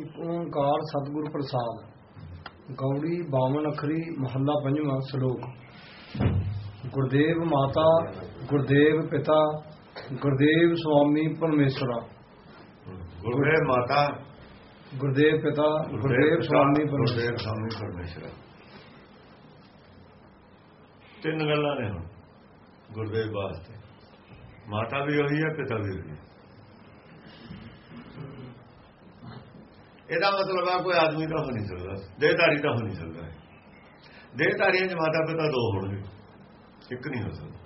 ਇੱਕ ਓੰਕਾਰ ਸਤਿਗੁਰ ਪ੍ਰਸਾਦ ਗੌੜੀ 52 ਅੱਖਰੀ ਮਹੱਲਾ ਪੰਜਵਾਂ ਸ਼ਲੋਕ। ਗੁਰਦੇਵ ਮਾਤਾ ਗੁਰਦੇਵ ਪਿਤਾ ਗੁਰਦੇਵ ਸੁਆਮੀ ਪਰਮੇਸ਼ਰਾ। ਗੁਰਦੇਵ ਮਾਤਾ ਗੁਰਦੇਵ ਪਿਤਾ ਗੁਰਦੇਵ ਸੁਆਮੀ ਪਰਮੇਸ਼ਰਾ। ਤਿੰਨ ਗੱਲਾਂ ਨੇ ਹੁਣ। ਗੁਰਦੇਵ ਵਾਸਤੇ। ਮਾਤਾ ਵੀ ਉਹੀ ਹੈ ਪਿਤਾ ਵੀ ਉਹੀ ਹੈ ਇਹਦਾ ਮਤਲਬ ਆ ਕੋਈ ਆਦਮੀ ਤਾਂ ਹੋ ਨਹੀਂ ਸਕਦਾ, ਦੇਹਧਾਰੀ ਤਾਂ ਹੋ ਨਹੀਂ ਸਕਦਾ। ਦੇਹਧਾਰੀਆਂ 'ਚ ਮਾਤਾ ਪਿਤਾ ਦੋ ਹੋਣਗੇ, ਇੱਕ ਨਹੀਂ ਹੋ ਸਕਦਾ।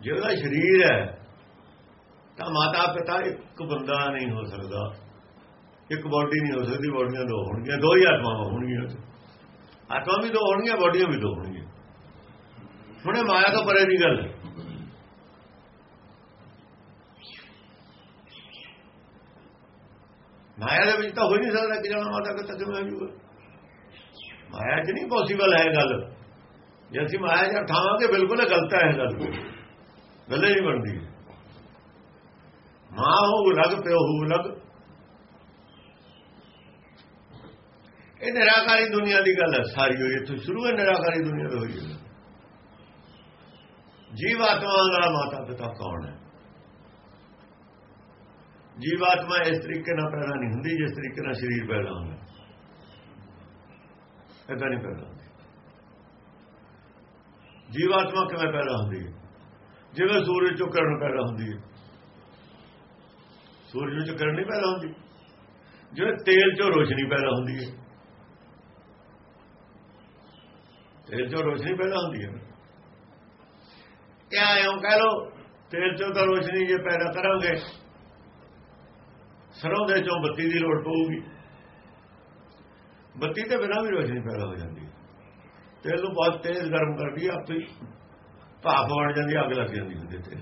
ਜੇ ਉਹਦਾ ਸਰੀਰ ਹੈ, ਤਾਂ ਮਾਤਾ ਪਿਤਾ ਇੱਕ ਬੰਦਾ ਨਹੀਂ ਹੋ ਸਕਦਾ, ਇੱਕ ਬਾਡੀ ਨਹੀਂ ਹੋ ਸਕਦੀ, ਬਾਡੀਆਂ ਦੋ ਹੋਣਗੀਆਂ, ਦੋ ਹੀ ਆਤਮਾਵਾਂ ਹੋਣਗੀਆਂ। ਆਤਮਾ ਵੀ ਦੋ ਹੋਣਗੀਆਂ, ਬਾਡੀਆਂ ਵੀ ਦੋ ਹੋਣਗੀਆਂ। ਹੁਣੇ ਮਾਇਆ ਤੋਂ ਪਰੇ ਦੀ ਗੱਲ ਹੈ। ਮਾਇਆ ਦੇ ਵਿੱਚ ਤਾਂ ਹੋ ਨਹੀਂ ਸਕਦਾ ਕਿ ਜਣਾ ਮਾਤਾ ਪਿਤਾ ਕਿਵੇਂ ਹੋ ਜੂਗਾ ਮਾਇਆ 'ਚ ਨਹੀਂ ਪੋਸੀਬਲ ਹੈ ਗੱਲ। ਜੇ ਅਸੀਂ ਮਾਇਆ 'ਚ ਠਾਵਾਂਗੇ ਬਿਲਕੁਲ ਗਲਤ ਹੈ ਗੱਲ ਗੱਲੇ ਨਹੀਂ ਬਣਦੀ। ਮਾਂ ਹੋ ਲੱਗ, ਪਿਓ ਹੋ ਲੱਗ। ਇਹ ਨਿਰਾਕਾਰੀ ਦੁਨੀਆ ਦੀ ਗੱਲ ਹੈ ਸਾਰੀ ਹੋਈ, ਇੱਥੋਂ ਸ਼ੁਰੂ ਹੈ ਨਿਰਾਕਾਰੀ ਦੁਨੀਆ ਤੋਂ ਹੋਈ ਜੀਵ ਜੀਵਾਤਮਾ ਦਾ ਮਾਤਾ ਪਿਤਾ ਕੌਣ ਹੈ? ਜੀਵਾਤਮਾ ਇਸ ਤਰੀਕੇ ਨਾਲ ਪੈਦਾ ਨਹੀਂ ਹੁੰਦੀ, ਜਿਸ ਤਰੀਕੇ ਨਾਲ ਸਰੀਰ ਪੈਦਾ ਹੁੰਦਾ। ਐਦਾਂ ਨਹੀਂ ਪੈਦਾ ਹੁੰਦੀ। ਜੀਵਾਤਮਾ ਕਿਵੇਂ ਪੈਦਾ ਹੁੰਦੀ ਹੈ? ਜਿਵੇਂ ਸੂਰਜ ਚੋਂ ਕਿਰਨ ਪੈਦਾ ਹੁੰਦੀ ਹੈ। ਸੂਰਜ ਚੋਂ ਕਿਰਨ ਨਹੀਂ ਪੈਦਾ ਹੁੰਦੀ। ਜਿਵੇਂ ਤੇਲ ਚੋਂ ਰੋਸ਼ਨੀ ਪੈਦਾ ਹੁੰਦੀ ਹੈ। ਤੇਲ ਚੋਂ ਰੋਸ਼ਨੀ ਪੈਦਾ ਹੁੰਦੀ ਹੈ। ਕਿਆ ਐਂ ਕਹਿ ਲੋ ਤੇਲ ਚੋਂ ਤਾਂ ਰੋਸ਼ਨੀ ਜੇ ਪੈਦਾ ਕਰਾਂਗੇ ਸਰੋਂ ਦੇ ਚੋਂ ਬੱਤੀ ਦੀ ਲੋੜ ਪਊਗੀ। ਬੱਤੀ ਤੇ ਬਿਨਾਂ ਵੀ ਰੋਸ਼ਨੀ ਪੈਦਾ ਹੋ ਜਾਂਦੀ ਹੈ। ਤੇਲ ਨੂੰ ਬਹੁਤ ਤੇਜ਼ ਗਰਮ ਕਰਦੀ ਆਪੇ ਭਾਪ ਬਣ ਜਾਂਦੀ ਅੱਗ ਲੱਗ ਜਾਂਦੀ ਹੁੰਦੀ ਤੇਲ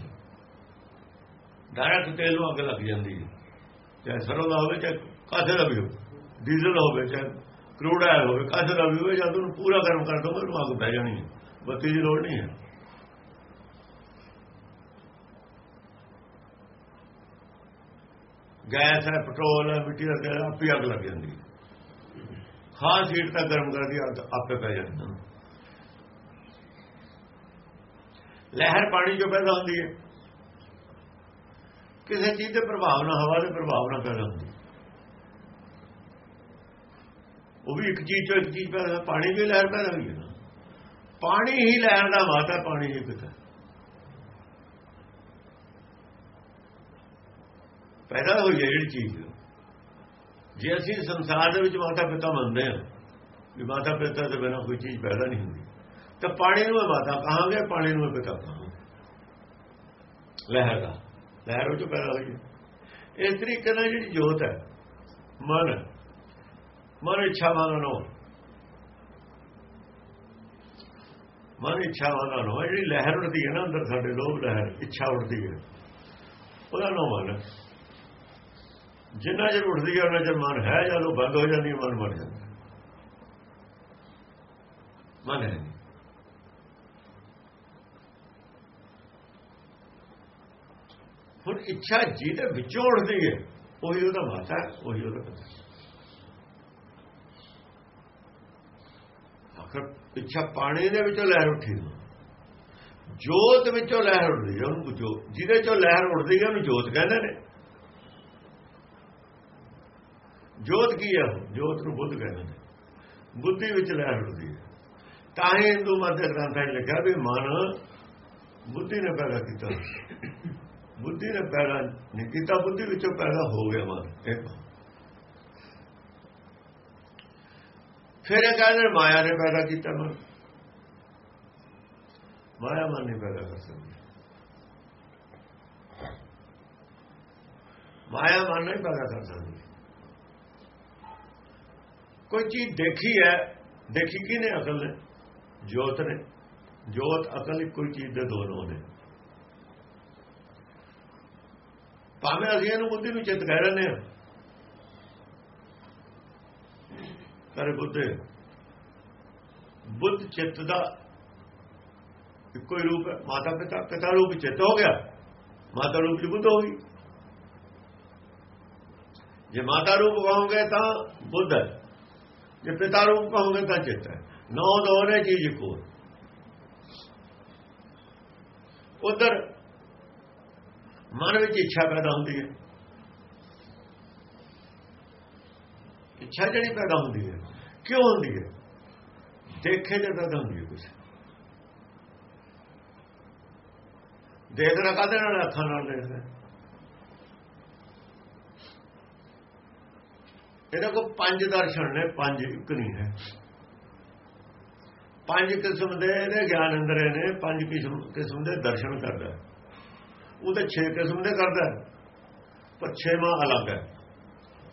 ਡਾਇਰੈਕਟ ਤੇਲ ਨੂੰ ਅੱਗ ਲੱਗ ਜਾਂਦੀ ਹੈ। ਚਾਹੇ ਸਰੋਂ ਦਾ ਹੋਵੇ, ਚਾਹੇ ਕਾਸੇ ਦਾ ਵੀ ਹੋਵੇ ਡੀਜ਼ਲ ਹੋਵੇ, ਚਾਹੇ ਕਰੂਡ ਆਇਲ ਹੋਵੇ, ਕਾਸੇ ਦਾ ਵੀ ਹੋਵੇ ਜਦ ਉਹਨੂੰ ਪੂਰਾ ਗਰਮ ਕਰ ਦੋ ਉਹਨੂੰ ਅੱਗ ਬਹਿ ਜਾਣੀ ਹੈ। ਬੱਤੀ ਦੀ ਲੋੜ ਨਹੀਂ ਹੈ। ਗੈਸ ਹੈ, ਪੈਟਰੋਲ ਹੈ, ਮਿੱਟੀ ਦਾ ਤੇਲ ਆਪੇ ਅੱਗ ਲੱਗ ਜਾਂਦੀ ਹੈ। ਖਾਸ ਹੀਟ ਤਾਂ ਗਰਮ ਕਰਦੀ ਅੱਗ ਆਪੇ ਪੈ ਜਾਂਦੀ ਲਹਿਰ ਪਾਣੀ ਜੋ ਪੈਦਾ ਹੁੰਦੀ ਹੈ। ਕਿਸੇ ਚੀਜ਼ ਦੇ ਪ੍ਰਭਾਵ ਨਾਲ ਹਵਾ ਦੇ ਪ੍ਰਭਾਵ ਨਾਲ ਪੈਦਾ ਹੁੰਦੀ। ਉਹ ਵੀ ਇੱਕ ਚੀਜ਼ ਤੋਂ ਇੱਕ ਚੀਜ਼ ਪੈਦਾ, ਪਾਣੀ ਦੀ ਲਹਿਰ ਪੈਦਾ ਹੋਈ ਹੈ ਪਾਣੀ ਹੀ ਲਹਿਰ ਦਾ ਮਾਤਾ ਪਾਣੀ ਹੀ ਪਿਤਾ ਪੈਦਾ ਹੋਈ ਹੈ ਜਿਹੜੀ ਚੀਜ਼ ਜੇ ਅਸੀਂ ਸੰਸਾਰ ਦੇ ਵਿੱਚ ਮਾਤਾ ਪਿਤਾ ਮੰਨਦੇ ਹਾਂ ਵੀ ਮਾਤਾ ਪਿਤਾ ਦੇ ਬਿਨਾਂ ਕੋਈ ਚੀਜ਼ ਪੈਦਾ ਨਹੀਂ ਹੁੰਦੀ, ਤਾਂ ਪਾਣੀ ਨੂੰ ਮਾਤਾ ਕਹਾਂਗੇ, ਪਾਣੀ ਨੂੰ ਪਿਤਾ ਕਹਾਂਗੇ। ਲਹਿਰ ਦਾ। ਲਹਿਰ ਉਹ ਪੈਦਾ ਹੋਈ ਇਸ ਤਰੀਕੇ ਨਾਲ ਜਿਹੜੀ ਜੋਤ ਹੈ, ਮਨ ਮਨ ਇੱਛਾਵਾਂ ਦਾ ਨੋ ਮਨ ਇੱਛਾ ਦਾ ਨੋ ਜਿਹੜੀ ਲਹਿਰ ਉੱਠਦੀ ਹੈ ਨਾ ਅੰਦਰ ਸਾਡੇ, ਲੋਭ ਲਹਿਰ, ਇੱਛਾ ਉੱਠਦੀ ਹੈ। ਉਹਦਾ ਨੋ ਮਨ ਜਿੰਨਾ ਚਿਰ ਉੱਠਦੀ ਹੈ ਉਹਨਾਂ ਚਿਰ ਮਨ ਹੈ ਜਦੋਂ ਬੰਦ ਹੋ ਜਾਂਦੀ ਹੈ ਮਨ ਮਰ ਜਾਂਦਾ। ਮਨ ਹੈ ਹੁਣ ਇੱਛਾ ਜਿਹਦੇ ਵਿੱਚੋਂ ਉੱਠਦੀ ਹੈ, ਉਹੀ ਉਹਦਾ ਮਾਤਾ ਹੈ, ਉਹੀ ਉਹਦਾ ਪਿਤਾ ਆਖਰ ਇੱਛਾ ਪਾਣੀ ਦੇ ਵਿੱਚੋਂ ਲਹਿਰ ਉੱਠੀ ਜੋਤ ਵਿੱਚੋਂ ਲਹਿਰ ਉੱਠਦੀ ਹੈ ਉਹਨੂੰ ਜੋ ਜਿਹਦੇ ਚੋਂ ਲਹਿਰ ਉੱਠਦੀ ਹੈ ਉਹਨੂੰ ਜੋਤ ਕਹਿੰਦੇ ਨੇ। ਜੋਤ ਕੀ ਹੈ ਜੋਤ ਨੂੰ ਬੁੱਧ ਕਹਿੰਦੇ ਨੇ। ਬੁੱਧੀ ਵਿੱਚ ਲਹਿਰ ਉੱਠਦੀ ਹੈ। ਤਾਂ ਹੀ ਹਿੰਦੂ ਮਤ ਗ੍ਰੰਥਾਂ 'ਚ ਲਿਖਿਆ ਵੀ ਮਨ ਬੁੱਧੀ ਨੇ ਪੈਦਾ ਕੀਤਾ। ਬੁੱਧੀ ਨੇ ਪੈਦਾ ਨਹੀਂ ਕੀਤਾ, ਬੁੱਧੀ ਵਿੱਚੋਂ ਪੈਦਾ ਹੋ ਗਿਆ ਮਨ। ਫਿਰ ਇਹ ਕਹਿੰਦੇ ਮਾਇਆ ਨੇ ਪੈਦਾ ਕੀਤਾ ਮਨ। ਮਾਇਆ ਮਨ ਨਹੀਂ ਪੈਦਾ ਕਰ ਸਕਦੀ। ਮਾਇਆ ਮਨ ਨਹੀਂ ਪੈਦਾ ਕਰ ਸਕਦੀ। ਕੋਈ ਚੀਜ਼ ਦੇਖੀ ਹੈ, ਦੇਖੀ ਕਿਨੇ ਅਕਲ ਨੇ? ਜੋਤ ਨੇ। ਜੋਤ ਅਕਲ ਕੋਈ ਚੀਜ਼ ਦੇ ਦੋਨੋਂ ਨੇ ਭਾਵੇਂ ਅਸੀਂ ਇਹਨੂੰ ਬੁੱਧੀ ਨੂੰ ਚਿੱਤ ਕਹਿ ਰਹੇ ਹਾਂ। ਕਰੇ ਬੁੱਧੇ, ਬੁੱਧ ਚਿੱਤ ਦਾ ਇੱਕੋ ਹੀ ਰੂਪ ਹੈ। ਮਾਤਾ ਪਿਤਾ ਪਿਤਾ ਰੂਪ ਚਿੱਤ ਹੋ ਗਿਆ। ਮਾਤਾ ਰੂਪ ਚ ਬੁੱਧ ਹੋ ਗਈ। ਜੇ ਮਾਤਾ ਰੂਪ ਕਹੋਗੇ ਤਾਂ ਬੁੱਧ ਹੈ। ਜੇ ਪਿਤਾ ਰੂਪ ਕਹੋਗੇ ਤਾਂ ਚਿੱਤ ਹੈ। ਨੌ ਦੋ ਨੇ ਚੀਜ਼ ਕੋ ਉਧਰ ਮਨ ਵਿੱਚ ਇੱਛਾ ਪੈਦਾ ਹੁੰਦੀ ਹੈ। ਇੱਛਾ ਜਿਹੜੀ ਪੈਦਾ ਹੁੰਦੀ ਹੈ, ਕਿਉਂ ਹੁੰਦੀ ਹੈ? ਦੇਖੇ ਜੇ ਪੈਦਾ ਹੁੰਦੀ ਹੈ ਕੁਝ ਦੇਖਣਾ ਕਾਹਦੇ ਨਾਲ ਅੱਖਾਂ ਨਾਲ ਦੇਖਦਾ ਇਹਦੇ ਕੋਲ ਪੰਜ ਦਰਸ਼ਨ ਨੇ, ਪੰਜ ਇੱਕ ਨਹੀਂ ਹੈ। ਪੰਜ ਕਿਸਮ ਦੇ ਇਹਦੇ ਗਿਆਨ ਅੰਦਰੇ ਨੇ ਪੰਜ ਕਿਸਮ ਕਿਸਮ ਦੇ ਦਰਸ਼ਨ ਕਰਦਾ। ਉਹ ਤਾਂ 6 ਕਿਸਮ ਦੇ ਕਰਦਾ। ਪਰ ਛੇਵਾਂ ਅਲੱਗ ਹੈ।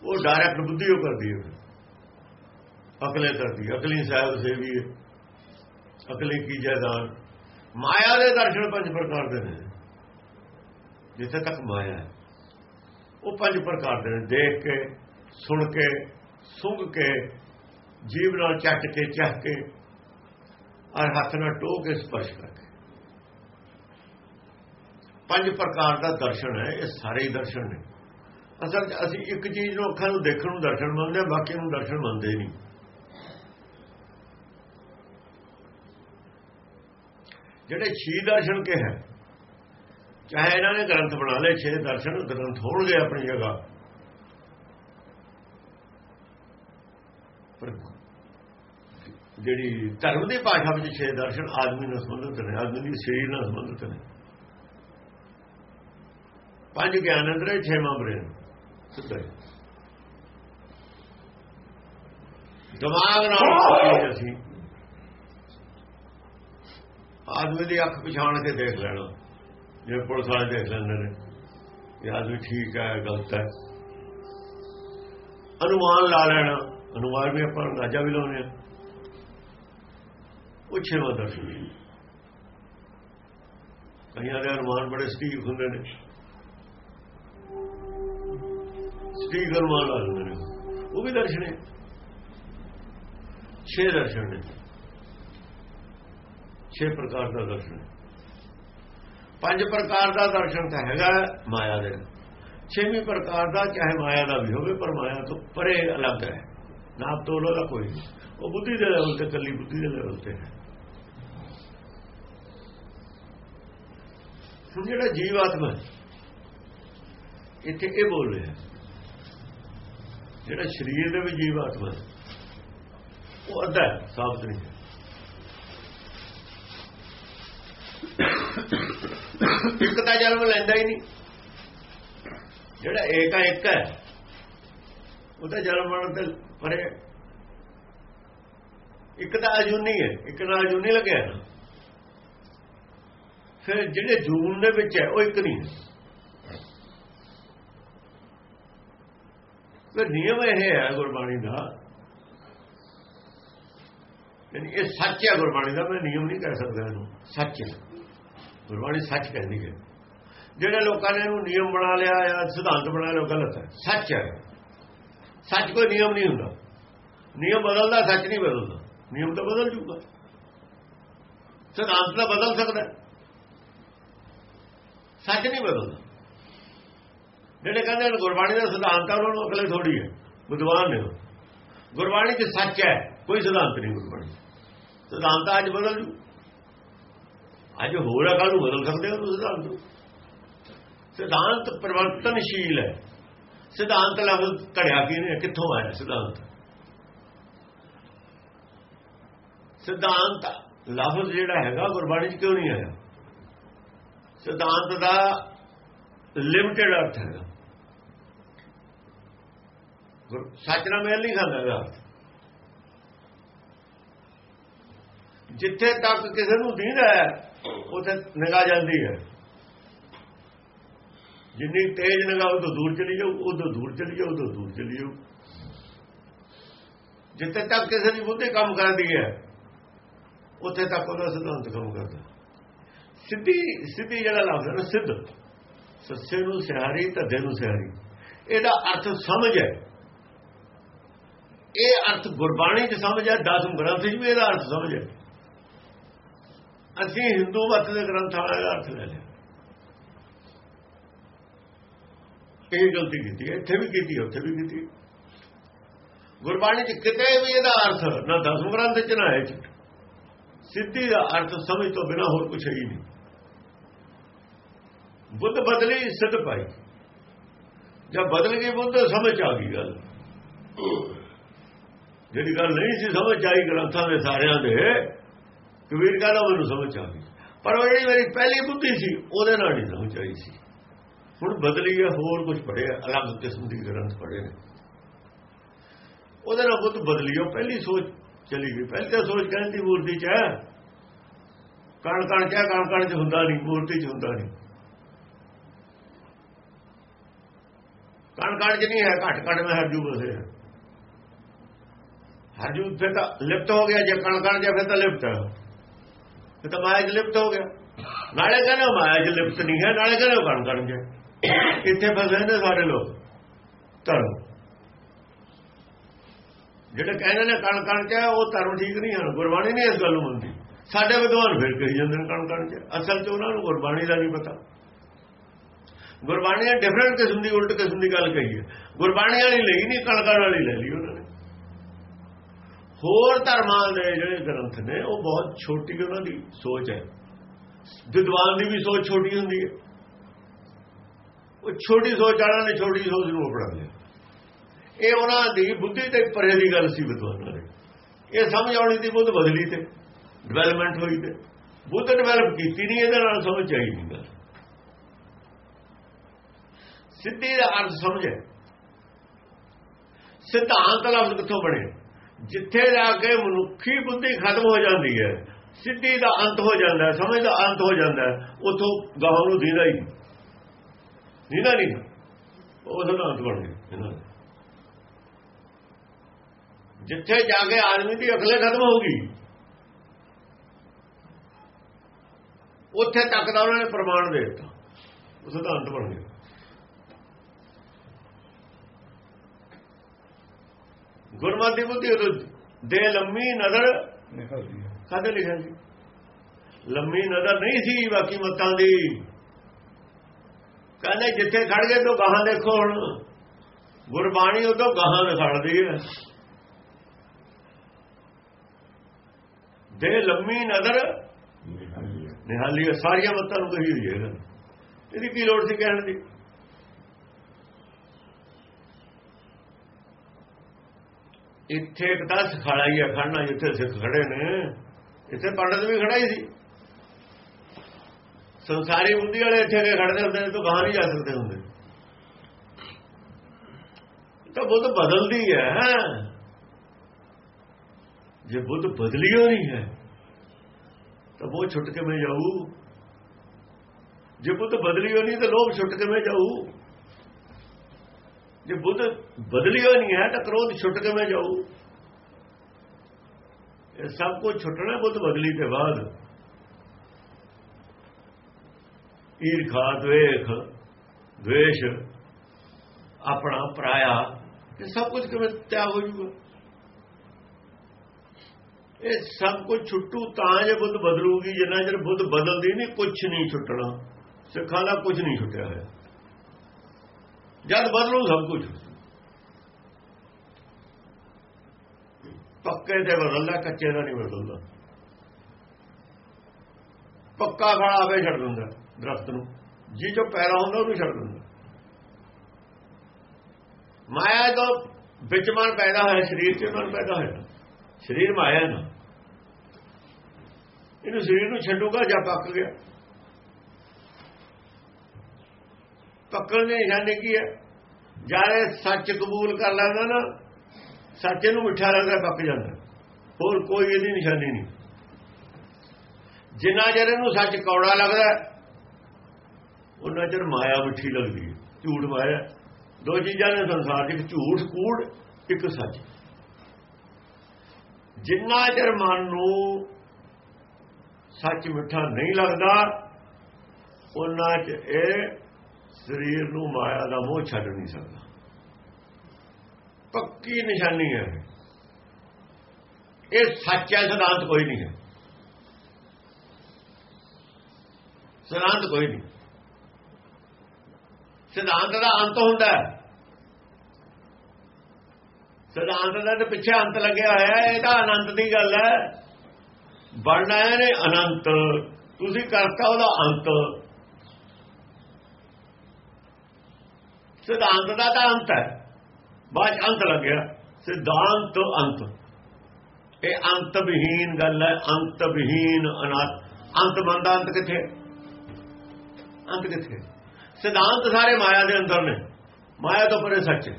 ਉਹ ਡਾਇਰੈਕਟ ਬੁੱਧੀ ਉਹ ਕਰਦੀ ਹੈ। ਅਕਲੇ ਕਰਦੀ ਅਕਲੀ ਸਾਹਿਬ ਸੇਵੀ ਹੈ। ਅਕਲੀ ਕੀ ਜੈਦਾਨ। ਮਾਇਆ ਦੇ ਦਰਸ਼ਨ ਪੰਜ ਪ੍ਰਕਾਰ ਦੇ ਨੇ। ਜਿੱਥੇ ਤੱਕ ਮਾਇਆ ਹੈ। ਉਹ ਪੰਜ ਪ੍ਰਕਾਰ ਦੇ ਨੇ। ਦੇਖ ਕੇ ਸੁਣ ਕੇ, ਸੁੰਘ ਕੇ ਜੀਵ ਨਾਲ ਚੱਟ ਕੇ ਚਾਹ ਕੇ, ਔਰ ਹੱਥ ਨਾਲ ਟੋਹ ਕੇ ਸਪਰਸ਼ ਕਰਕੇ। ਪੰਜ ਪ੍ਰਕਾਰ ਦਾ ਦਰਸ਼ਨ ਹੈ, ਇਹ ਸਾਰੇ ਹੀ ਦਰਸ਼ਨ ਨੇ। ਅਸਲ ਅਸੀਂ ਇੱਕ ਚੀਜ਼ ਨੂੰ ਅੱਖਾਂ ਨੂੰ ਦੇਖਣ ਨੂੰ ਦਰਸ਼ਨ ਮੰਨਦੇ ਹਾਂ, ਬਾਕੀ ਨੂੰ ਦਰਸ਼ਨ ਮੰਨਦੇ ਨਹੀਂ। ਜਿਹੜੇ ਛੇ ਦਰਸ਼ਨ ਕੇ ਹੈ, ਚਾਹੇ ਇਹਨਾਂ ਨੇ ਗ੍ਰੰਥ ਬਣਾ ਲਏ, ਛੇ ਦਰਸ਼ਨ ਗ੍ਰੰਥ ਹੋਣਗੇ ਆਪਣੀ ਜਗ੍ਹਾ ਪਰ ਜਿਹੜੀ ਧਰਮ ਦੀ ਭਾਸ਼ਾ ਵਿੱਚ ਛੇ ਦਰਸ਼ਨ ਆਦਮੀ ਨਾਲ ਸੰਬੰਧਿਤ ਨੇ ਆਦਮੀ ਦੀ ਸਰੀਰ ਨਾਲ ਸੰਬੰਧਿਤ ਨੇ। ਪੰਜ ਗਿਆਨ ਅੰਦਰੇ ਛੇਵਾਂ ਬ੍ਰੇਨ ਸਿੱਧਾ ਦਿਮਾਗ ਨਾਲ ਅਸੀਂ। ਆਦਮੀ ਦੀ ਅੱਖ ਪਛਾਣ ਕੇ ਦੇਖ ਲੈਣਾ। ਜੇ ਪੁਲਿਸ ਵਾਲੇ ਦੇਖ ਲੈਂਦੇ ਨੇ ਇਹ ਆਦਮੀ ਠੀਕ ਹੈ ਗਲਤ ਹੈ। ਅਨੁਮਾਨ ਲਾ ਲੈਣਾ। ਅਨੁਮਾਨ ਵੀ ਆਪਾਂ ਅੰਦਾਜ਼ਾ ਵੀ ਲਾਉਨੇ ਆ ਉਹ ਛੇਵਾਂ ਦਰਸ਼ਨ ਕਈਆਂ ਦੇ ਅਨੁਮਾਨ ਬੜੇ ਸਟੀਕ ਹੁੰਦੇ ਨੇ। ਸਟੀਕ ਅਨੁਮਾਨ ਲਾ ਲੈਂਦੇ ਨੇ। ਉਹ ਵੀ ਦਰਸ਼ਨ ਹੈ ਛੇ ਦਰਸ਼ਨ ਨੇ। ਛੇ ਪ੍ਰਕਾਰ ਦਾ ਦਰਸ਼ਨ ਪੰਜ ਪ੍ਰਕਾਰ ਦਾ ਦਰਸ਼ਨ ਤਾਂ ਹੈਗਾ ਮਾਇਆ ਦੇ। ਛੇਵੀਂ ਪ੍ਰਕਾਰ ਦਾ ਚਾਹੇ ਮਾਇਆ ਦਾ ਵੀ ਹੋਵੇ, ਪਰ ਮਾਇਆ ਤੋਂ ਪਰੇ ਅਲੱਗ ਹੈ। ਨਾਪ ਤੋਲੋ ਦਾ ਕੋਈ ਉਹ ਬੁੱਧੀ ਦੇ ਲੈਵਲ ਤੇ, ਕੱਲੀ ਬੁੱਧੀ ਦੇ ਲੈਵਲ ਤੇ ਹੈ। ਹੁਣ ਜਿਹੜਾ ਜੀਵ ਆਤਮਾ ਇੱਥੇ ਇਹ ਬੋਲ ਰਿਹਾ ਜਿਹੜਾ ਸਰੀਰ ਦੇ ਵਿੱਚ ਜੀਵ ਆਤਮਾ ਉਹ ਅੱਧਾ ਸਾਬਤ ਨਹੀਂ ਹੈ। ਇੱਕ ਤਾਂ ਜਨਮ ਲੈਂਦਾ ਹੀ ਨਹੀਂ। ਜਿਹੜਾ ਏਕਾ ਇੱਕ ਹੈ ਉਹ ਤਾਂ ਜਨਮ ਮਰਨ ਤੇ ਪਰੇ ਇੱਕ ਤਾਂ ਅਜੂਨੀ ਹੈ, ਇੱਕ ਨਾਲ ਅਜੂਨੀ ਲੱਗਿਆ ਨਾ। ਫਿਰ ਜਿਹੜੇ ਜੂਨ ਦੇ ਵਿੱਚ ਹੈ, ਉਹ ਇੱਕ ਨਹੀਂ ਹੈ। ਫਿਰ ਨਿਯਮ ਇਹ ਹੈ ਗੁਰਬਾਣੀ ਦਾ। ਯਾਨੀ ਇਹ ਸੱਚ ਹੈ ਗੁਰਬਾਣੀ ਦਾ, ਮੈਂ ਨਿਯਮ ਨਹੀਂ ਕਹਿ ਸਕਦਾ ਇਹਨੂੰ। ਸੱਚ ਹੈ। ਗੁਰਬਾਣੀ ਸੱਚ ਕਹਿੰਦੀ ਹੈ। ਜਿਹੜੇ ਲੋਕਾਂ ਨੇ ਇਹਨੂੰ ਨਿਯਮ ਬਣਾ ਲਿਆ ਜਾਂ ਸਿਧਾਂਤ ਬਣਾ ਲਿਆ ਗਲਤ ਹੈ। ਸੱਚ ਹੈ। ਸੱਚ ਕੋਈ ਨਿਯਮ ਨਹੀਂ ਹੁੰਦਾ। ਨਿਯਮ ਬਦਲਦਾ, ਸੱਚ ਨਹੀਂ ਬਦਲਦਾ। ਨਿਯਮ ਤਾਂ ਬਦਲ ਜੂਗਾ। ਸਿਧਾਂਤ ਤਾਂ ਬਦਲ ਸਕਦਾ ਸੱਚ ਨਹੀਂ ਬਦਲਦਾ ਜਿਹੜੇ ਕਹਿੰਦੇ ਨੇ ਗੁਰਬਾਣੀ ਦਾ ਸਿਧਾਂਤ ਆ, ਉਹਨਾਂ ਨੂੰ ਅਕਲੇ ਥੋੜੀ ਹੈ। ਵਿਦਵਾਨ ਨੇ ਗੁਰਬਾਣੀ 'ਚ ਸੱਚ ਹੈ, ਕੋਈ ਸਿਧਾਂਤ ਨਹੀਂ ਗੁਰਬਾਣੀ। ਸਿਧਾਂਤ ਅੱਜ ਬਦਲ ਜੂ। ਅੱਜ ਹੋਰ ਆ ਕੱਲ ਨੂੰ ਬਦਲ ਸਕਦੇ ਹੋ ਤੁਸੀਂ ਸਿਧਾਂਤ ਸਿਧਾਂਤ ਪਰਿਵਰਤਨਸ਼ੀਲ ਹੈ। ਸਿਧਾਂਤ ਲਫ਼ਜ਼ ਘੜਿਆ ਕੀ ਨੇ ਕਿੱਥੋਂ ਆਇਆ ਸਿਧਾਂਤ? ਸਿਧਾਂਤ ਲਫ਼ਜ਼ ਜਿਹੜਾ ਹੈਗਾ, ਗੁਰਬਾਣੀ 'ਚ ਕਿਉਂ ਨਹੀਂ ਆਇਆ? ਸਿਧਾਂਤ ਦਾ ਲਿਮਟਿਡ ਅਰਥ ਹੈਗਾ। ਸੱਚ ਨਾਲ ਮੇਲ ਨਹੀਂ ਖਾਂਦਾ ਇਹਦਾ ਜਿੱਥੇ ਤੱਕ ਕਿਸੇ ਨੂੰ ਦੀਦਾ ਹੈ, ਉਥੇ ਨਿਗਾਹ ਜਾਂਦੀ ਹੈ। ਜਿੰਨੀ ਤੇਜ਼ ਨਿਗਾਹ ਉਦੋਂ ਦੂਰ ਚਲੀ ਜਾਊ, ਉਦੋਂ ਦੂਰ ਚਲੀ ਜਾਊ, ਉਦੋਂ ਦੂਰ ਚਲੀ ਜਾਊ। ਜਿੱਥੇ ਤੱਕ ਕਿਸੇ ਦੀ ਬੁੱਧੀ ਕੰਮ ਕਰਦੀ ਹੈ, ਉੱਥੇ ਤੱਕ ਉਹਦਾ ਸਿਧਾਂਤ ਕੰਮ ਕਰਦਾ। ਸਿੱਧੀ ਸਿੱਧੀ ਜਿਹੜਾ ਲਫ਼ਜ਼ ਹੈ ਨਾ, ਸਿੱਧ। ਸੱਸੇ ਨੂੰ ਸਿਹਾਰੀ, ਧੱਦੇ ਨੂੰ ਸਿਹਾਰੀ। ਇਹਦਾ ਅਰਥ ਸਮਝ ਹੈ। ਇਹ ਅਰਥ ਗੁਰਬਾਣੀ 'ਚ ਸਮਝ ਹੈ, ਦਸਮ ਗ੍ਰੰਥ 'ਚ ਵੀ ਇਹਦਾ ਅਰਥ ਸਮਝ ਹੈ। ਅਸੀਂ ਹਿੰਦੂ ਮਤ ਦੇ ਗ੍ਰੰਥਾਂ ਦਾ ਅਰਥ ਲੈ ਲਿਆ। ਇਹ ਗਲਤੀ ਕੀਤੀ ਹੈ, ਇੱਥੇ ਵੀ ਕੀਤੀ ਉੱਥੇ ਵੀ ਕੀਤੀ ਗੁਰਬਾਣੀ 'ਚ ਕਿਤੇ ਵੀ ਇਹਦਾ ਅਰਥ ਨਾ ਦਸਮ ਗ੍ਰੰਥ 'ਚ, ਨਾ ਹੈ ਸਿੱਧੀ ਦਾ ਅਰਥ ਸਮਝ ਤੋਂ ਬਿਨਾ ਹੋਰ ਕੁਝ ਹੈ ਹੀ ਨਹੀਂ। ਬੁੱਧ ਬਦਲੀ ਸਿੱਧ ਪਾਈ। ਜਦ ਬਦਲ ਗਈ ਬੁੱਧ, ਸਮਝ ਆ ਗਈ ਗੱਲ। ਜਿਹੜੀ ਗੱਲ ਨਹੀਂ ਸੀ ਸਮਝ ਆਈ ਗ੍ਰੰਥਾਂ ਦੇ ਸਾਰਿਆਂ ਦੇ, ਕਬੀਰ ਕਹਿੰਦਾ ਮੈਨੂੰ ਸਮਝ ਆ ਗਈ। ਪਰ ਉਹ ਜਿਹੜੀ ਮੇਰੀ ਪਹਿਲੀ ਬੁੱਧੀ ਸੀ, ਉਹਦੇ ਨਾਲ ਨਹੀਂ ਸਮਝ ਆਈ ਸੀ। ਹੁਣ ਬਦਲੀ ਹੈ, ਹੋਰ ਕੁਝ ਪੜਿਆ ਅਲੱਗ ਕਿਸਮ ਦੀ ਗ੍ਰੰਥ ਪੜੇ ਨੇ। ਉਹਦੇ ਨਾਲ ਬੁੱਧ ਬਦਲੀ, ਉਹ ਪਹਿਲੀ ਸੋਚ ਚਲੀ ਗਈ। ਪਹਿਲੀ ਤਾਂ ਸੋਚ ਕਹਿੰਦੀ ਮੂਰਤੀ ਚ ਹੈ। ਕਣ ਕਣ ਚ ਕਣ ਕਣ ਚ ਹੁੰਦਾ ਨਹੀਂ, ਮੂਰਤੀ ਚ ਹੁੰਦਾ ਨਹੀਂ। ਕਣ ਕਣ ਚ ਨਹੀਂ ਹੈ, ਘਟ ਘਟ ਮੈਂ ਹਰਜੂ ਬਸੇ ਹਰਜੂ ਫਿਰ ਤਾਂ ਲਿਪਤ ਹੋ ਗਿਆ, ਜੇ ਕਣ ਕਣ ਚ ਫਿਰ ਤਾਂ ਲਿਪਤ। ਹੈ ਫਿਰ ਤਾਂ ਮਾਇਆ ਚ ਲਿਪਤ ਹੋ ਗਿਆ। ਨਾਲੇ ਕਹਿੰਦੇ ਮਾਇਆ ਚ ਲਿਪਤ ਨਹੀਂ ਹੈ, ਨਾਲੇ ਕਹਿੰਦੇ ਕਣ ਕਣ ਚ ਇੱਥੇ ਫਸੇ ਨੇ ਸਾਡੇ ਲੋਕ, ਧਰਮ। ਜਿਹੜੇ ਕਹਿੰਦੇ ਨੇ ਕਣ ਕਣ ਚ ਉਹ ਧਰਮ ਠੀਕ ਨਹੀਂ ਹਨ, ਗੁਰਬਾਣੀ ਨਹੀਂ ਇਸ ਗੱਲ ਨੂੰ ਮੰਨਦੀ। ਸਾਡੇ ਵਿਦਵਾਨ ਫਿਰ ਕਹੀ ਜਾਂਦੇ ਨੇ ਕਣ ਕਣ ਚ ਅਸਲ ਚ ਉਹਨਾਂ ਨੂੰ ਗੁਰਬਾਣੀ ਦਾ ਨਹੀਂ ਪਤਾ। ਗੁਰਬਾਣੀ ਨੇ ਡਿਫਰੈਂਟ ਕਿਸਮ ਦੀ, ਉਲਟ ਕਿਸਮ ਦੀ ਗੱਲ ਕਹੀ ਹੈ। ਗੁਰਬਾਣੀ ਵਾਲੀ ਲਈ ਨਹੀਂ ਕਣ ਵਾਲੀ ਲੈ ਲਈ ਉਹਨਾਂ ਨੇ। ਹੋਰ ਧਰਮਾਂ ਦੇ ਜਿਹੜੇ ਗ੍ਰੰਥ ਨੇ, ਉਹ ਬਹੁਤ ਛੋਟੀ ਉਹਨਾਂ ਦੀ ਸੋਚ ਹੈ। ਵਿਦਵਾਨ ਦੀ ਵੀ ਸੋਚ ਛੋਟੀ ਹੁੰਦੀ ਹੈ। ਉਹ ਛੋਟੀ ਸੋਚ ਵਾਲਿਆਂ ਨੇ ਛੋਟੀ ਸੋਚ ਨੂੰ ਅਪਣਾ ਲਿਆ। ਇਹ ਉਹਨਾਂ ਦੀ ਬੁੱਧੀ ਤੇ ਪਰੇ ਦੀ ਗੱਲ ਸੀ ਵਿਦਵਾਨਾਂ ਦੀ। ਇਹ ਸਮਝ ਆਉਣੀ ਦੀ ਬੁੱਧ ਬਦਲੀ ਤੇ ਡਿਵੈਲਪਮੈਂਟ ਹੋਈ ਤੇ। ਬੁੱਧ ਡਿਵੈਲਪ ਕੀਤੀ ਨਹੀਂ, ਇਹਦੇ ਨਾਲ ਸਮਝ ਆਈ ਨਹੀਂ ਗੱਲ। ਸਿੱਧੀ ਦਾ ਅਰਥ ਸਮਝੇ। ਸਿਧਾਂਤ ਲਫ਼ਜ਼ ਕਿੱਥੋਂ ਬਣੇ? ਜਿੱਥੇ ਜਾ ਕੇ ਮਨੁੱਖੀ ਬੁੱਧੀ ਖਤਮ ਹੋ ਜਾਂਦੀ ਹੈ, ਸਿੱਧੀ ਦਾ ਅੰਤ ਹੋ ਜਾਂਦਾ ਹੈ, ਸਮਝ ਦਾ ਅੰਤ ਹੋ ਜਾਂਦਾ ਹੈ, ਉਥੋਂ ਗਾਹਾਂ ਨੂੰ ਦੀਦਾ ਹੀ ਦੀਦਾ ਨਹੀਂ। ਉਹ ਸਿਧਾਂਤ ਬਣ ਗਏ ਜਿੱਥੇ ਜਾ ਕੇ ਆਦਮੀ ਦੀ ਅਕਲੇ ਖਤਮ ਹੋ ਗਈ ਉੱਥੇ ਤੱਕ ਦਾ ਉਹਨਾਂ ਨੇ ਪ੍ਰਮਾਣ ਦੇ ਦਿੱਤਾ। ਉਹ ਸਿਧਾਂਤ ਬਣ ਗਿਆ ਗੁਰਮਤਿ ਬੁੱਧੀ ਉਹ ਦੇ ਲੰਮੀ ਨਜ਼ਰ ਨਿਕਲਦੀ ਹੈ। ਕਾਹਦੇ ਲਿਖਿਆ ਸੀ ਲੰਮੀ ਨਜ਼ਰ ਨਹੀਂ ਸੀ ਬਾਕੀ ਮਤਾਂ ਦੀ। ਕਹਿੰਦੇ ਜਿੱਥੇ ਖੜ ਗਏ ਤੋਂ ਗਾਹਾਂ ਦੇਖੋ ਹੁਣ। ਗੁਰਬਾਣੀ ਤੋਂ ਗਾਹਾਂ ਦਿਖਾੜਦੀ ਹੈ। ਦੇ ਲੰਮੀ ਨਜ਼ਰ ਨਿਹਾਲੀ ਸਾਰੀਆਂ ਮਤਾਂ ਨੂੰ ਕਹੀ ਹੋਈ ਹੈ। ਇਹਦੀ ਕੀ ਲੋੜ ਸੀ ਕਹਿਣ ਦੀ? ਇੱਥੇ ਇੱਕ ਤਾਂ ਸਿਖਾਲਾ ਹੀ ਖੜਨਾ, ਜਿੱਥੇ ਸਿੱਖ ਖੜੇ ਨੇ। ਇੱਥੇ ਪੰਡਤ ਵੀ ਖੜਾ ਹੀ ਸੀ। ਸੰਸਾਰੀ ਬੁੱਧੀ ਵਾਲੇ ਇੱਥੇ ਕੇ ਖੜਦੇ ਹੁੰਦੇ ਨੇ, ਤਾਂ ਬਾਹਰ ਨਹੀਂ ਜਾ ਸਕਦੇ ਹੁੰਦੇ। ਤਾਂ ਬੁੱਧ ਬਦਲਦੀ ਹੈ ਜੇ ਬੁੱਧ ਬਦਲਿਓ ਨਹੀਂ ਹੈ, ਤਾਂ ਉਹ ਛੁੱਟ ਕੇ ਮੈਂ ਜਾਊ? ਜੇ ਬੁੱਧ ਬਦਲਿਓ ਨਹੀਂ, ਤਾਂ ਲੋਭ ਛੁੱਟ ਕੇ ਮੈਂ ਜਾਊ? ਜੇ ਬੁੱਧ ਬਦਲਿਓ ਨਹੀਂ ਹੈ ਤਾਂ ਕ੍ਰੋਧ ਛੁੱਟ ਕੇ ਮੈਂ ਜਾਊ। ਇਹ ਸਭ ਕੁਝ ਛੁੱਟਣਾ ਬੁੱਧ ਬਦਲੀ ਤੇ ਬਾਅਦ। ਈਰਖਾ ਦਵੇਖ, ਦਵੇਸ਼, ਆਪਣਾ ਪਰਾਇਆ, ਇਹ ਸਭ ਕੁਝ ਕਿਵੇਂ ਤਿਆਗ ਹੋ ਜੂਗਾ ਇਹ ਸਭ ਕੁਝ ਛੁੱਟੂ ਤਾਂ ਜੇ ਬੁੱਧ ਬਦਲੂਗੀ, ਜਿੰਨਾ ਚਿਰ ਬੁੱਧ ਬਦਲਦੀ ਨਹੀਂ ਕੁਝ ਨਹੀਂ ਛੁੱਟਣਾ। ਸਿੱਖਾਂ ਦਾ ਕੁਝ ਨਹੀਂ ਛੁੱਟਿਆ ਹੋਇਆ। ਜਦ ਬਦਲੂ ਸਭ ਕੁਝ। ਪੱਕੇ ਤੇ ਬਦਲਦਾ ਕੱਚੇ ਦਾ ਨਹੀਂ ਬਦਲਦਾ। ਪੱਕਾ ਖੜਾ ਆਵੇ ਛੱਡ ਦਿੰਦਾ ਦਰਖਤ ਨੂੰ। ਜੀ ਜੋ ਪੈਰਾ ਹੁੰਦਾ, ਉਹਨੂੰ ਛੱਡ ਦਿੰਦਾ। ਮਾਇਆ ਤੋਂ ਵਿੱਚ ਮਨ ਪੈਦਾ ਹੋਇਆ, ਸਰੀਰ ਚ ਮਨ ਪੈਦਾ ਹੋਇਆ। ਸਰੀਰ ਮਾਇਆ ਨਾ। ਇਹਨੂੰ ਸਰੀਰ ਨੂੰ ਛੱਡੂਗਾ ਜਾਂ ਪੱਕ ਗਿਆ। ਪੱਕਣ ਦੀ ਨਿਸ਼ਾਨੀ ਕੀ ਹੈ? ਜਾਰੇ ਸੱਚ ਕਬੂਲ ਕਰ ਲੈਂਦਾ ਨਾ, ਸੱਚ ਨੂੰ ਮਿੱਠਾ ਲੱਗਦਾ, ਪੱਕ ਜਾਂਦਾ। ਹੋਰ ਕੋਈ ਇਹਦੀ ਨਿਸ਼ਾਨੀ ਨਹੀਂ। ਜਿੰਨਾ ਚਿਰ ਇਹਨੂੰ ਸੱਚ ਕੌੜਾ ਲੱਗਦਾ, ਉਹਨਾਂ ਚਿਰ ਮਾਇਆ ਮਿੱਠੀ ਲੱਗਦੀ ਹੈ, ਝੂਠ ਮਾਇਆ। ਦੋ ਚੀਜ਼ਾਂ ਨੇ ਸੰਸਾਰ 'ਚ ਇੱਕ ਝੂਠ, ਕੂੜ, ਇੱਕ ਸੱਚ। ਜਿੰਨਾ ਚਿਰ ਮਨ ਨੂੰ ਸੱਚ ਮਿੱਠਾ ਨਹੀਂ ਲੱਗਦਾ, ਉਹਨਾਂ 'ਚ ਇਹ ਸਰੀਰ ਨੂੰ ਮਾਇਆ ਦਾ ਮੋਹ ਛੱਡ ਨਹੀਂ ਸਕਦਾ। ਪੱਕੀ ਨਿਸ਼ਾਨੀ ਹੈ ਇਹ। ਸੱਚ ਹੈ, ਸਿਧਾਂਤ ਕੋਈ ਨਹੀਂ ਹੈ। ਸਿਧਾਂਤ ਕੋਈ ਨਹੀਂ। ਸਿਧਾਂਤ ਦਾ ਅੰਤ ਹੁੰਦਾ ਹੈ। ਸਿਧਾਂਤ ਦਾ ਤੇ ਪਿੱਛੇ ਅੰਤ ਲੱਗਿਆ ਹੋਇਆ ਇਹ ਤਾਂ ਅਨੰਤ ਦੀ ਗੱਲ ਹੈ। ਬਣਨਾ ਨੇ ਅਨੰਤ। ਤੁਸੀਂ ਕਰਤਾ ਉਹਦਾ ਅੰਤ। ਸਿਧਾਂਤ ਦਾ ਤਾਂ ਅੰਤ ਹੈ। ਬਾਅਦ ਅੰਤ ਲੱਗਿਆ। ਸਿਧਾਂਤ ਅੰਤ। ਇਹ ਅੰਤ ਵਿਹੀਨ ਗੱਲ ਹੈ। ਅੰਤ ਵਿਹੀਨ ਅਨੰਤ ਅੰਤ ਬੰਦਾ ਅੰਤ ਕਿੱਥੇ? ਅੰਤ ਕਿੱਥੇ? ਸਿਧਾਂਤ ਸਾਰੇ ਮਾਇਆ ਦੇ ਅੰਦਰ ਨੇ। ਮਾਇਆ ਤੋਂ ਪਰੇ ਸੱਚ ਹੈ।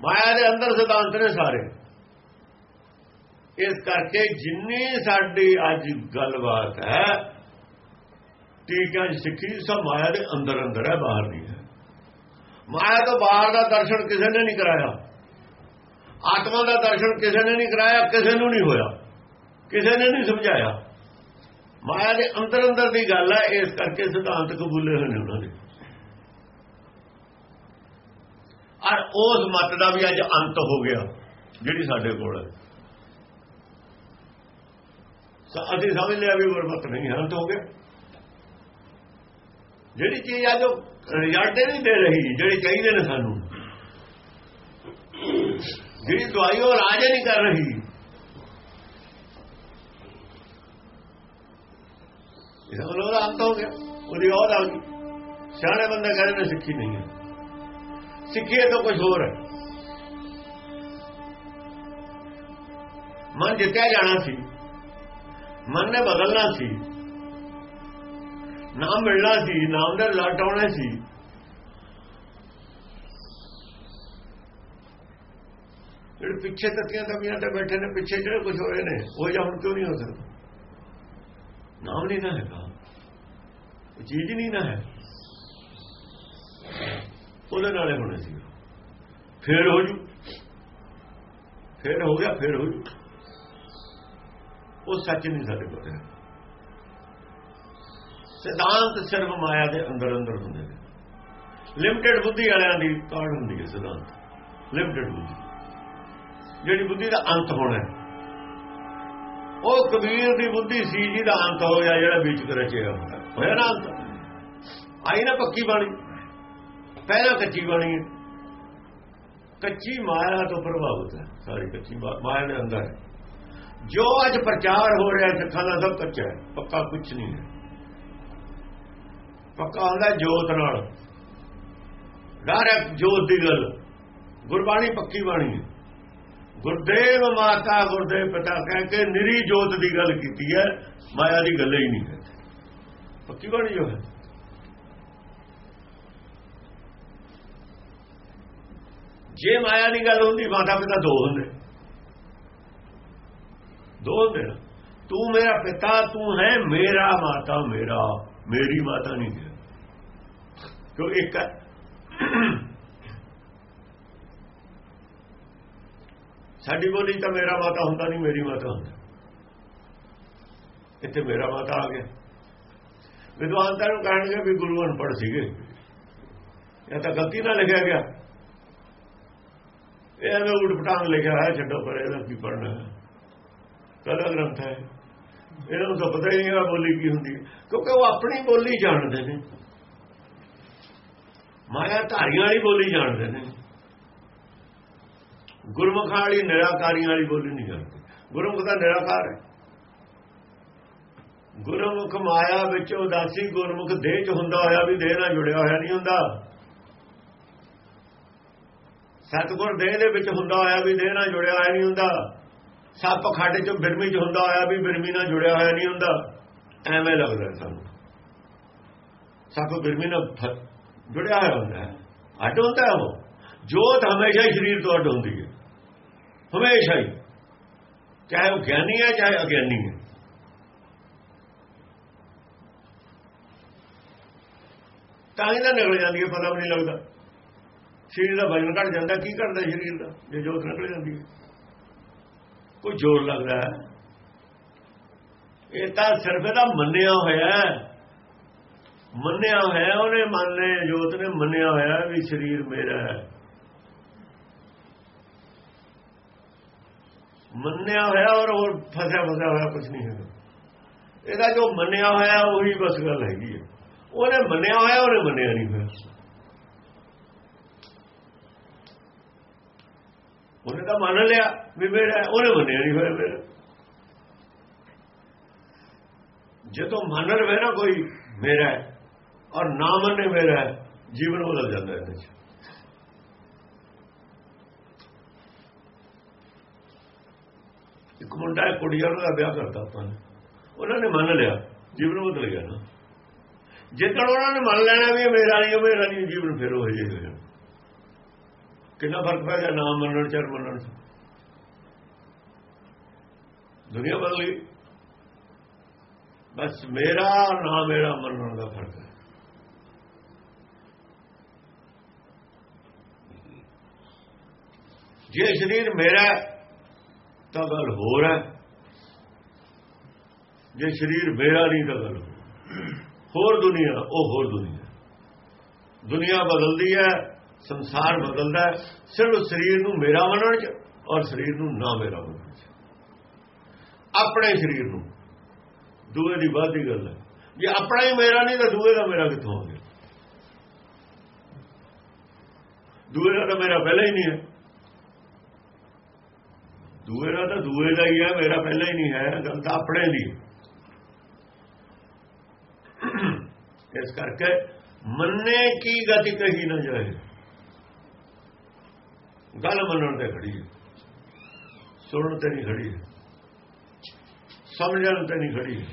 ਮਾਇਆ ਦੇ ਅੰਦਰ ਸਿਧਾਂਤ ਨੇ ਸਾਰੇ। ਇਸ ਕਰਕੇ ਜਿੰਨੀ ਸਾਡੀ ਅੱਜ ਗੱਲਬਾਤ ਹੈ ਟੀਕਾ ਸਿੱਖੀ ਸਭ ਮਾਇਆ ਦੇ ਅੰਦਰ ਅੰਦਰ ਹੈ, ਬਾਹਰ ਨਹੀਂ ਮਾਇਆ ਤੋਂ ਬਾਹਰ ਦਾ ਦਰਸ਼ਨ ਕਿਸੇ ਨੇ ਨਹੀਂ ਕਰਾਇਆ। ਆਤਮਾ ਦਾ ਦਰਸ਼ਨ ਕਿਸੇ ਨੇ ਨਹੀਂ ਕਰਾਇਆ, ਕਿਸੇ ਨੂੰ ਨਹੀਂ ਹੋਇਆ। ਕਿਸੇ ਨੇ ਨਹੀਂ ਸਮਝਾਇਆ। ਮਾਇਆ ਦੇ ਅੰਦਰ ਅੰਦਰ ਦੀ ਗੱਲ ਹੈ ਇਸ ਕਰਕੇ ਸਿਧਾਂਤ ਕਬੂਲੇ ਹੋਏ ਨੇ ਉਹਨਾਂ ਦੇ। ਔਰ ਉਸ ਮਤ ਦਾ ਵੀ ਅੱਜ ਅੰਤ ਹੋ ਗਿਆ, ਜਿਹੜੀ ਸਾਡੇ ਕੋਲ ਹੈ। ਅਸੀਂ ਸਮਝ ਲਿਆ ਵੀ ਗੁਰਮਤ ਨਹੀਂ ਅੰਤ ਹੋ ਗਿਆ। ਜਿਹੜੀ ਚੀਜ਼ ਅੱਜ ਰਿਜ਼ਲਟ ਨਹੀਂ ਦੇ ਰਹੀ, ਜਿਹੜੇ ਚਾਹੀਦੇ ਨੇ ਸਾਨੂੰ। ਜਿਹੜੀ ਦਵਾਈ ਉਹ ਰਾਜ ਨਹੀਂ ਕਰ ਰਹੀ। ਇਹਦਾ ਮਤਲਬ ਉਹਦਾ ਅੰਤ ਹੋ ਗਿਆ। ਉਹਦੀ ਔਰ ਆ ਗਈ। ਸਿਆਣੇ ਬੰਦੇ ਕਹਿੰਦੇ ਨੇ ਸਿੱਖੀ ਨਹੀਂ ਹੈ। ਸਿੱਖੀ ਤਾਂ ਕੁਝ ਹੋਰ ਹੈ। ਮਨ ਜਿੱਤਿਆ ਜਾਣਾ ਸੀ। ਮਨ ਨੇ ਬਦਲਣਾ ਸੀ। ਨਾਮ ਮਿਲਣਾ ਸੀ, ਨਾਮ ਦਾ ਲੱਟ ਆਉਣਾ ਸੀ। ਜਿਹੜੇ ਪਿੱਛੇ ਤੱਕੀਆਂ ਤਵੀਆਂ ਤੇ ਬੈਠੇ ਨੇ, ਪਿੱਛੇ ਜਿਹੜੇ ਕੁਝ ਹੋਏ ਨੇ, ਉਹ ਜਾਂ ਹੁਣ ਕਿਉਂ ਨਹੀਂ ਹੋ ਸਕਦਾ? ਨਾਮ ਨਹੀਂ ਨਾ ਹੈਗਾ। ਉਹ ਚੀਜ਼ ਨਹੀਂ ਨਾ ਹੈ। ਉਹਦੇ ਨਾਲੇ ਹੋਣਾ ਸੀ। ਫੇਰ ਹੋ ਜੂ। ਫੇਰ ਹੋ ਗਿਆ, ਫੇਰ ਹੋ ਜੂ। ਉਹ ਸੱਚ ਨਹੀਂ ਸਾਡੇ ਕੋਲ ਹੈ। ਸਿਧਾਂਤ ਸਿਰਫ ਮਾਇਆ ਦੇ ਅੰਦਰ ਅੰਦਰ ਹੁੰਦੇ ਨੇ। ਲਿਮਟਿਡ ਬੁੱਧੀ ਵਾਲਿਆਂ ਦੀ ਕਾਢ ਹੁੰਦੀ ਹੈ ਸਿਧਾਂਤ। ਲਿਮਟਿਡ ਬੁੱਧੀ। ਜਿਹੜੀ ਬੁੱਧੀ ਦਾ ਅੰਤ ਹੋਣਾ ਉਹ ਕਬੀਰ ਦੀ ਬੁੱਧੀ ਸੀ ਜਿਹਦਾ ਅੰਤ ਹੋ ਗਿਆ, ਜਿਹੜਾ ਵਿੱਚ ਰਚਿਆ ਹੋਇਆ ਨਾ ਅੰਤ? ਆਈ ਨਾ ਪੱਕੀ ਬਾਣੀ। ਪਹਿਲਾਂ ਕੱਚੀ ਬਾਣੀ ਹੈ। ਕੱਚੀ ਮਾਇਆ ਤੋਂ ਪ੍ਰਭਾਵਿਤ ਹੈ। ਸਾਰੀ ਕੱਚੀ ਮਾਇਆ ਦੇ ਅੰਦਰ ਜੋ ਅੱਜ ਪ੍ਰਚਾਰ ਹੋ ਰਿਹਾ ਸਿੱਖਾਂ ਦਾ ਸਭ ਕੱਚਾ ਹੈ। ਪੱਕਾ ਕੁਝ ਨਹੀਂ ਹੈ। ਪੱਕਾ ਹੁੰਦਾ ਜੋਤ ਨਾਲ। ਡਾਇਰੈਕਟ ਜੋਤ ਦੀ ਗੱਲ। ਗੁਰਬਾਣੀ ਪੱਕੀ ਬਾਣੀ ਹੈ। ਗੁਰਦੇਵ ਮਾਤਾ ਗੁਰਦੇਵ ਪਿਤਾ ਕਹਿ ਕੇ ਨਿਰੀ ਜੋਤ ਦੀ ਗੱਲ ਕੀਤੀ ਹੈ, ਮਾਇਆ ਦੀ ਗੱਲ ਹੀ ਨਹੀਂ ਹੈ ਪੱਕੀ ਬਾਣੀ ਜੋ ਹੈ। ਜੇ ਮਾਇਆ ਦੀ ਗੱਲ ਹੁੰਦੀ, ਮਾਤਾ ਪਿਤਾ ਦੋ ਹੁੰਦੇ। ਦੋ ਹੁੰਦੇ ਤੂੰ ਮੇਰਾ ਪਿਤਾ, ਤੂੰ ਹੈ ਮੇਰਾ, ਮਾਤਾ ਮੇਰਾ। ਮੇਰੀ ਮਾਤਾ ਨਹੀਂ ਹੈ ਕਿਉਂ ਇੱਕ ਸਾਡੀ ਬੋਲੀ ਤਾਂ ਮੇਰਾ ਮਾਤਾ ਹੁੰਦਾ ਨਹੀਂ, ਮੇਰੀ ਮਾਤਾ ਹੁੰਦਾ। ਇੱਥੇ ਮੇਰਾ ਮਾਤਾ ਆ ਗਿਆ। ਵਿਦਵਾਨਤਾ ਨੂੰ ਕਹਿਣਗੇ ਵੀ ਗੁਰੂ ਅਨਪੜ ਸੀਗੇ। ਇਹ ਤਾਂ ਗਲਤੀ ਨਾਲ ਲਿਖਿਆ ਗਿਆ। ਇਹ ਐਵੇਂ ਉਡਪਟਾਂਗ ਲਿਖਿਆ ਹੈ, ਛੱਡੋ ਪਰ ਇਹਦਾ ਕੀ ਪੜਨਾ ਹੈ ਕਦਾ ਗ੍ਰੰਥ ਹੈ। ਇਹਨਾਂ ਨੂੰ ਤਾਂ ਪਤਾ ਹੀ ਨਹੀਂ ਹੈ ਬੋਲੀ ਕੀ ਹੁੰਦੀ ਕਿਉਂਕਿ ਉਹ ਆਪਣੀ ਬੋਲੀ ਜਾਣਦੇ ਨੇ। ਮਾਇਆ ਧਾਰੀਆਂ ਵਾਲੀ ਬੋਲੀ ਜਾਣਦੇ ਨੇ। ਗੁਰਮੁਖਾਂ ਵਾਲੀ, ਨਿਰਾਕਾਰੀਆਂ ਵਾਲੀ ਬੋਲੀ ਨਹੀਂ ਜਾਣਦੇ। ਗੁਰਮੁਖ ਦਾ ਨਿਰਾਕਾਰ ਹੈ। ਗੁਰਮੁਖ ਮਾਇਆ ਵਿੱਚ ਉਦਾਸੀ, ਗੁਰਮੁਖ ਦੇਹ ਚ ਹੁੰਦਾ ਹੋਇਆ ਵੀ ਦੇਹ ਨਾਲ ਜੁੜਿਆ ਹੋਇਆ ਨਹੀਂ ਹੁੰਦਾ। ਸਤਗੁਰ ਦੇਹ ਦੇ ਵਿੱਚ ਹੁੰਦਾ ਹੋਇਆ ਵੀ ਦੇਹ ਨਾਲ ਜੁੜਿਆ ਹੋਇਆ ਨਹੀਂ ਹੁੰਦਾ। ਸੱਪ ਖੱਡ ਚ ਬਿਰਮੀ ਚ ਹੁੰਦਾ ਹੋਇਆ ਵੀ ਬਿਰਮੀ ਨਾਲ ਜੁੜਿਆ ਹੋਇਆ ਨਹੀਂ ਹੁੰਦਾ, ਐਵੇਂ ਲੱਗਦਾ ਸਾਨੂੰ। ਸੱਪ ਬਿਰਮੀ ਨਾਲ ਜੁੜਿਆ ਹੋਇਆ ਹੁੰਦਾ ਹੈ। ਅੱਡ ਹੁੰਦਾ ਹੈ ਉਹ। ਜੋਤ ਹਮੇਸ਼ਾ ਹੀ ਸਰੀਰ ਤੋਂ ਅੱਡ ਹੁੰਦੀ ਹੈ। ਹਮੇਸ਼ਾ ਹੀ। ਚਾਹੇ ਉਹ ਗਿਆਨੀ ਹੈ, ਚਾਹੇ ਅਗਿਆਨੀ ਹੈ। ਤਾਂ ਹੀ ਤਾਂ ਨਿਕਲ ਜਾਂਦੀ ਹੈ, ਪਤਾ ਵੀ ਨਹੀਂ ਲੱਗਦਾ। ਸਰੀਰ ਦਾ ਵਜਨ ਘਟ ਜਾਂਦਾ, ਕੀ ਕਰਦਾ ਸਰੀਰ ਦਾ? ਜੇ ਜੋਤ ਨਿਕਲ ਜਾਂਦੀ ਹੈ। ਕੋਈ ਜ਼ੋਰ ਲੱਗਦਾ ਹੈ। ਇਹ ਤਾਂ ਸਿਰਫ ਇਹਦਾ ਮੰਨਿਆ ਹੋਇਆ ਹੈ। ਮੰਨਿਆ ਹੋਇਆ ਉਹਨੇ ਮੰਨ ਲਿਆ ਜੋਤ ਨੇ ਮੰਨਿਆ ਹੋਇਆ ਵੀ ਸਰੀਰ ਮੇਰਾ ਹੈ। ਮੰਨਿਆ ਹੋਇਆ ਔਰ ਹੋਰ ਫਸਿਆ ਫਸਿਆ ਹੋਇਆ ਕੁਝ ਨਹੀਂ ਹੈਗਾ। ਇਹਦਾ ਜੋ ਮੰਨਿਆ ਹੋਇਆ, ਉਹੀ ਬਸ ਗੱਲ ਹੈਗੀ ਹੈ। ਉਹਨੇ ਮੰਨਿਆ ਹੋਇਆ, ਉਹਨੇ ਮੰਨਿਆ ਨਹੀਂ ਹੋਇਆ। ਉਹਨੇ ਤਾਂ ਮੰਨ ਲਿਆ ਵੀ ਮੇਰਾ ਉਹਨੇ ਮੰਨਿਆ ਨਹੀਂ ਹੋਇਆ ਮੇਰਾ। ਜਦੋਂ ਮੰਨ ਲਵੇ ਨਾ ਕੋਈ ਮੇਰਾ ਔਰ ਨਾ ਮੰਨੇ ਮੇਰਾ ਜੀਵਨ ਬਦਲ ਜਾਂਦਾ ਇਹਦੇ ਚ। ਇੱਕ ਮੁੰਡਾ ਕੁੜੀ ਆ, ਦਾ ਵਿਆਹ ਕਰਤਾ ਆਪਾਂ ਨੇ। ਉਹਨਾਂ ਨੇ ਮੰਨ ਲਿਆ ਜੀਵਨ ਬਦਲ ਗਿਆ ਨਾ। ਜਿੱਦਣ ਉਹਨਾਂ ਨੇ ਮੰਨ ਲੈਣਾ ਵੀ ਇਹ ਮੇਰਾ ਨਹੀਂ ਇਹ ਮੇਰਾ ਨਹੀਂ ਜੀਵਨ ਫਿਰ ਹੋ ਜਾਏਗਾ ਕਿੰਨਾ ਫ਼ਰਕ ਪੈ ਗਿਆ ਨਾਮ ਮੰਨਣ ਚ ਮੰਨਣ ਚ? ਦੁਨੀਆ ਬਦਲ ਗਈ। ਬਸ ਮੇਰਾ ਨਾ ਮੇਰਾ ਮੰਨਣ ਦਾ ਫ਼ਰਕ ਹੈ। ਜੇ ਸਰੀਰ ਮੇਰਾ ਤਾਂ ਗੱਲ ਹੋਰ ਹੈ। ਜੇ ਸਰੀਰ ਮੇਰਾ ਨਹੀਂ, ਤਾਂ ਗੱਲ ਹੋਰ। ਹੋਰ ਦੁਨੀਆ, ਉਹ ਹੋਰ ਦੁਨੀਆ। ਦੁਨੀਆ ਬਦਲਦੀ ਹੈ ਸੰਸਾਰ ਬਦਲਦਾ ਸਿਰਫ ਸਰੀਰ ਨੂੰ ਮੇਰਾ ਮੰਨਣ ਚ ਔਰ ਸਰੀਰ ਨੂੰ ਨਾ ਮੇਰਾ ਮੰਨਣ ਚ। ਆਪਣੇ ਸਰੀਰ ਨੂੰ। ਦੂਏ ਦੀ ਬਾਤ ਦੀ ਗੱਲ ਹੈ। ਜੇ ਆਪਣਾ ਹੀ ਮੇਰਾ ਨਹੀਂ, ਤਾਂ ਦੂਏ ਦਾ ਮੇਰਾ ਕਿੱਥੋਂ ਆ ਗਿਆ? ਦੂਏ ਦਾ ਤਾਂ ਮੇਰਾ ਪਹਿਲਾਂ ਹੀ ਨਹੀਂ ਹੈ। ਦੂਏ ਦਾ ਤਾਂ ਦੂਏ ਦਾ ਹੀ ਹੈ, ਮੇਰਾ ਪਹਿਲਾਂ ਹੀ ਨਹੀਂ ਹੈ, ਗੱਲ ਤਾਂ ਆਪਣੇ ਦੀ ਇਸ ਕਰਕੇ ਮੰਨੇ ਕੀ ਗਤੀ ਕਹੀ ਨਾ ਜਾਏ। ਗੱਲ ਮੰਨਣ ਤੇ ਖੜੀ ਹੈ। ਸੁਣਨ ਤੇ ਨਹੀਂ ਖੜੀ ਹੈ। ਸਮਝਣ ਤੇ ਨਹੀਂ ਖੜੀ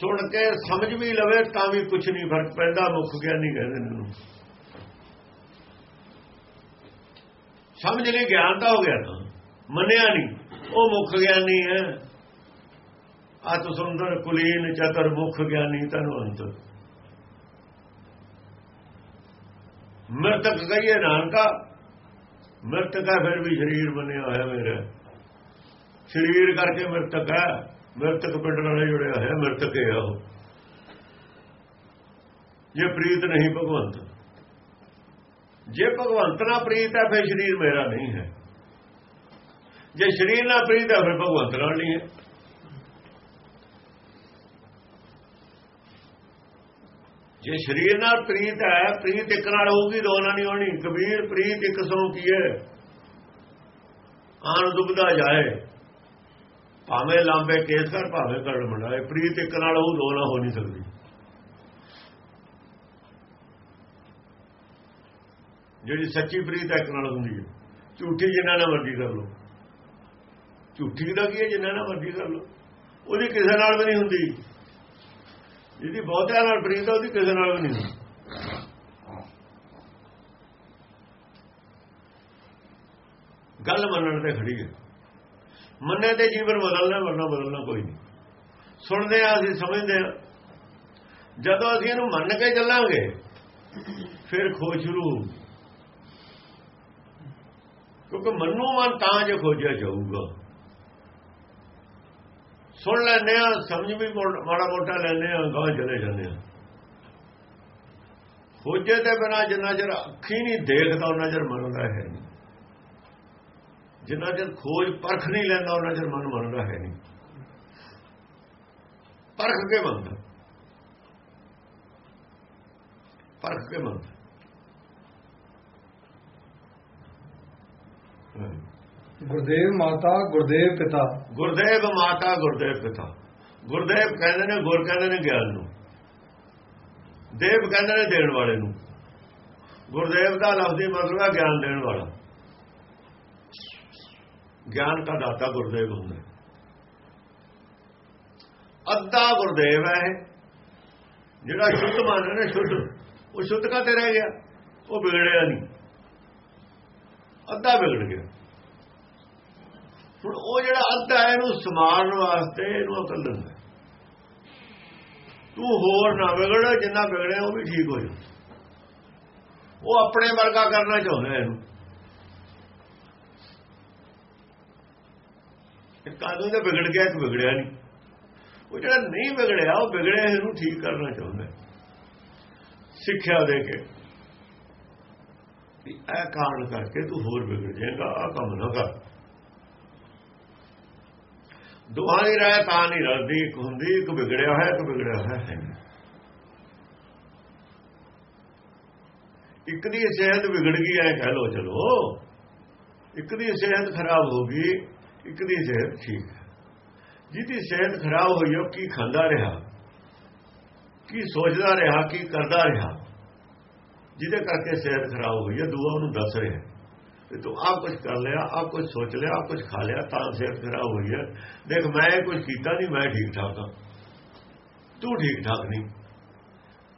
ਸੁਣ ਕੇ ਸਮਝ ਵੀ ਲਵੇ ਤਾਂ ਵੀ ਕੁਝ ਨਹੀਂ ਫ਼ਰਕ ਪੈਂਦਾ, ਮੁੱਖ ਗਿਆਨੀ ਕਹਿੰਦੇ ਨੇ ਸਮਝ ਲਈ ਗਿਆਨ ਤਾਂ ਹੋ ਗਿਆ ਨਾ ਮੰਨਿਆ ਨਹੀਂ। ਉਹ ਮੁੱਖ ਗਿਆਨੀ ਹੈ। ਅਤ ਸੁੰਦਰ ਕੁਲੀਨ ਚਤਰ ਮੁੱਖ ਗਿਆਨੀ ਤਨਵੰਤ ਮਰਤਕ ਕਹੀਏ ਨਾਨਕਾ। ਮਰਤਕ ਹੈ ਫਿਰ ਵੀ ਸਰੀਰ ਬਣਿਆ ਹੋਇਆ ਮੇਰਾ। ਸਰੀਰ ਕਰਕੇ ਮਰਤਕ ਹੈ। ਮਰਤਕ ਪਿੰਡ ਨਾਲ ਜੁੜਿਆ ਹੋਇਆ, ਮਰਤਕ ਹੈ ਉਹ। ਜੇ ਪ੍ਰੀਤ ਨਹੀਂ ਭਗਵੰਤ। ਜੇ ਭਗਵੰਤ ਨਾਲ ਪ੍ਰੀਤ ਹੈ, ਫਿਰ ਸਰੀਰ ਮੇਰਾ ਨਹੀਂ ਹੈ। ਜੇ ਸਰੀਰ ਨਾਲ ਪ੍ਰੀਤ ਹੈ, ਫਿਰ ਭਗਵੰਤ ਨਾਲ ਨਹੀਂ ਹੈ। ਜੇ ਸਰੀਰ ਨਾਲ ਪ੍ਰੀਤ ਹੈ, ਪ੍ਰੀਤ ਇੱਕ ਨਾਲ ਹੋਊਗੀ, ਦੋ ਨਾਲ ਨਹੀਂ ਹੋਣੀ। ਕਬੀਰ ਪ੍ਰੀਤ ਇੱਕ ਸੌ ਕੀ ਹੈ? ਆਨ ਦੁਬਦਾ ਜਾਏ। ਭਾਵੇਂ ਲਾਂਬੇ ਕੇਸ ਕਰ, ਭਾਵੇਂ ਕਰਨ ਬਣਾਏ। ਪ੍ਰੀਤ ਇੱਕ ਨਾਲ ਹੋਊ, ਦੋ ਨਾਲ ਹੋ ਨਹੀਂ ਸਕਦੀ। ਜਿਹੜੀ ਸੱਚੀ ਪ੍ਰੀਤ ਇੱਕ ਨਾਲ ਹੁੰਦੀ ਹੈ। ਝੂਠੀ ਜਿੰਨਾ ਨਾਲ ਮਰਜ਼ੀ ਕਰ ਲੋ ਝੂਠੀ ਦਾ ਕੀ ਹੈ? ਜਿੰਨਾ ਨਾਲ ਮਰਜ਼ੀ ਕਰ ਲੋ ਉਹਦੀ ਕਿਸੇ ਨਾਲ ਵੀ ਨਹੀਂ ਹੁੰਦੀ। ਜਿਹਦੀ ਬਹੁਤਿਆਂ ਨਾਲ ਪ੍ਰੀਤ ਹੈ ਉਹਦੀ ਕਿਸੇ ਨਾਲ ਵੀ ਨਹੀਂ। ਗੱਲ ਮੰਨਣ ਤੇ ਖੜੀ ਹੈ। ਮੰਨੇ ਤੇ ਜੀਵਨ ਬਦਲਣਾ ਵਰਨਾ ਬਦਲਣਾ ਕੋਈ ਨਹੀਂ। ਸੁਣਦੇ ਆ, ਅਸੀਂ ਸਮਝਦੇ ਆ। ਜਦੋਂ ਅਸੀਂ ਇਹਨੂੰ ਮੰਨ ਕੇ ਚੱਲਾਂਗੇ, ਫਿਰ ਖੋਜ ਸ਼ੁਰੂ ਕਿਉਂਕਿ ਮੰਨੂ ਮਨ ਤਾਂ ਜੇ ਖੋਜਿਆ ਜਾਊਗਾ। ਸੁਣ ਲੈਂਦੇ ਆ ਸਮਝ ਵੀ ਮਾੜਾ ਮੋਟਾ ਲੈਂਦੇ ਆ ਗਾਂ ਚਲੇ ਜਾਂਦੇ ਆ ਖੋਜੇ ਤੇ ਬਿਨਾ ਜਿੰਨਾ ਚਿਰ ਅੱਖੀ ਨਹੀਂ ਦੇਖਦਾ, ਉਹਨਾਂ ਚਿਰ ਮੰਨਦਾ ਹੈ ਨਹੀਂ। ਜਿੰਨਾ ਚਿਰ ਖੋਜ ਪਰਖ ਨਹੀਂ ਲੈਂਦਾ, ਉਹਨਾਂ ਚਿਰ ਮਨ ਮੰਨਦਾ ਹੈ ਨਹੀਂ। ਪਰਖ ਕੇ ਮੰਨਦਾ। ਪਰਖ ਕੇ ਮੰਨਦਾ ਹਾਂ। ਗੁਰਦੇਵ ਮਾਤਾ, ਗੁਰਦੇਵ ਪਿਤਾ। ਗੁਰਦੇਵ ਮਾਤਾ, ਗੁਰਦੇਵ ਪਿਤਾ। ਗੁਰਦੇਵ ਕਹਿੰਦੇ ਨੇ, ਗੁਰ ਕਹਿੰਦੇ ਨੇ ਗਿਆਨ ਨੂੰ। ਦੇਵ ਕਹਿੰਦੇ ਨੇ ਦੇਣ ਵਾਲੇ ਨੂੰ। ਗੁਰਦੇਵ ਦਾ ਲਫ਼ਜ਼ੀ ਮਤਲਬ ਹੈ ਗਿਆਨ ਦੇਣ ਵਾਲਾ। ਗਿਆਨ ਦਾ ਦਾਤਾ ਗੁਰਦੇਵ ਹੁੰਦਾ ਅੱਧਾ ਗੁਰਦੇਵ ਹੈ ਇਹ। ਜਿਹੜਾ ਸ਼ੁੱਧ ਮੰਨਦਾ ਨਾ ਸ਼ੁੱਧ। ਉਹ ਸ਼ੁੱਧ ਕਾ ਤੇ ਰਹਿ ਗਿਆ? ਉਹ ਵਿਗੜਿਆ ਨਹੀਂ। ਅੱਧਾ ਵਿਗੜ ਗਿਆ। ਹੁਣ ਉਹ ਜਿਹੜਾ ਅੱਧਾ ਹੈ, ਇਹਨੂੰ ਸਮਾਰਨ ਵਾਸਤੇ ਇਹਨੂੰ ਅਕਲ ਦਿੰਦਾ ਤੂੰ ਹੋਰ ਨਾ ਵਿਗੜ ਜਿੰਨਾ ਵਿਗੜਿਆ ਉਹ ਵੀ ਠੀਕ ਹੋ ਜਾ ਉਹ ਆਪਣੇ ਵਰਗਾ ਕਰਨਾ ਚਾਹੁੰਦਾ ਇਹਨੂੰ। ਇੱਕ ਆਦਮੀ ਵਿਗੜ ਗਿਆ, ਇੱਕ ਵਿਗੜਿਆ ਨਹੀਂ। ਉਹ ਜਿਹੜਾ ਨਹੀਂ ਵਿਗੜਿਆ, ਉਹ ਵਿਗੜਿਆ ਇਹਨੂੰ ਠੀਕ ਕਰਨਾ ਚਾਹੁੰਦਾ ਸਿੱਖਿਆ ਦੇ ਕੇ। ਵੀ ਇਹ ਕਾਰਨ ਕਰਕੇ ਤੂੰ ਹੋਰ ਵਿਗੜ ਜਾਏਗਾ ਆ ਕੰਮ ਨਾ ਕਰ। ਦੁਆ ਨਹੀਂ ਰਹਿ ਤਾਂ ਨਹੀਂ ਰਲਦੀ, ਇੱਕ ਹੁੰਦੀ, ਇੱਕ ਵਿਗੜਿਆ ਹੋਇਆ ਇੱਕ ਵਿਗੜਿਆ ਹੋਇਆ ਹੈ। ਇੱਕ ਦੀ ਸਿਹਤ ਵਿਗੜ ਗਈ ਐ, ਕਹਿ ਲੋ ਚਲੋ। ਇੱਕ ਦੀ ਸਿਹਤ ਖਰਾਬ ਹੋ ਗਈ, ਇੱਕ ਦੀ ਸਿਹਤ ਠੀਕ ਹੈ। ਜਿਹਦੀ ਸਿਹਤ ਖਰਾਬ ਹੋਈ, ਉਹ ਕੀ ਖਾਂਦਾ ਰਿਹਾ? ਕੀ ਸੋਚਦਾ ਰਿਹਾ, ਕੀ ਕਰਦਾ ਰਿਹਾ? ਜਿਹਦੇ ਕਰਕੇ ਸਿਹਤ ਖਰਾਬ ਹੋਈ ਹੈ, ਦੂਆ ਉਹਨੂੰ ਦੱਸ ਰਿਹਾ। ਕਿ ਤੂੰ ਆਪ ਕੁਝ ਕਰ ਲਿਆ ਆਪ ਕੁਝ ਸੋਚ ਲਿਆ ਆਪ ਕੁਝ ਖਾ ਲਿਆ, ਤਾਂ ਸਿਹਤ ਖਰਾਬ ਹੋਈ ਹੈ। ਦੇਖ, ਮੈਂ ਕੁਝ ਕੀਤਾ ਨਹੀਂ, ਮੈਂ ਠੀਕ ਠਾਕ ਹਾਂ। ਤੂੰ ਠੀਕ ਠਾਕ ਨਹੀਂ।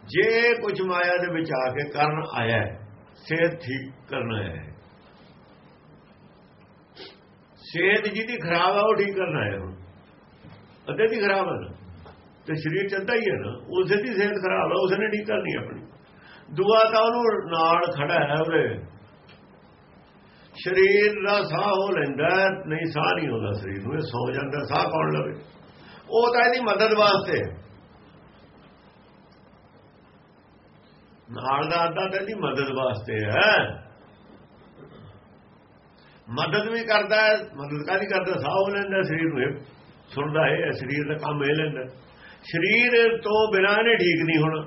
ਜੇ ਕੁਝ ਮਾਇਆ ਦੇ ਵਿੱਚ ਆ ਕੇ ਕਰਨ ਆਇਆ ਸਿਹਤ ਠੀਕ ਕਰਨਾ ਹੈ। ਸਿਹਤ ਜਿਹਦੀ ਖਰਾਬ ਆ, ਉਹ ਠੀਕ ਕਰਨਾ ਹੈ ਹੁਣ। ਅੱਧੇ ਦੀ ਖਰਾਬ ਹੈ ਨਾ। ਤੇ ਸਰੀਰ ਚੱਲਦਾ ਹੀ ਹੈ ਨਾ। ਉਸੇ ਦੀ ਸਿਹਤ ਖਰਾਬ ਹੈ ਉਸਨੇ ਠੀਕ ਕਰਨੀ ਆਪਣੀ। ਦੁਆ ਤਾਂ ਉਹਨੂੰ ਨਾਲ ਖੜਾ ਹੈ ਉਹਦੇ ਸਰੀਰ ਦਾ ਸਾਹ ਹੋ ਲੈਂਦਾ ਨਹੀਂ ਸਾਹ ਨਹੀਂ ਆਉਂਦਾ ਸਰੀਰ ਨੂੰ, ਇਹ ਸੌ ਜਾਂਦਾ, ਸਾਹ ਕੌਣ ਲਵੇ? ਉਹ ਤਾਂ ਇਹਦੀ ਮਦਦ ਵਾਸਤੇ ਨਾਲ ਦਾ ਅੱਧਾ ਤਾਂ ਇਹਦੀ ਮਦਦ ਵਾਸਤੇ ਹੈ। ਮਦਦ ਵੀ ਕਰਦਾ ਹੈ, ਮਦਦ ਕਾਦੀ ਕਰਦਾ? ਸਾਹ ਹੋ ਲੈਂਦਾ ਸਰੀਰ ਨੂੰ ਸੁਣਦਾ ਹੈ ਸਰੀਰ ਦਾ ਕੰਮ ਇਹ ਲੈਂਦਾ। ਸਰੀਰ ਤੋਂ ਬਿਨਾਂ ਨੇ ਠੀਕ ਨਹੀਂ ਹੋਣਾ।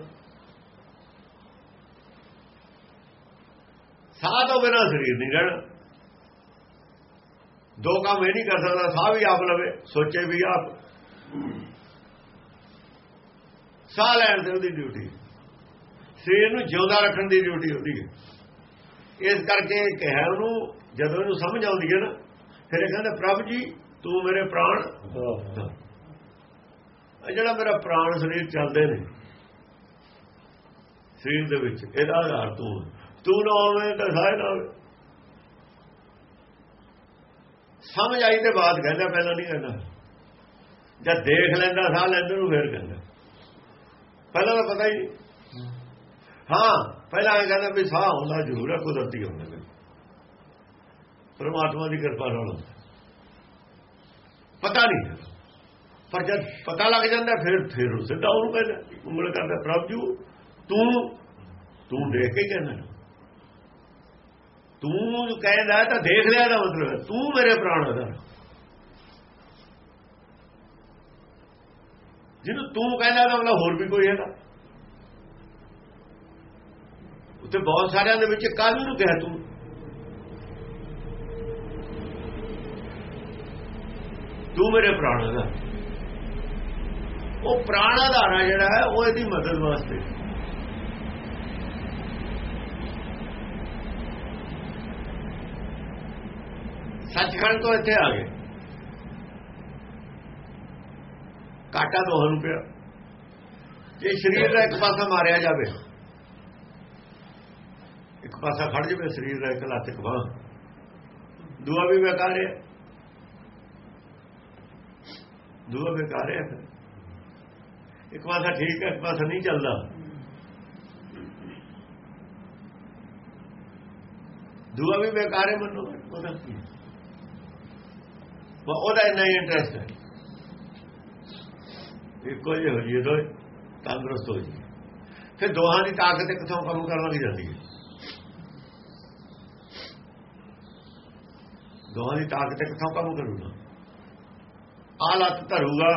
ਸਾਹ ਤੋਂ ਬਿਨਾਂ ਸਰੀਰ ਨਹੀਂ ਰਹਿਣਾ। ਦੋ ਕੰਮ ਇਹ ਨਹੀਂ ਕਰ ਸਕਦਾ ਸਾਹ ਵੀ ਆਪ ਲਵੇ ਸੋਚੇ ਵੀ ਆਪ। ਸਾਹ ਲੈਣ ਤੇ ਉਹਦੀ ਡਿਊਟੀ ਸਰੀਰ ਨੂੰ ਜਿਉਂਦਾ ਰੱਖਣ ਦੀ ਡਿਊਟੀ ਹੁੰਦੀ ਹੈ। ਇਸ ਕਰਕੇ ਕਿਹਾ ਉਹਨੂੰ ਜਦੋਂ ਇਹਨੂੰ ਸਮਝ ਆਉਂਦੀ ਹੈ ਨਾ ਫਿਰ ਇਹ ਕਹਿੰਦਾ ਪ੍ਰਭ ਜੀ ਤੂੰ ਮੇਰੇ ਪ੍ਰਾਣ ਜਿਹੜਾ ਮੇਰਾ ਪ੍ਰਾਣ ਸਰੀਰ ਚੱਲਦੇ ਨੇ ਸਰੀਰ ਦੇ ਵਿੱਚ ਇਹਦਾ ਆਧਾਰ ਤੂੰ ਤੂੰ ਨਾ ਹੋਵੇਂ ਤਾਂ ਸਾਇ ਨਾ ਹੋਵੇ। ਸਮਝ ਆਈ ਤੇ ਬਾਤ ਕਹਿੰਦਾ, ਪਹਿਲਾਂ ਨਹੀਂ ਕਹਿੰਦਾ। ਜਦ ਦੇਖ ਲੈਂਦਾ, ਸਾਹ ਲੈਂਦੇ ਨੂੰ ਫੇਰ ਕਹਿੰਦਾ। ਪਹਿਲਾਂ ਤਾਂ ਪਤਾ ਹੀ ਹਾਂ, ਪਹਿਲਾਂ ਇਹ ਕਹਿੰਦਾ ਵੀ ਸਾਹ ਹੁੰਦਾ, ਜ਼ਰੂਰ ਹੈ ਕੁਦਰਤੀ ਹੁੰਦਾ ਪਰਮਾਤਮਾ ਦੀ ਕਿਰਪਾ ਨਾਲ ਪਤਾ ਨਹੀਂ। ਪਰ ਜਦ ਪਤਾ ਲੱਗ ਜਾਂਦਾ, ਫਿਰ ਫਿਰ ਸਿੱਧਾ ਉਹਨੂੰ ਕਹਿੰਦਾ, ਉਂਗਲ ਕਰਦਾ, ਪ੍ਰਭ ਜੂ, ਤੂੰ ਤੂੰ ਦੇਖ ਕੇ ਕਹਿੰਦਾ। ਤੂੰ ਕਹਿੰਦਾ ਤਾਂ ਦੇਖ ਲਿਆ ਦਾ ਮਤਲਬ ਤੂੰ ਮੇਰੇ ਪ੍ਰਾਣ ਆਧਾਰ ਜਿਹਨੂੰ ਤੂੰ ਕਹਿੰਦਾ ਤਾਂ ਮਤਲਬ ਹੋਰ ਵੀ ਕੋਈ ਹੈਗਾ ਉੱਤੇ ਬਹੁਤ ਸਾਰਿਆਂ ਦੇ ਵਿੱਚ ਕਾਹਨੂੰ ਨੂੰ ਕਹਿ ਤੂੰ? ਤੂੰ ਮੇਰੇ ਪ੍ਰਾਣ ਦਾ ਉਹ ਪ੍ਰਾਣ ਆਧਾਰਾ ਜਿਹੜਾ ਹੈ, ਉਹ ਇਹਦੀ ਮਦਦ ਵਾਸਤੇ। ਸੱਚਖੰਡ ਤੋਂ ਇੱਥੇ ਆ ਗਏ। ਕਾਟਾ ਦੋਹਾਂ ਨੂੰ ਪਿਆ। ਜੇ ਸਰੀਰ ਦਾ ਇੱਕ ਪਾਸਾ ਮਾਰਿਆ ਜਾਵੇ, ਇੱਕ ਪਾਸਾ ਖੜ ਜਾਵੇ, ਸਰੀਰ ਦਾ ਇੱਕ ਲੱਤ ਇੱਕ ਬਾਹ। ਦੂਆ ਵੀ ਬੇਕਾਰ ਹੈ। ਦੂਆ ਬੇਕਾਰ ਹੈ। ਇੱਕ ਪਾਸਾ ਠੀਕ ਹੈ, ਇੱਕ ਪਾਸਾ ਨਹੀਂ ਚੱਲਦਾ। ਦੂਆ ਵੀ ਬੇਕਾਰ ਹੈ ਮੰਨੋ। ਉਹਦਾ ਕੀ ਉਹਦਾ ਇੰਨਾ ਹੀ ਇੰਟਰਸਟ ਹੈ ਇੱਕੋ ਜਿਹੇ ਹੋ ਜੀਏ ਦੋਏ ਤੰਦਰੁਸਤ ਹੋ ਜੀ ਫਿਰ ਦੋਹਾਂ ਦੀ ਤਾਕਤ ਕਿੱਥੋਂ ਕੰਮ ਕਰਨ ਲੱਗ ਜਾਂਦੀ ਹੈ ਦੋਹਾਂ ਦੀ ਤਾਕਤ ਕਿੱਥੋਂ ਕੰਮ ਕਰੂਗਾ ਆ ਲੱਤ ਧਰੂਗਾ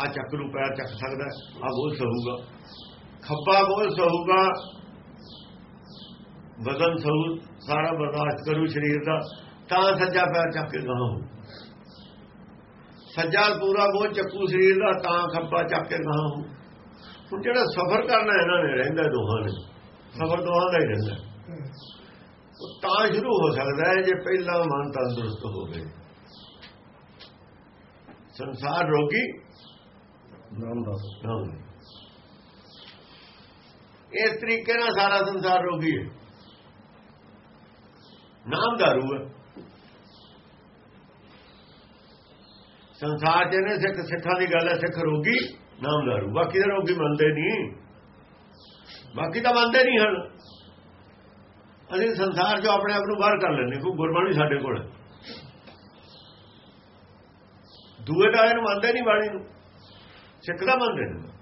ਆ ਚੱਕ ਨੂੰ ਪੈਰ ਚੱਕ ਸਕਦਾ ਆ ਬੋਲ ਸਹੂਗਾ ਖੱਬਾ ਬੋਲ ਸਹੂਗਾ ਵਜ਼ਨ ਸਹੂ ਸਾਰਾ ਬਰਦਾਸ਼ਤ ਕਰੂ ਸਰੀਰ ਦਾ ਤਾਂ ਸੱਜਾ ਪੈਰ ਚੱਕ ਕੇ ਗਾਂ ਸੱਜਾ ਪੂਰਾ ਬੋਝ ਚੱਕੂ ਸਰੀਰ ਦਾ ਤਾਂ ਖੱਬਾ ਚੱਕ ਕੇ ਗਾਂ ਹੋ। ਹੁਣ ਜਿਹੜਾ ਸਫ਼ਰ ਕਰਨਾ ਇਹਨਾਂ ਨੇ ਰਹਿੰਦਾ ਦੋਹਾਂ ਨੇ। ਸਫ਼ਰ ਦੋਹਾਂ ਦਾ ਹੀ ਰਹਿੰਦਾ। ਉਹ ਤਾਂ ਸ਼ੁਰੂ ਹੋ ਸਕਦਾ ਹੈ ਜੇ ਪਹਿਲਾਂ ਮਨ ਤੰਦਰੁਸਤ ਹੋਵੇ। ਸੰਸਾਰ ਰੋਗੀ? ਨਾਮ ਦਾ ਇਸ ਤਰੀਕੇ ਨਾਲ ਸਾਰਾ ਸੰਸਾਰ ਰੋਗੀ ਹੈ। ਨਾਮ ਦਾਰੂ ਹੈ। ਸੰਸਾਰ ਚ ਨੇ ਸਿੱਖ ਸਿੱਖਾਂ ਦੀ ਗੱਲ ਹੈ, ਸਿੱਖ ਰੋਗੀ ਨਾਮ ਦਾਰੂ ਬਾਕੀ ਦੇ ਰੋਗੀ ਮੰਨਦੇ ਨਹੀਂ ਬਾਕੀ ਤਾਂ ਮੰਨਦੇ ਨਹੀਂ ਹਨ। ਅਸੀਂ ਸੰਸਾਰ ਚੋਂ ਆਪਣੇ ਆਪ ਨੂੰ ਬਾਹਰ ਕਰ ਲੈਂਦੇ ਕੋਈ ਗੁਰਬਾਣੀ ਸਾਡੇ ਕੋਲ ਦੂਏ ਦਾ ਇਹਨੂੰ ਮੰਨਦੇ ਨਹੀਂ ਬਾਣੀ ਨੂੰ। ਸਿੱਖ ਦਾ ਮੰਨਦੇ ਨੇ।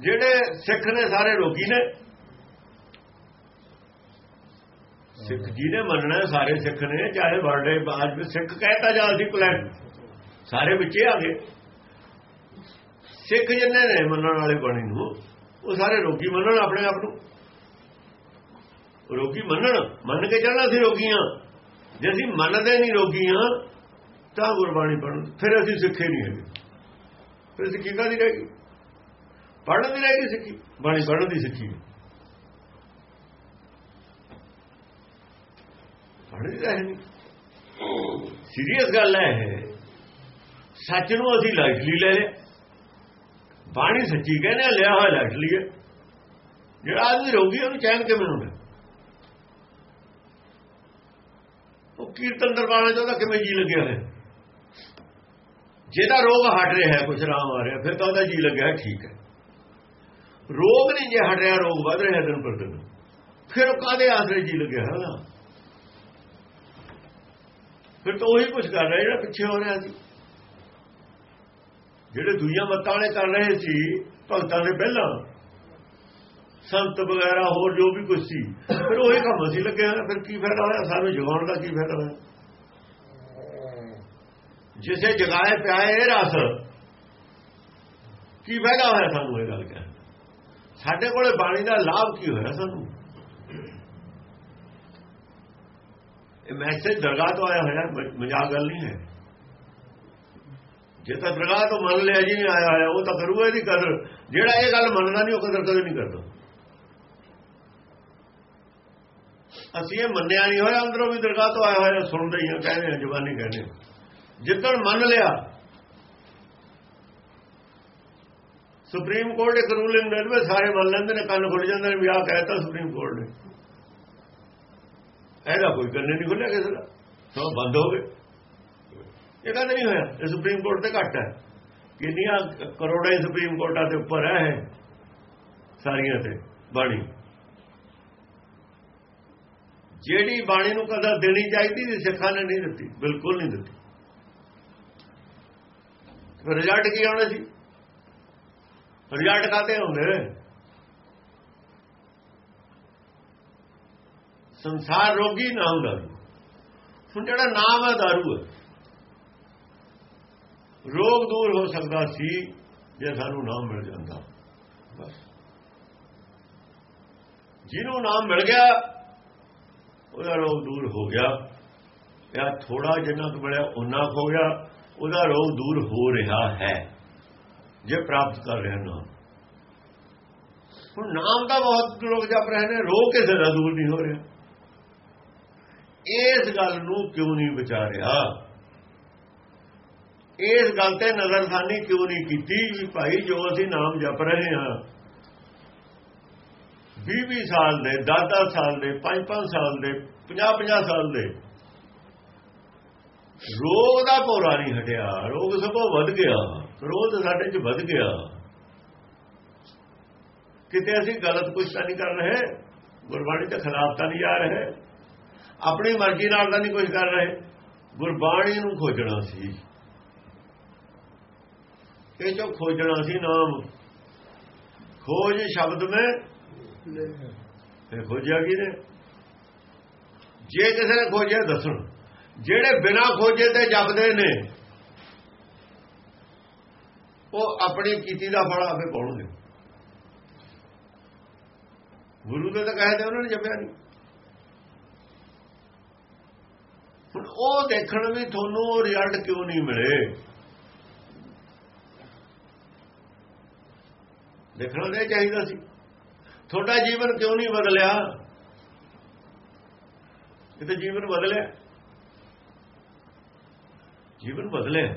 ਜਿਹੜੇ ਸਿੱਖ ਨੇ ਸਾਰੇ ਰੋਗੀ ਨੇ। ਸਿੱਖ ਜੀ ਨੇ ਮੰਨਣਾ ਸਾਰੇ ਸਿੱਖ ਨੇ। ਚਾਹੇ ਵਰਡੇ ਬਾਜ ਵਿੱਚ ਸਿੱਖ ਕਹਿਤਾ ਜਾ ਸੀ ਪਲਾਨ ਸਾਰੇ ਵਿੱਚ ਆ ਗਏ। ਸਿੱਖ ਜਿੰਨੇ ਨੇ ਮੰਨਣ ਵਾਲੇ ਬਾਣੀ ਨੂੰ, ਉਹ ਸਾਰੇ ਰੋਗੀ ਮੰਨਣ ਆਪਣੇ ਆਪ ਨੂੰ। ਰੋਗੀ ਮੰਨਣ, ਮੰਨ ਕੇ ਚੱਲਣਾ ਸੀ ਰੋਗੀਆਂ ਜੇ ਅਸੀਂ ਮੰਨਦੇ ਨਹੀਂ ਰੋਗੀਆਂ ਤਾਂ ਗੁਰਬਾਣੀ ਪੜਨ ਫਿਰ ਅਸੀਂ ਸਿੱਖੇ ਨਹੀਂ ਹੈਗੇ। ਫਿਰ ਸਿੱਖੀ ਕਾਦੀ ਰਹੇਗੀ ਪੜਨ ਦੀ ਰਹੇਗੀ ਸਿੱਖੀ, ਬਾਣੀ ਪੜਨ ਦੀ ਸਿੱਖੀ। ਪੜਨ ਦੀ ਰਹੇਗੀ ਸੀਰੀਅਸ ਗੱਲ ਹੈ ਸੱਚ ਨੂੰ ਅਸੀਂ ਲਾਈਟਲੀ ਲੈ ਲਿਆ। ਬਾਣੀ ਸੱਚੀ ਕਹਿੰਦੇ ਆ, ਲਿਆ ਹੋਇਆ ਲਾਈਟਲੀ ਹੈ ਜਿਹੜਾ ਆਦਮੀ ਰੋਗੀ ਉਹਨੂੰ ਚੈਨ ਕਿਵੇਂ ਹੁੰਦਾ ਉਹ ਕੀਰਤਨ ਦਰਬਾਰਾਂ 'ਚ ਉਹਦਾ ਕਿਵੇਂ ਜੀ ਲੱਗਿਆ ਹੋਇਆ? ਜਿਹਦਾ ਰੋਗ ਹਟ ਰਿਹਾ ਹੈ ਕੁਛ ਆਰਾਮ ਆ ਰਿਹਾ ਫਿਰ ਤਾਂ ਉਹਦਾ ਜੀ ਲੱਗਿਆ ਠੀਕ ਹੈ। ਰੋਗ ਨਹੀਂ ਜੇ ਹਟ ਰਿਹਾ ਰੋਗ ਵੱਧ ਰਿਹਾ ਦਿਨ ਪਰ ਦਿਨ ਫਿਰ ਉਹ ਕਾਦੇ ਆਸਰੇ ਜੀ ਲੱਗਿਆ ਹੈ ਨਾ ਫਿਰ ਤਾਂ ਉਹੀ ਕੁਝ ਕਰ ਰਿਹਾ ਜਿਹੜਾ ਪਿੱਛੇ ਹੋ ਰਿਹਾ ਸੀ। ਜਿਹੜੇ ਦੁਨੀਆ ਮੱਤਾਂ ਵਾਲੇ ਕਰ ਰਹੇ ਸੀ, ਭਗਤਾਂ ਦੇ ਪਹਿਲਾਂ। ਸੰਤ ਵਗੈਰਾ ਹੋਰ ਜੋ ਵੀ ਕੁਝ ਸੀ, ਫਿਰ ਉਹੀ ਕੰਮ ਅਸੀਂ ਲੱਗਿਆ ਹੋਏ ਫਿਰ ਕੀ ਫਾਇਦਾ ਹੋਇਆ? ਸਾਨੂੰ ਜਗਾਉਣ ਦਾ ਕੀ ਫਾਇਦਾ ਹੋਇਆ? ਜਿਸੇ ਜਗਾਏ ਪਿਆਏ ਇਹ ਰਸ, ਕੀ ਫਾਇਦਾ ਹੋਇਆ ਸਾਨੂੰ ਇਹ ਗੱਲ ਕਹਿ ਸਾਡੇ ਕੋਲੇ ਬਾਣੀ ਦਾ ਲਾਭ ਕੀ ਹੋਇਆ ਸਾਨੂੰ? ਇਹ ਮੈਸੇਜ ਦਰਗਾਹ ਤੋਂ ਆਇਆ ਹੋਇਆ ਮਜ਼ਾਕ ਗੱਲ ਨਹੀਂ ਹੈ। ਜੇ ਤਾਂ ਦਰਗਾਹ ਤੋਂ ਮੰਨ ਲਿਆ ਜੀ ਨਹੀਂ ਆਇਆ ਹੋਇਆ, ਉਹ ਤਾਂ ਕਰੂਗਾ ਇਹਦੀ ਕਦਰ ਜਿਹੜਾ ਇਹ ਗੱਲ ਮੰਨਦਾ ਨਹੀਂ, ਉਹ ਕਦਰ ਕਦੇ ਨਹੀਂ ਕਰਦਾ। ਅਸੀਂ ਇਹ ਮੰਨਿਆ ਨਹੀਂ ਹੋਇਆ, ਅੰਦਰੋਂ ਵੀ ਦਰਗਾਹ ਤੋਂ ਆਇਆ ਹੋਇਆ, ਸੁਣਦੇ ਹੀ ਆ, ਕਹਿੰਦੇ ਆ, ਜ਼ੁਬਾਨੀ ਕਹਿੰਦੇ ਆ। ਜਿੱਦਣ ਮੰਨ ਲਿਆ, ਸੁਪਰੀਮ ਕੋਰਟ ਇੱਕ ਰੂਲਿੰਗ ਦੇ ਵਿੱਚ ਸਾਰੇ ਮੰਨ ਲੈਂਦੇ ਨੇ, ਕੰਨ ਖੁੱਲ ਜਾਂਦੇ ਨੇ, ਵੀ ਆਹ ਕਹਿਤਾ ਸੁਪਰੀਮ ਕੋਰਟ ਨੇ। ਇਹਦਾ ਕੋਈ ਕੰਨ ਨਹੀਂ ਖੁੱਲਿਆ ਕਿਸੇ ਦਾ। ਸਭ ਬੰਦ ਹੋ ਗਏ। ਇਹ ਕਹਿੰਦੇ ਨਹੀਂ ਹੋਇਆ। ਇਹ ਸੁਪਰੀਮ ਕੋਰਟ ਤੇ ਘੱਟ ਹੈ। ਕਿੰਨੀਆਂ ਕਰੋੜਾਂ ਸੁਪਰੀਮ ਕੋਰਟਾਂ ਦੇ ਉੱਪਰ ਹੈ ਇਹ। ਸਾਰੀਆਂ ਤੇ, ਬਾਣੀ। ਜਿਹੜੀ ਬਾਣੀ ਨੂੰ ਕਦਰ ਦੇਣੀ ਚਾਹੀਦੀ ਸੀ, ਸਿੱਖਾਂ ਨੇ ਨਹੀਂ ਦਿੱਤੀ। ਬਿਲਕੁਲ ਨਹੀਂ ਦਿੱਤੀ। ਰਿਜ਼ਲਟ ਕੀ ਆਉਣਾ ਸੀ? ਰਿਜ਼ਲਟ ਕਾਤੇ ਹੁੰਦੇ ਸੰਸਾਰ ਰੋਗੀ ਨਾਮ ਦਾਰੂ ਹੁਣ ਜਿਹੜਾ ਨਾਮ ਹੈ, ਦਾਰੂ ਹੈ। ਰੋਗ ਦੂਰ ਹੋ ਸਕਦਾ ਸੀ ਜੇ ਸਾਨੂੰ ਨਾਮ ਮਿਲ ਜਾਂਦਾ। ਬਸ। ਜਿਹਨੂੰ ਨਾਮ ਮਿਲ ਗਿਆ, ਉਹਦਾ ਰੋਗ ਦੂਰ ਹੋ ਗਿਆ। ਜਾਂ ਥੋੜਾ ਜਿੰਨਾ ਕੁ ਮਿਲਿਆ ਉਹਨਾਂ ਹੋ ਗਿਆ। ਉਹਦਾ ਰੋਗ ਦੂਰ ਹੋ ਰਿਹਾ ਹੈ। ਜੇ ਪ੍ਰਾਪਤ ਕਰ ਰਿਹਾ ਨਾਮ ਹੁਣ ਨਾਮ ਦਾ ਬਹੁਤ ਲੋਕ ਜਪ ਰਹੇ ਨੇ, ਰੋਗ ਕਿਸੇ ਦਾ ਦੂਰ ਨਹੀਂ ਹੋ ਰਿਹਾ। ਇਸ ਗੱਲ ਨੂੰ ਕਿਉਂ ਨਹੀਂ ਵਿਚਾਰਿਆ? ਇਸ ਗੱਲ ਤੇ ਨਜ਼ਰਸਾਨੀ ਕਿਉਂ ਨਹੀਂ ਕੀਤੀ ਵੀ ਭਾਈ ਜੋ ਅਸੀਂ ਨਾਮ ਜਪ ਰਹੇ ਹਾਂ? 20-20 ਸਾਲ ਦੇ 10-10 ਸਾਲ ਦੇ 5-5 ਸਾਲ ਦੇ 50-50 ਸਾਲ ਦੇ। ਰੋਗ ਦਾ ਭੋਰਾ ਨਹੀਂ ਹਟਿਆ, ਰੋਗ ਸਭੋ ਵੱਧ ਗਿਆ ਕ੍ਰੋਧ ਸਾਡੇ 'ਚ ਵੱਧ ਗਿਆ। ਕਿਤੇ ਅਸੀਂ ਗਲਤ ਕੁਝ ਤਾਂ ਨਹੀਂ ਕਰ ਰਹੇ, ਗੁਰਬਾਣੀ ਦੇ ਖਿਲਾਫ ਤਾਂ ਨਹੀਂ ਜਾ ਰਹੇ, ਆਪਣੀ ਮਰਜ਼ੀ ਨਾਲ ਤਾਂ ਨਹੀਂ ਕੁਝ ਕਰ ਰਹੇ। ਗੁਰਬਾਣੀ ਨੂੰ ਖੋਜਣਾ ਸੀ। ਇਹ ਜੋ ਖੋਜਣਾ ਸੀ ਨਾਮ, ਖੋਜ ਸ਼ਬਦ में ਇਹ ਖੋਜਿਆ ਕੀ ਜੇ ਕਿਸੇ ਨੇ ਖੋਜਿਆ ਦੱਸਣ। ਜਿਹੜੇ ਬਿਨਾ ਖੋਜੇ ਤੇ ਜਪਦੇ ਨੇ, ਉਹ ਆਪਣੀ ਕੀਤੀ ਦਾ ਫਲ ਆਪੇ ਪਾਉਣਗੇ ਗੁਰੂ ਦੇ ਤਾਂ ਕਹੇ ਤੇ ਉਹਨਾਂ ਨੇ ਜਪਿਆ ਨਹੀਂ ਹੁਣ ਉਹ ਦੇਖਣ ਵੀ ਤੁਹਾਨੂੰ ਰਿਜ਼ਲਟ ਕਿਉਂ ਨਹੀਂ ਮਿਲੇ? ਦੇਖਣਾ ਨਹੀਂ ਚਾਹੀਦਾ ਸੀ। ਤੁਹਾਡਾ ਜੀਵਨ ਕਿਉਂ ਨਹੀਂ ਬਦਲਿਆ? ਇਹ ਤਾਂ ਜੀਵਨ ਬਦਲਿਆ। ਜੀਵਨ ਬਦਲਿਆ।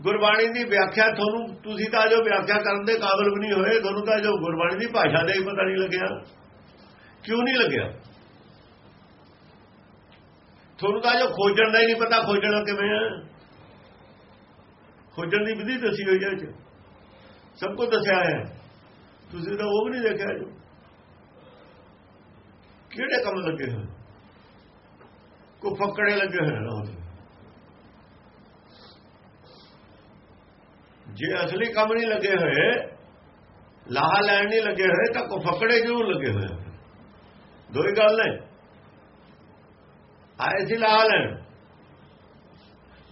ਗੁਰਬਾਣੀ ਦੀ ਵਿਆਖਿਆ ਤੁਹਾਨੂੰ, ਤੁਸੀਂ ਤਾਂ ਜੋ ਵਿਆਖਿਆ ਕਰਨ ਦੇ ਕਾਬਿਲ ਵੀ ਨਹੀਂ ਹੋਏ, ਤੁਹਾਨੂੰ ਤਾਂ ਜੋ ਗੁਰਬਾਣੀ ਦੀ ਭਾਸ਼ਾ ਦਾ ਹੀ ਪਤਾ ਨਹੀਂ ਲੱਗਿਆ। ਕਿਉਂ ਨਹੀਂ ਲੱਗਿਆ? ਤੁਹਾਨੂੰ ਤਾਂ ਜੋ ਖੋਜਣ ਦਾ ਹੀ ਨਹੀਂ ਪਤਾ, ਖੋਜਣਾ ਕਿਵੇਂ ਹੈ ਖੋਜਣ ਦੀ ਵਿਧੀ ਦੱਸੀ ਹੋਈ ਹੈ ਇਹ 'ਚ। ਸਭ ਕੁਝ ਦੱਸਿਆ ਹੈ ਤੁਸੀਂ ਤਾਂ ਉਹ ਵੀ ਨਹੀਂ ਦੇਖਿਆ ਜੋ ਕਿਹੜੇ ਕੰਮ ਲੱਗੇ ਹੋਏ ਕੋ ਫੱਕੜੇ ਲੱਗੇ ਹੋਏ ਨੇ ਉਹਦੇ ਜੇ ਅਸਲੀ ਕੰਮ ਨਹੀਂ ਲੱਗੇ ਹੋਏ ਲਾਹਾ ਲੈਣ ਨਹੀਂ ਲੱਗੇ ਹੋਏ ਤਾਂ ਕੋ ਫੱਕੜੇ ਜ਼ਰੂਰ ਲੱਗੇ ਹੋਏ ਆ। ਦੋ ਹੀ ਗੱਲ ਨੇ ਆਏ ਸੀ ਲਾਹਾ ਲੈਣ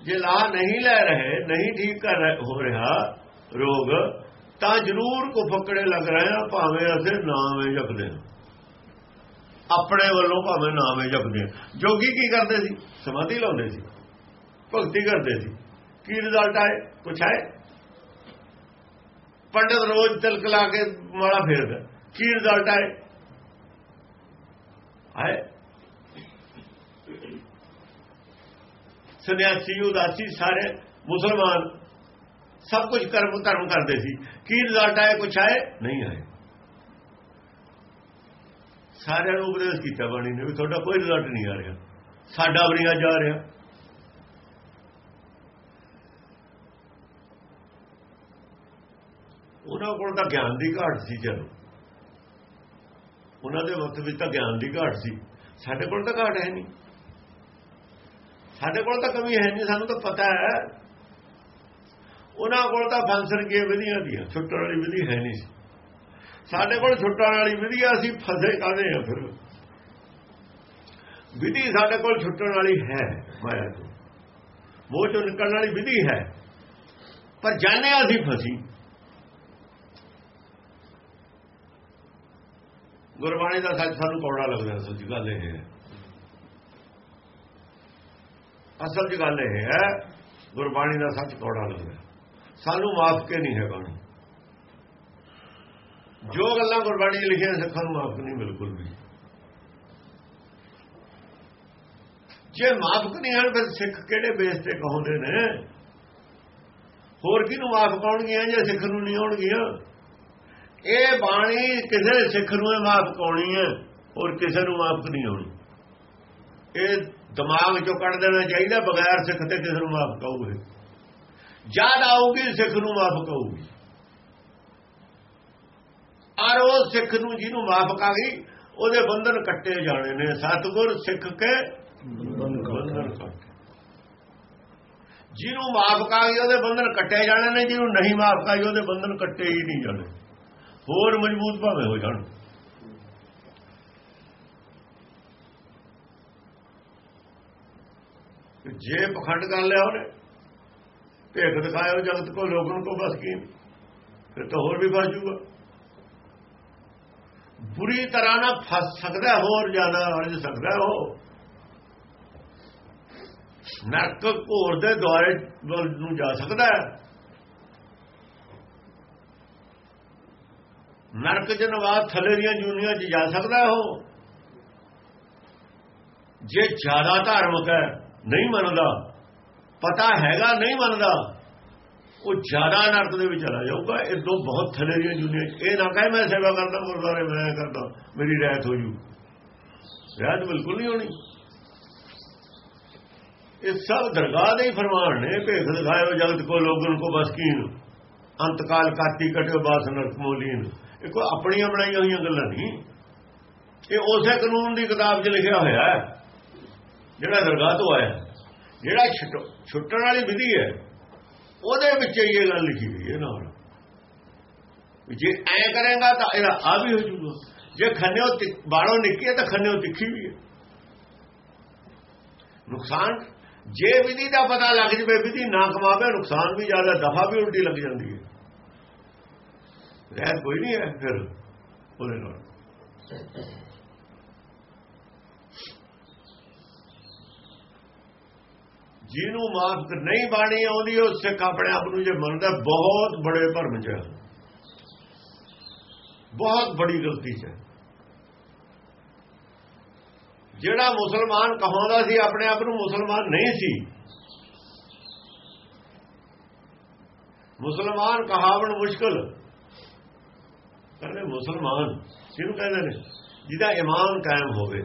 ਜੇ ਲਾਹਾ ਨਹੀਂ ਲੈ ਰਹੇ ਨਹੀਂ ਠੀਕ ਕਰ ਰਹੇ ਹੋ ਰਿਹਾ ਰੋਗ ਤਾਂ ਜ਼ਰੂਰ ਕੋ ਫੱਕੜੇ ਲੱਗ ਰਹੇ ਆ, ਭਾਵੇਂ ਅਸੀਂ ਨਾਮ ਹੀ ਜਪਦੇ ਹਾਂ ਆਪਣੇ ਵੱਲੋਂ ਭਾਵੇਂ ਨਾਮੇ ਜਪਦੇ ਜੋਗੀ ਕੀ ਕਰਦੇ ਸੀ? ਸਮਾਧੀ ਲਾਉਂਦੇ ਸੀ। ਭਗਤੀ ਕਰਦੇ ਸੀ। ਕੀ ਰਿਜ਼ਲਟ ਆਏ? ਕੁਛ ਆਏ? ਪੰਡਤ ਰੋਜ਼ ਤਿਲਕ ਲਾ ਕੇ ਮਾਲਾ ਫੇਰਦਾ। ਕੀ ਰਿਜ਼ਲਟ ਆਏ? ਆਏ। ਸੰਨਿਆਸੀ, ਉਦਾਸੀ ਸਾਰੇ ਮੁਸਲਮਾਨ ਸਭ ਕੁਝ ਕਰਮ ਧਰਮ ਕਰਦੇ ਸੀ। ਕੀ ਰਿਜ਼ਲਟ ਆਇਆ ਕੁਛ ਆਏ ਨਹੀਂ ਆਏ ਸਾਰਿਆਂ ਨੂੰ ਉਪਦੇਸ਼ ਕੀਤਾ ਬਾਣੀ ਨੇ ਵੀ ਤੁਹਾਡਾ ਕੋਈ ਰਿਜ਼ਲਟ ਨਹੀਂ ਆ ਰਿਹਾ। ਸਾਡਾ ਵੀ ਨਹੀਂ ਜਾ ਰਿਹਾ। ਉਹਨਾਂ ਕੋਲ ਤਾਂ ਗਿਆਨ ਦੀ ਘਾਟ ਸੀ ਚਲੋ। ਉਹਨਾਂ ਦੇ ਵਕਤ ਵਿੱਚ ਤਾਂ ਗਿਆਨ ਦੀ ਘਾਟ ਸੀ। ਸਾਡੇ ਕੋਲ ਤਾਂ ਘਾਟ ਹੈ ਨਹੀਂ। ਸਾਡੇ ਕੋਲ ਤਾਂ ਕਮੀ ਹੈ ਨਹੀਂ ਸਾਨੂੰ ਤਾਂ ਪਤਾ ਹੈ। ਉਹਨਾਂ ਕੋਲ ਤਾਂ ਫੰਕਸ਼ਨ ਕੀ ਵਿਧੀਆਂ ਦੀਆਂ, ਛੁੱਟਣ ਵਾਲੀ ਵਿਧੀ ਹੈ ਨਹੀਂ ਸੀ। ਸਾਡੇ ਕੋਲ ਛੁੱਟਣ ਵਾਲੀ ਵਿਧੀ ਅਸੀਂ ਫਸੇ ਕਾਦੇ ਆ ਫਿਰ? ਵਿਧੀ ਸਾਡੇ ਕੋਲ ਛੁੱਟਣ ਵਾਲੀ ਹੈ, ਮਾਇਆ ਤੋਂ। ਮੋਹ ਚੋਂ ਨਿਕਲਣ ਵਾਲੀ ਵਿਧੀ ਹੈ, ਪਰ ਜਾਣੇ ਅਸੀਂ ਫਸੀ। ਗੁਰਬਾਣੀ ਦਾ ਸੱਚ ਸਾਨੂੰ ਕੌੜਾ ਲੱਗਦਾ, ਅਸਲ ਸੱਚ ਗੱਲ ਇਹ ਹੈ। ਅਸਲ ਦੀ ਗੱਲ ਇਹ ਹੈ, ਗੁਰਬਾਣੀ ਦਾ ਸੱਚ ਕੌੜਾ ਲੱਗਦਾ। ਸਾਨੂੰ ਮਾਫ ਕੇ ਨਹੀਂ ਹੈ ਬਾਣੀ ਜੋ ਗੱਲਾਂ ਗੁਰਬਾਣੀ ਲਿਖੀਆਂ ਸਿੱਖਾਂ ਨੂੰ ਮਾਫ ਨਹੀਂ, ਬਿਲਕੁਲ ਵੀ। ਜੇ ਮਾਫ ਨਹੀਂ ਹਨ, ਫਿਰ ਸਿੱਖ ਕਿਹੜੇ ਬੇਸ ਤੇ ਕਹੋਂਦੇ ਨੇ? ਹੋਰ ਕਿਹਨੂੰ ਮਾਫ ਪਾਉਣਗੀਆਂ ਜੇ ਸਿੱਖ ਨੂੰ ਨਹੀਂ ਆਉਣਗੀਆਂ? ਇਹ ਬਾਣੀ ਕਿਸੇ ਸਿੱਖ ਨੂੰ ਮਾਫ ਪਾਉਣੀ ਹੈ, ਹੋਰ ਕਿਸੇ ਨੂੰ ਮਾਫ ਨਹੀਂ ਹੋਣੀ ਇਹ ਦਿਮਾਗ ਚੋਂ ਕੱਢ ਦੇਣਾ ਚਾਹੀਦਾ, ਬਗੈਰ ਸਿੱਖ ਤੇ ਕਿਸੇ ਨੂੰ ਮਾਫ ਕਹੂਗੇ ਜਦ ਆਊਗੀ ਸਿੱਖ ਨੂੰ ਮਾਫ ਕਹੂਗੀ ਔਰ ਉਹ ਸਿੱਖ ਨੂੰ ਜਿਹਨੂੰ ਮਾਫ ਕਰ ਗਈ ਉਹਦੇ ਬੰਧਨ ਕੱਟੇ ਜਾਣੇ ਨੇ। ਸਤਗੁਰ ਸਿੱਖ ਕੇ ਬੰਧਨ ਕੱਟੇ। ਜਿਹਨੂੰ ਮਾਫ ਕਰ ਗਈ ਉਹਦੇ ਬੰਧਨ ਕੱਟੇ ਜਾਣੇ ਨੇ। ਜਿਹਨੂੰ ਨਹੀਂ ਮਾਫ ਕਰ ਗਈ ਉਹਦੇ ਬੰਧਨ ਕੱਟੇ ਹੀ ਨਹੀਂ ਜਾਣੇ। ਹੋਰ ਮਜ਼ਬੂਤ ਭਾਵੇਂ ਹੋ ਜਾਣ। ਜੇ ਪਖੰਡ ਕਰ ਲਿਆ ਉਹਨੇ ਭੇਖ ਦਿਖਾਇਓ ਜਗਤ ਕੋ ਲੋਕਾਂ ਕੋ ਬਸ ਕੀ। ਫਿਰ ਤਾਂ ਹੋਰ ਵੀ ਫਸ ਜੂਗਾ। ਬੁਰੀ ਤਰ੍ਹਾਂ ਨਾਲ ਫਸ ਸਕਦਾ ਹੋਰ ਜ਼ਿਆਦਾ ਅਰਜ ਸਕਦਾ ਉਹ। ਨਰਕ ਘੋਰ ਦੇ ਦੁਆਰੇ ਨੂੰ ਜਾ ਸਕਦਾ ਹੈ। ਨਰਕ ਜਨਵਾਦ ਥੱਲੇ ਦੀਆਂ ਜੂਨੀਆਂ 'ਚ ਜਾ ਸਕਦਾ ਉਹ। ਜੇ ਜ਼ਿਆਦਾ ਧਾਰਮਿਕ ਹੈ, ਨਹੀਂ ਮੰਨਦਾ ਪਤਾ ਹੈਗਾ, ਨਹੀਂ ਮੰਨਦਾ, ਉਹ ਜ਼ਿਆਦਾ ਨਰਕ ਦੇ ਵਿੱਚ ਚਲਾ ਜਾਊਗਾ। ਇਹ ਦੋ ਬਹੁਤ ਥੱਲੇ ਦੀਆਂ ਜੁਨੀਆਂ ਇਹ ਨਾ ਕਹੇ ਮੈਂ ਸੇਵਾ ਕਰਦਾ ਗੁਰਦਾਰੇ ਮੈਂ ਕਰਦਾ, ਮੇਰੀ ਰਹਿਤ ਹੋ ਜੂ। ਰਹਿਤ ਬਿਲਕੁਲ ਨਹੀਂ ਹੋਣੀ। ਇਹ ਸਭ ਦਰਗਾਹ ਦੇ ਹੀ ਫਰਮਾਨ ਨੇ, ਭੇਖ ਦਿਖਾਇਓ ਜਗਤ ਕੋ, ਲੋਗਨ ਕੋ, ਬਸਕੀਨ। ਅੰਤਕਾਲ ਕਾਤੀ ਕਟਿਓ ਬਾਸ ਨਰਕ ਮੋਲੀਨ। ਇਹ ਕੋਈ ਆਪਣੀਆਂ ਬਣਾਈਆਂ ਹੋਈਆਂ ਗੱਲਾਂ ਨਹੀਂ। ਇਹ ਉਸੇ ਕਾਨੂੰਨ ਦੀ ਕਿਤਾਬ 'ਚ ਲਿਖਿਆ ਹੋਇਆ ਹੈ, ਜਿਹੜਾ ਦਰਗਾਹ ਤੋਂ ਆਇਆ। ਜਿਹੜਾ ਛੁੱਟਣ ਵਾਲੀ ਵਿਧੀ ਹੈ, ਉਹਦੇ ਵਿੱਚ ਇਹ ਗੱਲ ਲਿਖੀ ਹੋਈ ਹੈ ਨਾਲ ਜੇ ਐ ਕਰੇਗਾ ਤਾਂ ਇਹਦਾ ਆ ਵੀ ਹੋ ਜੂਗਾ ਜੇ ਖੰਨਿਓ ਬਾਣੋਂ ਨਿੱਕੀ ਹੈ ਤਾਂ ਖੰਨਿਓ ਤਿੱਖੀ ਵੀ ਹੈ। ਨੁਕਸਾਨ? ਜੇ ਵਿਧੀ ਦਾ ਪਤਾ ਲੱਗ ਜਵੇ, ਵਿਧੀ ਨਾ ਕਮਾਵੇ, ਨੁਕਸਾਨ ਵੀ ਜ਼ਿਆਦਾ, ਦਫਾ ਵੀ ਉਲਟੀ ਲੱਗ ਜਾਂਦੀ ਹੈ। ਰਹਿਤ ਕੋਈ ਨਹੀਂ ਹੈ ਫਿਰ, ਉਹਦੇ ਨਾਲ। ਜਿਹਨੂੰ ਮਾਫ ਨਹੀਂ ਬਾਣੀ ਆਉਂਦੀ, ਉਹ ਸਿੱਖ ਆਪਣੇ ਆਪ ਨੂੰ ਜੇ ਮੰਨਦਾ, ਬਹੁਤ ਬੜੇ ਭਰਮ ਚ ਬਹੁਤ ਬੜੀ ਗਲਤੀ ਚ ਜਿਹੜਾ ਮੁਸਲਮਾਨ ਕਹਾਉਂਦਾ ਸੀ, ਆਪਣੇ ਆਪ ਨੂੰ ਮੁਸਲਮਾਨ ਨਹੀਂ ਸੀ। ਮੁਸਲਮਾਨ ਕਹਾਵਣ ਮੁਸ਼ਕਲ। ਕਹਿੰਦੇ ਮੁਸਲਮਾਨ, ਕਿਹਨੂੰ ਕਹਿੰਦੇ ਨੇ? ਜਿਹਦਾ ਇਮਾਨ ਕਾਇਮ ਹੋਵੇ।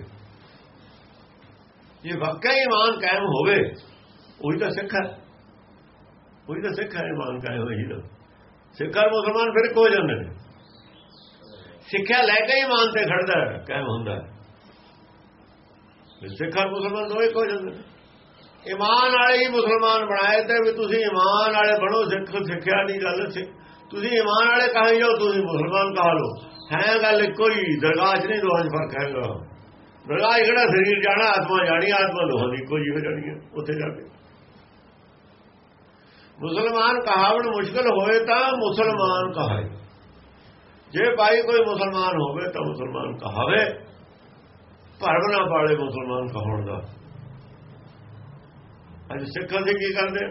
ਜੇ ਵਾਕਈ ਇਮਾਨ ਕਾਇਮ ਹੋਵੇ ਉਹੀ ਤਾਂ ਸਿੱਖ ਹੈ। ਉਹੀ ਤਾਂ ਸਿੱਖ ਹੈ ਇਮਾਨ ਕਾਇਮ ਹੋਈ ਦਾ ਸਿੱਖ ਔਰ ਮੁਸਲਮਾਨ ਫਿਰ ਕੋ ਜਾਂਦੇ ਨੇ? ਸਿੱਖਿਆ ਲੈ ਕੇ ਇਮਾਨ ਤੇ ਖੜਦਾ ਕਾਇਮ ਹੁੰਦਾ ਹੈ। ਸਿੱਖ ਔਰ ਮੁਸਲਮਾਨ ਦੋਵੇਂ ਕੋ ਜਾਂਦੇ ਨੇ? ਇਮਾਨ ਵਾਲੇ ਹੀ ਮੁਸਲਮਾਨ ਬਣਾਏ ਤੇ ਵੀ ਤੁਸੀਂ ਇਮਾਨ ਵਾਲੇ ਬਣੋ, ਸਿੱਖ ਸਿੱਖਿਆ ਦੀ ਗੱਲ ਤੁਸੀਂ ਇਮਾਨ ਵਾਲੇ ਕਹੇ ਜਾਓ ਤੁਸੀਂ ਮੁਸਲਮਾਨ ਕਹਾ ਲੋ ਹੈ ਗੱਲ ਕੋਈ ਦਰਗਾਹ 'ਚ ਨਹੀਂ ਦੋਹਾਂ 'ਚ ਫ਼ਰਕ ਹੈਗਾ। ਦਰਗਾਹ ਜਿਹੜਾ ਸਰੀਰ ਜਾਣਾ, ਆਤਮਾ ਜਾਣੀ, ਆਤਮਾ ਦੋਹਾਂ ਦੀ ਕੋਈ ਹੋ ਜਾਣੀ ਹੈ, ਉੱਥੇ ਜਾ ਕੇ। ਮੁਸਲਮਾਨ ਕਹਾਵਣ ਮੁਸ਼ਕਲ ਹੋਵੇ ਤਾਂ ਮੁਸਲਮਾਨ ਕਹਾਏ। ਜੇ ਭਾਈ ਕੋਈ ਮੁਸਲਮਾਨ ਹੋਵੇ ਤਾਂ ਮੁਸਲਮਾਨ ਕਹਾਵੇ। ਭਰਮ ਨਾ ਪਾਲੇ ਮੁਸਲਮਾਨ ਕਹਾਉਣ ਦਾ। ਅੱਜ ਸਿੱਖਾਂ ਦੇ ਕੀ ਕਰਦੇ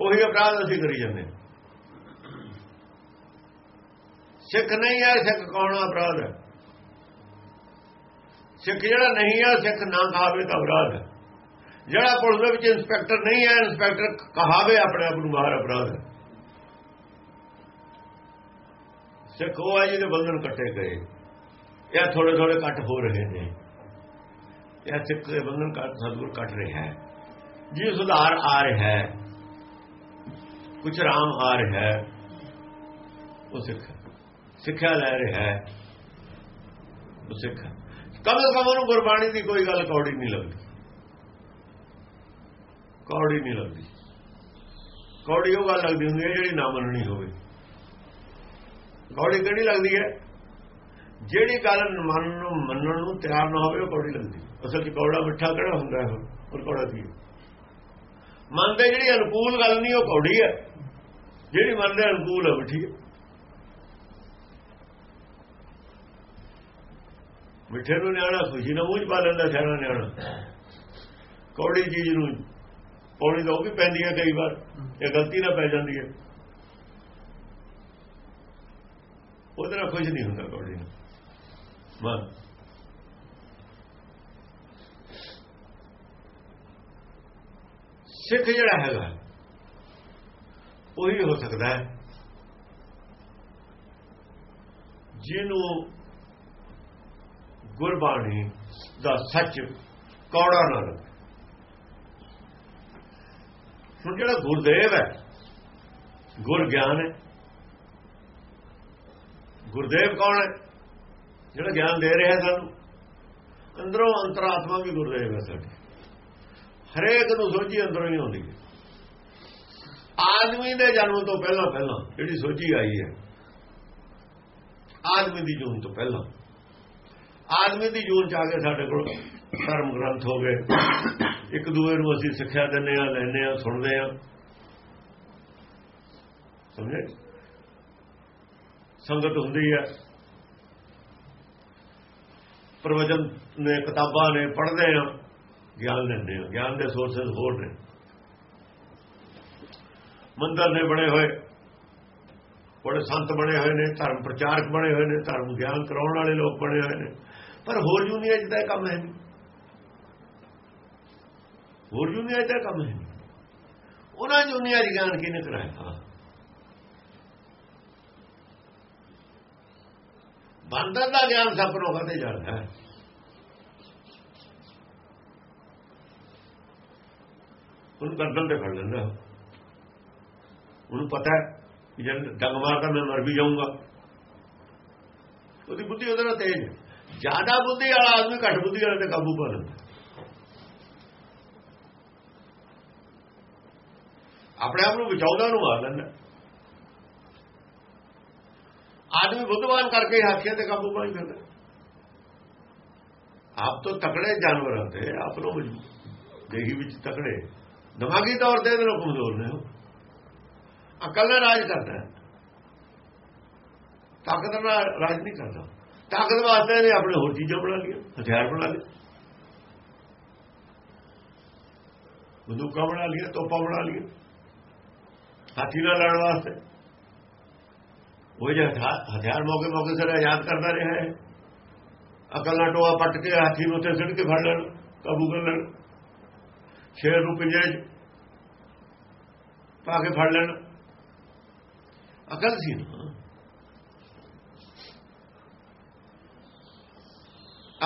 ਉਹੀ ਅਪਰਾਧ ਅਸੀਂ ਕਰੀ ਜਾਂਦੇ ਸਿੱਖ ਨਹੀਂ ਹੈ, ਸਿੱਖ ਕੌਣ ਅਪਰਾਧ? ਹੈ ਸਿੱਖ ਜਿਹੜਾ ਨਹੀਂ ਹੈ ਸਿੱਖ ਨਾ ਕਹਾਵੇ ਤਾਂ ਅਪਰਾਧ ਹੈ। ਜਿਹੜਾ ਪੁਲਿਸ ਦੇ ਵਿੱਚ ਇੰਸਪੈਕਟਰ ਨਹੀਂ ਹੈ ਇੰਸਪੈਕਟਰ ਕਹਾਵੇ ਆਪਣੇ ਆਪ ਨੂੰ ਬਾਹਰ ਅਪਰਾਧ ਹੈ। ਸਿੱਖ ਉਹ ਹੈ ਜਿਹਦੇ ਬੰਧਨ ਕੱਟੇ ਗਏ। ਇਹ ਥੋੜੇ ਥੋੜੇ ਕੱਟ ਹੋ ਰਹੇ ਨੇ। ਇਹ ਸਿੱਖ ਦੇ ਬੰਧਨ ਕੱਟ, ਸਤਿਗੁਰ ਕੱਟ ਰਿਹਾ ਹੈ। ਜੀ ਸੁਧਾਰ ਆ ਰਿਹਾ ਹੈ ਕੁਝ ਰਾਮ ਆ ਰਿਹਾ ਹੈ, ਉਹ ਸਿੱਖ ਸਿੱਖਿਆ ਲੈ ਰਿਹਾ ਹੈ, ਉਹ ਸਿੱਖ ਕਮ ਕਮ ਨੂੰ ਗੁਰਬਾਣੀ ਦੀ ਕੋਈ ਗੱਲ ਕੌੜੀ ਨਹੀਂ ਲੱਗਦੀ। ਕੌੜੀ ਨਹੀਂ ਲੱਗਦੀ। ਕੌੜੀ ਉਹ ਗੱਲ ਲੱਗਦੀ ਹੁੰਦੀ ਹੈ ਜਿਹੜੀ ਨਾ ਮੰਨਣੀ ਹੋਵੇ। ਕੌੜੀ ਕਿਹੜੀ ਲੱਗਦੀ ਹੈ? ਜਿਹੜੀ ਗੱਲ ਮਨ ਨੂੰ ਮੰਨਣ ਨੂੰ ਤਿਆਰ ਨਾ ਹੋਵੇ, ਉਹ ਕੌੜੀ ਲੱਗਦੀ। ਅਸਲ 'ਚ ਕੌੜਾ ਮਿੱਠਾ ਕਿਹੜਾ ਹੁੰਦਾ ਹੈ? ਉਹ ਕੌੜਾ ਕੀ ਮੰਨਦੇ ਜਿਹੜੀ ਅਨੁਕੂਲ ਗੱਲ ਨਹੀਂ, ਉਹ ਕੌੜੀ ਹੈ। ਜਿਹੜੀ ਮੰਨਦੇ ਅਨੁਕੂਲ ਹੈ ਮਿੱਠੀ ਹੈ। ਮਿੱਠੇ ਨੂੰ ਨਿਆਣਾ, ਖੁਸ਼ੀ ਨਾਲ ਮੂੰਹ 'ਚ ਪਾ ਲੈਂਦਾ ਸਿਆਣਾ ਨਿਆਣਾ। ਕੌੜੀ ਚੀਜ਼ ਨੂੰ ਪੌੜੀ ਤਾਂ ਉਹ ਵੀ ਪੈਂਦੀ ਹੈ ਕਈ ਵਾਰ, ਇਹ ਗਲਤੀ ਨਾਲ ਪੈ ਜਾਂਦੀ ਹੈ। ਉਹਦੇ ਨਾਲ ਖੁਸ਼ ਨਹੀਂ ਹੁੰਦਾ ਕੌੜੀ ਨਾਲ ਮਨ ਸਿੱਖ ਜਿਹੜਾ ਹੈਗਾ, ਉਹੀ ਹੋ ਸਕਦਾ ਹੈ। ਜਿਹਨੂੰ ਗੁਰਬਾਣੀ ਦਾ ਸੱਚ ਕੌੜਾ ਨਾ ਲੱਗੇ। ਹੁਣ ਜਿਹੜਾ ਗੁਰਦੇਵ ਹੈ, ਗੁਰ ਗਿਆਨ ਹੈ। ਗੁਰਦੇਵ ਕੌਣ ਹੈ? ਜਿਹੜਾ ਗਿਆਨ ਦੇ ਰਿਹਾ ਸਾਨੂੰ। ਅੰਦਰੋਂ ਅੰਤਰਾਤਮਾ ਵੀ ਗੁਰਦੇਵ ਹੈ ਸਾਡੇ। ਹਰੇਕ ਨੂੰ ਸੋਝੀ ਅੰਦਰੋਂ ਹੀ ਆਉਂਦੀ ਹੈ। ਆਦਮੀ ਦੇ ਜਨਮ ਤੋਂ ਪਹਿਲਾਂ ਪਹਿਲਾਂ ਜਿਹੜੀ ਸੋਝੀ ਆਈ ਹੈ, ਆਦਮੀ ਦੀ ਜੂਨ ਤੋਂ ਪਹਿਲਾਂ ਆਦਮੀ ਦੀ ਜੂਨ ਚ ਆ ਕੇ ਸਾਡੇ ਕੋਲ ਧਰਮ ਗ੍ਰੰਥ ਹੋ ਗਏ। ਇੱਕ ਦੂਏ ਨੂੰ ਅਸੀਂ ਸਿੱਖਿਆ ਦਿੰਨੇ ਆ ਲੈਨੇ ਆ ਸੁਣਦੇ ਆ ਸਮਝੇ? ਸੰਗਤ ਹੁੰਦੀ ਹੈ। ਪ੍ਰਵਚਨ ਨੇ, ਕਿਤਾਬਾਂ ਨੇ ਪੜ੍ਹਦੇ ਆ ਗਿਆਨ ਲੈਂਦੇ ਆ ਗਿਆਨ ਦੇ ਸੋਰਸਸ ਹੋਰ ਨੇ। ਮੰਦਰ ਨੇ ਬਣੇ ਹੋਏ, ਬੜੇ ਸੰਤ ਬਣੇ ਹੋਏ ਨੇ, ਧਰਮ ਪ੍ਰਚਾਰਕ ਬਣੇ ਹੋਏ ਨੇ, ਧਰਮ ਗਿਆਨ ਕਰਾਉਣ ਵਾਲੇ ਲੋਕ ਬਣੇ ਹੋਏ ਨੇ। ਪਰ ਹੋਰ ਜੁਨੀਆ ਜਿਹਦਾ ਕੰਮ ਹੈ ਨਹੀਂ। ਹੋਰ ਜੁਨੀਆ ਜਿਹਦਾ ਕੰਮ ਹੈ ਉਹਨਾਂ ਜੁਨੀਆ ਗਿਆਨ ਕਿਹਨੇ ਕਰਾਇਆ ਬੰਦਰ ਦਾ ਗਿਆਨ ਸਭ ਨੂੰ ਵਧੇ ਜਾਂਦਾ ਹੈ। ਉਹਨੂੰ ਗਰਦਨ ਤੇ ਫੜ ਲੈਂਦਾ। ਉਹਨੂੰ ਪਤਾ ਹੈ ਜਦ ਡੰਗ ਮਾਰਦਾ ਮੈਂ ਮਰ ਵੀ ਜਾਊਂਗਾ। ਉਹਦੀ ਬੁੱਧੀ ਉਹਦੇ ਨਾਲ ਤੇਜ਼ ਹੈ। ਜ਼ਿਆਦਾ ਬੁੱਧੀ ਵਾਲਾ ਆਦਮੀ ਘੱਟ ਬੁੱਧੀ ਵਾਲੇ ਤੇ ਕਾਬੂ ਪਾ ਲੈਂਦਾ ਆਪਣੇ ਆਪ ਨੂੰ ਬਚਾਉਂਦਾ ਨੂੰ ਮਾਰ ਲੈਂਦਾ ਆਦਮੀ ਬੁੱਧਵਾਨ ਕਰਕੇ ਹਾਥੀਆਂ ਤੇ ਕਾਬੂ ਪਾਈ ਫਿਰਦਾ ਆਪ ਤੋਂ ਤਕੜੇ ਜਾਨਵਰ ਹੁੰਦੇ ਆਪ ਨੂੰ ਦੇਹੀ ਵਿੱਚ ਤਕੜੇ ਦਿਮਾਗੀ ਤੌਰ ਤੇ ਇਹਦੇ ਨਾਲ ਕਮਜ਼ੋਰ ਨੇ ਹੋ ਅਕਲ ਨਾਲ ਰਾਜ ਕਰਦਾ ਤਾਕਤ ਨਾਲ ਰਾਜ ਨਹੀਂ ਕਰਦਾ ਤਾਕਤ ਵਾਸਤੇ ਇਹਨੇ ਆਪਣੇ ਹੋਰ ਚੀਜ਼ਾਂ ਬਣਾ ਲਈਆਂ, ਹਥਿਆਰ ਬਣਾ ਲਏ। ਬੰਦੂਕਾਂ ਬਣਾ ਲਈਆਂ, ਤੋਪਾਂ ਬਣਾ ਲਈਆਂ। ਹਾਥੀ ਨਾਲ ਲੜਨ ਵਾਸਤੇ। ਉਹ ਜਿਹੜਾ ਹਥਿਆਰ ਮੌਕੇ ਮੌਕੇ ਸਿਰ ਯਾਦ ਕਰਦਾ ਰਿਹਾ ਹੈ। ਅਕਲ ਨਾਲ ਟੋਆ ਪੱਟ ਕੇ ਹਾਥੀ ਨੂੰ ਉੱਤੇ ਸਿੱਟ ਕੇ ਫੜ ਲੈਣ, ਕਾਬੂ ਕਰ ਲੈਣ। ਸ਼ੇਰ ਨੂੰ ਪਿੰਜਰੇ 'ਚ ਪਾ ਕੇ ਫੜ ਲੈਣ। ਅਕਲ ਸੀ ਨਾ।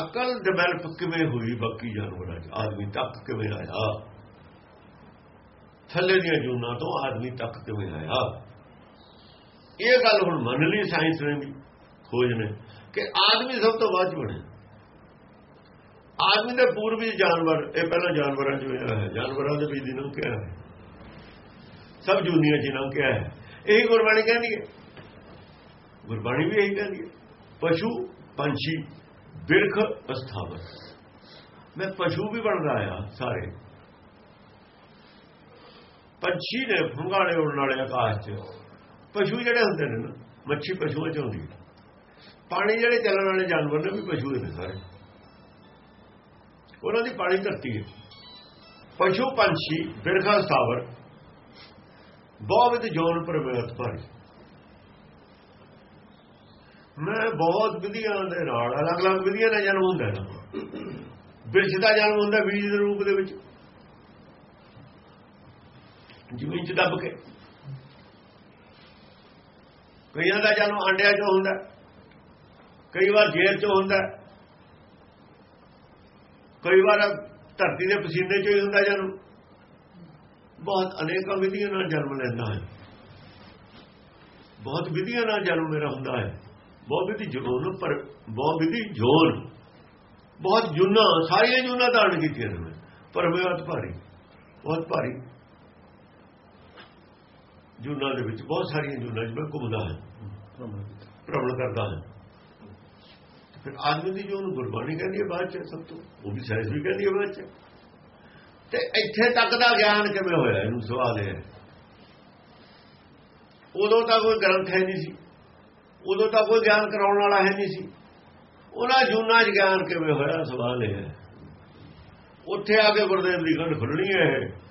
ਅਕਲ ਡਿਵੈਲਪ ਕਿਵੇਂ ਹੋਈ ਬਾਕੀ ਜਾਨਵਰਾਂ 'ਚ? ਆਦਮੀ ਤੱਕ ਕਿਵੇਂ ਆਇਆ? ਥੱਲੇ ਦੀਆਂ ਜੂਨਾਂ ਤੋਂ ਆਦਮੀ ਤੱਕ ਕਿਵੇਂ ਆਇਆ? ਇਹ ਗੱਲ ਹੁਣ ਮੰਨ ਲਈ ਸਾਇੰਸ ਨੇ ਵੀ, ਖੋਜ ਨੇ, ਕਿ ਆਦਮੀ ਸਭ ਤੋਂ ਬਾਅਦ ਬਣੇ। ਆਦਮੀ ਦੇ ਪੂਰਬੀ ਜਾਨਵਰ, ਇਹ ਪਹਿਲਾਂ ਜਾਨਵਰਾਂ 'ਚ ਹੋਇਆ ਹੈ, ਜਾਨਵਰਾਂ ਦੇ ਵੀ ਦਿਨੋਂ ਕਿਹਾ ਹੈ। ਸਭ ਜੂਨੀਆਂ ਜਿਨ੍ਹਾਂ ਕਿਹਾ ਹੈ। ਇਹੀ ਗੁਰਬਾਣੀ ਕਹਿੰਦੀ ਹੈ। ਗੁਰਬਾਣੀ ਵੀ ਇਹੀ ਕਹਿੰਦੀ ਹੈ। ਪਸ਼ੂ, ਪੰਛੀ ਬਿਰਖ ਅਸਥਾਵਰ ਮੈਂ ਪਸ਼ੂ ਵੀ ਬਣਦਾ ਆ ਸਾਰੇ। ਪੰਛੀ ਨੇ ਫੁੰਗਾਲੇ ਉੜਨ ਵਾਲੇ ਆਕਾਸ਼ 'ਚ। ਪਸ਼ੂ ਜਿਹੜੇ ਹੁੰਦੇ ਨੇ ਨਾ, ਮੱਛੀ ਪਸ਼ੂਆਂ ਚ ਹੁੰਦੀ। ਹੈ ਪਾਣੀ ਜਿਹੜੇ ਚੱਲਣ ਵਾਲੇ ਜਾਨਵਰ ਨੇ ਵੀ ਪਸ਼ੂ ਨੇ ਸਾਰੇ। ਉਹਨਾਂ ਦੀ ਪਾਣੀ ਧਰਤੀ ਹੈ। ਪਸ਼ੂ ਪੰਛੀ ਬਿਰਖਾ ਸਥਾਵਰ ਬਹੁਤ ਜੋਨ ਪ੍ਰਵੇਤ ਭਾਰੀ। ਮੈਂ ਬਹੁਤ ਵਿਧੀਆਂ ਦੇ ਨਾਲ, ਅਲੱਗ-ਅਲੱਗ ਵਿਧੀਆਂ ਨਾਲ ਜਨਮ ਹੁੰਦਾ ਹੈ। ਬਿਰਛ ਦਾ ਜਨਮ ਹੁੰਦਾ ਬੀਜ ਦੇ ਰੂਪ ਦੇ ਵਿੱਚ। ਜ਼ਮੀਨ 'ਚ ਦੱਬ ਕੇ। ਕਈਆਂ ਦਾ ਜਨਮ ਅੰਡਿਆਂ 'ਚੋਂ ਹੁੰਦਾ ਕਈ ਵਾਰ ਜੇਰ 'ਚੋਂ ਹੁੰਦਾ ਕਈ ਵਾਰ ਧਰਤੀ ਦੇ ਪਸੀਨੇ 'ਚੋਂ ਹੀ ਹੁੰਦਾ ਜਨਮ। ਬਹੁਤ ਅਨੇਕਾਂ ਵਿਧੀਆਂ ਨਾਲ ਜਨਮ ਲੈਂਦਾ ਹੈ। ਬਹੁਤ ਵਿਧੀਆਂ ਨਾਲ ਜਨਮ ਮੇਰਾ ਹੁੰਦਾ ਹੈ। ਬਹੁਤ ਵਿਧੀ ਜੋਨ ਪਰ ਬਹੁਤ ਵਿਧੀ ਜੋਨ ਬਹੁਤ ਜੁਨਾ, ਸਾਰੀਆਂ ਜੁਨਾ ਧਾਰਨ ਕੀਤੀਆਂ ਨੇ ਪਰ ਬਹੁਤ ਭਾਰੀ ਬਹੁਤ ਭਾਰੀ। ਜੁਨਾ ਦੇ ਵਿੱਚ ਬਹੁਤ ਸਾਰੀਆਂ ਜੁਨਾ ਜਿਵੇਂ ਘੁੰਮਦਾ ਹੈ, ਭ੍ਰਮਣ ਕਰਦਾ ਹੈ। ਫਿਰ ਆਦਮੀ ਦੀ ਜੋ ਉਹਨੂੰ ਗੁਰਬਾਣੀ ਕਹਿੰਦੀ ਹੈ ਬਾਅਦ ਚ, ਸਭ ਤੋਂ, ਉਹ ਵੀ ਸਾਇੰਸ ਵੀ ਕਹਿੰਦੀ ਹੈ ਬਾਅਦ ਚ। ਤੇ ਇੱਥੇ ਤੱਕ ਦਾ ਗਿਆਨ ਕਿਵੇਂ ਹੋਇਆ? ਇਹਨੂੰ ਸਵਾਲ ਹੈ। ਉਦੋਂ ਤਾਂ ਕੋਈ ਗ੍ਰੰਥ ਹੈ ਨਹੀਂ ਸੀ। ਉਦੋਂ ਤਾਂ ਕੋਈ ਗਿਆਨ ਕਰਾਉਣ ਵਾਲਾ ਹੈ ਨਹੀਂ ਸੀ। ਉਹਨਾਂ ਜੂਨਾ 'ਚ ਗਿਆਨ ਕਿਵੇਂ ਹੋਇਆ? ਸਵਾਲ ਇਹ ਹੈ। ਉੱਥੇ ਆ ਕੇ ਗੁਰਦੇਵ ਦੀ ਗੱਲ ਖੁੱਲਣੀ ਹੈ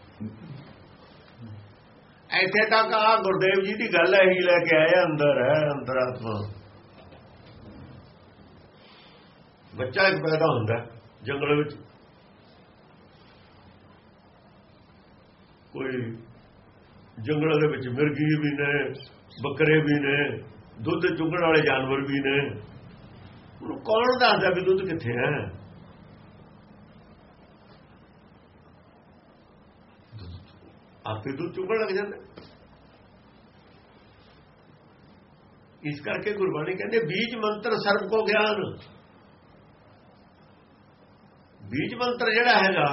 ਇੱਥੇ ਤੱਕ ਆ ਗੁਰਦੇਵ ਜੀ ਦੀ ਗੱਲ ਹੈ ਹੀ ਲੈ ਕੇ ਆਏ ਅੰਦਰ ਹੈ, ਅੰਦਰ ਆਤਮਾ। ਬੱਚਾ ਇੱਕ ਪੈਦਾ ਹੁੰਦਾ ਜੰਗਲ ਵਿੱਚ। ਕੋਈ ਜੰਗਲ ਦੇ ਵਿੱਚ ਮਿਰਗੀ ਵੀ ਨੇ, ਬੱਕਰੇ ਵੀ ਨੇ ਦੁੱਧ ਚੁਗਣ ਵਾਲੇ ਜਾਨਵਰ ਵੀ ਨੇ। ਉਹਨੂੰ ਕੌਣ ਦੱਸਦਾ ਵੀ ਦੁੱਧ ਕਿੱਥੇ ਹੈ? ਆਪੇ ਦੁੱਧ ਚੁਗਣ ਲੱਗ ਜਾਂਦੇ। ਇਸ ਕਰਕੇ ਗੁਰਬਾਣੀ ਕਹਿੰਦੇ ਬੀਜ ਮੰਤਰ ਸਰਬ ਕੋ ਗਿਆਨ। ਬੀਜ ਮੰਤਰ ਜਿਹੜਾ ਹੈਗਾ,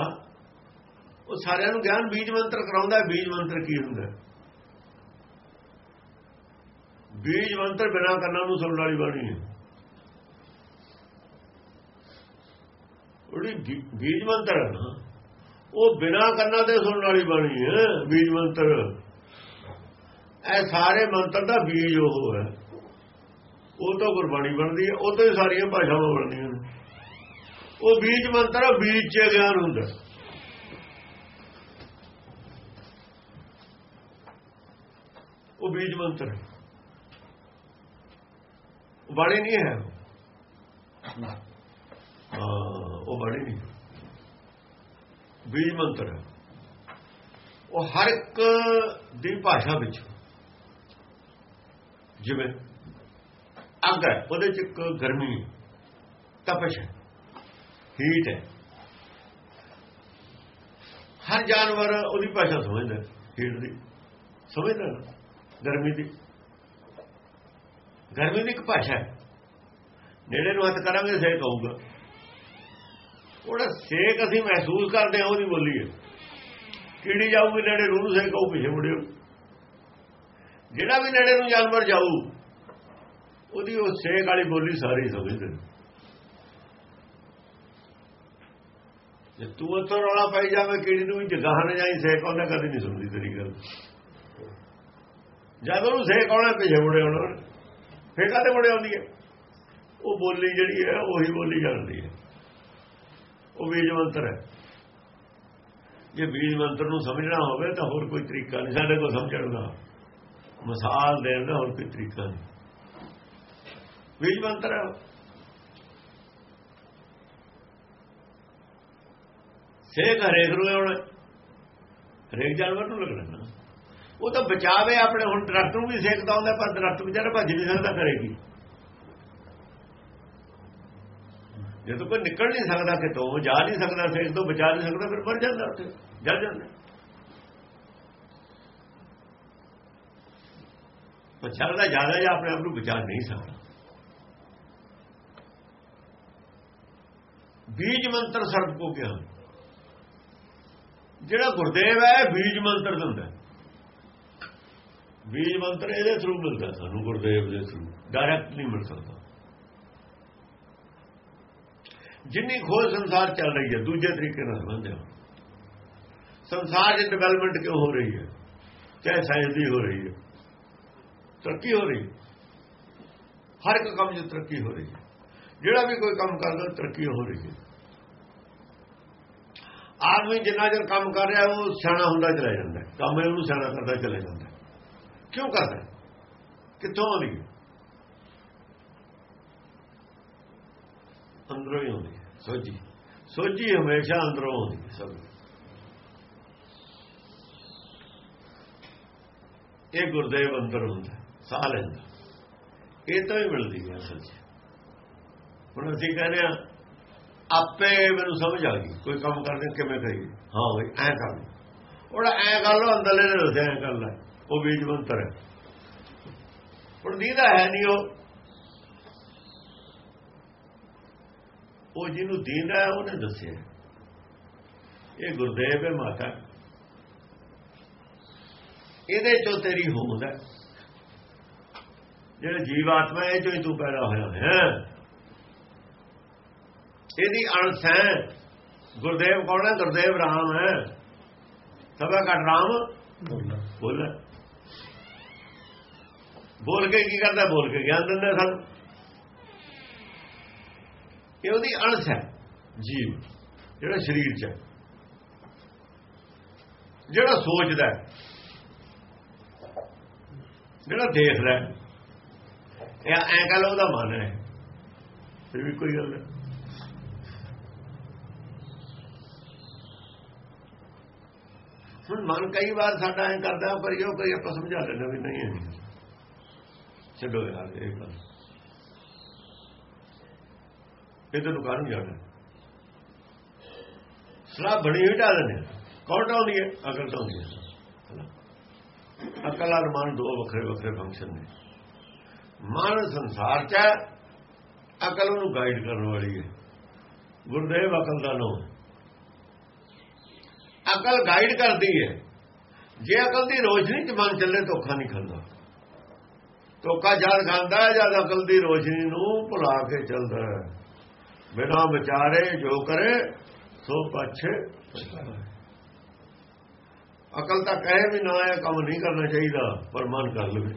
ਉਹ ਸਾਰਿਆਂ ਨੂੰ ਗਿਆਨ ਬੀਜ ਮੰਤਰ ਕਰਾਉਂਦਾ ਬੀਜ ਮੰਤਰ ਕੀ ਹੁੰਦਾ ਬੀਜ ਮੰਤਰ ਬਿਨਾ ਕੰਨਾਂ ਨੂੰ ਸੁਣਨ ਵਾਲੀ ਬਾਣੀ ਹੈ। ਉਹਦੀ ਬੀਜ ਮੰਤਰ ਹੈ ਨਾ, ਉਹ ਬਿਨਾ ਕੰਨਾਂ ਤੇ ਸੁਣਨ ਵਾਲੀ ਬਾਣੀ ਹੈ, ਬੀਜ ਮੰਤਰ। ਇਹ ਸਾਰੇ ਮੰਤਰ ਦਾ ਬੀਜ ਉਹ ਹੈ। ਉਹ ਤਾਂ ਗੁਰਬਾਣੀ ਬਣਦੀ ਹੈ, ਉਹ ਤੋਂ ਹੀ ਸਾਰੀਆਂ ਭਾਸ਼ਾਵਾਂ ਬਣਦੀਆਂ ਨੇ। ਉਹ ਬੀਜ ਮੰਤਰ ਆ ਬੀਜ ਚ ਗਿਆਨ ਹੁੰਦਾ ਉਹ ਬੀਜ ਮੰਤਰ ਹੈ। ਬਾਣੀ ਨਹੀਂ ਹੈ ਉਹ। ਬਾਣੀ ਨਹੀਂ। ਬੀਜ ਮੰਤਰ ਹੈ। ਉਹ ਹਰ ਇੱਕ ਦੀ ਭਾਸ਼ਾ ਵਿੱਚ। ਜਿਵੇਂ ਅੱਗ ਹੈ ਉਹਦੇ ਚ ਇੱਕ ਗਰਮੀ ਤਪਸ਼ ਹੈ। ਹੀਟ ਹੈ। ਹਰ ਜਾਨਵਰ ਉਹਦੀ ਭਾਸ਼ਾ ਸਮਝਦਾ ਹੀਟ ਦੀ। ਸਮਝਦਾ ਗਰਮੀ ਦੀ। ਗਰਮੀ ਦੀ ਇੱਕ ਭਾਸ਼ਾ ਹੈ। ਨੇੜੇ ਨੂੰ ਹੱਥ ਕਰਾਂਗੇ ਸੇਕ ਆਊਗਾ ਉਹਦਾ ਸੇਕ ਅਸੀਂ ਮਹਿਸੂਸ ਕਰਦੇ ਹਾਂ ਉਹਦੀ ਬੋਲੀ ਹੈ ਕੀੜੀ ਜਾਊਗੀ ਨੇੜੇ ਨੂੰ ਸੇਕ ਆਊ, ਪਿਛੇ ਮੁੜਿਓ। ਜਿਹੜਾ ਵੀ ਨੇੜੇ ਨੂੰ ਜਾਨਵਰ ਜਾਊ, ਉਹਦੀ ਉਹ ਸੇਕ ਵਾਲੀ ਬੋਲੀ ਸਾਰੀ ਸਮਝਦੇ ਨੇ। ਜੇ ਤੂੰ ਉੱਥੋਂ ਰੌਲਾ ਪਾਈ ਜਾਵੇਂ, ਕੀੜੀ ਨੂੰ ਵੀ ਜਗਾਹ ਨਾ ਜਾਈ ਸੇਕ ਉਹਨੇ ਕਦੇ ਨਹੀਂ ਸੁਣਦੀ ਤੇਰੀ ਗੱਲ। ਜਦ ਉਹਨੂੰ ਸੇਕ ਆਉਣਾ, ਪਿਛੇ ਮੁੜੇ ਆਉਣਾ ਫੇਰ ਕਾਤੇ ਮੁੜੇ ਆਉਂਦੀ ਹੈ? ਉਹ ਬੋਲੀ ਜਿਹੜੀ ਹੈ, ਉਹੀ ਬੋਲੀ ਜਾਂਦੀ ਹੈ। ਉਹ ਬੀਜ ਮੰਤਰ ਹੈ। ਜੇ ਬੀਜ ਮੰਤਰ ਨੂੰ ਸਮਝਣਾ ਹੋਵੇ ਤਾਂ ਹੋਰ ਕੋਈ ਤਰੀਕਾ ਨਹੀਂ। ਸਾਡੇ ਕੋਲ ਸਮਝਣ ਦਾ ਮਿਸਾਲ ਦੇਣ ਦਾ ਹੋਰ ਕੋਈ ਤਰੀਕਾ ਨਹੀਂ। ਬੀਜ ਮੰਤਰ ਹੈ ਸੇਕ ਹਰੇਕ ਨੂੰ ਆਉਣਾ ਹਰੇਕ ਜਾਨਵਰ ਨੂੰ ਲੱਗਣਾ। ਨਾ ਉਹ ਤਾਂ ਬਚਾਵੇ ਆਪਣੇ, ਹੁਣ ਦਰਖਤ ਨੂੰ ਵੀ ਸੇਕਦਾ ਹੁੰਦਾ ਪਰ ਦਰਖਤ ਵਿਚਾਰਾ ਭੱਜ ਨਹੀਂ ਸਕਦਾ, ਕਰੇਗੀ। ਜਦੋਂ ਕੋਈ ਨਿਕਲ ਨਹੀਂ ਸਕਦਾ ਕਿਤੋਂ ਜਾ ਨਹੀਂ ਸਕਦਾ ਸੇਕ ਤੋਂ ਬਚਾ ਨਹੀਂ ਸਕਦਾ, ਫਿਰ ਮਰ ਜਾਂਦਾ ਉੱਥੇ ਜਲ ਜਾਂਦਾ। ਬਚਾਉਂਦਾ ਜ਼ਿਆਦਾ ਜਾਂ ਆਪਣੇ ਆਪ ਨੂੰ ਬਚਾ ਨਹੀਂ ਸਕਦਾ। ਬੀਜ ਮੰਤਰ ਸਰਬ ਕੋ ਗਿਆਨ ਜਿਹੜਾ ਗੁਰਦੇਵ ਹੈ, ਬੀਜ ਮੰਤਰ ਦਿੰਦਾ। ਬੀਜ ਮੰਤਰ ਇਹਦੇ ਥਰੂ ਮਿਲਦਾ ਸਾਨੂੰ, ਗੁਰਦੇਵ ਦੇ ਥਰੂ ਡਾਇਰੈਕਟ ਨਹੀਂ ਮਿਲ ਸਕਦਾ। ਜਿੰਨੀ ਖੋਜ ਸੰਸਾਰ ਚੱਲ ਰਹੀ ਹੈ, ਦੂਜੇ ਤਰੀਕੇ ਨਾਲ ਸਮਝਦੇ ਹੋ। ਸੰਸਾਰ ਦੀ ਡਿਵੈਲਪਮੈਂਟ ਕਿਉਂ ਹੋ ਰਹੀ ਹੈ? ਚਾਹੇ ਸਾਇੰਸ ਦੀ ਹੋ ਰਹੀ ਹੈ। ਤਰੱਕੀ ਹੋ ਰਹੀ ਹਰ ਇੱਕ ਕੰਮ 'ਚ ਤਰੱਕੀ ਹੋ ਰਹੀ ਹੈ। ਜਿਹੜਾ ਵੀ ਕੋਈ ਕੰਮ ਕਰਦਾ, ਤਰੱਕੀ ਹੋ ਰਹੀ ਹੈ। ਆਦਮੀ ਜਿੰਨਾ ਚਿਰ ਕੰਮ ਕਰ ਰਿਹਾ, ਉਹ ਸਿਆਣਾ ਹੁੰਦਾ ਚਲਾ ਜਾਂਦਾ ਕੰਮ ਇਹਨੂੰ ਸਿਆਣਾ ਕਰਦਾ ਚਲਾ ਜਾਂਦਾ ਕਿਉਂ ਕਰਦਾ ਕਿੱਥੋਂ ਆਉਂਦੀ ਹੈ? ਅੰਦਰੋਂ ਹੀ ਆਉਂਦੀ ਹੈ। ਸੋਝੀ। ਸੋਝੀ ਹਮੇਸ਼ਾ ਅੰਦਰੋਂ ਆਉਂਦੀ ਹੈ ਸਭ ਇਹ ਗੁਰਦੇਵ ਅੰਦਰ ਹੁੰਦਾ ਸਾਹ ਲੈਂਦਾ ਇਹ ਤਾਂ ਹੀ ਮਿਲਦੀ ਹੈ ਅਸਲ 'ਚ। ਹੁਣ ਅਸੀਂ ਕਹਿੰਦੇ ਆ ਆਪੇ ਮੈਨੂੰ ਸਮਝ ਆ ਗਈ। ਕੋਈ ਕੰਮ ਕਰਦੇ ਕਿਵੇਂ ਕਰੀਏ? ਹਾਂ ਬਈ, ਐ ਕਰ ਲਓ। ਐ ਕਰ ਲਓ, ਅੰਦਰਲੇ ਨੇ ਦੱਸਿਆ ਐ ਕਰ ਲੈ। ਉਹ ਬੀਜਵੰਤਰ ਹੈ। ਹੁਣ ਦੀਦਾ ਹੈ ਨਹੀਂ ਉਹ। ਉਹ ਜਿਹਨੂੰ ਦੀਦਾ ਹੈ ਉਹਨੇ ਦੱਸਿਆ। ਇਹ ਗੁਰਦੇਵ ਹੈ ਮਾਤਾ। ਇਹਦੇ ਚੋਂ ਤੇਰੀ ਹੋਂਦ ਹੈ। ਜਿਹੜੇ ਜੀਵ ਆਤਮਾ ਇਹ ਚੋਂ ਹੀ ਤੂੰ ਪੈਦਾ ਹੋਇਆ ਹੈ। ਇਹਦੀ ਅਣਸ ਹੈ। ਗੁਰਦੇਵ ਕੌਣ ਹੈ? ਗੁਰਦੇਵ ਰਾਮ ਹੈ। ਸਭਾ ਘਟ ਰਾਮ। ਬੋਲ ਬੋਲ ਕੇ ਕੀ ਕਰਦਾ? ਬੋਲ ਕੇ ਗਿਆਨ ਦਿੰਦਾ ਸਾਨੂੰ। ਇਹ ਉਹਦੀ ਅਣਸ ਹੈ, ਜੀਵ, ਜਿਹੜਾ ਸਰੀਰ 'ਚ ਹੈ। ਜਿਹੜਾ ਸੋਚਦਾ ਜਿਹੜਾ ਦੇਖਦਾ ਇਹ ਐਂ ਕਹ ਲੋ ਉਹਦਾ ਮਨ ਹੈ। ਫਿਰ ਵੀ ਕੋਈ ਗੱਲ ਨਹੀਂ। ਹੁਣ ਮਨ ਕਈ ਵਾਰ ਸਾਡਾ ਐ ਕਰਦਾ, ਪਰ ਇਹ ਕੋਈ ਆਪਾਂ ਸਮਝਾ ਲੈਂਦੇ ਵੀ ਨਹੀਂ ਹੈ। ਛੱਡੋ ਯਾਰ ਇਹ ਗੱਲ। ਇਹਦੇ ਨੂੰ ਕਾਰਨ ਜਾਣਾ ਸਲਾਹ ਬਣੀ ਹੋਈ ਢਾ ਦਿੰਦੇ ਕੌਣ ਢਾਉਂਦੀ ਹੈ? ਅਕਲ ਢਾਉਂਦੀ ਹੈ। ਅਕਲ ਔਰ ਮਨ ਦੋ ਵੱਖਰੇ ਵੱਖਰੇ ਫੰਕਸ਼ਨ ਨੇ। ਮਨ ਸੰਸਾਰ ਚ ਹੈ, ਅਕਲ ਨੂੰ ਗਾਈਡ ਕਰਨ ਵਾਲੀ ਹੈ। ਗੁਰਦੇਵ ਅਕਲ ਦਾ ਨਾਮ। ਅਕਲ ਗਾਈਡ ਕਰਦੀ ਹੈ। ਜੇ ਅਕਲ ਦੀ ਰੋਸ਼ਨੀ ਚ ਮਨ ਚੱਲੇ ਧੋਖਾ ਨਹੀਂ ਖਾਂਦਾ। ਧੋਖਾ ਜਦ ਖਾਂਦਾ ਹੈ ਜਦ ਅਕਲ ਦੀ ਰੋਸ਼ਨੀ ਨੂੰ ਭੁਲਾ ਕੇ ਚੱਲਦਾ ਹੈ। ਬਿਨਾ ਵਿਚਾਰੇ ਜੋ ਕਰੇ, ਸੋ ਪਛੇ ਅਕਲ ਤਾਂ ਕਹੇ ਵੀ ਨਾ, ਇਹ ਕੰਮ ਨਹੀਂ ਕਰਨਾ ਚਾਹੀਦਾ, ਪਰ ਮਨ ਕਰ ਲਵੇ।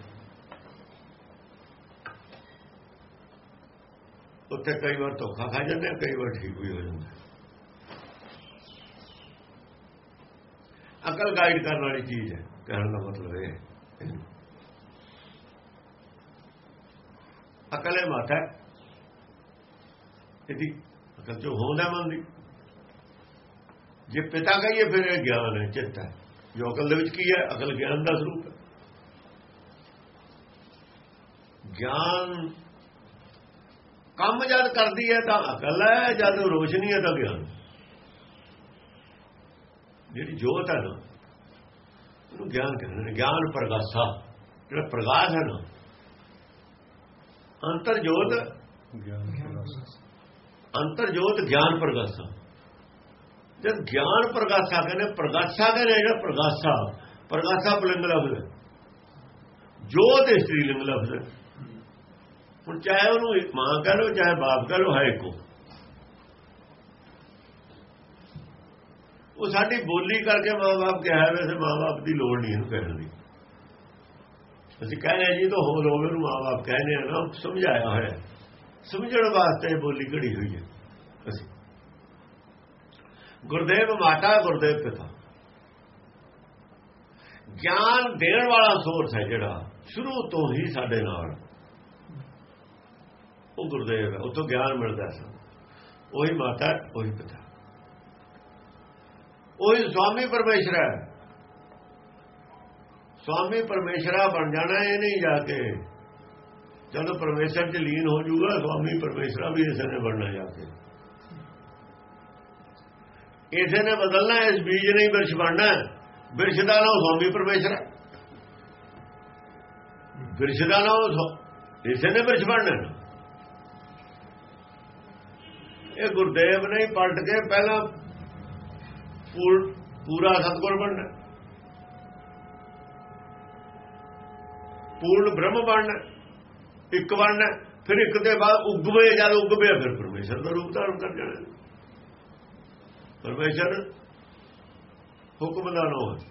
ਉੱਥੇ ਕਈ ਵਾਰ ਧੋਖਾ ਖਾ ਜਾਂਦੇ ਕਈ ਵਾਰ ਠੀਕ ਵੀ ਹੋ ਜਾਂਦਾ ਅਕਲ ਗਾਈਡ ਕਰਨ ਵਾਲੀ ਚੀਜ਼ ਹੈ। ਕਹਿਣ ਦਾ ਮਤਲਬ ਇਹ ਹੈ ਅਕਲ ਹੈ, ਮਾਤਾ ਇਹਦੀ ਅਕਲ ਜੋ ਹੋਂਦਾ ਮਨ ਦੀ। ਜੇ ਪਿਤਾ ਕਹੀਏ, ਫਿਰ ਇਹ ਗਿਆਨ ਹੈ, ਚਿੱਤ ਹੈ। ਜੋ ਅਕਲ ਦੇ ਵਿੱਚ ਕੀ ਹੈ, ਅਕਲ ਗਿਆਨ ਦਾ ਸਰੂਪ ਹੈ। ਗਿਆਨ ਕੰਮ ਜਦ ਕਰਦੀ ਹੈ, ਤਾਂ ਅਕਲ ਹੈ, ਜਦ ਰੋਸ਼ਨੀ ਹੈ, ਤਾਂ ਗਿਆਨ। ਜਿਹੜੀ ਜੋਤ ਹੈ ਨਾ, ਉਹਨੂੰ ਗਿਆਨ ਕਹਿੰਦੇ ਨੇ, ਗਿਆਨ ਪ੍ਰਗਾਸਾ। ਜਿਹੜਾ ਪ੍ਰਗਾਸ ਹੈ ਨਾ ਅੰਤਰ ਜੋਤ ਅੰਤਰ ਜੋਤ ਗਿਆਨ ਪ੍ਰਗਾਸਾ। ਜਦ ਗਿਆਨ ਪ੍ਰਗਾਸਾ ਕਹਿੰਦੇ ਪ੍ਰਗਾਸਾ ਕਹਿੰਦੇ ਜਿਹੜਾ ਪ੍ਰਗਾਸਾ ਪ੍ਰਗਾਸਾ ਪੁਲਿੰਗ ਲਫ਼ਜ਼। ਹੈ ਜੋਤ ਇਸਤਰੀ ਲਿੰਗ ਲਫ਼ਜ਼। ਹੈ ਹੁਣ ਚਾਹੇ ਉਹਨੂੰ ਮਾਂ ਕਹ ਲੋ ਚਾਹੇ ਬਾਪ ਕਹ ਲੋ ਹੈ ਇੱਕੋ। ਉਹ ਸਾਡੀ ਬੋਲੀ ਕਰਕੇ ਮਾਂ-ਬਾਪ ਕਿਹਾ ਵੈਸੇ ਮਾਂ-ਬਾਪ ਦੀ ਲੋੜ ਨਹੀਂ ਇਹਨੂੰ ਕਹਿਣ ਦੀ। ਅਸੀਂ ਕਹਿੰਦੇ ਜੀ ਤਾਂ ਹੋਰ ਹੋਵੇ ਨੂੰ ਮਾਂ-ਬਾਪ ਕਹਿੰਦੇ ਆ ਨਾ, ਸਮਝਾਇਆ ਹੋਇਆ ਸਮਝਣ ਵਾਸਤੇ ਬੋਲੀ ਘੜੀ ਹੋਈ ਹੈ ਅਸੀਂ। ਗੁਰਦੇਵ ਮਾਤਾ, ਗੁਰਦੇਵ ਪਿਤਾ। ਗਿਆਨ ਦੇਣ ਵਾਲਾ ਸੋਰਸ ਹੈ ਜਿਹੜਾ, ਸ਼ੁਰੂ ਤੋਂ ਹੀ ਸਾਡੇ ਨਾਲ। ਉਹ ਗੁਰਦੇਵ ਹੈ ਉਤੋਂ ਗਿਆਨ ਮਿਲਦਾ ਹੈ ਉਹੀ ਮਾਤਾ, ਉਹੀ ਪਿਤਾ। ਉਹੀ ਸਵਾਮੀ ਪਰਮੇਸ਼ਰ ਹੈ। ਸਵਾਮੀ ਪਰਮੇਸ਼ਰਾ ਬਣ ਜਾਣਾ ਇਹ ਨਹੀਂ ਜਾ ਕੇ। ਜਦੋਂ ਪਰਮੇਸ਼ਰ 'ਚ ਲੀਨ ਹੋ ਜਾਊਗਾ, ਸਵਾਮੀ ਪਰਮੇਸ਼ਰਾ ਵੀ ਇਸੇ ਨੇ ਬਣਨਾ ਜਾ ਕੇ। ਇਸੇ ਨੇ ਬਦਲਣਾ ਇਸ ਬੀਜ ਨਹੀਂ ਬਿਰਛ ਬਣਨਾ ਬਿਰਛ ਦਾ ਨਾਮ ਸਵਾਮੀ ਪਰਮੇਸ਼ਰ ਹੈ। ਬਿਰਛ ਦਾ ਨਾਮ ਇਸੇ ਨੇ ਬਿਰਛ ਬਣਨਾ ਇਹ ਗੁਰਦੇਵ ਨੇ ਪਲਟ ਕੇ ਪਹਿਲਾਂ ਪੂਰਾ ਸਤਗੁਰ ਬਣਨਾ ਪੂਰਨ ਬ੍ਰਹਮ ਬਣਨਾ ਇੱਕ ਬਣਨਾ ਫਿਰ ਇੱਕ ਦੇ ਬਾਅਦ ਉਗਵੇ ਜਦ ਉਗਵੇ ਫਿਰ ਪਰਮੇਸ਼ਰ ਦਾ ਰੂਪ ਧਾਰਨ ਕਰ ਜਾਣਾ। ਪਰਮੇਸ਼ਰ ਹੁਕਮ ਦਾ ਨਾਮ ਹੈ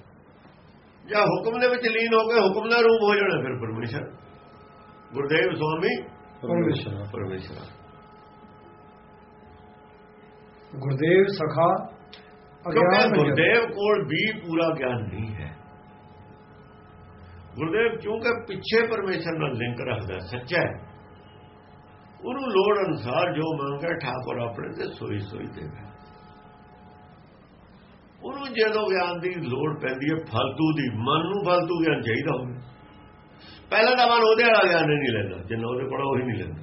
ਜਾਂ ਹੁਕਮ ਦੇ ਵਿੱਚ ਲੀਨ ਹੋ ਕੇ ਹੁਕਮ ਦਾ ਰੂਪ ਹੋ ਜਾਣਾ ਫਿਰ ਪਰਮੇਸ਼ਰ। ਗੁਰਦੇਵ ਸਵਾਮੀ ਪਰਮੇਸ਼ਰ। ਪਰਮੇਸ਼ਰ। ਗੁਰਦੇਵ ਸਖਾ ਅਗਿਆਨ ਗੁਰਦੇਵ ਗੁਰਦੇਵ ਕੋਲ ਵੀ ਪੂਰਾ ਗਿਆਨ ਨਹੀਂ ਹੈ। ਗੁਰਦੇਵ, ਕਿਉਂਕਿ ਪਿੱਛੇ ਪਰਮੇਸ਼ਰ ਨਾਲ ਲਿੰਕ ਰੱਖਦਾ, ਸੱਚਾ ਹੈ। ਉਹਨੂੰ ਲੋੜ ਅਨੁਸਾਰ ਜੋ ਮੰਗੇ ਠਾਕੁਰ ਆਪਣੇ ਤੇ ਸੋਈ ਸੋਈ ਦੇਵੇ ਉਹਨੂੰ ਜਦੋਂ ਗਿਆਨ ਦੀ ਲੋੜ ਪੈਂਦੀ ਹੈ ਫालतू ਦੀ, ਮਨ ਨੂੰ ਫालतू ਗਿਆਨ ਚਾਹੀਦਾ ਹੋਵੇ। ਪਹਿਲਾਂ ਤਾਂ ਮਨ ਉਹਦੇ ਵਾਲਾ ਗਿਆਨ ਨਹੀਂ ਲੈਂਦਾ, ਜਿੰਨਾ ਉਹਦੇ ਕੋਲ ਉਹੀ ਨਹੀਂ ਲੈਂਦਾ।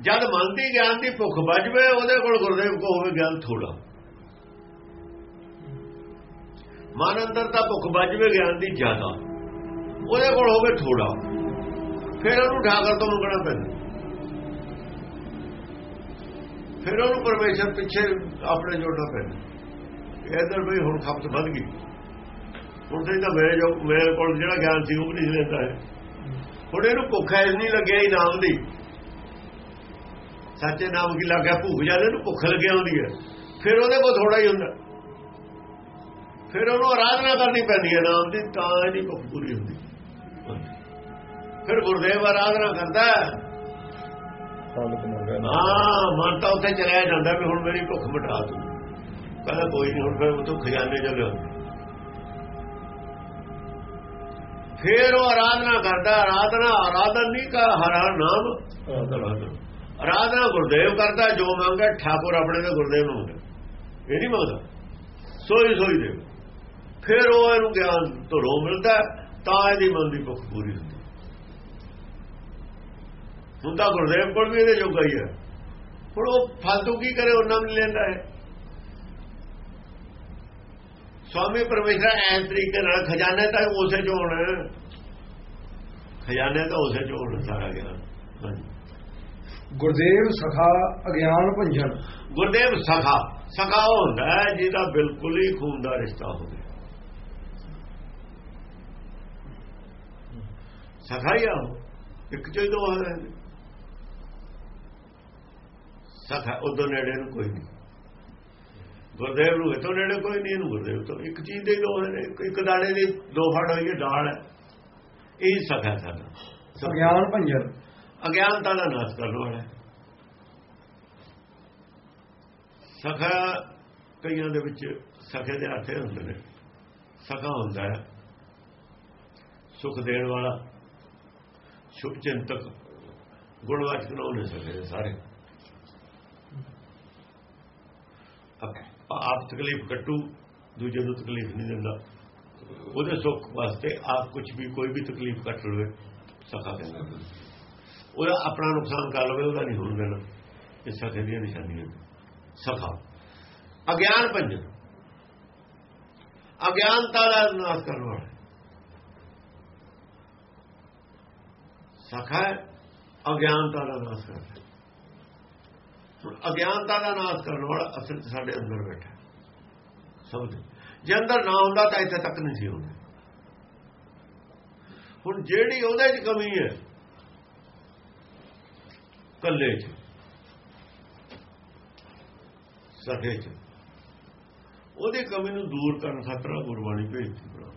ਜਦ ਮਨ ਦੀ ਗਿਆਨ ਦੀ ਭੁੱਖ ਵੱਜਵੇ, ਉਹਦੇ ਕੋਲ ਗੁਰਦੇਵ ਕੋ ਹੋਵੇ ਗਿਆਨ ਥੋੜਾ ਮਨ ਅੰਦਰ ਤਾਂ ਭੁੱਖ ਵੱਜਵੇ ਗਿਆਨ ਦੀ ਜ਼ਿਆਦਾ। ਉਹਦੇ ਕੋਲ ਹੋਵੇ ਥੋੜਾ ਫਿਰ ਉਹਨੂੰ ਠਾਕਰ ਤੋਂ ਮੰਗਣਾ ਪੈਂਦਾ। ਫਿਰ ਉਹਨੂੰ ਪਰਮੇਸ਼ਰ ਪਿੱਛੇ ਆਪਣੇ ਜੋੜਨਾ ਪੈਂਦਾ। ਇਧਰ ਵੀ ਹੁਣ ਖਪਤ ਵੱਧ ਗਈ। ਹੁਣ ਤੇ ਤਾਂ ਮੇਰੇ ਜੋ ਮੇਰੇ ਕੋਲ ਜਿਹੜਾ ਗਿਆਨ ਸੀ ਉਹ ਵੀ ਨਹੀਂ ਲੈਂਦਾ ਹੈ ਹੁਣ ਇਹਨੂੰ ਭੁੱਖ ਐ ਨਹੀਂ ਲੱਗਿਆ ਹੀ ਨਾਮ ਦੀ। ਸੱਚੇ ਨਾਮ ਕੀ ਲੱਗਿਆ? ਭੁੱਖ ਜਾਂਦੇ ਇਹਨੂੰ ਭੁੱਖ ਲੱਗਿਆ ਹੁੰਦੀ ਹੈ। ਫਿਰ ਉਹਦੇ ਕੋਲ ਥੋੜਾ ਹੀ ਹੁੰਦਾ। ਫਿਰ ਉਹਨੂੰ ਆਰਾਧਨਾ ਕਰਨੀ ਪੈਂਦੀ ਹੈ ਨਾਮ ਦੀ ਤਾਂ ਇਹਦੀ ਭੁੱਖ ਪੂਰੀ ਹੁੰਦੀ। ਫਿਰ ਗੁਰਦੇਵ ਆਰਾਧਨਾ ਕਰਦਾ ਹੈ। ਮਨ ਤਾਂ ਉੱਥੇ ਚਲਿਆ ਜਾਂਦਾ ਵੀ ਹੁਣ ਮੇਰੀ ਭੁੱਖ ਮਿਟਾ ਤੂੰ। ਕਹਿੰਦਾ ਕੋਈ ਨਹੀਂ ਹੁਣ ਫਿਰ ਉਹ ਤੋਂ ਖਜ਼ਾਨੇ ਚੱਲਿਓ ਫਿਰ ਉਹ ਆਰਾਧਨਾ ਕਰਦਾ ਆਰਾਧਨਾ ਆਰਾਧਨ ਨਹੀਂ ਕਾ ਹਰ ਨਾਮ ਆਰਾਧਨਾ ਗੁਰਦੇਵ ਕਰਦਾ ਜੋ ਮੰਗੇ ਠਾਕੁਰ ਆਪਣੇ ਦੇ ਗੁਰਦੇਵ ਨੂੰ ਮੰਗੇ। ਇਹ ਨਹੀਂ ਮੰਗਦਾ। ਸੋਈ ਸੋਈ ਦੇ ਫਿਰ ਉਹ ਇਹਨੂੰ ਗਿਆਨ ਤੋਂ ਮਿਲਦਾ ਤਾਂ ਇਹਦੀ ਮਨ ਦੀ ਭੁੱਖ ਪੂਰੀ ਹੁੰਦੀ ਹੁੰਦਾ ਗੁਰਦੇਵ ਕੋਲ ਵੀ ਇਹਦੇ ਜੋਗਾ ਹੀ ਹੈ। ਹੁਣ ਉਹ ਫालतू ਕੀ ਕਰੇ ਉਹਨਾਂ ਨੂੰ ਲੈਂਦਾ ਹੈ ਸਵਾਮੀ ਪਰਮੇਸ਼ਰ ਐਂ ਤਰੀਕੇ ਨਾਲ ਖਜ਼ਾਨੇ ਤਾਂ ਉਸੇ ਚੋਂ ਹੋਣਾ ਖਜ਼ਾਨੇ ਤਾਂ ਉਸੇ ਚੋਂ ਹੋਣਾ ਸਾਰਾ ਗਿਆਨ। ਗੁਰਦੇਵ ਸਖਾ ਅਗਿਆਨ ਭੰਜਨ। ਗੁਰਦੇਵ ਸਖਾ ਸਖਾ ਉਹ ਹੁੰਦਾ ਜਿਹਦਾ ਬਿਲਕੁਲ ਹੀ ਖੂਨ ਦਾ ਰਿਸ਼ਤਾ ਹੋਵੇ। ਸਖਾ ਹੀ ਆ ਇੱਕ ਚੋਂ ਦੋ ਹੈ ਸਖਾ ਉਦੋਂ ਨੇੜੇ ਨੂੰ ਕੋਈ ਨਹੀਂ ਗੁਰਦੇਵ ਨੂੰ ਇਤੋਂ ਨੇੜੇ ਕੋਈ ਨਹੀਂ ਇਹਨੂੰ ਗੁਰਦੇਵ ਤੋਂ ਇੱਕ ਚੀਜ਼ ਦੇ ਦੋ ਨੇ ਇੱਕ ਦਾਣੇ ਦੀ ਦੋ ਫੜ ਹੋਈ ਹੈ ਦਾਲ ਹੈ ਇਹ ਸਖਾ ਸਾਡਾ ਅਗਿਆਨ ਭੰਜਨ ਅਗਿਆਨਤਾ ਦਾ ਨਾਸ਼ ਕਰਨ ਵਾਲਾ ਸਖਾ ਕਈਆਂ ਦੇ ਵਿੱਚ ਸਖੇ ਦੇ ਅਰਥ ਹੁੰਦੇ ਨੇ ਸਖਾ ਹੁੰਦਾ ਹੈ ਸੁਖ ਦੇਣ ਵਾਲਾ ਸ਼ੁਭ ਚਿੰਤਕ ਗੁਣਵਾਚਕ ਨਾ ਹੋਣੇ ਸਕੇ ਸਾਰੇ। ਆਪ ਤਕਲੀਫ ਕੱਟੂ ਦੂਜੇ ਨੂੰ ਤਕਲੀਫ ਨਹੀਂ ਦਿੰਦਾ। ਉਹਦੇ ਸੁੱਖ ਵਾਸਤੇ ਆਪ ਕੁਝ ਵੀ ਕੋਈ ਵੀ ਤਕਲੀਫ ਕੱਟ ਲਵੇ ਸਖਾ ਕਹਿੰਦਾ ਉਹਦਾ ਆਪਣਾ ਨੁਕਸਾਨ ਕਰ ਲਵੇ ਉਹਦਾ ਨਹੀਂ ਹੋਣ ਦੇਣਾ। ਇਹ ਸਖੇ ਦੀਆਂ ਨਿਸ਼ਾਨੀਆਂ ਸਖਾ। ਅਗਿਆਨ ਪੰਜਨ ਅਗਿਆਨਤਾ ਦਾ ਨਾਸ਼ ਕਰਨ ਵਾਲਾ। ਸਖਾ ਅਗਿਆਨਤਾ ਦਾ ਨਾਸ਼ ਕਰਦਾ ਹੁਣ ਅਗਿਆਨਤਾ ਦਾ ਨਾਸ਼ ਕਰਨ ਵਾਲਾ ਅਸਲ ਸਾਡੇ ਅੰਦਰ ਬੈਠਾ ਸਮਝ? ਜੇ ਅੰਦਰ ਨਾ ਹੁੰਦਾ ਤਾਂ ਇੱਥੇ ਤੱਕ ਨਹੀਂ ਸੀ ਹੁੰਦਾ ਹੁਣ ਜਿਹੜੀ ਉਹਦੇ 'ਚ ਕਮੀ ਹੈ ਕੱਲੇ 'ਚ ਸਖੇ 'ਚ, ਉਹਦੀ ਕਮੀ ਨੂੰ ਦੂਰ ਕਰਨ ਖਾਤਰ ਗੁਰਬਾਣੀ ਭੇਜਦੀ ਬਣਾ।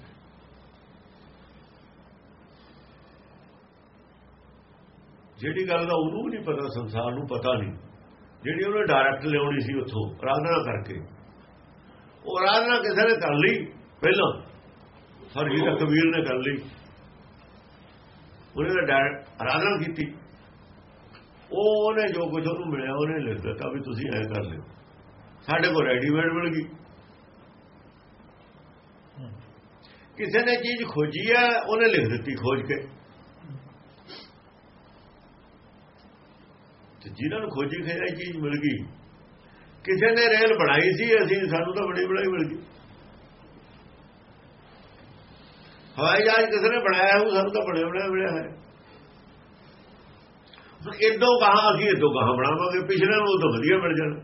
ਜਿਹੜੀ ਗੱਲ ਦਾ ਉਹਨੂੰ ਨਹੀਂ ਪਤਾ ਸੰਸਾਰ ਨੂੰ ਪਤਾ ਨਹੀਂ। ਜਿਹੜੀ ਉਹਨੇ ਡਾਇਰੈਕਟ ਲਿਆਉਣੀ ਸੀ ਉੱਥੋਂ ਆਰਾਧਨਾ ਕਰਕੇ। ਉਹ ਆਰਾਧਨਾ ਕਿਸੇ ਨੇ ਕਰ ਲਈ ਪਹਿਲਾਂ। ਹਰੀ ਦਾ ਕਬੀਰ ਨੇ ਕਰ ਲਈ। ਉਹਨੇ ਡਾਇਰੈਕਟ ਆਰਾਧਨਾ ਕੀਤੀ। ਉਹ ਉਹਨੇ ਜੋ ਕੁਝ ਉਹਨੂੰ ਮਿਲਿਆ ਉਹਨੇ ਲਿਖ ਦਿੱਤਾ ਵੀ ਤੁਸੀਂ ਐ ਕਰ ਲਿਓ। ਸਾਡੇ ਕੋਲ ਰੈਡੀਮੇਡ ਮਿਲ ਗਈ। ਕਿਸੇ ਨੇ ਚੀਜ਼ ਖੋਜੀ ਆ ਉਹਨੇ ਲਿਖ ਦਿੱਤੀ ਖੋਜ ਕੇ। ਜਿਨ੍ਹਾਂ ਨੂੰ ਖੋਜੀ ਖਜਾਈ ਚੀਜ਼ ਮਿਲ ਗਈ। ਕਿਸੇ ਨੇ ਰੇਲ ਬਣਾਈ ਸੀ, ਅਸੀਂ, ਸਾਨੂੰ ਤਾਂ ਬੜੀ ਬੜਾਈ ਮਿਲ ਗਈ। ਹਵਾਈ ਜਹਾਜ਼ ਕਿਸੇ ਨੇ ਬਣਾਇਆ ਉਹ ਸਾਨੂੰ ਤਾਂ ਬੜੇ ਬੜੇ ਮਿਲਿਆ ਹੈ ਇਦੋਂ ਕਹਾ ਅਸੀਂ ਇਦੋਂ ਕਹਾ ਬਣਾਵਾਂਗੇ ਪਿਛਲੇ ਨੂੰ ਤਾਂ ਵਧੀਆ ਮਿਲ ਜਾਣਾ।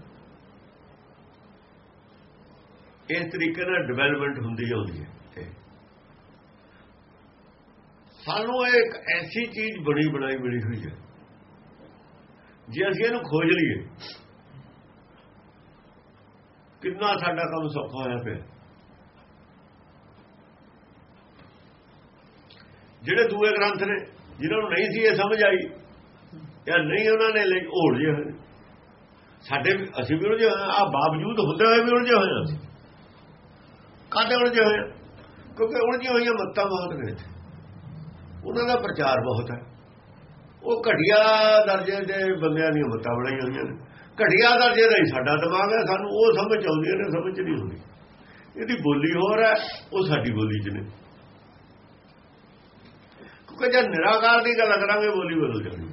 ਇਸ ਤਰੀਕੇ ਨਾਲ ਡਿਵੈਲਪਮੈਂਟ ਹੁੰਦੀ ਜਾਂਦੀ ਹੈ ਸਾਨੂੰ ਇੱਕ ਐਸੀ ਚੀਜ਼ ਬਣੀ ਬਣਾਈ ਮਿਲੀ ਹੋਈ ਹੈ। ਜੇ ਅਸੀਂ ਇਹਨੂੰ ਖੋਜ ਲਈਏ, ਕਿੰਨਾ ਸਾਡਾ ਕੰਮ ਸੌਖਾ ਹੋਇਆ ਪਿਆ ਜਿਹੜੇ ਦੂਏ ਗ੍ਰੰਥ ਨੇ ਜਿਹਨਾਂ ਨੂੰ ਨਹੀਂ ਸੀ ਇਹ ਸਮਝ ਆਈ, ਜਾਂ ਨਹੀਂ ਉਹਨਾਂ ਨੇ ਲਈ ਹੋੜ ਜੇ ਹੋਏ ਸਾਡੇ ਅਸੀਂ ਵੀ ਉਲਝੇ ਹੋਏ ਆ ਬਾਵਜੂਦ ਹੁੰਦੇ ਹੋਏ ਵੀ ਉਲਝੇ ਹੋਏ ਅਸੀਂ। ਕਾਹਦੇ ਉਲਝੇ ਹੋਏ ਕਿਉਂਕਿ ਉਲਝੀ ਹੋਈਆਂ ਮੱਤਾਂ ਬਹੁਤ ਨੇ ਉਹਨਾਂ ਦਾ ਪ੍ਰਚਾਰ ਬਹੁਤ ਹੈ। ਉਹ ਘਟਿਆ ਦਰਜੇ ਦੇ ਬੰਦਿਆਂ ਦੀਆਂ ਮੱਤਾਂ ਬਣਾਈਆਂ ਹੋਈਆਂ ਨੇ। ਘਟਿਆ ਦਰਜੇ ਦਾ ਹੀ ਸਾਡਾ ਦਿਮਾਗ ਹੈ, ਸਾਨੂੰ ਉਹ ਸਮਝ ਆਉਂਦੀ ਨੇ ਸਮਝ ਨਹੀਂ ਆਉਂਦੀ। ਇਹਦੀ ਬੋਲੀ ਹੋਰ ਹੈ, ਉਹ ਸਾਡੀ ਬੋਲੀ ਚ ਨੇ। ਕਿਉਂਕਿ ਜੇ ਨਿਰਾਕਾਰ ਦੀ ਗੱਲ ਕਰਾਂਗੇ, ਬੋਲੀ ਬਦਲ ਜਾਣੀ।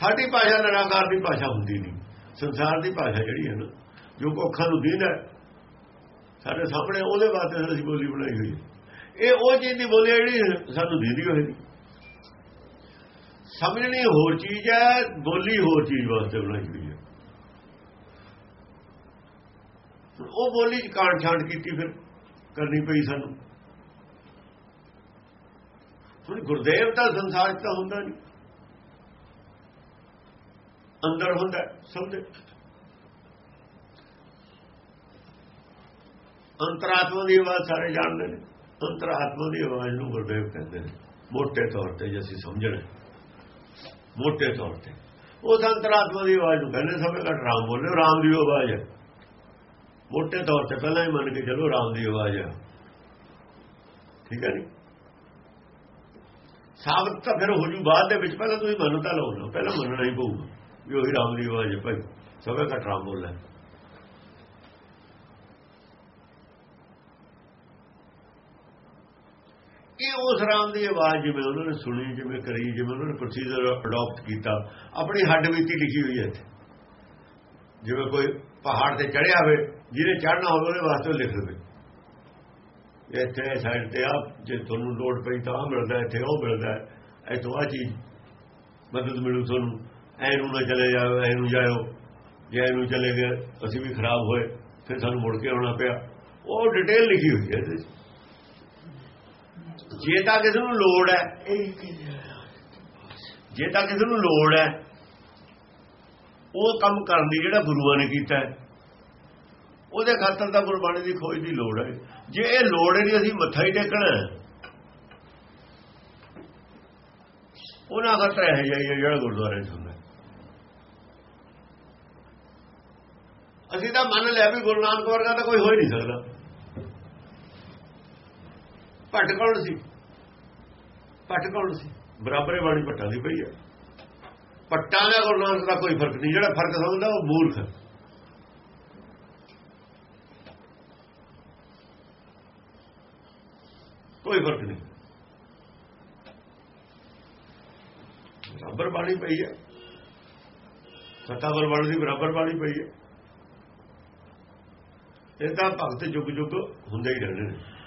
ਸਾਡੀ ਭਾਸ਼ਾ ਨਿਰਾਕਾਰ ਦੀ ਭਾਸ਼ਾ ਹੁੰਦੀ ਨਹੀਂ। ਸੰਸਾਰ ਦੀ ਭਾਸ਼ਾ ਜਿਹੜੀ ਹੈ ਨਾ, ਜੋ ਕੋ ਅੱਖਾਂ ਨੂੰ ਦੀਦਾ ਸਾਡੇ ਸਾਹਮਣੇ ਉਹਦੇ ਵਾਸਤੇ ਅਸੀਂ ਬੋਲੀ ਬਣਾਈ ਹੋਈ ਹੈ। ਇਹ ਉਹ ਚੀਜ਼ ਦੀ ਬੋਲੀ ਜਿਹੜੀ ਸਾਨੂੰ ਦੀਦੀ ਹੋਈ ਸਮਝਣੀ ਹੋਰ ਚੀਜ਼ ਹੈ, ਬੋਲੀ ਹੋਰ ਚੀਜ਼ ਵਾਸਤੇ ਬਣਾਈ ਹੋਈ ਹੈ। ਉਹ ਬੋਲੀ ਚ ਕਾਣ ਛਾਂਟ ਕੀਤੀ ਫਿਰ, ਕਰਨੀ ਪਈ ਸਾਨੂੰ। ਹੁਣ ਗੁਰਦੇਵ ਦਾ ਸੰਸਾਰ ਤਾਂ ਹੁੰਦਾ ਨਹੀਂ। ਅੰਦਰ ਹੁੰਦਾ, ਸਮਝੇ। ਅੰਤਰਾਤਮਾ ਦੀ ਆਵਾਜ਼ ਸਾਰੇ ਜਾਣਦੇ ਨੇ। ਅੰਤਰਾਤਮਾ ਦੀ ਆਵਾਜ਼ ਨੂੰ ਗੁਰਦੇਵ ਕਹਿੰਦੇ ਨੇ। ਮੋਟੇ ਤੌਰ ਤੇ ਜੇ ਅਸੀਂ ਸਮਝਣਾ ਮੋਟੇ ਤੌਰ ਤੇ। ਉਹ ਸੰਤਰਾਤਮਾ ਦੀ ਆਵਾਜ਼ ਨੂੰ ਕਹਿੰਦੇ ਸਭੇ ਘਟ ਰਾਮ ਬੋਲੇ ਰਾਮ ਦੀ ਆਵਾਜ਼ ਹੈ। ਮੋਟੇ ਤੌਰ ਤੇ ਪਹਿਲਾਂ ਹੀ ਮੰਨ ਕੇ ਚਲੋ ਰਾਮ ਦੀ ਆਵਾਜ਼ ਹੈ। ਠੀਕ ਹੈ ਜੀ ਸਾਬਤ ਤਾਂ ਫਿਰ ਹੋ ਜੂ ਬਾਅਦ ਦੇ ਵਿੱਚ, ਪਹਿਲਾਂ ਤੁਸੀਂ ਮੰਨਤਾ ਲਓ ਪਹਿਲਾਂ ਮੰਨਣਾ ਹੀ ਪਊਗਾ ਵੀ ਉਹੀ ਰਾਮ ਦੀ ਆਵਾਜ਼ ਹੈ ਭਾਈ। ਸਮੇਂ ਘਟ ਰਾਮ ਬੋਲੇ ਉਸ ਰਾਮ ਦੀ ਆਵਾਜ਼ ਜਿਵੇਂ ਉਹਨਾਂ ਨੇ ਸੁਣੀ, ਜਿਵੇਂ ਕਰੀ, ਜਿਵੇਂ ਉਹਨਾਂ ਨੇ ਪ੍ਰੋਸੀਜਰ ਅਡਾਪਟ ਕੀਤਾ, ਆਪਣੀ ਹੱਡ ਬੀਤੀ ਲਿਖੀ ਹੋਈ ਹੈ ਜਿਵੇਂ ਕੋਈ ਪਹਾੜ ਤੇ ਚੜਿਆ ਹੋਵੇ, ਜਿਹਨੇ ਚੜਨਾ ਹੋਵੇ, ਉਹਦੇ ਵਾਸਤੇ ਲਿਖ ਦੇਵੇ। ਇੱਥੇ ਸਾਈਡ ਤੇ ਆ, ਜੇ ਤੁਹਾਨੂੰ ਲੋੜ ਪਈ ਤਾਂ ਮਿਲਦਾ, ਇੱਥੇ ਉਹ ਮਿਲਦਾ, ਇੱਥੋਂ ਆ ਚੀਜ਼ ਮਦਦ ਮਿਲੂ ਤੁਹਾਨੂੰ। ਐ ਨੂੰ ਨਾ ਚਲੇ ਜਾਓ, ਐ ਨੂੰ ਜਾਓ ਜੇ ਐ ਨੂੰ ਚਲੇ ਗਏ, ਅਸੀਂ ਵੀ ਖਰਾਬ ਹੋਏ, ਫਿਰ ਸਾਨੂੰ ਮੁੜ ਕੇ ਆਉਣਾ ਪਿਆ। ਉਹ ਡਿਟੇਲ ਲਿਖੀ ਹੋਈ ਹੈ ਇਹਦੇ ਜੇ ਤਾਂ ਕਿਸੇ ਨੂੰ ਲੋੜ ਹੈ। ਜੇ ਤਾਂ ਕਿਸੇ ਨੂੰ ਲੋੜ ਹੈ ਉਹ ਕੰਮ ਕਰਨ ਦੀ ਜਿਹੜਾ ਗੁਰੂਆਂ ਨੇ ਕੀਤਾ ਉਹਦੇ ਖਾਤਰ ਤਾਂ ਗੁਰਬਾਣੀ ਦੀ ਖੋਜ ਦੀ ਲੋੜ ਹੈ। ਜੇ ਇਹ ਲੋੜ ਹੈ ਨਹੀਂ ਅਸੀਂ ਮੱਥਾ ਹੀ ਟੇਕਣਾ ਉਹਨਾਂ ਖਾਤਰ ਹੈ ਜਿਹੜਾ ਗੁਰਦੁਆਰੇ 'ਚ ਹੁੰਦਾ ਅਸੀਂ ਤਾਂ ਮੰਨ ਲਿਆ ਵੀ ਗੁਰੂ ਨਾਨਕ ਵਰਗਾ ਤਾਂ ਕੋਈ ਹੋ ਹੀ ਨਹੀਂ ਸਕਦਾ। ਭੱਟ ਕੌਣ ਸੀ। ਭੱਟ ਕੌਣ ਸੀ? ਬਰਾਬਰੇ ਬਾਣੀ ਭੱਟਾਂ ਦੀ ਪਈ ਹੈ ਪੱਟਾਂ ਦਾ ਗੁਰੂ ਨਾਨਕ ਦਾ ਕੋਈ ਫ਼ਰਕ ਨਹੀਂ ਜਿਹੜਾ ਫ਼ਰਕ ਸਮਝਦਾ ਉਹ ਮੂਰਖ। ਕੋਈ ਫ਼ਰਕ ਨਹੀਂ। ਬਰਾਬਰ ਬਾਣੀ ਪਈ ਹੈ ਸਤਾਵਰ ਬਾਣੀ ਦੀ ਬਰਾਬਰ ਬਾਣੀ ਪਈ ਹੈ ਇਹ ਤਾਂ ਭਗਤ ਜੁਗ ਜੁਗ ਹੁੰਦੇ ਹੀ ਰਹਿੰਦੇ ਨੇ।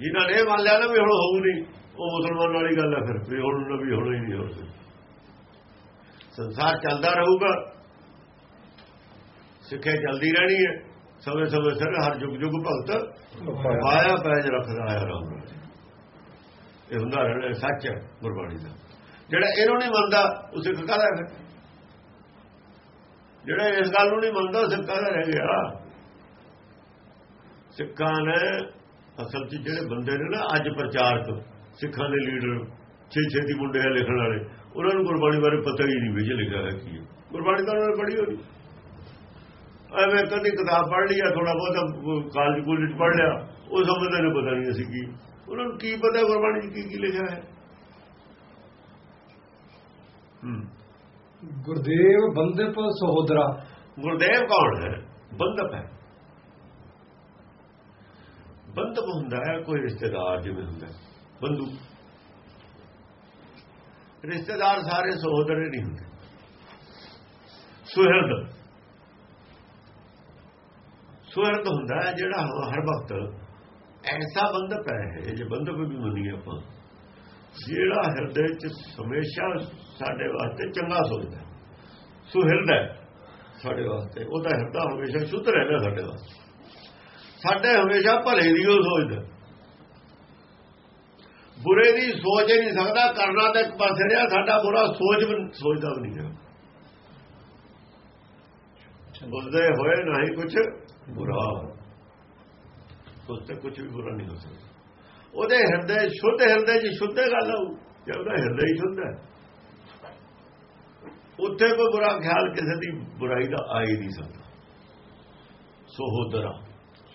ਜਿਨ੍ਹਾਂ ਨੇ ਮੰਨ ਲਿਆ ਨਾ ਵੀ ਹੁਣ ਹੋਊ ਨਹੀਂ, ਉਹ ਮੁਸਲਮਾਨ ਵਾਲੀ ਗੱਲ ਹੈ ਫਿਰ, ਵੀ ਹੁਣ ਨਬੀ ਹੋਣਾ ਹੀ ਨਹੀਂ ਹੋ ਸੰਸਾਰ ਚੱਲਦਾ ਰਹੂਗਾ। ਸਿੱਖੇ ਚੱਲਦੀ ਰਹਿਣੀ ਹੈ। ਸਮੇਂ ਸਮੇਂ ਸਿਰ ਹਰ ਜੁਗ ਜੁਗ ਭਗਤ ਆਇਆ ਪੈਜ ਰੱਖਦਾ ਆਇਆ ਰਾਮ ਇਹ ਹੁੰਦਾ ਰਹਿਣਾ ਸੱਚ ਹੈ ਗੁਰਬਾਣੀ ਦਾ। ਜਿਹੜਾ ਇਹਨੂੰ ਨਹੀਂ ਮੰਨਦਾ, ਉਹ ਸਿੱਖ ਕਾਹਦਾ ਫਿਰ? ਜਿਹੜਾ ਇਸ ਗੱਲ ਨੂੰ ਨਹੀਂ ਮੰਨਦਾ ਸਿੱਖ ਕਾਹਦਾ ਰਹਿ ਗਿਆ? ਸਿੱਖਾਂ ਨੇ ਅਸਲ 'ਚ ਜਿਹੜੇ ਬੰਦੇ ਨੇ ਨਾ ਅੱਜ ਪ੍ਰਚਾਰਕ ਸਿੱਖਾਂ ਦੇ ਲੀਡਰ ਛੇ ਛੇ ਦੀ ਮੁੰਡੇ ਆ ਲਿਖਣ ਵਾਲੇ ਉਹਨਾਂ ਨੂੰ ਗੁਰਬਾਣੀ ਬਾਰੇ ਪਤਾ ਹੀ ਨਹੀਂ ਵੀ ਲਿਖਿਆ ਹੈ ਕੀ ਗੁਰਬਾਣੀ ਤਾਂ ਉਹਨਾਂ ਨੇ ਪੜ੍ਹੀ ਹੋਣੀ। ਐਵੇਂ ਕਦੀ ਕਿਤਾਬ ਪੜ੍ਹ ਲਈ ਆ ਥੋੜਾ ਬਹੁਤ ਕਾਲਜ ਕੋਲਜ ਪੜ੍ਹ ਲਿਆ ਉਹ ਸਮਝਦੇ ਨੇ ਪਤਾ ਨਹੀਂ ਅਸੀਂ ਕੀ। ਉਹਨਾਂ ਨੂੰ ਕੀ ਪਤਾ ਗੁਰਬਾਣੀ 'ਚ ਕੀ ਕੀ ਲਿਖਿਆ ਹੈ। ਗੁਰਦੇਵ ਬੰਦਪ ਸਹੋਦਰਾ। ਗੁਰਦੇਵ ਕੌਣ ਹੈ? ਬੰਦਪ ਹੈ। ਬੰਦਪ ਹੁੰਦਾ ਹੈ, ਕੋਈ ਰਿਸ਼ਤੇਦਾਰ ਜਿਵੇਂ ਹੁੰਦਾ ਬੰਦੂ। ਰਿਸ਼ਤੇਦਾਰ ਸਾਰੇ ਸਹੋਦਰੇ ਨਹੀਂ ਹੁੰਦੇ। ਸੁਹਿਰਦ। ਸੁਹਿਰਦ ਹੁੰਦਾ ਹੈ ਜਿਹੜਾ ਹਰ ਵਕਤ ਐਸਾ ਬੰਧਕ ਹੈ, ਜੇ ਬੰਦਪ ਵੀ ਮੰਨੀਏ ਆਪਾਂ, ਜਿਹੜਾ ਹਿਰਦੇ ਚ ਹਮੇਸ਼ਾ ਸਾਡੇ ਵਾਸਤੇ ਚੰਗਾ ਸੋਚਦਾ ਸੁਹਿਰਦ ਹੈ ਸਾਡੇ ਵਾਸਤੇ, ਉਹਦਾ ਹਿਰਦਾ ਹਮੇਸ਼ਾ ਸ਼ੁੱਧ ਰਹਿੰਦਾ ਸਾਡੇ ਵਾਸਤੇ। ਸਾਡੇ ਹਮੇਸ਼ਾ ਭਲੇ ਦੀ ਉਹ ਸੋਚਦਾ ਬੁਰੇ ਦੀ ਸੋਚ ਹੀ ਨਹੀਂ ਸਕਦਾ, ਕਰਨਾ ਤਾਂ ਇੱਕ ਪਾਸੇ ਰਿਹਾ, ਸਾਡਾ ਬੁਰਾ ਸੋਚ ਸੋਚਦਾ ਵੀ ਨਹੀਂ ਹੈ ਉਸਦੇ ਹੋਏ ਨਾ ਹੀ ਕੁਝ ਬੁਰਾ ਉਸ ਤੇ ਕੁਝ ਵੀ ਬੁਰਾ ਨਹੀਂ ਹੋ ਸਕਦਾ। ਉਹਦੇ ਹਿਰਦੇ ਸ਼ੁੱਧ ਹਿਰਦੇ 'ਚ ਸ਼ੁੱਧ ਗੱਲ ਆਊ ਜੇ ਉਹਦਾ ਹਿਰਦੇ ਹੀ ਸ਼ੁੱਧ ਹੈ। ਉੱਥੇ ਕੋਈ ਬੁਰਾ ਖਿਆਲ ਕਿਸੇ ਦੀ ਬੁਰਾਈ ਦਾ ਆ ਹੀ ਨਹੀਂ ਸਕਦਾ। ਸੋ ਸੋਹਦਰਾ।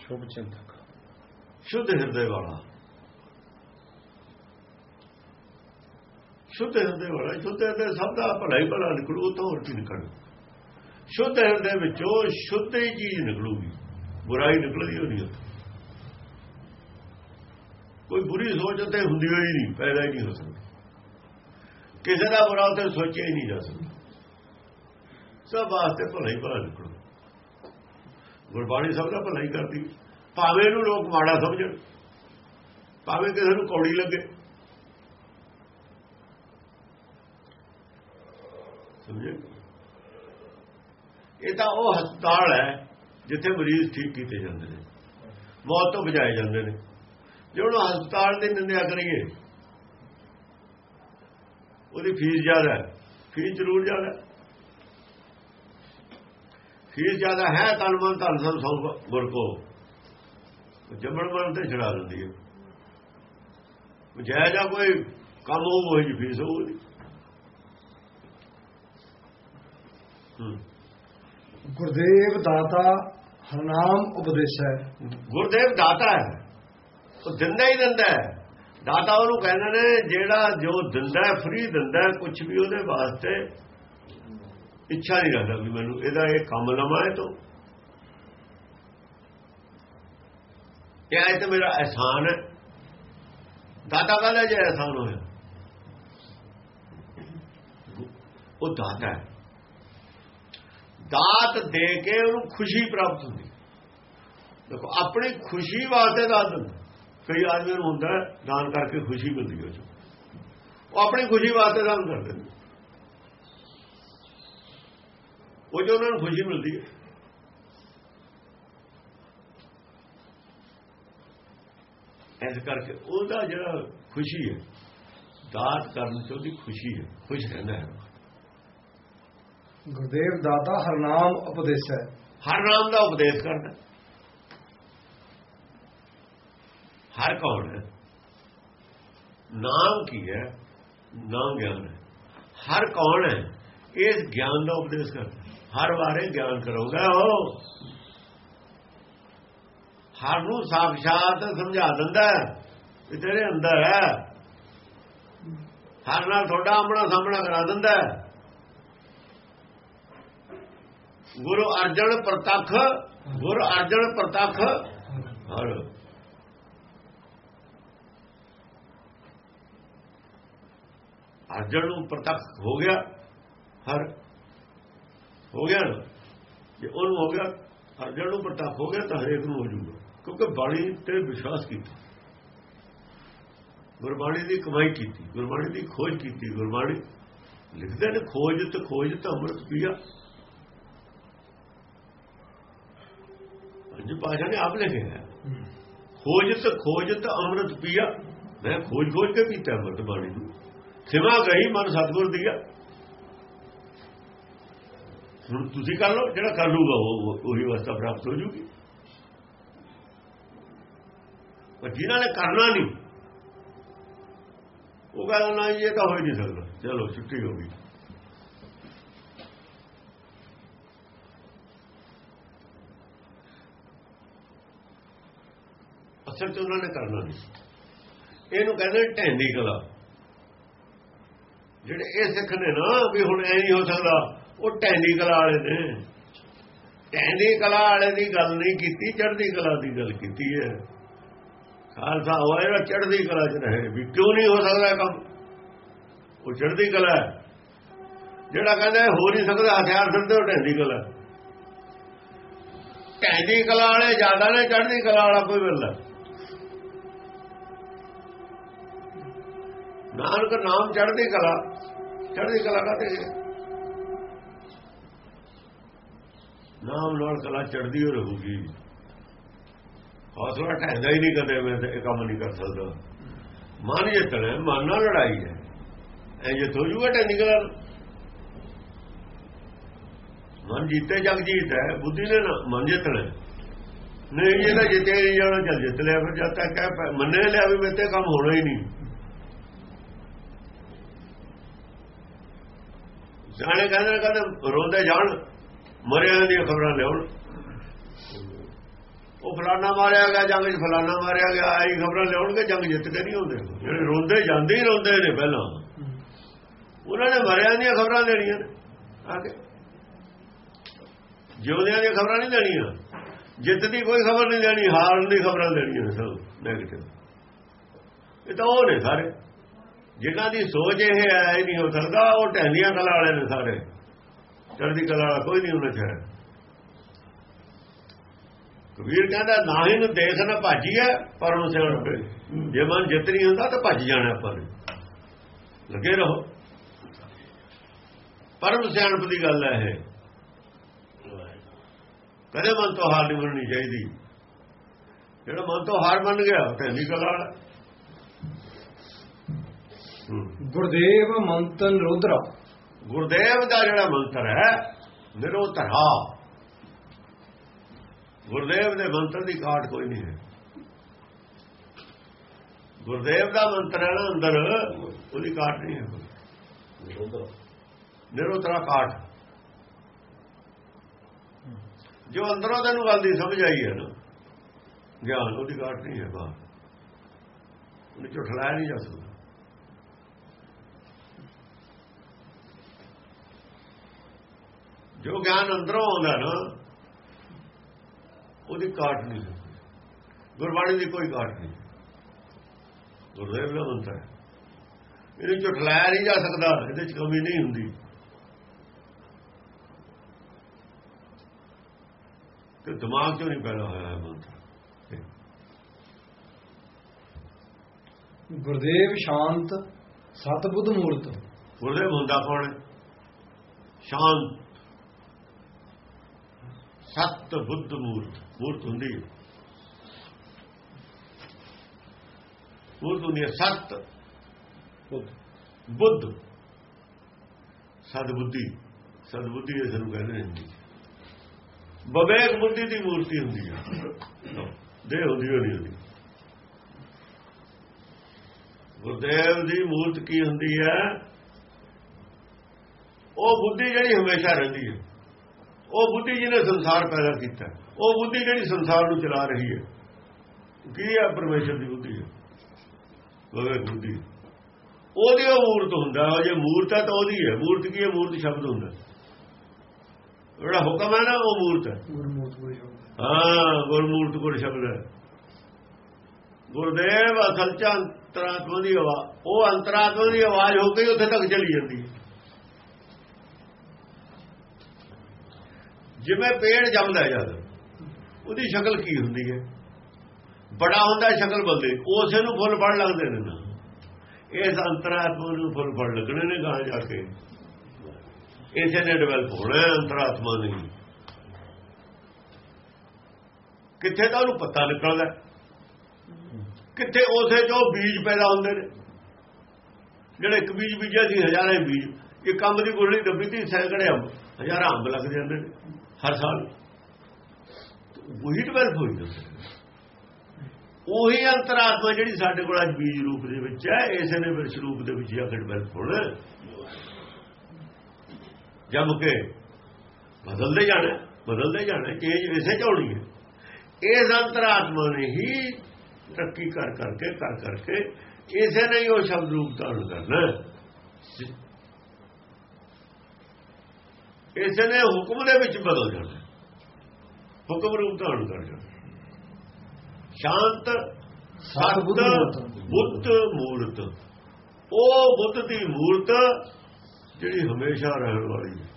ਸ਼ੁਭ ਚਿੰਤਕ ਸ਼ੁੱਧ ਹਿਰਦੇ ਵਾਲਾ ਸ਼ੁੱਧ ਹਿਰਦੇ ਵਾਲਾ ਸ਼ੁੱਧ ਹਿਰਦੇ ਸਭ ਦਾ ਭਲਾ ਹੀ ਭਲਾ ਨਿਕਲੂ ਉਹ ਹੋਰ ਕੀ ਨਿਕਲੂ ਸ਼ੁੱਧ ਹਿਰਦੇ ਵਿੱਚੋਂ ਸ਼ੁੱਧ ਹੀ ਚੀਜ਼ ਨਿਕਲੂਗੀ ਬੁਰਾਈ ਨਿਕਲਦੀ ਹੋਣੀ ਉੱਥੇ ਕੋਈ ਬੁਰੀ ਸੋਚ ਤੇ ਹੁੰਦੀ ਹੋਈ ਨਹੀਂ ਪੈਦਾ ਹੀ ਨਹੀਂ ਹੋ ਸਕਦੀ ਕਿਸੇ ਦਾ ਬੁਰਾ ਤੇ ਸੋਚਿਆ ਹੀ ਨਹੀਂ ਜਾ ਸਕਦਾ ਸਭ ਵਾਸਤੇ ਭਲਾ ਹੀ ਭਲਾ ਨਿਕਲੂ ਗੁਰਬਾਣੀ ਸਭ ਦਾ ਭਲਾ ਹੀ ਕਰਦੀ। ਭਾਵੇਂ ਨੂੰ ਲੋਕ ਮਾੜਾ ਸਮਝਣ, ਭਾਵੇਂ ਕਿਸੇ ਨੂੰ ਕੌੜੀ ਲੱਗੇ। ਸਮਝੇ? ਇਹ ਤਾਂ ਉਹ ਹਸਪਤਾਲ ਹੈ ਜਿੱਥੇ ਮਰੀਜ਼ ਠੀਕ ਕੀਤੇ ਜਾਂਦੇ ਨੇ। ਮੌਤ ਤੋਂ ਬਚਾਏ ਜਾਂਦੇ ਨੇ। ਜੇ ਉਹਨੂੰ ਹਸਪਤਾਲ ਦੀ ਨਿੰਦਿਆ ਕਰੀਏ, ਉਹਦੀ ਫੀਸ ਜ਼ਿਆਦਾ ਫੀਸ ਜ਼ਰੂਰ ਜ਼ਿਆਦਾ ਹੈ ਫੀਸ ਜ਼ਿਆਦਾ ਹੈ ਤਨ ਮਨ ਧਨ ਸਭ ਸੌ ਗੁਰ ਕੋ ਜੰਮਣ ਮਰਨ ਤੇ ਛੜਾ ਦਿੰਦੀ ਹੈ। ਜੈ ਜਾ ਕੋਈ ਕੰਮ ਉਹ ਹੋਈ ਫੀਸ ਹੋਊਗੀ ਹੂੰ। ਗੁਰਦੇਵ ਦਾਤਾ ਹਰਨਾਮ ਉਪਦੇਸ਼ੈ ਗੁਰਦੇਵ ਦਾਤਾ ਹੈ। ਉਹ ਦਿੰਦਾ ਹੀ ਦਿੰਦਾ ਹੈ। ਦਾਤਾ ਉਹਨੂੰ ਕਹਿੰਦੇ ਨੇ ਜਿਹੜਾ ਜੋ ਦਿੰਦਾ ਫ੍ਰੀ ਦਿੰਦਾ ਕੁਝ ਵੀ ਉਹਦੇ ਵਾਸਤੇ ਇੱਛਾ ਨਹੀਂ ਰੱਖਦਾ ਵੀ ਮੈਨੂੰ ਇਹਦਾ ਇਹ ਕੰਮ ਲਵਾਂ ਇਹ ਤੋਂ। ਇਹ ਤਾਂ ਮੇਰਾ ਅਹਿਸਾਨ ਹੈ। ਦਾਤਾ ਕਹਿੰਦਾ ਜੇ ਅਹਿਸਾਨ ਹੋਇਆ? ਉਹ ਦਾਤਾ ਹੈ। ਦਾਤ ਦੇ ਕੇ ਉਹਨੂੰ ਖੁਸ਼ੀ ਪ੍ਰਾਪਤ ਹੁੰਦੀ। ਦੇਖੋ, ਆਪਣੀ ਖੁਸ਼ੀ ਵਾਸਤੇ ਦਾਤ ਦਿੰਦਾ। ਕਈ ਆਦਮੀ ਨੂੰ ਹੁੰਦਾ ਦਾਨ ਕਰਕੇ ਖੁਸ਼ੀ ਮਿਲਦੀ ਉਹ ਆਪਣੀ ਖੁਸ਼ੀ ਵਾਸਤੇ ਦਾਨ ਕਰਦੇ ਨੇ ਉਹ ਜੋ ਉਹਨਾਂ ਨੂੰ ਖੁਸ਼ੀ ਮਿਲਦੀ ਹੈ। ਐਸ ਕਰਕੇ ਉਹਦਾ ਜਿਹੜਾ ਖੁਸ਼ੀ ਹੈ ਦਾਤ ਕਰਨ ਤੋਂ ਉਹਦੀ ਖੁਸ਼ੀ ਹੈ ਖੁਸ਼ ਰਹਿੰਦਾ ਹੈ। ਗੁਰਦੇਵ ਦਾਤਾ ਹਰਨਾਮ ਉਪਦੇਸ਼ੈ ਹਰ ਨਾਮ ਦਾ ਉਪਦੇਸ਼ ਕਰਦਾ ਹਰ ਕੌਣ ਹੈ? ਨਾਮ ਕੀ ਹੈ? ਨਾਮ ਗਿਆਨ ਹੈ। ਹਰ ਕੌਣ ਹੈ? ਇਸ ਗਿਆਨ ਦਾ ਉਪਦੇਸ਼ ਕਰਦਾ ਹਰ ਵਾਰੇ ਗਿਆਨ ਕਰੋਗਾ ਉਹ। ਹਰ ਨੂੰ ਸਾਖਸ਼ਾਤ ਸਮਝਾ ਦਿੰਦਾ ਕਿ ਤੇਰੇ ਅੰਦਰ ਹੈ। ਹਰ ਨਾਲ ਤੁਹਾਡਾ ਆਪਣਾ ਸਾਹਮਣਾ ਕਰਾ ਦਿੰਦਾ ਗੁਰੂ ਅਰਜਨ ਪ੍ਰਤੱਖ, ਗੁਰ ਅਰਜਨ ਪ੍ਰਤੱਖ। ਹਰ। ਅਰਜਨ ਨੂੰ ਪ੍ਰਤੱਖ ਹੋ ਗਿਆ। ਹਰ। ਹੋ ਗਿਆ। ਨਾ ਜੇ ਉਹਨੂੰ ਹੋ ਗਿਆ ਅਰਜਨ ਨੂੰ ਪ੍ਰਤੱਖ ਹੋ ਗਿਆ ਤਾਂ ਹਰੇਕ ਨੂੰ ਹੋ ਜੂਗਾ ਕਿਉਂਕਿ ਬਾਣੀ ਤੇ ਵਿਸ਼ਵਾਸ ਕੀਤਾ। ਗੁਰਬਾਣੀ ਦੀ ਕਮਾਈ ਕੀਤੀ ਗੁਰਬਾਣੀ ਦੀ ਖੋਜ ਕੀਤੀ ਗੁਰਬਾਣੀ ਲਿਖਦੇ ਨੇ ਖੋਜ ਤੇ ਖੋਜ ਤੇ ਅੰਮ੍ਰਿਤ ਪੀਆ। ਪੰਜ ਪਾਸ਼ਾ ਨੇ ਆਪ ਲਿਖਿਆ ਹੈ। ਖੋਜ ਤੇ ਖੋਜ ਤੇ ਅੰਮ੍ਰਿਤ ਪੀਆ। ਮੈਂ ਖੋਜ ਖੋਜ ਕੇ ਪੀਤਾ ਅੰਮ੍ਰਿਤ ਬਾਣੀ ਨੂੰ। ਸਿਵਾ ਗਈ ਮਨ ਸਤਗੁਰ ਦੀਆ। ਹੁਣ ਤੁਸੀਂ ਕਰ ਲਓ, ਜਿਹੜਾ ਕਰ ਲੂਗਾ ਉਹ ਉਹੀ ਅਵਸਥਾ ਪ੍ਰਾਪਤ ਹੋ ਜੂਗੀ। ਪਰ ਜਿਨ੍ਹਾਂ ਨੇ ਕਰਨਾ ਨਹੀਂ, ਉਹ ਗੱਲ ਨਾ ਇਹ ਤਾਂ ਹੋ ਨਹੀਂ ਸਕਦਾ। ਚਲੋ, ਛੁੱਟੀ ਹੋ ਗਈ। ਅਸਲ ਤੇ ਉਹਨਾਂ ਨੇ ਕਰਨਾ ਨਹੀਂ। ਇਹਨੂੰ ਕਹਿੰਦੇ ਢੈਂਦੀ ਕਲਾ। ਜਿਹੜੇ ਇਹ ਸਿੱਖ ਨੇ ਨਾ, ਵੀ ਹੁਣ ਐ ਨਹੀਂ ਹੋ ਸਕਦਾ। ਉਹ ਢੈਂਦੀ ਕਲਾ ਵਾਲੇ ਨੇ। ਢੈਂਦੀ ਕਲਾ ਵਾਲੇ ਦੀ ਗੱਲ ਨਹੀਂ ਕੀਤੀ, ਚੜ੍ਹਦੀ ਕਲਾ ਦੀ ਗੱਲ ਕੀਤੀ ਹੈ। ਖਾਲਸਾ ਹੋਇਆ ਜਿਹੜਾ ਚੜ੍ਹਦੀ ਕਲਾ ਚ ਰਹੇ। ਵੀ ਕਿਉਂ ਨਹੀਂ ਹੋ ਸਕਦਾ ਕੰਮ? ਉਹ ਚੜ੍ਹਦੀ ਕਲਾ ਜਿਹੜਾ ਕਹਿੰਦਾ ਹੋ ਨਹੀਂ ਸਕਦਾ, ਹਥਿਆਰ ਸਿਰ ਤੇ ਉਹ ਢੈਂਦੀ ਕਲਾ ਢੈਂਦੀ ਕਲਾ ਵਾਲੇ ਜ਼ਿਆਦਾ ਨੇ, ਚੜ੍ਹਦੀ ਕਲਾ ਵਾਲਾ ਕੋਈ ਮਿਲਦਾ ਨਾਨਕ ਨਾਮ ਚੜ੍ਹਦੀ ਕਲਾ। ਚੜ੍ਹਦੀ ਕਲਾ ਕਾਤੇ ਨਾਮ ਨਾਲ ਕਲਾ ਚੜ੍ਹਦੀ ਹੋ ਰਹੂਗੀ। ਹੌਸਲਾ ਢਹਿੰਦਾ ਹੀ ਨਹੀਂ ਕਦੇ ਮੈਂ ਤੇ ਇਹ ਕੰਮ ਨਹੀਂ ਕਰ ਸਕਦਾ। ਮਨ ਜਿੱਤਣਾ ਮਨ ਨਾਲ ਲੜਾਈ ਹੈ। ਇਹ ਜੇ ਤੋ ਜੂਗਾ ਢਹਿੰਦੀ ਕਲਾ ਮਨ ਜਿੱਤੇ, ਜਗ ਜੀਤ ਹੈ, ਬੁੱਧੀ ਨੇ ਨਾ ਮਨ ਜਿੱਤਣਾ ਨਹੀਂ ਇਹ ਤਾਂ ਜਿੱਤੇ ਨਹੀਂ ਜਾਣਾ, ਚੱਲ ਜਿੱਤ ਲਿਆ ਫਿਰ ਜਦ ਤੱਕ ਕਹਿ ਮੰਨੇ ਲਿਆ ਵੀ ਮੇਰੇ ਤੇ ਕੰਮ ਹੋਣਾ ਹੀ ਨਹੀਂ। ਜਾਣੇ ਕਹਿੰਦੇ ਨੇ ਕਹਿੰਦੇ ਰੋਂਦੇ ਜਾਣ। ਮਰਿਆਂ ਦੀਆਂ ਖਬਰਾਂ ਲਿਆਉਣ। ਉਹ ਫਲਾਨਾ ਮਾਰਿਆ ਗਿਆ, ਜੰਗ 'ਚ ਫਲਾਨਾ ਮਾਰਿਆ ਗਿਆ ਆਈ ਖਬਰਾਂ ਲਿਆਉਣਗੇ, ਜੰਗ ਜਿੱਤ ਕੇ ਨਹੀਂ ਹੁੰਦੇ ਜਿਹੜੇ ਰੋਂਦੇ ਜਾਂਦੇ ਹੀ ਰੋਂਦੇ ਨੇ ਪਹਿਲਾਂ। ਉਹਨਾਂ ਨੇ ਮਰਿਆਂ ਦੀਆਂ ਖਬਰਾਂ ਦੇਣੀਆਂ ਨੇ। ਆ ਜਿਉਂਦਿਆਂ ਦੀਆਂ ਖਬਰਾਂ ਨਹੀਂ ਦੇਣੀਆਂ। ਜਿੱਤ ਦੀ ਕੋਈ ਖਬਰ ਨਹੀਂ ਦੇਣੀ, ਹਾਰਨ ਦੀ ਖਬਰਾਂ ਦੇਣੀਆਂ ਨੇ ਸਭ ਨੈਗੇਟਿਵ ਇਹ ਤਾਂ ਉਹ ਨੇ ਸਾਰੇ। ਜਿਨ੍ਹਾਂ ਦੀ ਸੋਚ ਇਹ ਹੈ, ਇਹ ਨਹੀਂ ਹੋ ਸਕਦਾ, ਉਹ ਟਹਿਲੀਆਂ ਕਲਾ ਵਾਲੇ ਨੇ ਸਾਰੇ। ਚੜ੍ਹਦੀ ਕਲਾ ਵਾਲਾ ਕੋਈ ਨਹੀਂ ਉਹਨਾਂ ਚ ਕਬੀਰ ਕਹਿੰਦਾ, ਨਾ ਹੀ ਨੂੰ ਦੇਖ ਨਾ ਭਾਜੀਏ ਪਰ ਉਹ ਸਿਆਣ ਪਏ ਜੇ ਮਨ ਜਿੱਤ ਨਹੀਂ ਹੁੰਦਾ ਤਾਂ ਭੱਜ ਜਾਣਾ ਆਪਾਂ ਨੇ। ਲੱਗੇ ਰਹੋ। ਪਰਮ ਸਿਆਣਪ ਦੀ ਗੱਲ ਹੈ ਇਹ। ਕਦੇ ਮਨ ਤੋਂ ਹਾਰ ਨਹੀਂ ਮੰਨਣੀ ਚਾਹੀਦੀ। ਜਿਹੜਾ ਮਨ ਤੋਂ ਹਾਰ ਮੰਨ ਗਿਆ, ਉਹ ਢੈਲੀ ਕਲਾ ਵਾਲਾ। ਗੁਰਦੇਵ ਮੰਤਨ ਰੁਦਰਾ ਗੁਰਦੇਵ ਦਾ ਜਿਹੜਾ ਮੰਤਰ ਹੈ ਨਿਰੋਧਰਾ ਗੁਰਦੇਵ ਦੇ ਮੰਤਰ ਦੀ ਕਾਟ ਕੋਈ ਨਹੀਂ ਹੈ। ਗੁਰਦੇਵ ਦਾ ਮੰਤਰ ਹੈ ਨਾ ਅੰਦਰ ਉਹਦੀ ਕਾਟ ਨਹੀਂ ਹੈ। ਨਿਰੋਧਰਾ ਕਾਟ ਜੋ ਅੰਦਰੋਂ ਤੈਨੂੰ ਗੱਲ ਦੀ ਸਮਝ ਆਈ ਹੈ ਨਾ। ਗਿਆਨ ਉਹਦੀ ਕਾਟ ਨਹੀਂ ਹੈ ਬਾਹਰ। ਉਹਨੇ ਝੁਠਲਾਇਆ ਨਹੀਂ ਜਾ ਸਕਦਾ। ਜੋ ਗਿਆਨ ਅੰਦਰੋਂ ਆਉਂਦਾ ਨਾ ਉਹਦੀ ਕਾਟ ਨਹੀਂ ਹੈ ਗੁਰਬਾਣੀ ਦੀ ਕੋਈ ਕਾਟ ਨਹੀਂ। ਗੁਰਦੇਵ ਦਾ ਮੰਤਰ ਹੈ। ਇਹਨੂੰ ਝੁਠਲਾਇਆ ਨਹੀਂ ਜਾ ਸਕਦਾ ਇਹਦੇ ਚ ਕਮੀ ਨਹੀਂ ਹੁੰਦੀ। ਤੇ ਦਿਮਾਗ ਚੋਂ ਨਹੀਂ ਪੈਦਾ ਹੋਇਆ ਹੈ ਮੰਤਰ। ਗੁਰਦੇਵ ਸ਼ਾਂਤ ਸਤਬੁੱਧ ਮੂਰਤ। ਗੁਰਦੇਵ ਹੁੰਦਾ ਕੌਣ ਹੈ? ਸ਼ਾਂਤ। ਸਤ ਬੁੱਧ ਮੂਰਤ ਮੂਰਤ ਹੁੰਦੀ ਹੈ। ਮੂਰਤ ਹੁੰਦੀ ਹੈ ਸਤ ਬੁੱਧ। ਸਦ ਬੁੱਧੀ ਸਦ ਬੁੱਧੀ ਇਸ ਨੂੰ ਕਹਿੰਦੇ ਨੇ ਬਵੇਕ ਬੁੱਧੀ ਦੀ ਮੂਰਤੀ ਹੁੰਦੀ ਹੈ। ਦੇਹ ਹੁੰਦੀ ਹੋਣੀ ਹੁੰਦੀ ਗੁਰਦੇਵ ਦੀ ਮੂਰਤ ਕੀ ਹੁੰਦੀ ਹੈ? ਉਹ ਬੁੱਧੀ ਜਿਹੜੀ ਹਮੇਸ਼ਾ ਰਹਿੰਦੀ ਹੈ। ਉਹ ਬੁੱਧੀ ਜਿਹਨੇ ਸੰਸਾਰ ਪੈਦਾ ਕੀਤਾ। ਉਹ ਬੁੱਧੀ ਜਿਹੜੀ ਸੰਸਾਰ ਨੂੰ ਚਲਾ ਰਹੀ ਹੈ ਕੀ ਹੈ ਪਰਮੇਸ਼ਰ ਦੀ ਬੁੱਧੀ ਹੈ ਉਹ ਬੁੱਧੀ ਉਹਦੀ ਉਹ ਮੂਰਤ ਹੁੰਦਾ ਉਹ ਜੇ ਮੂਰਤ ਹੈ ਤਾਂ ਉਹਦੀ ਹੈ। ਮੂਰਤ ਕੀ ਹੈ? ਮੂਰਤ ਸ਼ਬਦ ਹੁੰਦਾ। ਜਿਹੜਾ ਹੁਕਮ ਹੈ ਨਾ ਉਹ ਮੂਰਤ ਹੈ। ਹਾਂ। ਗੁਰਮੂਰਤ ਗੁਰ ਸ਼ਬਦ ਹੈ। ਗੁਰਦੇਵ ਅਸਲ ਚ ਅੰਤਰਾਤਮਾ ਦੀ ਆਵਾਜ਼ ਉਹ ਅੰਤਰਾਤਮਾ ਦੀ ਆਵਾਜ਼ ਹੋ ਕੇ ਉੱਥੇ ਤੱਕ ਚਲੀ ਜਾਂਦੀ ਹੈ ਜਿਵੇਂ ਪੇੜ ਜੰਮਦਾ ਜਦ, ਉਹਦੀ ਸ਼ਕਲ ਕੀ ਹੁੰਦੀ ਹੈ? ਬੜਾ ਹੁੰਦਾ ਸ਼ਕਲ ਬਦਲਦੀ ਉਸੇ ਨੂੰ ਫੁੱਲ ਫੜ ਲੱਗਦੇ ਨੇ ਨਾ। ਇਸ ਅੰਤਰਾਤਮਾ ਨੂੰ ਫੁੱਲ ਫੜ ਲੱਗਣੇ ਨੇ ਗਾਂ ਜਾ ਕੇ। ਇਸੇ ਨੇ ਡਿਵੈਲਪ ਹੋਣਾ ਹੈ ਅੰਤਰਾਤਮਾ ਨੇ। ਕਿੱਥੇ ਤਾਂ ਉਹਨੂੰ ਪਤਾ ਨਿਕਲਦਾ ਕਿੱਥੇ ਉਸੇ ਜੋ ਬੀਜ ਪੈਦਾ ਹੁੰਦੇ ਨੇ? ਜਿਹੜੇ ਇੱਕ ਬੀਜ ਬੀਜਿਆ ਸੀ ਹਜ਼ਾਰਾਂ ਬੀਜ ਇਹ ਕੰਮ ਦੀ ਗੁਰਲੀ ਦੱਬੀ ਤੀ, ਸੈਂਕੜੇ ਅੰਬ, ਹਜ਼ਾਰਾਂ ਅੰਬ ਲੱਗ ਜਾਂਦੇ ਨੇ। ਹਰ ਸਾਲ। ਉਹੀ ਡਿਵੈਲਪ ਹੋਈ ਜਾਂਦੇ ਉਹੀ ਅੰਤਰਾਤਮਾ ਜਿਹੜੀ ਸਾਡੇ ਕੋਲ ਅੱਜ ਬੀਜ ਰੂਪ ਦੇ ਵਿੱਚ ਹੈ, ਇਸੇ ਨੇ ਫਿਰ ਸਰੂਪ ਦੇ ਵਿੱਚ ਜਾ ਕੇ ਡਿਵੈਲਪ ਹੋਣਾ। ਜਮ ਕੇ ਬਦਲਦੇ ਜਾਣਾ ਬਦਲਦੇ ਜਾਣਾ, ਚੇਂਜ ਇਸੇ ਚ ਹੋਣੀ ਹੈ। ਇਸ ਅੰਤਰਾਤਮਾ ਨੇ ਹੀ ਤਰੱਕੀ ਕਰ ਕਰਕੇ ਕਰ ਕਰਕੇ ਇਸੇ ਨੇ ਹੀ ਉਹ ਸ਼ਬਦ ਰੂਪ ਧਾਰਨ ਕਰਨਾ। ਇਸੇ ਨੇ ਹੁਕਮ ਦੇ ਵਿੱਚ ਬਦਲ ਜਾਣਾ ਹੁਕਮ ਰੂਪ ਧਾਰਨ ਕਰ ਜਾਣਾ ਸ਼ਾਂਤ ਸਤ ਬੁੱਧ ਮੂਰਤ ਉਹ ਬੁੱਧ ਦੀ ਮੂਰਤ ਜਿਹੜੀ ਹਮੇਸ਼ਾ ਰਹਿਣ ਵਾਲੀ ਹੈ।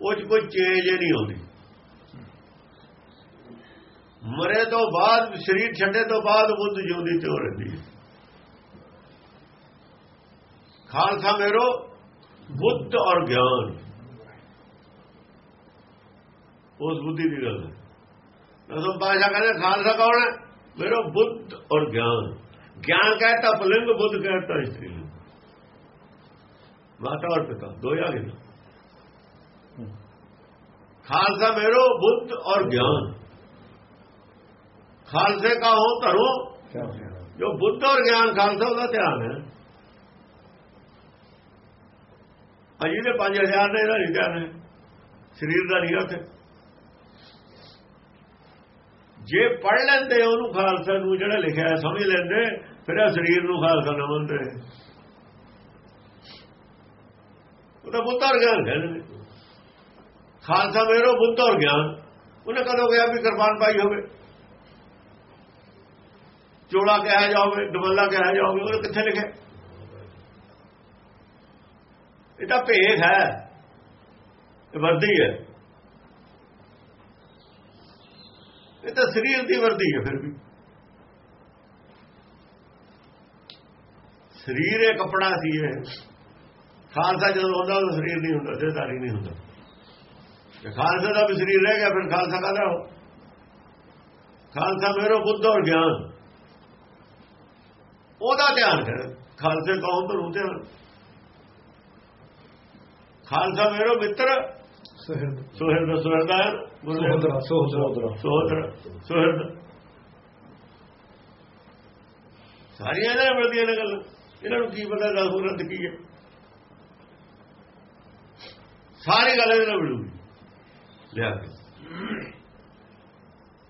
ਉਹ 'ਚ ਕੋਈ ਚੇਂਜ ਨਹੀਂ ਆਉਂਦੀ। ਮਰੇ ਤੋਂ ਬਾਅਦ ਸਰੀਰ ਛੱਡੇ ਤੋਂ ਬਾਅਦ ਬੁੱਧ ਜਿਉਂਦੀ ਤੇ ਰਹਿੰਦੀ ਹੈ। ਖਾਲਸਾ ਮੇਰੋ ਬੁੱਧ ਔਰ ਗਿਆਨ। ਉਸ ਬੁੱਧੀ ਦੀ ਗੱਲ ਹੈ। ਜਦੋਂ ਬਾਸ਼ਾ ਕਹਿੰਦੇ, ਖਾਲਸਾ ਕੌਣ ਹੈ? ਮੇਰਾ ਬੁੱਧ ਔਰ ਗਿਆਨ। ਗਿਆਨ ਕਹਤਾ, ਪਲਿੰਗ ਬੁੱਧ ਕਹਤਾ ਇਸਤਰੀ ਮਾਤਾ ਔਰ ਪਿਤਾ, ਦੋ ਆ ਗਏ। ਖਾਲਸਾ ਮੇਰੋ ਬੁੱਧ ਔਰ ਗਿਆਨ। ਖਾਲਸੇ ਕਾ ਹੋ ਧਰੋ। ਜੋ ਬੁੱਧ ਔਰ ਗਿਆਨ ਖਾਲਸਾ ਉਹਦਾ ਧਿਆਨ ਹੈ। ਅਜੀ ਦੇ 5000 ਦੇ ਇਹਦਾ ਧਿਆਨ ਹੈ। ਸਰੀਰ ਦਾ ਨਹੀਂ ਉੱਥੇ। ਜੇ ਪੜ ਲੈਂਦੇ ਉਹਨੂੰ ਖਾਲਸਾ ਨੂੰ, ਜਿਹੜਾ ਲਿਖਿਆ ਸਮਝ ਲੈਂਦੇ, ਫਿਰ ਇਹ ਸਰੀਰ ਨੂੰ ਖਾਲਸਾ ਨਾ ਮੰਨਦੇ। ਉਹਦਾ ਬੁੱਧ ਔਰ ਗਿਆਨ ਕਹਿੰਦੇ ਨੇ। ਖਾਲਸਾ ਮੇਰੋ ਬੁੱਧ ਔਰ ਗਿਆਨ। ਉਹਨੇ ਕਦੋਂ ਗਿਆ ਵੀ ਕਿਰਪਾਨ ਪਾਈ ਹੋਵੇ? ਚੋਲਾ ਕਿਹਾ ਜਾਵੇ, ਦਮੱਲਾ ਕਿਹਾ ਜਾਵੇ ਉਹ ਕਿੱਥੇ ਲਿਖਿਆ? ਇਹ ਤਾਂ ਭੇਖ ਹੈ। ਇਹ ਵਰਦੀ ਹੈ। ਇਹ ਤਾਂ ਸਰੀਰ ਦੀ ਵਰਦੀ ਹੈ ਫਿਰ ਵੀ। ਸਰੀਰ ਇਹ ਕਪੜਾ ਸੀ ਇਹ। ਖਾਲਸਾ ਜਦੋਂ ਹੁੰਦਾ ਉਹ ਸਰੀਰ ਨਹੀਂ ਹੁੰਦਾ ਦੇਹਦਾਰੀ ਨਹੀਂ ਹੁੰਦਾ। ਜੇ ਖਾਲਸਾ ਦਾ ਵੀ ਸਰੀਰ ਰਹਿ ਗਿਆ ਫਿਰ ਖਾਲਸਾ ਕਾਹਦਾ ਹੋ? ਖਾਲਸਾ ਮੇਰੋ ਬੁੱਧ ਔਰ ਗਿਆਨ। ਉਹਦਾ ਧਿਆਨ ਕਰ ਖਾਲਸੇ ਕੌਮ ਤੋਂ ਧਿਆਨ। ਖਾਲਸਾ ਮੇਰੋ ਮਿੱਤਰ ਸਹਿਰਦ। ਸੁਹਿਰਦ ਸੁਹਿਰਦਾ ਸੋਹਦਰਾ ਸੋਹਦਰਾ ਸੁਹਿਰਦ ਸਾਰੀਆਂ ਇਹਨਾਂ ਮਿਲਦੀਆਂ ਨੇ ਗੱਲ। ਇਹਨਾਂ ਨੂੰ ਕੀ ਪਤਾ ਦਾ ਸੂਰਤ ਕੀ ਹੈ। ਸਾਰੀ ਗੱਲ ਇਹਨਾਂ ਨੂੰ ਮਿਲੂਗੀ। ਲਿਆ ਕੇ।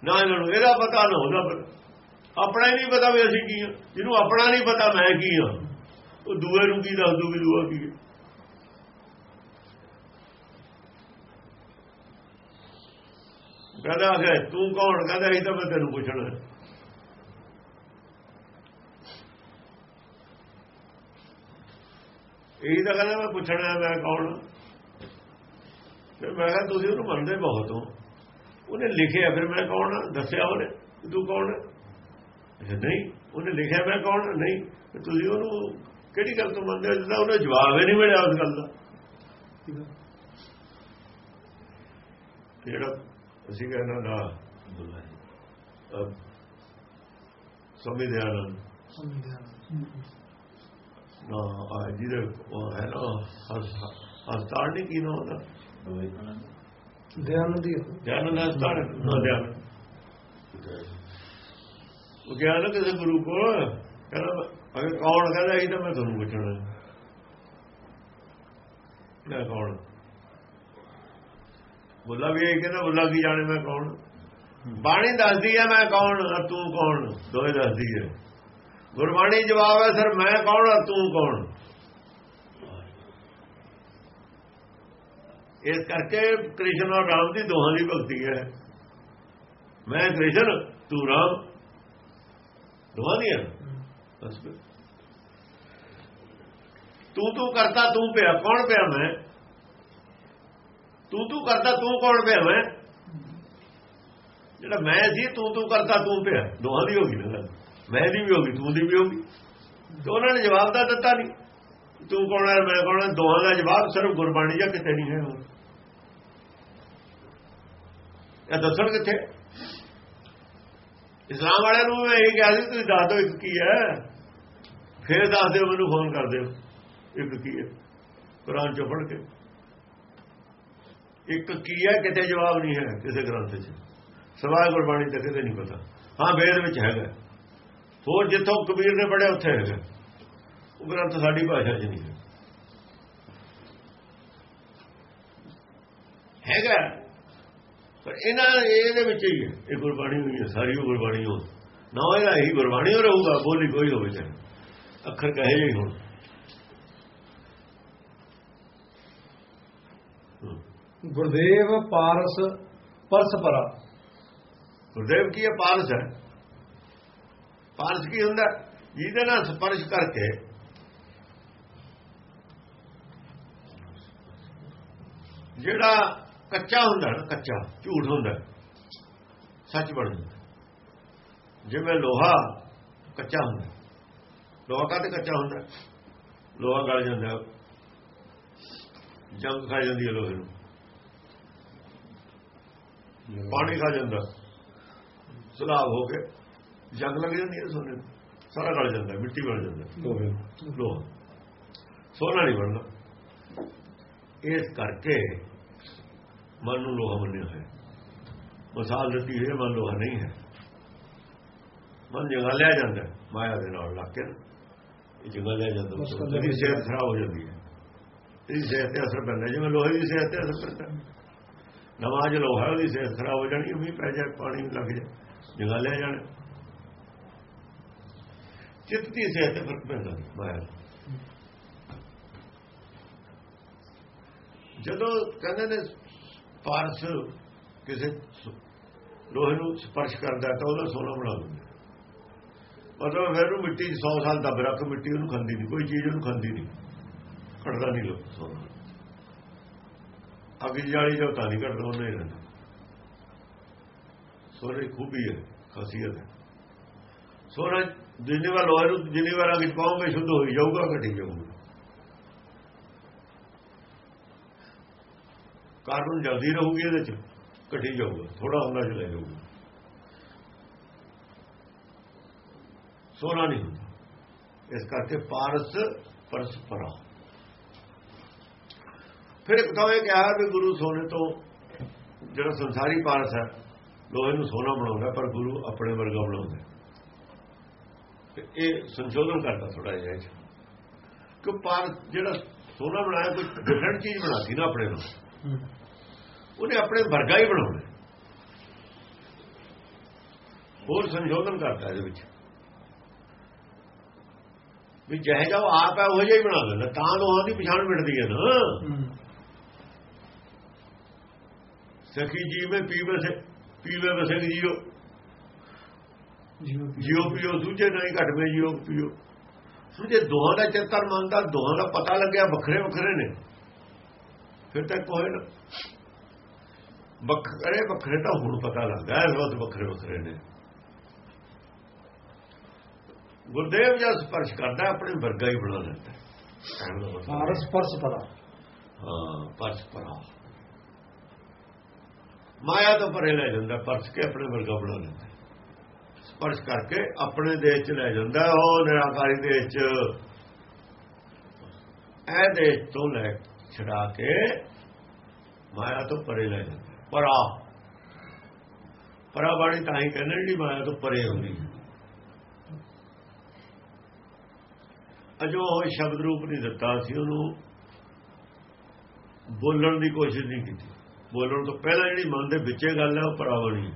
ਨਾ ਇਹਨਾਂ ਨੂੰ ਇਹਦਾ ਪਤਾ ਨਾ ਉਹਦਾ ਪਤਾ ਆਪਣਾ ਹੀ ਨਹੀਂ ਪਤਾ ਵੀ ਅਸੀਂ ਕੀ ਹਾਂ। ਜਿਹਨੂੰ ਆਪਣਾ ਨਹੀਂ ਪਤਾ ਮੈਂ ਕੀ ਹਾਂ। ਉਹ ਦੂਏ ਨੂੰ ਕੀ ਦੱਸ ਦੂ ਵੀ ਦੂਆ ਕੀ ਹੈ। ਕਹਿੰਦਾ ਕਿ ਤੂੰ ਕੌਣ? ਕਹਿੰਦਾ ਇਹ ਤਾਂ ਮੈਂ ਤੈਨੂੰ ਪੁੱਛਣਾ। ਇਹ ਤਾਂ ਕਹਿੰਦਾ ਮੈਂ ਪੁੱਛਣਾ ਮੈਂ ਕੌਣ? ਤੇ ਮੈਂ ਕਿਹਾ ਤੁਸੀਂ ਉਹਨੂੰ ਮੰਨਦੇ ਬਹੁਤ ਹੋ। ਉਹਨੇ ਲਿਖਿਆ, ਫਿਰ ਮੈਂ ਕੌਣ? ਦੱਸਿਆ ਉਹਨੇ ਤੂੰ ਕੌਣ? ਨਹੀਂ। ਉਹਨੇ ਲਿਖਿਆ ਮੈਂ ਕੌਣ? ਨਹੀਂ। ਤੁਸੀਂ ਉਹਨੂੰ ਕਿਹੜੀ ਗੱਲ ਤੋਂ ਮੰਨਦੇ ਹੋ? ਜਿੱਦਾਂ ਉਹਨੇ ਜਵਾਬ ਹੀ ਨਹੀਂ ਮਿਲਿਆ ਉਸ ਗੱਲ ਦਾ। ਜਿਹੜਾ ਅਸੀਂ ਕਹਿੰਦਾ ਨਾ ਅਹ ਸੰਵਿਧਾਨ ਨਾ? ਆ ਜਿਹਦੇ ਉਹ ਹੈ ਨਾ ਹਸ- ਹਸਪਤਾਲ ਨਹੀਂ ਕੀ ਨਾ ਉਹਦਾ? ਧਿਆਨ ਦੀ ਗਿਆਨ ਦਾ ਹਸਪਤਾਲ ਨਾ ਧਿਆਨ ਉਹ ਗਿਆ ਨਾ ਕਿਸੇ ਗੁਰੂ ਕੋਲ ਕਹਿੰਦਾ ਅਗੇ ਕੌਣ ਕਹਿੰਦਾ ਇਹ ਤਾਂ ਮੈਂ ਤੁਹਾਨੂੰ ਪੁੱਛਣਾ ਮੈਂ ਕੌਣ? ਬੁੱਲਾ ਵੀ ਇਹ ਕਹਿੰਦਾ, ਬੁੱਲਾ ਕੀ ਜਾਣੇ, ਮੈਂ ਕੌਣ? ਬਾਣੀ ਦੱਸਦੀ ਹੈ ਮੈਂ ਕੌਣ ਔਰ ਤੂੰ ਕੌਣ? ਦੋਏ ਦੱਸਦੀ ਹੈ ਗੁਰਬਾਣੀ ਜਵਾਬ ਹੈ ਸਰ, ਮੈਂ ਕੌਣ ਔਰ ਤੂੰ ਕੌਣ? ਇਸ ਕਰਕੇ ਕ੍ਰਿਸ਼ਨ ਔਰ ਰਾਮ ਦੀ ਦੋਹਾਂ ਦੀ ਭਗਤੀ ਹੈ। ਮੈਂ ਕ੍ਰਿਸ਼ਨ, ਤੂੰ ਰਾਮ। ਦੋਹਾਂ ਦੀ ਹੈ ਤੂੰ ਤੂੰ ਕਰਤਾ, ਤੂੰ ਪਿਆ। ਕੌਣ ਪਿਆ ਮੈਂ? ਤੂੰ ਤੂੰ ਕਰਤਾ ਤੂੰ ਕੌਣ ਪਿਆ ਮੈਂ ਜਿਹੜਾ ਮੈਂ ਸੀ, ਤੂੰ ਤੂੰ ਕਰਤਾ ਤੂੰ ਪਿਆ। ਦੋਹਾਂ ਦੀ ਹੋ ਗਈ ਨਾ ਗੱਲ। ਮੈਂ ਦੀ ਵੀ ਹੋ ਗਈ, ਤੂੰ ਦੀ ਵੀ ਹੋ ਗਈ। ਤੇ ਉਹਨਾਂ ਨੇ ਜਵਾਬ ਤਾਂ ਦਿੱਤਾ ਨਹੀਂ ਤੂੰ ਕੌਣ ਹੈ, ਮੈਂ ਕੌਣ ਹੈ? ਦੋਹਾਂ ਦਾ ਜਵਾਬ ਸਿਰਫ ਗੁਰਬਾਣੀ ਜਾਂ ਕਿਤੇ ਨਹੀਂ ਹੈ। ਹੋਰ ਇਹ ਦੱਸਣ ਕਿੱਥੇ? ਇਸਲਾਮ ਵਾਲਿਆਂ ਨੂੰ ਮੈਂ ਇਹ ਕਿਹਾ ਸੀ ਤੁਸੀਂ ਦੱਸ ਦਿਓ ਇੱਕ ਕੀ ਹੈ। ਫੇਰ ਦੱਸ ਦਿਓ, ਮੈਨੂੰ ਫੋਨ ਕਰ ਦਿਓ। ਇੱਕ ਕੀ ਹੈ? ਕੁਰਾਨ ਚੋਂ ਪੜ੍ਹ ਕੇ। ਇੱਕ ਕੀ ਹੈ, ਕਿਤੇ ਜਵਾਬ ਨਹੀਂ ਹੈ ਕਿਸੇ ਗ੍ਰੰਥ 'ਚ। ਸਵਾਇ ਗੁਰਬਾਣੀ ਤੇ ਕਿਤੇ ਨਹੀਂ ਪਤਾ। ਹਾਂ, ਵੇਦ ਵਿੱਚ ਹੈਗਾ। ਹੋਰ ਜਿੱਥੋਂ ਕਬੀਰ ਨੇ ਪੜਿਆ ਉੱਥੇ ਹੈਗਾ। ਉਹ ਗ੍ਰੰਥ ਸਾਡੀ ਭਾਸ਼ਾ 'ਚ ਨਹੀਂ ਹੈ। ਹੈਗਾ। ਪਰ ਇਹਨਾਂ, ਇਹਦੇ ਵਿੱਚ ਹੀ ਹੈ। ਇਹ ਗੁਰਬਾਣੀ ਹੋਈ ਹੈ, ਸਾਰੀ ਉਹ ਗੁਰਬਾਣੀ ਹੋ ਨਾ ਇਹਦਾ ਹੀ ਗੁਰਬਾਣੀ ਹੋ ਰਹੂਗਾ ਬੋਲੀ ਕੋਈ ਹੋਵੇ ਚਾਹੇ। ਅੱਖਰ ਕਹੇ ਹੀ ਹੁਣ। ਗੁਰਦੇਵ ਪਾਰਸ ਪਰਸਪਰਾ। ਗੁਰਦੇਵ ਕੀ ਹੈ? ਪਾਰਸ ਹੈ। ਪਾਰਸ ਕੀ ਹੁੰਦਾ? ਜਿਹਦੇ ਨਾਲ ਸਪਰਸ਼ ਕਰਕੇ ਜਿਹੜਾ ਕੱਚਾ ਹੁੰਦਾ ਨਾ, ਕੱਚਾ, ਝੂਠ ਹੁੰਦਾ, ਸੱਚ ਬਣ ਜਾਂਦਾ। ਜਿਵੇਂ ਲੋਹਾ ਕੱਚਾ ਹੁੰਦਾ। ਲੋਹਾ ਕਾਹਦੇ ਕੱਚਾ ਹੁੰਦਾ? ਲੋਹਾ ਗਲ ਜਾਂਦਾ। ਜੰਗ ਖਾ ਜਾਂਦੀ ਹੈ ਲੋਹੇ ਨੂੰ। ਪਾਣੀ ਖਾ ਜਾਂਦਾ। ਸੁਲਾਬ ਹੋ ਕੇ ਜੰਗ ਲੱਗ ਜਾਂਦੀ ਹੈ ਸੋਨੇ ਸਾਰਾ ਗਲ ਜਾਂਦਾ ਮਿੱਟੀ ਬਣ ਜਾਂਦਾ। ਲੋਹੇ ਸੋਨਾ ਨਹੀਂ ਬਣਦਾ। ਇਸ ਕਰਕੇ ਮਨ ਨੂੰ ਲੋਹਾ ਮੰਨਿਆ ਹੈ ਮਸਾਲ ਦਿੱਤੀ ਹੈ ਮਨ ਲੋਹਾ ਨਹੀਂ ਹੈ। ਮਨ ਜਗਾ ਲਿਆ ਜਾਂਦਾ ਮਾਇਆ ਦੇ ਨਾਲ ਲੱਗ ਕੇ। ਇਹ ਜਗਾ ਲਿਆ ਜਾਂਦਾ ਉਹਦੀ ਸਿਹਤ ਖਰਾਬ ਹੋ ਜਾਂਦੀ ਹੈ। ਇਹਦੀ ਸਿਹਤ ਤੇ ਅਸਰ ਪੈਂਦਾ ਜਿਵੇਂ ਲੋਹੇ ਦੀ ਸਿਹਤ ਤੇ ਅਸਰ ਪੈਂਦਾ। ਨਵਾਂ ਜੋ ਲੋਹਾ ਉਹਦੀ ਸਿਹਤ ਖਰਾਬ ਹੋ ਜਾਣੀ ਵੀ ਪੈ ਜਾਏ, ਪਾਣੀ ਲੱਗ ਜਾਏ ਜਗਾ ਲਿਆ ਜਾਣਾ। ਚਿੱਤ ਦੀ ਸਿਹਤ ਤੇ ਫ਼ਰਕ ਪੈਂਦਾ ਮਾਇਆ ਜਦੋਂ ਕਹਿੰਦੇ ਨੇ ਪਾਰਸ ਕਿਸੇ ਲੋਹੇ ਨੂੰ ਸਪਰਸ਼ ਕਰਦਾ ਤਾਂ ਉਹਦਾ ਸੋਨਾ ਬਣਾ ਦਿੰਦਾ। ਮਤਲਬ ਫਿਰ ਉਹ ਮਿੱਟੀ 100 ਸਾਲ ਦੱਬ ਰੱਖ, ਮਿੱਟੀ ਉਹਨੂੰ ਖਾਂਦੀ ਨਹੀਂ ਕੋਈ ਚੀਜ਼ ਉਹਨੂੰ ਖਾਂਦੀ ਨਹੀਂ ਖੜਦਾ ਨਹੀਂ ਲੋਕ ਸੋਨਾ। ਅੱਗ ਜਾਲੀ ਜੋ ਤਾਂ ਨਹੀਂ ਘਟਦਾ ਉਹਨੇ ਹੀ ਰਹਿੰਦਾ ਸੋਨੇ ਖੂਬੀ ਹੈ, ਖਾਸੀਅਤ ਹੈ। ਸੋਨਾ ਜਿੰਨੀ ਵਾਰ ਲੋਹੇ ਨੂੰ ਜਿੰਨੀ ਵਾਰ ਅੱਗ ਚ ਪਾਉਂਗੇ, ਸ਼ੁੱਧ ਹੋਈ ਜਾਊਗਾ ਘਟੀ ਜਾਊਗਾ। ਕਾਰਬਨ ਜਲਦੀ ਰਹੂਗੀ ਇਹਦੇ ਚ ਘਟੀ ਜਾਊਗਾ ਥੋੜਾ ਹੁੰਦਾ ਚਲਾ ਜਾਊਗਾ। ਸੋਨਾ ਨਹੀਂ ਹੁੰਦਾ। ਇਸ ਕਰਕੇ ਪਾਰਸ ਪਰਸਪਰਾ। ਫਿਰ ਇੱਕ ਤਾਂ ਇਹ ਕਿਹਾ ਵੀ ਗੁਰੂ ਸੋਨੇ ਤੋਂ ਜਿਹੜਾ ਸੰਸਾਰੀ ਪਾਰਸ ਹੈ ਲੋਹੇ ਨੂੰ ਸੋਨਾ ਬਣਾਉਂਦਾ ਪਰ ਗੁਰੂ ਆਪਣੇ ਵਰਗਾ ਬਣਾਉਂਦਾ ਤੇ ਇਹ ਸੰਸ਼ੋਧਨ ਕਰਦਾ ਥੋੜਾ ਜਿਹਾ। ਕਿ ਪਾਰ ਜਿਹੜਾ ਸੋਨਾ ਬਣਾਇਆ ਕੋਈ ਡਿਫਰੈਂਟ ਚੀਜ਼ ਬਣਾਤੀ ਨਾ ਆਪਣੇ ਨੂੰ ਉਹਨੇ ਆਪਣੇ ਵਰਗਾ ਹੀ ਬਣਾਉਣਾ ਹੋਰ ਸੰਸ਼ੋਧਨ ਕਰਦਾ ਇਹਦੇ ਵਿੱਚ। ਵੀ ਜਿਹੇ ਜਾਓ ਆਪ ਹੈ ਉਹ ਜਿਹਾ ਹੀ ਬਣਾ ਦਿੰਦਾ। ਤਾਂ ਲੋਹਾਂ ਦੀ ਪਛਾਣ ਮਿਟਦੀ ਹੈ ਨਾ। ਸਖੀ ਜੀ ਮੈਂ ਪੀਵੇ ਸੇ ਪੀਵੇ ਵਸੇ ਜੀਓ। ਜੀਓ ਜੀਓ ਪੀਓ ਦੂਜੇ ਨਹੀਂ ਘਟਵੇਂ ਜੀਓ ਪੀਓ। ਸੁਝੇ ਦੋਹਾਂ ਦਾ ਚਿੱਤਰ ਮੰਨਦਾ ਦੋਹਾਂ ਦਾ ਪਤਾ ਲੱਗਿਆ ਵੱਖਰੇ ਵੱਖਰੇ ਨੇ। ਫਿਰ ਤਾਂ ਕੋਈ ਨਾ। ਵੱਖਰੇ ਵੱਖਰੇ ਤਾਂ ਹੁਣ ਪਤਾ ਲੱਗਦਾ ਇਸ ਵਕਤ ਵੱਖਰੇ ਵੱਖਰੇ ਨੇ। ਗੁਰਦੇਵ ਜਦ ਸਪਰਸ਼ ਕਰਦਾ ਆਪਣੇ ਵਰਗਾ ਹੀ ਬਣਾ ਲੈਂਦਾ। ਹੈ। ਕਹਿਣ ਦਾ ਮਤਲਬ ਪਾਰਸ ਪਰਸ ਪਰਾ ਹਾਂ ਪਰਸ ਪਰਾ ਮਾਇਆ ਤੋਂ ਪਰੇ ਲੈ ਜਾਂਦਾ, ਪਰਸ ਕੇ ਆਪਣੇ ਵਰਗਾ ਬਣਾ ਲੈਂਦਾ। ਸਪਰਸ਼ ਕਰਕੇ ਆਪਣੇ ਦੇਸ਼ ਚ ਲੈ ਜਾਂਦਾ, ਉਹ ਨਿਰਾਕਾਰੀ ਦੇਸ਼ ਚ। ਇਹ ਦੇਸ਼ ਤੋਂ ਲੈ ਛਡਾ ਕੇ ਮਾਇਆ ਤੋਂ ਪਰੇ ਲੈ ਜਾਂਦਾ। ਪਰਾ। ਪਰਾ ਬਾਣੀ ਤਾਂ ਹੀ ਕਹਿੰਦੇ ਜਿਹੜੀ ਮਾਇਆ ਤੋਂ ਪਰੇ ਹੁੰਦੀ ਹੈ। ਅਜੋ ਉਹ ਸ਼ਬਦ ਰੂਪ ਨਹੀਂ ਦਿੱਤਾ ਸੀ, ਉਹਨੂੰ ਬੋਲਣ ਦੀ ਕੋਸ਼ਿਸ਼ ਨਹੀਂ ਕੀਤੀ। ਬੋਲਣ ਤੋਂ ਪਹਿਲਾਂ ਜਿਹੜੀ ਮਨ ਦੇ ਵਿੱਚੇ ਗੱਲ ਹੈ ਉਹ ਪਰਾਵਣੀ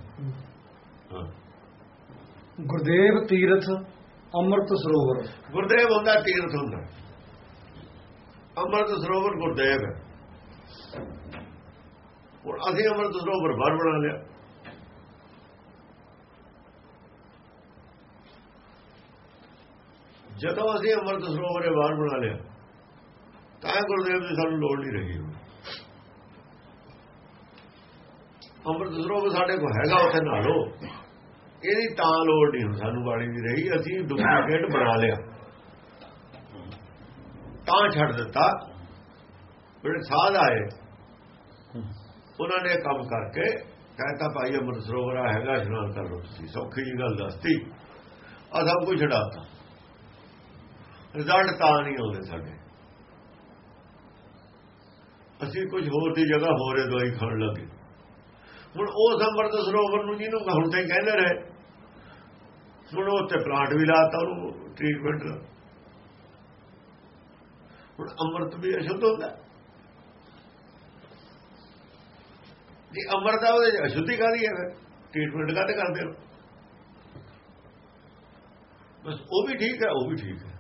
ਗੁਰਦੇਵ ਤੀਰਥ ਅੰਮ੍ਰਿਤ ਸਰੋਵਰ। ਗੁਰਦੇਵ ਹੁੰਦਾ ਤੀਰਥ ਹੁੰਦਾ। ਅੰਮ੍ਰਿਤ ਸਰੋਵਰ ਗੁਰਦੇਵ ਹੈ। ਹੁਣ ਅਸੀਂ ਅੰਮ੍ਰਿਤ ਸਰੋਵਰ ਬਾਹਰ ਬਣਾ ਲਿਆ। ਜਦੋਂ ਅਸੀਂ ਅੰਮ੍ਰਿਤ ਸਰੋਵਰ ਬਾਹਰ ਬਣਾ ਲਿਆ ਤਾਂ ਗੁਰਦੇਵ ਦੀ ਸਾਨੂੰ ਲੋੜ ਨਹੀਂ ਰਹੀ ਹੁਣ। ਅੰਮ੍ਰਿਤ ਸਰੋਵਰ ਸਾਡੇ ਕੋਲ ਹੈਗਾ ਉੱਥੇ ਨਾ ਲੋ ਇਹਦੀ ਤਾਂ ਲੋੜ ਨਹੀਂ ਹੁਣ ਸਾਨੂੰ ਬਾਣੀ ਦੀ ਰਹੀ, ਅਸੀਂ ਡੁਪਲੀਕੇਟ ਬਣਾ ਲਿਆ। ਤਾਂ ਛੱਡ ਦਿੱਤਾ। ਜਿਹੜੇ ਸਾਧ ਆਏ, ਉਹਨਾਂ ਨੇ ਕੰਮ ਕਰਕੇ ਕਹਿੰਦਾ ਭਾਈ ਅੰਮ੍ਰਿਤ ਸਰੋਵਰ ਹੈਗਾ ਇਸ਼ਨਾਨ ਕਰ ਲਓ ਤੁਸੀਂ ਸੌਖੀ ਜੀ ਗੱਲ ਦੱਸਤੀ। ਆ ਸਭ ਕੁਝ ਛਡਾਤਾ। ਰਿਜ਼ਲਟ ਤਾਂ ਨਹੀਂ ਆਉਂਦੇ ਸਾਡੇ। ਅਸੀਂ ਕੁਝ ਹੋਰ ਦੀ ਜਗ੍ਹਾ ਹੋਰੇ ਦਵਾਈ ਖਾਣ ਲੱਗੇ। ਹੁਣ ਉਸ ਅੰਮ੍ਰਿਤ ਸਰੋਵਰ ਨੂੰ ਜਿਹਨੂੰ ਹੁਣ ਤਾਈਂ ਕਹਿੰਦੇ ਰਹੇ। ਹੁਣ ਉੱਥੇ ਪਲਾਂਟ ਵੀ ਲਾਤਾ, ਉਹਨੂੰ ਟ੍ਰੀਟਮੈਂਟ ਹੁਣ ਅੰਮ੍ਰਿਤ ਵੀ ਅਸ਼ੁੱਧ ਹੁੰਦਾ। ਜੀ ਅੰਮ੍ਰਿਤ ਆ, ਉਹਦੇ 'ਚ ਅਸ਼ੁੱਧੀ ਕਾਦੀ ਹੈ ਫਿਰ? ਟ੍ਰੀਟਮੈਂਟ ਕਾਤੇ ਕਰਦੇ ਹੋ? ਬਸ ਉਹ ਵੀ ਠੀਕ ਹੈ, ਉਹ ਵੀ ਠੀਕ ਹੈ।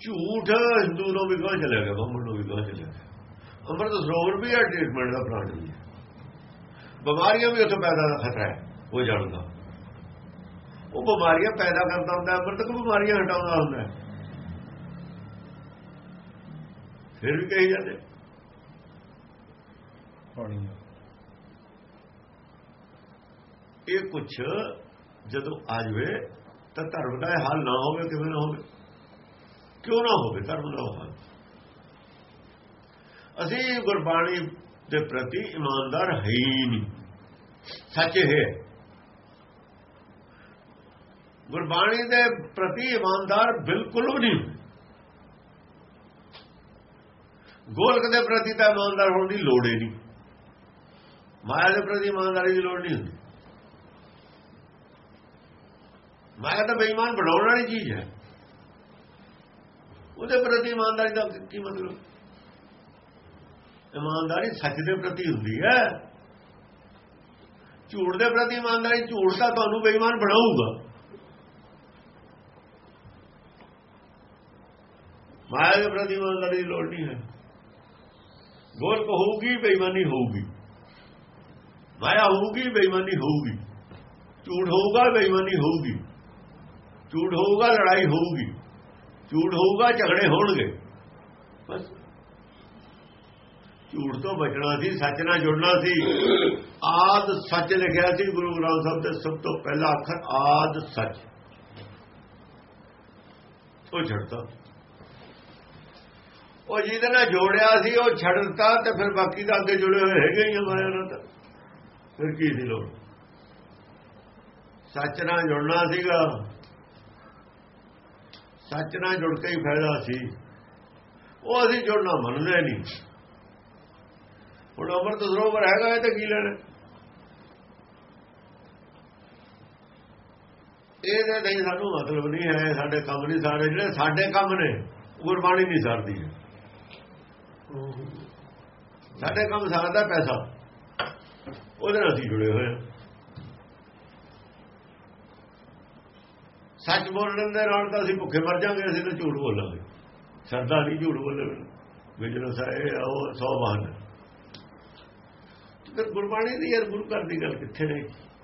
ਝੂਠ ਹਿੰਦੂ ਨੂੰ ਵੀ ਕਹਾਂ ਚਲੇ ਗਿਆ, ਬ੍ਰਾਹਮਣ ਨੂੰ ਵੀ ਗਾਂ ਚਲੇ ਗਿਆ? ਅੰਮ੍ਰਿਤ ਸਰੋਵਰ ਵੀ ਹੈ ਟ੍ਰੀਟਮੈਂਟ ਦਾ ਪਲਾਂਟ ਵੀ ਹੈ। ਬਿਮਾਰੀਆਂ ਵੀ ਉੱਥੇ ਪੈਦਾ ਦਾ ਖਤਰਾ ਹੈ ਉਹ ਜਾਣਦਾ। ਉਹ ਬਿਮਾਰੀਆਂ ਪੈਦਾ ਕਰਦਾ ਹੁੰਦਾ ਹੈ ਅੰਮ੍ਰਿਤ ਕੋ ਬਿਮਾਰੀਆਂ ਹਟਾਉਂਦਾ ਹੁੰਦਾ ਹੈ। ਫਿਰ ਵੀ ਕਹੀ ਜਾਂਦੇ। ਪਾਣੀ ਇਹ ਕੁਛ ਜਦੋਂ ਆ ਜਵੇ ਤਾਂ ਧਰਮ ਦਾ ਹਾਲ ਨਾ ਹੋਵੇ ਕਿਵੇਂ ਨਾ ਹੋਵੇ। ਕਿਉਂ ਨਾ ਹੋਵੇ? ਧਰਮ ਦਾ ਹਾਲ। ਅਸੀਂ ਗੁਰਬਾਣੀ ਦੇ ਪ੍ਰਤੀ ਇਮਾਨਦਾਰ ਹੈ ਹੀ ਨਹੀਂ। ਸੱਚ ਹੈ। ਗੁਰਬਾਣੀ ਦੇ ਪ੍ਰਤੀ ਇਮਾਨਦਾਰ ਬਿਲਕੁਲ ਵੀ ਨਹੀਂ। ਗੋਲਕ ਦੇ ਪ੍ਰਤੀ ਤਾਂ ਇਮਾਨਦਾਰ ਹੋਣ ਦੀ ਲੋੜ ਹੀ ਨਹੀਂ। ਮਾਇਆ ਦੇ ਪ੍ਰਤੀ ਇਮਾਨਦਾਰੀ ਦੀ ਲੋੜ ਨਹੀਂ ਹੁੰਦੀ। ਮਾਇਆ ਤਾਂ ਬੇਈਮਾਨ ਬਣਾਉਣ ਵਾਲੀ ਚੀਜ਼ ਹੈ। ਉਹਦੇ ਪ੍ਰਤੀ ਇਮਾਨਦਾਰੀ ਦਾ ਕੀ ਮਤਲਬ? ਇਮਾਨਦਾਰੀ ਸੱਚ ਦੇ ਪ੍ਰਤੀ ਹੁੰਦੀ ਹੈ। ਝੂਠ ਦੇ ਪ੍ਰਤੀ ਇਮਾਨਦਾਰੀ ਝੂਠ ਤਾਂ ਤੁਹਾਨੂੰ ਬੇਈਮਾਨ ਬਣਾਊਗਾ। ਮਾਇਆ ਦੇ ਪ੍ਰਤੀ ਇਮਾਨਦਾਰੀ ਦੀ ਲੋੜ ਨਹੀਂ ਹੈ। ਗੋਲ ਕਹੂਗੀ, ਬੇਈਮਾਨੀ ਹੋਊਗੀ। ਮਾਇਆ ਹੋਊਗੀ, ਬੇਈਮਾਨੀ ਹੋਊਗੀ। ਝੂਠ ਹੋਊਗਾ, ਬੇਈਮਾਨੀ ਹੋਊਗੀ। ਝੂਠ ਹੋਊਗਾ, ਲੜਾਈ ਹੋਊਗੀ। ਝੂਠ ਹੋਊਗਾ, ਝਗੜੇ ਹੋਣਗੇ। ਬਸ ਝੂਠ ਤੋਂ ਬਚਣਾ ਸੀ, ਸੱਚ ਨਾਲ ਜੁੜਨਾ ਸੀ। ਆਦ ਸੱਚ ਲਿਖਿਆ ਸੀ, ਗੁਰੂ ਗ੍ਰੰਥ ਸਾਹਿਬ ਦੇ ਸਭ ਤੋਂ ਪਹਿਲਾ ਅੱਖਰ ਆਦ ਸੱਚ। ਉਹ ਛੱਡਤਾ। ਉਹ ਜਿਹਦੇ ਨਾਲ ਜੋੜਿਆ ਸੀ, ਉਹ ਛੱਡ ਤੇ ਫਿਰ ਬਾਕੀ ਦਾ ਅੱਗੇ ਜੁੜੇ ਹੋਏ ਹੈਗੇ ਹੀ ਆ ਮਾਇਆ ਨਾਲ ਤਾਂ। ਫਿਰ ਕੀ ਸੀ ਲੋੜ? ਸੱਚ ਨਾਲ ਜੁੜਨਾ ਸੀਗਾ। ਸੱਚ ਨਾਲ ਜੁੜ ਕੇ ਹੀ ਫਾਇਦਾ ਸੀ। ਉਹ ਅਸੀਂ ਜੁੜਨਾ ਮੰਨਦੇ ਨਹੀਂ। ਹੁਣ ਅਮਰਤ ਸਰੋਵਰ ਹੈਗਾ, ਇਹ ਤਾਂ ਕੀ ਲੈਣਾ? ਇਹਦੇ ਨਹੀਂ, ਸਾਨੂੰ ਮਤਲਬ ਨਹੀਂ ਹੈ, ਸਾਡੇ ਕੰਮ ਨਹੀਂ ਸਾਰੇ ਜਿਹੜੇ ਸਾਡੇ ਕੰਮ ਨੇ ਗੁਰਬਾਣੀ ਨਹੀਂ ਸਰਦੀ ਸਾਡੇ ਕੰਮ ਸਾਡਾ ਪੈਸਾ, ਉਹਦੇ ਨਾਲ ਅਸੀਂ ਜੁੜੇ ਹੋਏ ਹਾਂ। ਸੱਚ ਬੋਲਣ ਦੇ ਨਾਲ ਤਾਂ ਅਸੀਂ ਭੁੱਖੇ ਮਰ ਜਾਾਂਗੇ, ਅਸੀਂ ਤਾਂ ਝੂਠ ਬੋਲਾਂਗੇ। ਸਰਦਾ ਨਹੀਂ ਝੂਠ ਬੋਲਣ ਬਿਜਨਸ ਹੈ ਉਹ ਸੌ ਬਹਾਨਾ ਤੇ ਗੁਰਬਾਣੀ ਦੀ ਯਾਰ ਗੁਰੂ ਘਰ ਦੀ ਗੱਲ ਕਿੱਥੇ ਰਹੀ?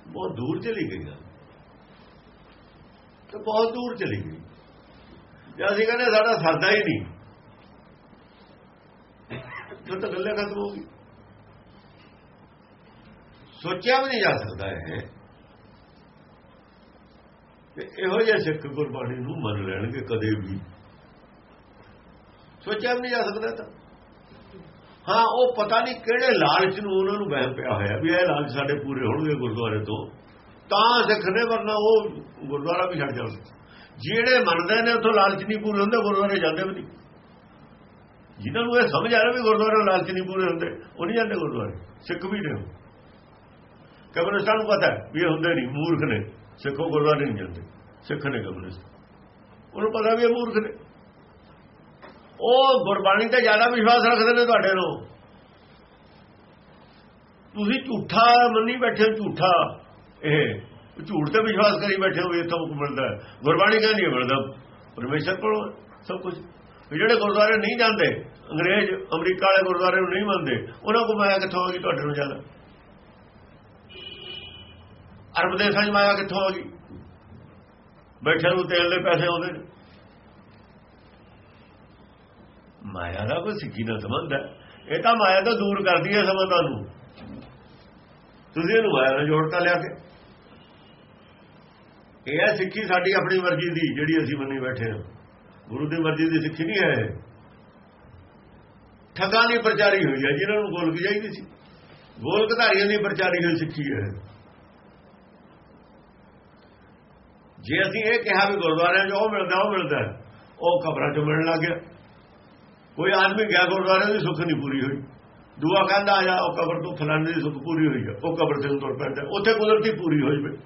ਬਹੁਤ ਦੂਰ ਚਲੀ ਗਈ ਗੱਲ। ਤੇ ਬਹੁਤ ਦੂਰ ਚਲੀ ਗਈ। ਜੇ ਅਸੀਂ ਕਹਿੰਦੇ ਸਾਡਾ ਸਰਦਾ ਹੀ ਨਹੀਂ। ਜੋ ਤਾਂ ਗੱਲੇ ਖਤਮ ਹੋ ਗਈ। ਸੋਚਿਆ ਵੀ ਨਹੀਂ ਜਾ ਸਕਦਾ ਹੈ ਕਿ ਇਹੋ ਜਿਹਾ ਸਿੱਖ ਗੁਰਬਾਣੀ ਨੂੰ ਮੰਨ ਲੈਣਗੇ ਕਦੇ ਵੀ। ਸੋਚਿਆ ਵੀ ਨਹੀਂ ਜਾ ਸਕਦਾ ਤਾਂ। ਹਾਂ, ਉਹ ਪਤਾ ਨਹੀਂ ਕਿਹੜੇ ਲਾਲਚ ਨੂੰ ਉਹਨਾਂ ਨੂੰ ਵਹਿਮ ਪਿਆ ਹੋਇਆ ਵੀ ਇਹ ਲਾਲਚ ਸਾਡੇ ਪੂਰੇ ਹੋਣਗੇ ਗੁਰਦੁਆਰੇ ਤੋਂ। ਤਾਂ ਸਿੱਖ ਨੇ ਵਰਨਾ ਉਹ ਗੁਰਦੁਆਰਾ ਵੀ ਛੱਡ ਜਾਣਗੇ ਜਿਹੜੇ ਮੰਨਦੇ ਨੇ ਉਥੋਂ ਲਾਲਚ ਨਹੀਂ ਪੂਰੇ ਹੁੰਦੇ, ਗੁਰਦੁਆਰੇ ਜਾਂਦੇ ਵੀ ਨਹੀਂ। ਜਿਨ੍ਹਾਂ ਨੂੰ ਇਹ ਸਮਝ ਆ ਰਿਹਾ ਵੀ ਗੁਰਦੁਆਰੇ ਲਾਲਚ ਨਹੀਂ ਪੂਰੇ ਹੁੰਦੇ, ਉਹ ਨਹੀਂ ਜਾਂਦੇ ਗੁਰਦੁਆਰੇ। ਸਿੱਖ ਵੀ ਨੇ ਕਬਰਸਤਾਨ ਨੂੰ ਪਤਾ ਵੀ ਇਹ ਹੁੰਦੇ ਨਹੀਂ, ਮੂਰਖ ਨੇ। ਸਿੱਖੋ ਗੁਰਦੁਆਰੇ ਨਹੀਂ ਜਾਂਦੇ। ਸਿੱਖ ਨੇ ਕਬਰਸਤਾਨ। ਉਹਨੂੰ ਪਤਾ ਵੀ ਇਹ ਮੂਰਖ ਨੇ। ਉਹ ਗੁਰਬਾਣੀ ਤੇ ਜ਼ਿਆਦਾ ਵਿਸ਼ਵਾਸ ਰੱਖਦੇ ਨੇ ਤੁਹਾਡੇ ਨੂੰ। ਤੁਸੀਂ ਝੂਠਾ ਮੰਨੀ ਬੈਠੇ ਹੋ, ਝੂਠਾ। ਇਹ ਝੂਠ ਤੇ ਵਿਸ਼ਵਾਸ ਕਰੀ ਬੈਠੇ ਹੋ, ਇਹ ਸਭ ਮਿਲਦਾ ਗੁਰਬਾਣੀ ਕਹਿੰਦੀ ਮਿਲਦਾ ਪਰਮੇਸ਼ਰ ਕੋਲ ਸਭ ਕੁਝ। ਜਿਹੜੇ ਗੁਰਦੁਆਰੇ ਨਹੀਂ ਜਾਂਦੇ, ਅੰਗਰੇਜ਼ ਅਮਰੀਕਾ ਵਾਲੇ ਗੁਰਦੁਆਰੇ ਨੂੰ ਨਹੀਂ ਮੰਨਦੇ, ਉਹਨਾਂ ਕੋਲ ਮਾਇਆ ਕਿੱਥੋਂ ਆ ਗਈ, ਤੁਹਾਡੇ ਨੂੰ ਜ਼ਿਆਦਾ ਅਰਬ ਦੇਸ਼ਾਂ 'ਚ ਮਾਇਆ ਕਿੱਥੋਂ ਆ ਗਈ? ਬੈਠੇ ਨੂੰ ਤੇਲ ਦੇ ਪੈਸੇ ਆਉਂਦੇ ਨੇ। ਮਾਇਆ ਦਾ ਕੋਈ ਸਿੱਖੀ ਦਾ ਸੰਬੰਧ ਹੈ। ਇਹ ਤਾਂ ਮਾਇਆ ਤੋਂ ਦੂਰ ਕਰਦੀ ਹੈ ਸੰਬੰਧਾਂ ਨੂੰ ਤੁਸੀਂ ਇਹਨੂੰ ਮਾਇਆ ਨਾਲ ਜੋੜਤਾ ਲਿਆ ਕੇ। ਇਹ ਹੈ ਸਿੱਖੀ ਸਾਡੀ ਆਪਣੀ ਮਰਜ਼ੀ ਦੀ, ਜਿਹੜੀ ਅਸੀਂ ਮੰਨੀ ਬੈਠੇ ਹਾਂ। ਗੁਰੂ ਦੀ ਮਰਜ਼ੀ ਦੀ ਸਿੱਖੀ ਨਹੀਂ ਹੈ ਠੱਗਾਂ ਦੀ ਪ੍ਰਚਾਰੀ ਹੋਈ ਹੈ ਜਿਹਨਾਂ ਨੂੰ ਗੋਲਕ ਚਾਹੀਦੀ ਸੀ। ਗੋਲਕ ਧਾਰੀਆਂ ਦੀ ਪ੍ਰਚਾਰੀ ਹੋਈ ਸਿੱਖੀ ਹੈ ਜੇ ਅਸੀਂ ਇਹ ਕਿਹਾ ਵੀ ਗੁਰਦੁਆਰਿਆਂ 'ਚ ਉਹ ਮਿਲਦਾ ਉਹ ਮਿਲਦਾ, ਉਹ ਕਬਰਾਂ 'ਚ ਮਿਲਣ ਲੱਗ ਗਿਆ। ਕੋਈ ਆਦਮੀ ਗਿਆ ਗੁਰਦੁਆਰੇ ਦੀ ਸੁੱਖ ਨਹੀਂ ਪੂਰੀ ਹੋਈ। ਦੁਆ ਕਹਿੰਦਾ ਆ ਜਾ, ਉਹ ਕਬਰ ਤੋਂ ਫਲਾਣੇ ਦੀ ਸੁੱਖ ਪੂਰੀ ਹੋਈ ਹੈ ਉਹ ਕਬਰ ਤੇ ਤੁਰ ਪੈਂਦਾ। ਉੱਥੇ ਕੁਦਰਤੀ ਪੂਰੀ ਹੋ ਵੇ।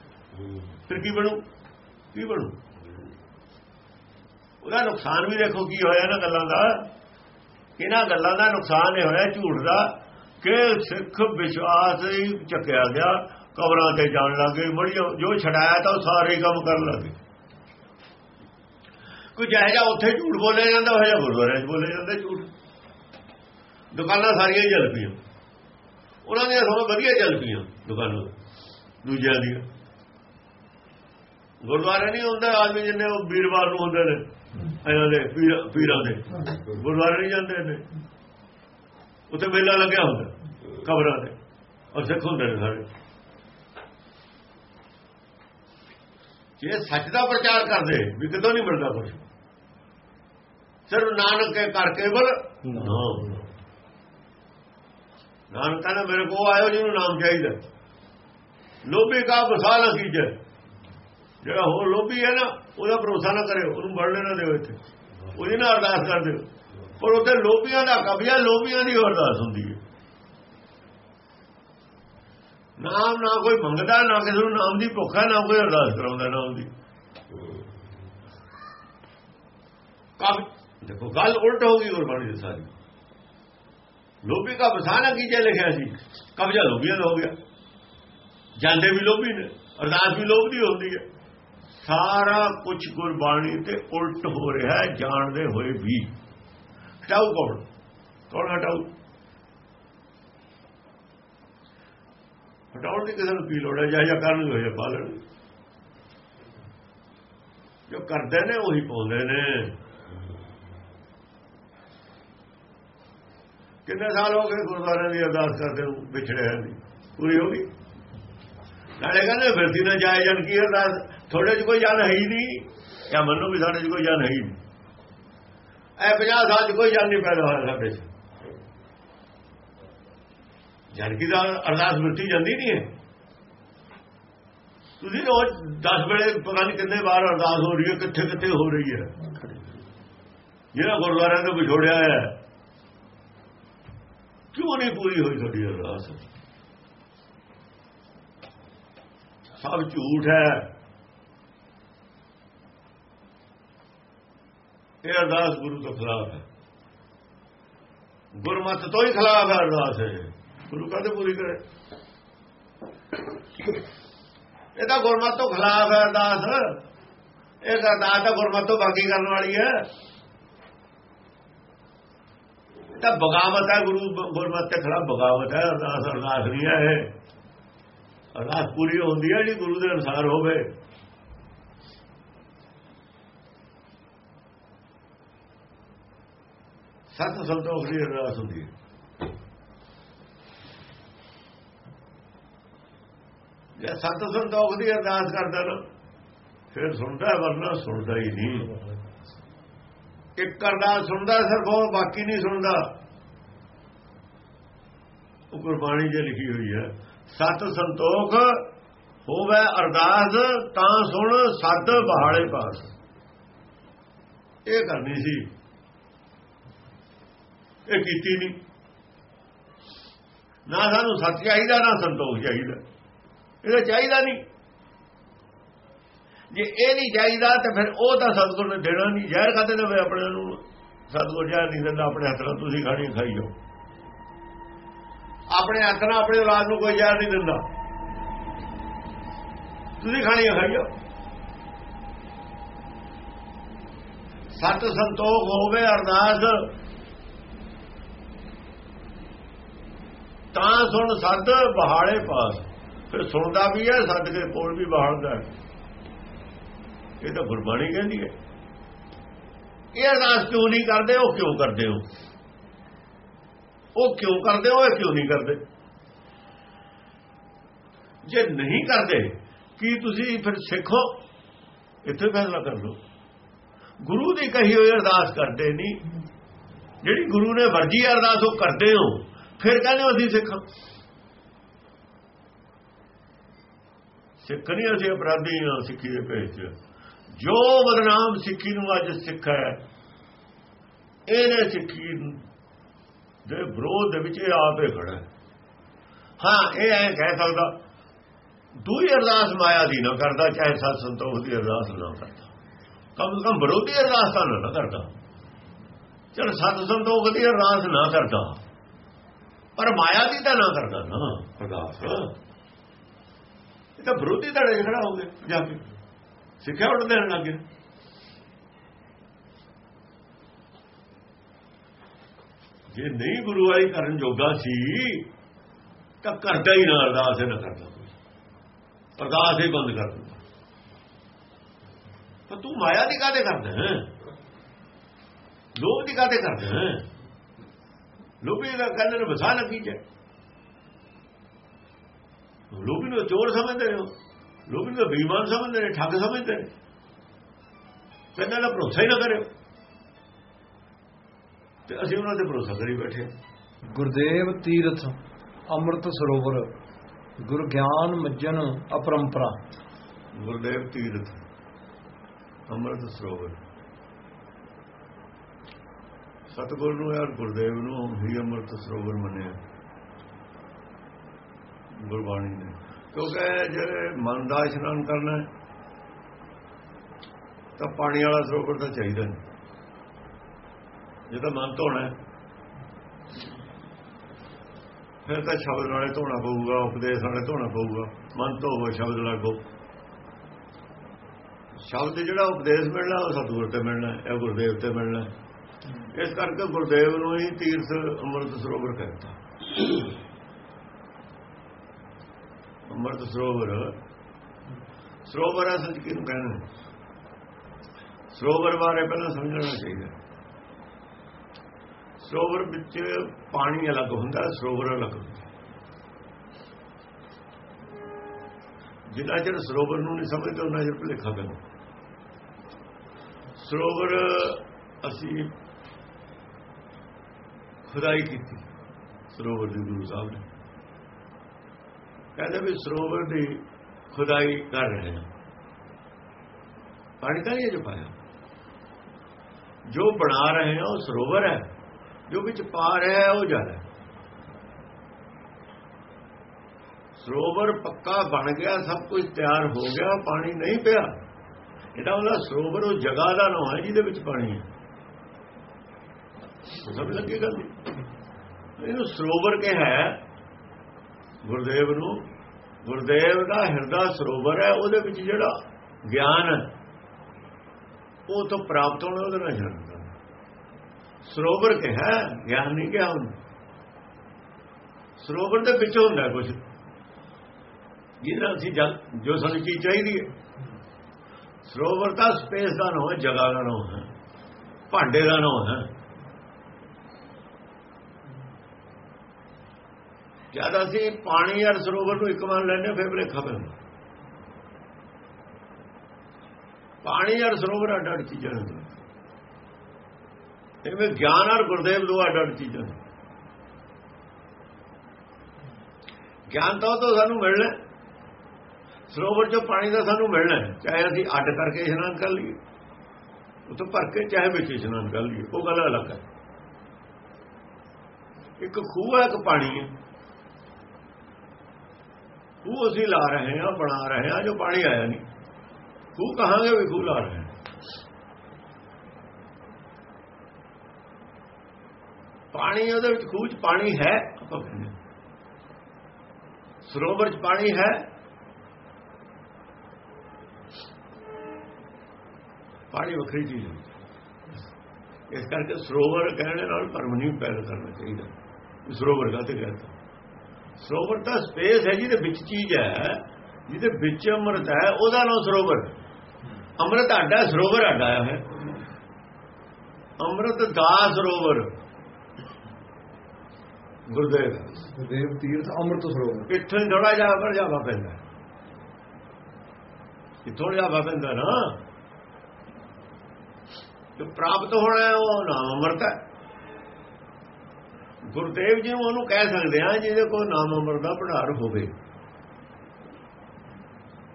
ਫਿਰ ਕੀ ਬਣੂ? ਕੀ ਬਣੂ? ਉਹਦਾ ਨੁਕਸਾਨ ਵੀ ਦੇਖੋ ਕੀ ਹੋਇਆ ਨਾ ਗੱਲਾਂ ਦਾ। ਇਹਨਾਂ ਗੱਲਾਂ ਦਾ ਨੁਕਸਾਨ ਇਹ ਹੋਇਆ ਝੂਠ ਦਾ ਕਿ ਸਿੱਖ ਵਿਸ਼ਵਾਸ ਹੀ ਚੱਕਿਆ ਗਿਆ। ਕਬਰਾਂ ਤੇ ਜਾਣ ਲੱਗੇ ਬੜੀ ਜੋ ਛਡਾਇਆ ਤਾਂ ਉਹ ਸਾਰੇ ਕੰਮ ਕਰਨ ਲੱਗੇ ਕੋਈ ਜਾਇਜਾ ਉੱਥੇ ਝੂਠ ਬੋਲਿਆ ਜਾਂਦਾ, ਉਹ ਜਿਹਾ ਗੁਰਦੁਆਰੇ 'ਚ ਬੋਲਿਆ ਜਾਂਦਾ ਝੂਠ। ਦੁਕਾਨਾਂ ਸਾਰੀਆਂ ਹੀ ਚੱਲ ਪਈਆਂ ਉਹਨਾਂ ਦੀਆਂ ਸਭ ਵਧੀਆ ਚੱਲ ਪਈਆਂ ਦੁਕਾਨਾਂ, ਦੂਜਿਆਂ ਦੀਆਂ। ਗੁਰਦੁਆਰੇ ਨਹੀਂ ਹੁੰਦਾ, ਆਦਮੀ ਜਿੰਨੇ ਉਹ ਵੀਰਵਾਰ ਨੂੰ ਹੁੰਦੇ ਨੇ, ਇਹਨਾਂ ਦੇ, ਪੀਰਾਂ ਦੇ। ਗੁਰਦੁਆਰੇ ਨਹੀਂ ਜਾਂਦੇ ਨੇ ਉੱਥੇ ਮੇਲਾ ਲੱਗਿਆ ਹੁੰਦਾ, ਕਬਰਾਂ ਤੇ। ਔਰ ਸਿੱਖ ਹੁੰਦੇ ਨੇ ਸਾਰੇ। ਜੇ ਸੱਚ ਦਾ ਪ੍ਰਚਾਰ ਕਰਦੇ, ਵੀ ਕਿਦੋਂ ਨਹੀਂ ਮਿਲਦਾ ਕੁਝ ਸਿਰਫ ਨਾਨਕ ਕੇ ਕਰ ਕੇਵਲ ਨਾਨਕ ਕਹਿੰਦਾ ਮੇਰੇ ਕੋ ਆਇਓ ਜਿਹਨੂੰ ਨਾਮ ਚਾਹੀਦਾ। ਲੋਭੀ ਕਾ ਬਸਾਲ ਕੀਜੇ ਜਿਹੜਾ ਹੋਰ ਲੋਭੀ ਹੈ ਨਾ ਉਹਦਾ ਭਰੋਸਾ ਨਾ ਕਰਿਓ ਉਹਨੂੰ ਬੜਨੇ ਨਾ ਦਿਓ ਇੱਥੇ। ਉਹਦੀ ਨਾਲ ਅਰਦਾਸ ਕਰ ਦਿਓ। ਪਰ ਉੱਥੇ ਲੋਭੀਆਂ ਦਾ ਕਬੀਆ ਲੋਭੀਆਂ ਦੀ ਅਰਦਾਸ ਹੁੰਦੀ ਹੈ। ਨਾਮ ਨਾ ਕੋਈ ਮੰਗਦਾ ਨਾ ਕਿਸੇ ਨੂੰ ਨਾਮ ਦੀ ਭੁੱਖ ਹੈ ਨਾ ਕੋਈ ਅਰਦਾਸ ਕਰਾਉਂਦਾ ਨਾਮ ਦੀ। ਕਬ ਦੇਖੋ, ਗੱਲ ਉਲਟ ਹੋ ਗਈ ਗੁਰਬਾਣੀ ਦੀ ਸਾਰੀ। ਲੋਭੀ ਦਾ ਬਸਾਨਾ ਕੀਜੇ ਲਿਖਿਆ ਸੀ ਕਬਜ਼ਾ ਲੋਭੀਆਂ ਦਾ ਹੋ ਗਿਆ। ਜਾਂਦੇ ਵੀ ਲੋਭੀ ਨੇ, ਅਰਦਾਸ ਵੀ ਲੋਭ ਦੀ ਹੁੰਦੀ ਹੈ। ਸਾਰਾ ਕੁਝ ਗੁਰਬਾਣੀ ਤੇ ਉਲਟ ਹੋ ਰਿਹਾ ਹੈ, ਜਾਣਦੇ ਹੋਏ ਵੀ। ਹਟਾਉ ਕੌਣ? ਕੌਣ ਹਟਾਉ ਹਟਾਉਣ ਦੀ ਕਿਸੇ ਨੂੰ ਕੀ ਲੋੜ ਹੈ? ਜਾਂ ਜਾਂ ਕਰਨ ਹੋਏ ਪਾਲਣ ਜੋ ਕਰਦੇ ਨੇ, ਉਹੀ ਪਾਉਂਦੇ ਨੇ। ਕਿੰਨੇ ਸਾਲ ਹੋ ਗਏ ਗੁਰਦੁਆਰਿਆਂ ਦੀ ਅਰਦਾਸ ਕਰਦੇ ਨੂੰ ਵਿਛੜੇ ਨਹੀਂ? ਪੂਰੀ ਹੋ ਗਈ? ਨਾਲੇ ਕਹਿੰਦੇ ਫਿਰਦੀ ਨਾ ਜਾਏ ਜਨ ਕੀ ਅਰਦਾਸ? ਥੋੜੇ ਚ ਕੋਈ ਜਨ ਹੈ ਹੀ ਨਹੀਂ। ਜਾਂ ਮੰਨੋ ਵੀ ਸਾਡੇ ਚ ਕੋਈ ਜਨ ਹੈ ਹੀ ਨਹੀਂ। ਐ 50 ਸਾਲ ਚ ਕੋਈ ਜਨ ਨਹੀਂ ਪੈਦਾ ਹੋਇਆ ਸਾਡੇ ਚ। ਜਾਨਕੀ ਦਾ ਅਰਦਾਸ ਮਿੱਟੀ ਜਾਂਦੀ ਨਹੀਂ ਹੈ। ਤੁਸੀਂ ਰੋਜ਼ 10 ਵੇਲੇ ਪਤਾ ਨਹੀਂ ਕਿੰਨੇ ਵਾਰ ਅਰਦਾਸ ਹੋ ਰਹੀ ਹੈ ਕਿੱਥੇ ਕਿੱਥੇ ਹੋ ਰਹੀ ਹੈ। ਜਿਹੜਾ ਗੁਰਦੁਆਰਿਆਂ ਤੋਂ ਵਿਛੋੜਿਆ ਹੈ ਕਿਉਂ ਨਹੀਂ ਪੂਰੀ ਹੋਈ ਤੁਹਾਡੀ ਅਰਦਾਸ? ਸਭ ਝੂਠ ਹੈ। ਇਹ ਅਰਦਾਸ ਗੁਰੂ ਤੋਂ ਖਿਲਾਫ ਹੈ। ਗੁਰਮਤ ਤੋਂ ਹੀ ਖਿਲਾਫ ਹੈ ਅਰਦਾਸ ਹੈ ਗੁਰੂ ਕਹਦੇ ਪੂਰੀ ਕਰੇ? ਇਹ ਤਾਂ ਗੁਰਮਤ ਤੋਂ ਖਿਲਾਫ ਹੈ ਅਰਦਾਸ। ਇਹ ਅਰਦਾਸ ਤਾਂ ਗੁਰਮਤ ਤੋਂ ਬਾਕੀ ਕਰਨ ਵਾਲੀ ਹੈ। ਤਾਂ ਬਗਾਵਤ ਹੈ ਗੁਰੂ ਗੁਰਮਤ ਦੇ ਖਿਲਾਫ ਬਗਾਵਤ ਹੈ, ਅਰਦਾਸ ਅਰਦਾਸ ਨਹੀਂ ਹੈ ਇਹ। ਅਰਦਾਸ ਪੂਰੀ ਹੁੰਦੀ ਹੈ ਜੀ ਗੁਰੂ ਦੇ ਅਨਸਾਰ ਹੋਵੇ। ਸਤ ਸੰਤੋਖ ਦੀ ਅਰਦਾਸ ਹੁੰਦੀ ਹੈ। ਜੇ ਸਤ ਸੰਤੋਖ ਦੀ ਅਰਦਾਸ ਕਰਦਾ ਨਾ, ਫਿਰ ਸੁਣਦਾ ਵਰਨਾ ਸੁਣਦਾ ਹੀ ਨਹੀਂ। ਇੱਕ ਅਰਦਾਸ ਸੁਣਦਾ ਸਿਰਫ ਉਹ, ਬਾਕੀ ਨਹੀਂ ਸੁਣਦਾ। ਉਹ ਗੁਰਬਾਣੀ ਜੇ ਲਿਖੀ ਹੋਈ ਹੈ, ਸਤ ਸੰਤੋਖ ਹੋਵੇ ਅਰਦਾਸ, ਤਾਂ ਸੁਣ ਸਤ ਬਹਾਲੇ ਪਾਸ ਇਹ ਕਰਨੀ ਸੀ। ਇਹ ਕੀਤੀ ਨਹੀਂ। ਨਾ ਸਾਨੂੰ ਸੱਚ ਚਾਹੀਦਾ, ਨਾ ਸੰਤੋਖ ਚਾਹੀਦਾ। ਇਹਦਾ ਚਾਹੀਦਾ ਨਹੀਂ। ਜੇ ਇਹ ਨਹੀਂ ਚਾਹੀਦਾ ਤੇ ਫਿਰ ਉਹ ਤਾਂ ਸਤਗੁਰ ਨੇ ਦੇਣਾ ਨਹੀਂ। ਜ਼ਹਿਰ ਖਾਦੇ ਨੇ ਆਪਣੇ ਨੂੰ ਸਤਗੁਰ ਜ਼ਹਿਰ ਨਹੀਂ ਦਿੰਦਾ, ਆਪਣੇ ਹੱਥ ਨਾਲ ਤੁਸੀਂ ਖਾਣੀ ਖਾਈ ਜਾਓ। ਆਪਣੇ ਹੱਥ ਨਾਲ ਆਪਣੇ ਔਲਾਦ ਨੂੰ ਕੋਈ ਜ਼ਹਿਰ ਨਹੀਂ ਦਿੰਦਾ। ਤੁਸੀਂ ਖਾਣੀ ਖਾਈ ਜਾਓ। ਸਤ ਸੰਤੋਖ ਹੋਵੇ ਅਰਦਾਸ, ਤਾਂ ਸੁਣ ਸੱਦ ਬਹਾਲੇ ਪਾਸ। ਫਿਰ ਸੁਣਦਾ ਵੀ ਹੈ ਸੱਦ ਕੇ ਕੋਲ ਵੀ ਬਹਾੜਦਾ ਇਹ ਤਾਂ ਗੁਰਬਾਣੀ ਕਹਿੰਦੀ ਹੈ। ਇਹ ਅਰਦਾਸ ਕਿਉਂ ਨਹੀਂ ਕਰਦੇ? ਉਹ ਕਿਉਂ ਕਰਦੇ ਹੋ? ਉਹ ਕਿਉਂ ਕਰਦੇ ਹੋ? ਇਹ ਕਿਉਂ ਨਹੀਂ ਕਰਦੇ? ਜੇ ਨਹੀਂ ਕਰਦੇ, ਕੀ ਤੁਸੀਂ ਫਿਰ ਸਿੱਖੋ? ਇੱਥੇ ਫੈਸਲਾ ਕਰ ਲਓ। ਗੁਰੂ ਦੀ ਕਹੀ ਹੋਈ ਅਰਦਾਸ ਕਰਦੇ ਨਹੀਂ। ਜਿਹੜੀ ਗੁਰੂ ਨੇ ਵਰਜੀ ਅਰਦਾਸ ਉਹ ਕਰਦੇ ਹੋ, ਫਿਰ ਕਹਿੰਦੇ ਅਸੀਂ ਸਿੱਖ। ਸਿੱਖ ਨਹੀਂ ਅਸੀਂ ਅਪਰਾਧੀ ਹਾਂ, ਸਿੱਖੀ ਦੇ ਭੇਜ ਚ। ਜੋ ਬਦਨਾਮ ਸਿੱਖੀ ਨੂੰ ਅੱਜ ਸਿੱਖ ਹੈ ਇਹਨੇ ਸਿੱਖੀ ਦੇ ਵਿਰੋਧ ਦੇ ਵਿੱਚ ਇਹ ਆਪੇ ਖੜਾ ਹਾਂ। ਇਹ ਐ ਕਹਿ ਸਕਦਾ, ਦੂਈ ਅਰਦਾਸ ਮਾਇਆ ਦੀ ਨਾ ਕਰਦਾ, ਚਾਹੇ ਸਤ ਸੰਤੋਖ ਦੀ ਅਰਦਾਸ ਨਾ ਕਰਦਾ। ਕਮ ਕਮ ਵਿਰੋਧੀ ਅਰਦਾਸ ਤਾਂ ਨਾ ਕਰਦਾ। ਚਲ, ਸਤ ਸੰਤੋਖ ਦੀ ਅਰਦਾਸ ਨਾ ਕਰਦਾ। ਪਰ ਮਾਇਆ ਦੀ ਤਾਂ ਨਾ ਕਰਦਾ ਨਾ ਅਰਦਾਸ। ਇਹ ਤਾਂ ਵਿਰੋਧੀ ਧੜੇ ਖੜਾ ਹੋ ਗਿਆ ਜਾ ਕੇ। ਸਿੱਖਿਆ ਉੜ ਦੇਣ ਲੱਗੇ। ਜੇ ਨਹੀਂ ਗੁਰੂ ਵਾਲੀ ਕਰਨ ਜੋਗਾ ਸੀ, ਤਾਂ ਕਰਦਾ ਹੀ ਨਾ ਅਰਦਾਸ ਨਾ ਕਰਦਾ ਅਰਦਾਸ ਹੀ ਬੰਦ ਕਰ ਦਿੰਦਾ। ਪਰ ਤੂੰ ਮਾਇਆ ਦੀ ਕਾਦੇ ਕਰਦਾ ਹੈ? ਲੋਭ ਦੀ ਕਾਦੇ ਕਰਦਾ ਹੈ? ਲੋਭੀ ਦਾ ਕਹਿੰਦੇ ਨੇ ਵਸਾ ਲੱਗੀ ਜੇ ਲੋਭੀ ਨੂੰ ਚੋਰ ਸਮਝਦੇ ਹੋ ਲੋਭੀ ਨੂੰ ਬੇਈਮਾਨ ਸਮਝਦੇ ਨੇ ਠੱਗ ਸਮਝਦੇ ਨੇ। ਕਹਿੰਦੇ ਨਾ ਭਰੋਸਾ ਹੀ ਨਾ ਕਰਿਓ। ਤੇ ਅਸੀਂ ਉਹਨਾਂ ਤੇ ਭਰੋਸਾ ਕਰੀ ਬੈਠੇ ਗੁਰਦੇਵ ਤੀਰਥ ਅੰਮ੍ਰਿਤ ਸਰੋਵਰ ਗੁਰ ਗਿਆਨ ਮੱਜਨ ਅਪਰੰਪਰਾ। ਗੁਰਦੇਵ ਤੀਰਥ ਅੰਮ੍ਰਿਤ ਸਰੋਵਰ। ਸਤਗੁਰ ਨੂੰ ਯਾਰ ਗੁਰਦੇਵ ਨੂੰ ਹੀ ਅੰਮ੍ਰਿਤ ਸਰੋਵਰ ਮੰਨਿਆ। ਗੁਰਬਾਣੀ ਨੇ। ਕਿਉਂਕਿ ਜੇ ਮਨ ਦਾ ਇਸ਼ਨਾਨ ਕਰਨਾ ਤਾਂ ਪਾਣੀ ਵਾਲਾ ਸਰੋਵਰ ਤਾਂ ਚਾਹੀਦਾ ਨਹੀਂ। ਜੇ ਤਾਂ ਮਨ ਧੋਣਾ ਫਿਰ ਤਾਂ ਸ਼ਬਦ ਨਾਲੇ ਧੋਣਾ ਪਊਗਾ ਉਪਦੇਸ਼ ਨਾਲੇ ਧੋਣਾ ਪਊਗਾ। ਮਨ ਧੋਵੋ ਸ਼ਬਦ ਲੱਗੋ ਸ਼ਬਦ ਜਿਹੜਾ ਉਪਦੇਸ਼ ਮਿਲਣਾ ਉਹ ਸਤਿਗੁਰ ਤੇ ਮਿਲਣਾ ਹੈ, ਇਹ ਗੁਰਦੇਵ ਤੇ ਮਿਲਣਾ ਇਸ ਕਰਕੇ ਗੁਰਦੇਵ ਨੂੰ ਹੀ ਤੀਰਥ ਅੰਮ੍ਰਿਤ ਸਰੋਵਰ ਕਹਿੰਦਾ ਅੰਮ੍ਰਿਤ ਸਰੋਵਰ। ਸਰੋਵਰ ਅਸਲ ਚ ਕਿਹਨੂੰ ਕਹਿੰਦੇ ਸਰੋਵਰ ਬਾਰੇ ਪਹਿਲਾਂ ਸਮਝਣਾ ਚਾਹੀਦਾ। ਸਰੋਵਰ ਵਿੱਚ ਪਾਣੀ ਅਲੱਗ ਹੁੰਦਾ, ਸਰੋਵਰ ਅਲੱਗ ਹੁੰਦਾ। ਜਿੰਨਾ ਚਿਰ ਸਰੋਵਰ ਨੂੰ ਨਹੀਂ ਸਮਝਦੇ ਉਹਨਾਂ ਚਿਰ ਭੁਲੇਖਾ ਪੈਂਦਾ ਸਰੋਵਰ ਅਸੀਂ ਖੁਦਾਈ ਕੀਤੀ, ਸਰੋਵਰ ਦੀ ਗੁਰੂ ਸਾਹਿਬ ਨੇ। ਕਹਿੰਦੇ ਵੀ ਸਰੋਵਰ ਦੀ ਖੁਦਾਈ ਕਰ ਰਹੇ ਹਾਂ। ਪਾਣੀ ਤਾਂ ਨਹੀਂ ਜੋ ਪਾਇਆ। ਜੋ ਬਣਾ ਰਹੇ ਹਾਂ, ਉਹ ਸਰੋਵਰ ਹੈ। ਜੋ ਵਿੱਚ ਪਾ ਰਿਹਾ ਹੈ, ਉਹ ਜਲ ਹੈ। ਸਰੋਵਰ ਪੱਕਾ ਬਣ ਗਿਆ, ਸਭ ਕੁਝ ਤਿਆਰ ਹੋ ਗਿਆ, ਪਾਣੀ ਨਹੀਂ ਪਿਆ। ਇਹਦਾ ਉਹਦਾ ਸਰੋਵਰ ਉਹ ਜਗ੍ਹਾ ਦਾ ਨਾਮ ਹੈ ਜਿਹਦੇ ਵਿੱਚ ਪਾਣੀ ਹੈ। ਸਭ ਲੱਗੇਗਾ ਗੱਲ? ਇਹਨੂੰ ਸਰੋਵਰ ਕਿਹਾ ਗੁਰਦੇਵ ਨੂੰ। ਗੁਰਦੇਵ ਦਾ ਹਿਰਦਾ ਸਰੋਵਰ ਹੈ, ਉਹਦੇ ਵਿੱਚ ਜਿਹੜਾ ਗਿਆਨ ਹੈ, ਉਹ ਤੋਂ ਪ੍ਰਾਪਤ ਹੋਣਾ ਉਹਦੇ ਨਾਲ ਜਨਦਾ ਸਰੋਵਰ ਕਿਹਾ ਗਿਆਨ ਨਹੀਂ ਕਿਹਾ ਉਹਨੂੰ। ਸਰੋਵਰ ਦੇ ਵਿੱਚ ਹੁੰਦਾ ਕੁਝ ਜਿਹਦਾ ਅਸੀਂ ਜੋ ਸਾਨੂੰ ਚੀਜ਼ ਚਾਹੀਦੀ ਹੈ। ਸਰੋਵਰ ਤਾਂ ਸਪੇਸ ਦਾ ਨਾਮ ਹੈ ਜਗ੍ਹਾ ਦਾ ਨਾਮ ਹੈ ਭਾਂਡੇ ਦਾ ਨਾਮ ਹੈ ਜਦ ਅਸੀਂ ਪਾਣੀ ਔਰ ਸਰੋਵਰ ਨੂੰ ਇੱਕ ਮੰਨ ਲੈਂਦੇ ਫਿਰ ਭਲੇਖਾ ਪੈਂਦਾ। ਪਾਣੀ ਔਰ ਸਰੋਵਰ ਅੱਡ ਅੱਡ ਚੀਜ਼ਾਂ ਨੇ। ਐਵੇਂ ਗਿਆਨ ਔਰ ਗੁਰਦੇਵ ਦੋ ਅੱਡ ਅੱਡ ਚੀਜ਼ਾਂ ਨੇ। ਗਿਆਨ ਤਾਂ ਉਹ ਤੋਂ ਸਾਨੂੰ ਮਿਲਣਾ ਸਰੋਵਰ ਚੋਂ ਪਾਣੀ ਦਾ ਸਾਨੂੰ ਮਿਲਣਾ ਚਾਹੇ ਅਸੀਂ ਅੱਡ ਕਰਕੇ ਇਸ਼ਨਾਨ ਕਰ ਲਈਏ। ਉਹ ਭਰ ਕੇ ਚਾਹੇ ਵਿੱਚ ਇਸ਼ਨਾਨ ਕਰ ਲਈਏ। ਉਹ ਗੱਲ ਅਲੱਗ ਹੈ। ਇੱਕ ਖੂਹ ਹੈ, ਇੱਕ ਪਾਣੀ ਹੈ। ਖੂਹ ਅਸੀਂ ਲਾ ਰਹੇ ਹਾਂ, ਬਣਾ ਰਹੇ ਹਾਂ, ਜੋ ਪਾਣੀ ਆਇਆ ਨਹੀਂ। ਖੂਹ ਕਹਾਂਗੇ ਵੀ ਖੂਹ ਲਾ ਰਹੇ ਹਾਂ। ਪਾਣੀ ਉਹਦੇ ਵਿੱਚ, ਖੂਹ 'ਚ ਪਾਣੀ ਹੈ, ਆਪਾਂ ਕਹਿੰਦੇ ਸਰੋਵਰ 'ਚ ਪਾਣੀ ਹੈ। ਪਾਣੀ ਵੱਖਰੀ ਚੀਜ਼ ਹੈ। ਇਸ ਕਰਕੇ ਸਰੋਵਰ ਕਹਿਣ ਨਾਲ ਭਰਮ ਨਹੀਂ ਪੈਦਾ ਕਰਨਾ ਚਾਹੀਦਾ। ਸਰੋਵਰ ਕਹਤੇ ਕਹਿੰਦਾ ਸਰੋਵਰ ਤਾਂ ਸਪੇਸ ਹੈ ਜਿਹਦੇ ਵਿੱਚ ਚੀਜ਼ ਹੈ ਜਿਹਦੇ ਵਿੱਚ ਅੰਮ੍ਰਿਤ ਹੈ ਉਹਦਾ ਨਾਮ ਸਰੋਵਰ। ਅੰਮ੍ਰਿਤ ਆਡਾ ਸਰੋਵਰ ਆਡਾ ਹੈ ਅੰਮ੍ਰਿਤ ਦਾ ਸਰੋਵਰ। ਗੁਰਦੇਵ। ਦੇਵ ਤੀਰਥ ਅੰਮ੍ਰਿਤ ਸਰੋਵਰ। ਇੱਥੋਂ ਥੋੜਾ ਜਿਹਾ ਪਰ ਜਾਵਾ ਪੈਂਦਾ। ਇੱਥੋਂ ਜਾਵਾ ਪੈਂਦਾ ਨਾ। ਜੋ ਪ੍ਰਾਪਤ ਹੋਣਾ ਹੈ ਉਹ ਨਾਮ ਅੰਮ੍ਰਿਤ ਹੈ। ਗੁਰਦੇਵ ਜੀ ਨੂੰ ਉਹਨੂੰ ਕਹਿ ਸਕਦੇ ਆ ਜਿਹਦੇ ਕੋਲ ਨਾਮ ਅੰਮ੍ਰਿਤ ਦਾ ਭੰਡਾਰ ਹੋਵੇ।